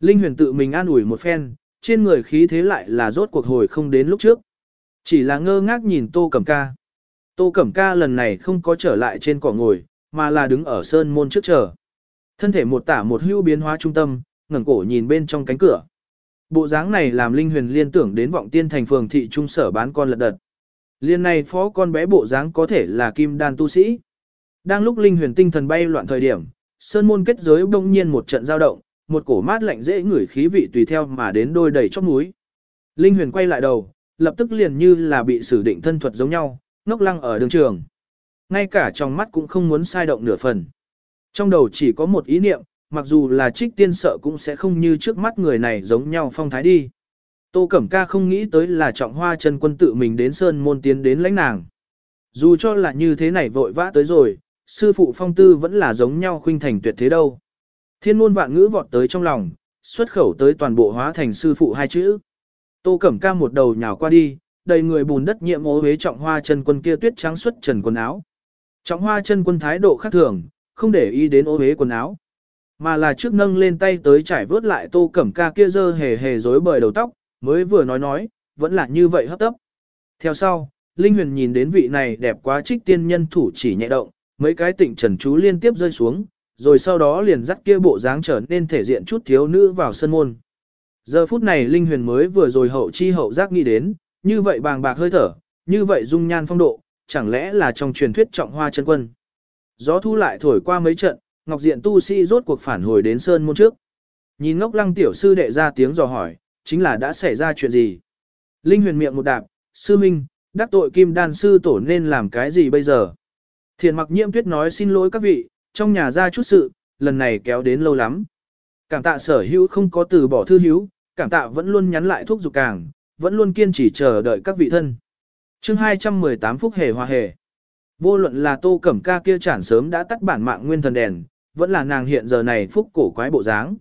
Linh huyền tự mình an ủi một phen, trên người khí thế lại là rốt cuộc hồi không đến lúc trước. Chỉ là ngơ ngác nhìn tô cầm ca. Tô Cẩm Ca lần này không có trở lại trên cỏ ngồi, mà là đứng ở sơn môn trước chờ. Thân thể một tả một hưu biến hóa trung tâm, ngẩng cổ nhìn bên trong cánh cửa. Bộ dáng này làm Linh Huyền liên tưởng đến vọng tiên thành phường thị trung sở bán con lật đật. Liên này phó con bé bộ dáng có thể là kim đan tu sĩ. Đang lúc Linh Huyền tinh thần bay loạn thời điểm, sơn môn kết giới bỗng nhiên một trận dao động, một cổ mát lạnh dễ ngửi khí vị tùy theo mà đến đôi đầy chóp núi. Linh Huyền quay lại đầu, lập tức liền như là bị sử định thân thuật giống nhau, ngốc lăng ở đường trường. Ngay cả trong mắt cũng không muốn sai động nửa phần. Trong đầu chỉ có một ý niệm, mặc dù là trích tiên sợ cũng sẽ không như trước mắt người này giống nhau phong thái đi. Tô Cẩm Ca không nghĩ tới là trọng hoa chân quân tự mình đến Sơn Môn tiến đến lãnh nàng. Dù cho là như thế này vội vã tới rồi, sư phụ phong tư vẫn là giống nhau khuynh thành tuyệt thế đâu. Thiên môn vạn ngữ vọt tới trong lòng, xuất khẩu tới toàn bộ hóa thành sư phụ hai chữ. Tô Cẩm Ca một đầu nhào qua đi, đầy người bùn đất nhiễm ố huế trọng hoa chân quân kia tuyết trắng xuất trần quần áo. Trọng hoa chân quân thái độ khác thường, không để ý đến ô huế quần áo. Mà là trước nâng lên tay tới trải vớt lại tô cẩm ca kia dơ hề hề rối bời đầu tóc, mới vừa nói nói, vẫn là như vậy hấp tấp. Theo sau, Linh Huyền nhìn đến vị này đẹp quá trích tiên nhân thủ chỉ nhẹ động, mấy cái tịnh trần chú liên tiếp rơi xuống, rồi sau đó liền dắt kia bộ dáng trở nên thể diện chút thiếu nữ vào sân môn. Giờ phút này Linh Huyền mới vừa rồi hậu chi hậu giác nghĩ đến, như vậy bàng bạc hơi thở, như vậy dung nhan phong độ, chẳng lẽ là trong truyền thuyết trọng hoa chân quân. Gió thu lại thổi qua mấy trận, Ngọc Diện tu sĩ rốt cuộc phản hồi đến sơn môn trước. Nhìn ngốc lăng tiểu sư đệ ra tiếng dò hỏi, chính là đã xảy ra chuyện gì. Linh huyền miệng một đạp, sư minh, đắc tội kim đan sư tổ nên làm cái gì bây giờ. Thiền mặc nhiễm tuyết nói xin lỗi các vị, trong nhà ra chút sự, lần này kéo đến lâu lắm. Cảm tạ sở hữu không có từ bỏ thư hữu, cảm tạ vẫn luôn nhắn lại thuốc dục càng, vẫn luôn kiên trì chờ đợi các vị thân. chương 218 phúc hề hòa hề. Vô luận là tô cẩm ca kia chản sớm đã tắt bản mạng nguyên thần đèn, vẫn là nàng hiện giờ này phúc cổ quái bộ dáng.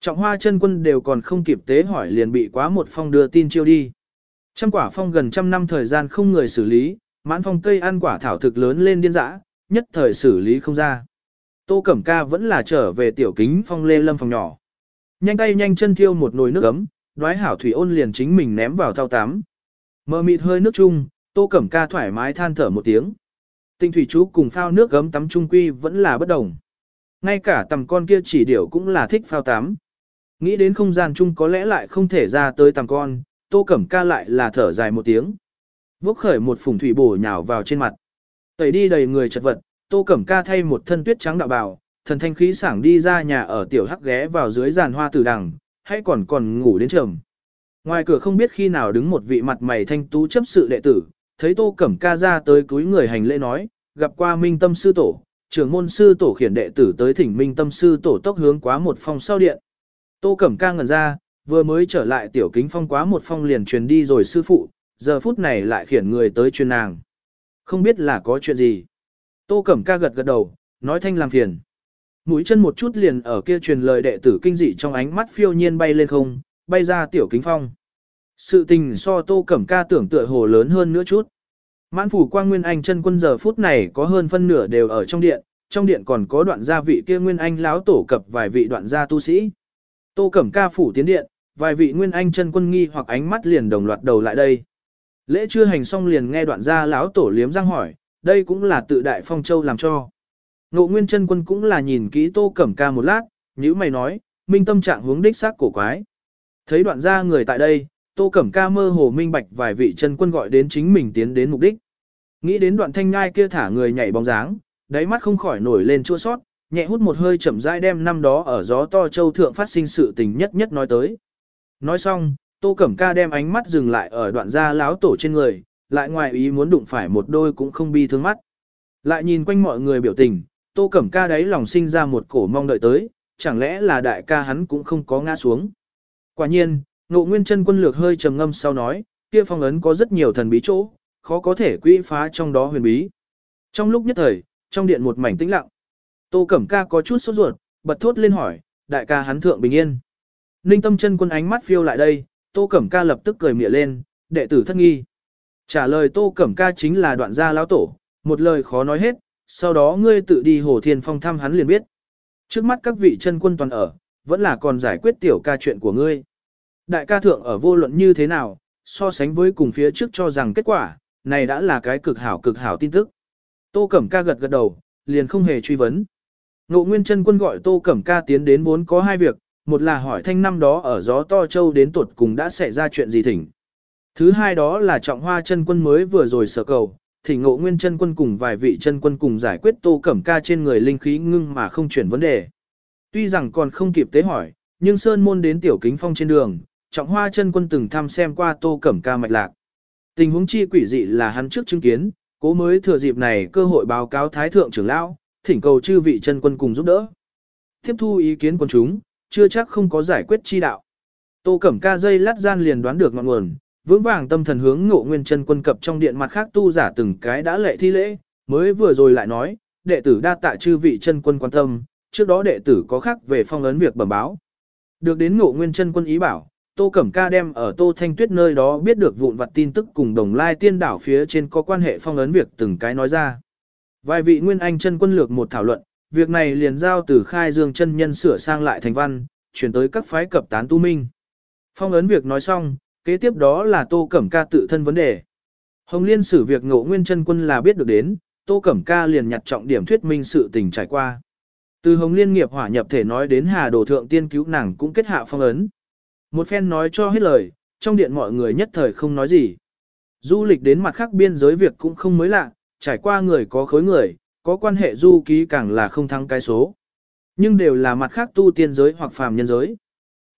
Trọng hoa chân quân đều còn không kịp tế hỏi liền bị quá một phong đưa tin chiêu đi. Trăm quả phong gần trăm năm thời gian không người xử lý, mãn phong cây ăn quả thảo thực lớn lên điên dã, nhất thời xử lý không ra. Tô Cẩm Ca vẫn là trở về tiểu kính phong lê lâm phòng nhỏ. Nhanh tay nhanh chân thiêu một nồi nước ấm, đoái hảo thủy ôn liền chính mình ném vào thao tắm. Mờ mịt hơi nước chung, tô cẩm ca thoải mái than thở một tiếng. Tinh thủy chú cùng phao nước gấm tắm trung quy vẫn là bất đồng. Ngay cả tầm con kia chỉ điểu cũng là thích phao tắm. Nghĩ đến không gian chung có lẽ lại không thể ra tới tầm con, tô cẩm ca lại là thở dài một tiếng. Vốc khởi một phùng thủy bổ nhào vào trên mặt. Tẩy đi đầy người chật vật, tô cẩm ca thay một thân tuyết trắng đạo bào, thần thanh khí sảng đi ra nhà ở tiểu hắc ghé vào dưới giàn hoa tử đằng, hay còn còn ngủ đến trầm. Ngoài cửa không biết khi nào đứng một vị mặt mày thanh tú chấp sự đệ tử, thấy Tô Cẩm Ca ra tới túi người hành lễ nói, gặp qua Minh Tâm sư tổ, trưởng môn sư tổ khiển đệ tử tới thỉnh Minh Tâm sư tổ tốc hướng quá một phong sau điện. Tô Cẩm Ca ngẩn ra, vừa mới trở lại tiểu kính phong quá một phong liền truyền đi rồi sư phụ, giờ phút này lại khiển người tới truyền nàng. Không biết là có chuyện gì. Tô Cẩm Ca gật gật đầu, nói thanh làm phiền. Mũi chân một chút liền ở kia truyền lời đệ tử kinh dị trong ánh mắt phiêu nhiên bay lên không, bay ra tiểu kính phong. Sự tình so tô cẩm ca tưởng tựa hồ lớn hơn nữa chút. Mãn phủ quang nguyên anh chân quân giờ phút này có hơn phân nửa đều ở trong điện, trong điện còn có đoạn gia vị kia nguyên anh láo tổ cập vài vị đoạn gia tu sĩ. Tô cẩm ca phủ tiến điện, vài vị nguyên anh chân quân nghi hoặc ánh mắt liền đồng loạt đầu lại đây. Lễ chưa hành xong liền nghe đoạn gia láo tổ liếm răng hỏi, đây cũng là tự đại phong châu làm cho. Ngộ Nguyên chân quân cũng là nhìn kỹ Tô Cẩm Ca một lát, như mày nói, minh tâm trạng hướng đích xác cổ quái. Thấy đoạn gia người tại đây, Tô Cẩm Ca mơ hồ minh bạch vài vị chân quân gọi đến chính mình tiến đến mục đích. Nghĩ đến đoạn thanh ngai kia thả người nhảy bóng dáng, đáy mắt không khỏi nổi lên chua sót, nhẹ hút một hơi chậm rãi đem năm đó ở gió to châu thượng phát sinh sự tình nhất nhất nói tới. Nói xong, Tô Cẩm Ca đem ánh mắt dừng lại ở đoạn gia láo tổ trên người, lại ngoài ý muốn đụng phải một đôi cũng không bi thương mắt. Lại nhìn quanh mọi người biểu tình, Tô Cẩm Ca đấy lòng sinh ra một cổ mong đợi tới, chẳng lẽ là đại ca hắn cũng không có ngã xuống. Quả nhiên, ngộ nguyên chân quân lược hơi trầm ngâm sau nói, kia phong ấn có rất nhiều thần bí chỗ, khó có thể quỹ phá trong đó huyền bí. Trong lúc nhất thời, trong điện một mảnh tĩnh lặng. Tô Cẩm Ca có chút sốt ruột, bật thốt lên hỏi, đại ca hắn thượng bình yên. Ninh tâm chân quân ánh mắt phiêu lại đây, Tô Cẩm Ca lập tức cười mỉa lên, đệ tử thất nghi. Trả lời Tô Cẩm Ca chính là đoạn gia lão tổ, một lời khó nói hết, sau đó ngươi tự đi Hồ Thiên Phong thăm hắn liền biết. Trước mắt các vị chân quân toàn ở, vẫn là còn giải quyết tiểu ca chuyện của ngươi. Đại ca thượng ở vô luận như thế nào, so sánh với cùng phía trước cho rằng kết quả, này đã là cái cực hảo cực hảo tin tức. Tô Cẩm Ca gật gật đầu, liền không hề truy vấn. Ngộ Nguyên chân quân gọi Tô Cẩm Ca tiến đến vốn có hai việc, một là hỏi thanh năm đó ở gió to châu đến tuột cùng đã xảy ra chuyện gì thỉnh. Thứ hai đó là trọng hoa chân quân mới vừa rồi sở cầu, thỉnh ngộ nguyên chân quân cùng vài vị chân quân cùng giải quyết tô cẩm ca trên người linh khí ngưng mà không chuyển vấn đề. Tuy rằng còn không kịp tế hỏi, nhưng Sơn Môn đến Tiểu Kính Phong trên đường, trọng hoa chân quân từng thăm xem qua tô cẩm ca mạch lạc. Tình huống chi quỷ dị là hắn trước chứng kiến, cố mới thừa dịp này cơ hội báo cáo Thái Thượng trưởng lão, thỉnh cầu chư vị chân quân cùng giúp đỡ. Tiếp thu ý kiến của chúng, chưa chắc không có giải quyết chi đạo. Tô Cẩm Ca dây lát gian liền đoán được ngọn nguồn, vững vàng tâm thần hướng ngộ nguyên chân quân cập trong điện mặt khác tu giả từng cái đã lệ thi lễ, mới vừa rồi lại nói, đệ tử đa tạ chư vị chân quân quan tâm, trước đó đệ tử có khác về phong ấn việc bẩm báo. Được đến ngộ nguyên chân quân ý bảo, Tô Cẩm Ca đem ở Tô Thanh Tuyết nơi đó biết được vụn vặt tin tức cùng đồng lai tiên đảo phía trên có quan hệ phong ấn việc từng cái nói ra. Vài vị nguyên anh chân quân lược một thảo luận, việc này liền giao từ khai dương chân nhân sửa sang lại thành văn, chuyển tới các phái cập tán tu minh. Phong ấn việc nói xong, kế tiếp đó là Tô Cẩm Ca tự thân vấn đề. Hồng Liên xử việc ngộ nguyên chân quân là biết được đến, Tô Cẩm Ca liền nhặt trọng điểm thuyết minh sự tình trải qua. Từ Hồng Liên nghiệp hỏa nhập thể nói đến Hà Đồ Thượng tiên cứu nàng cũng kết hạ phong ấn. Một phen nói cho hết lời, trong điện mọi người nhất thời không nói gì. Du lịch đến mặt khác biên giới việc cũng không mới lạ, trải qua người có khối người, có quan hệ du ký càng là không thắng cái số. Nhưng đều là mặt khác tu tiên giới hoặc phàm nhân giới.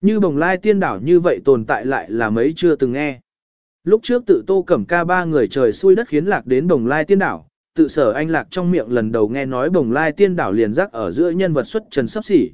Như bồng lai tiên đảo như vậy tồn tại lại là mấy chưa từng nghe. Lúc trước tự tô cẩm ca ba người trời xui đất khiến lạc đến bồng lai tiên đảo, tự sở anh lạc trong miệng lần đầu nghe nói bồng lai tiên đảo liền rắc ở giữa nhân vật xuất trần sắp xỉ.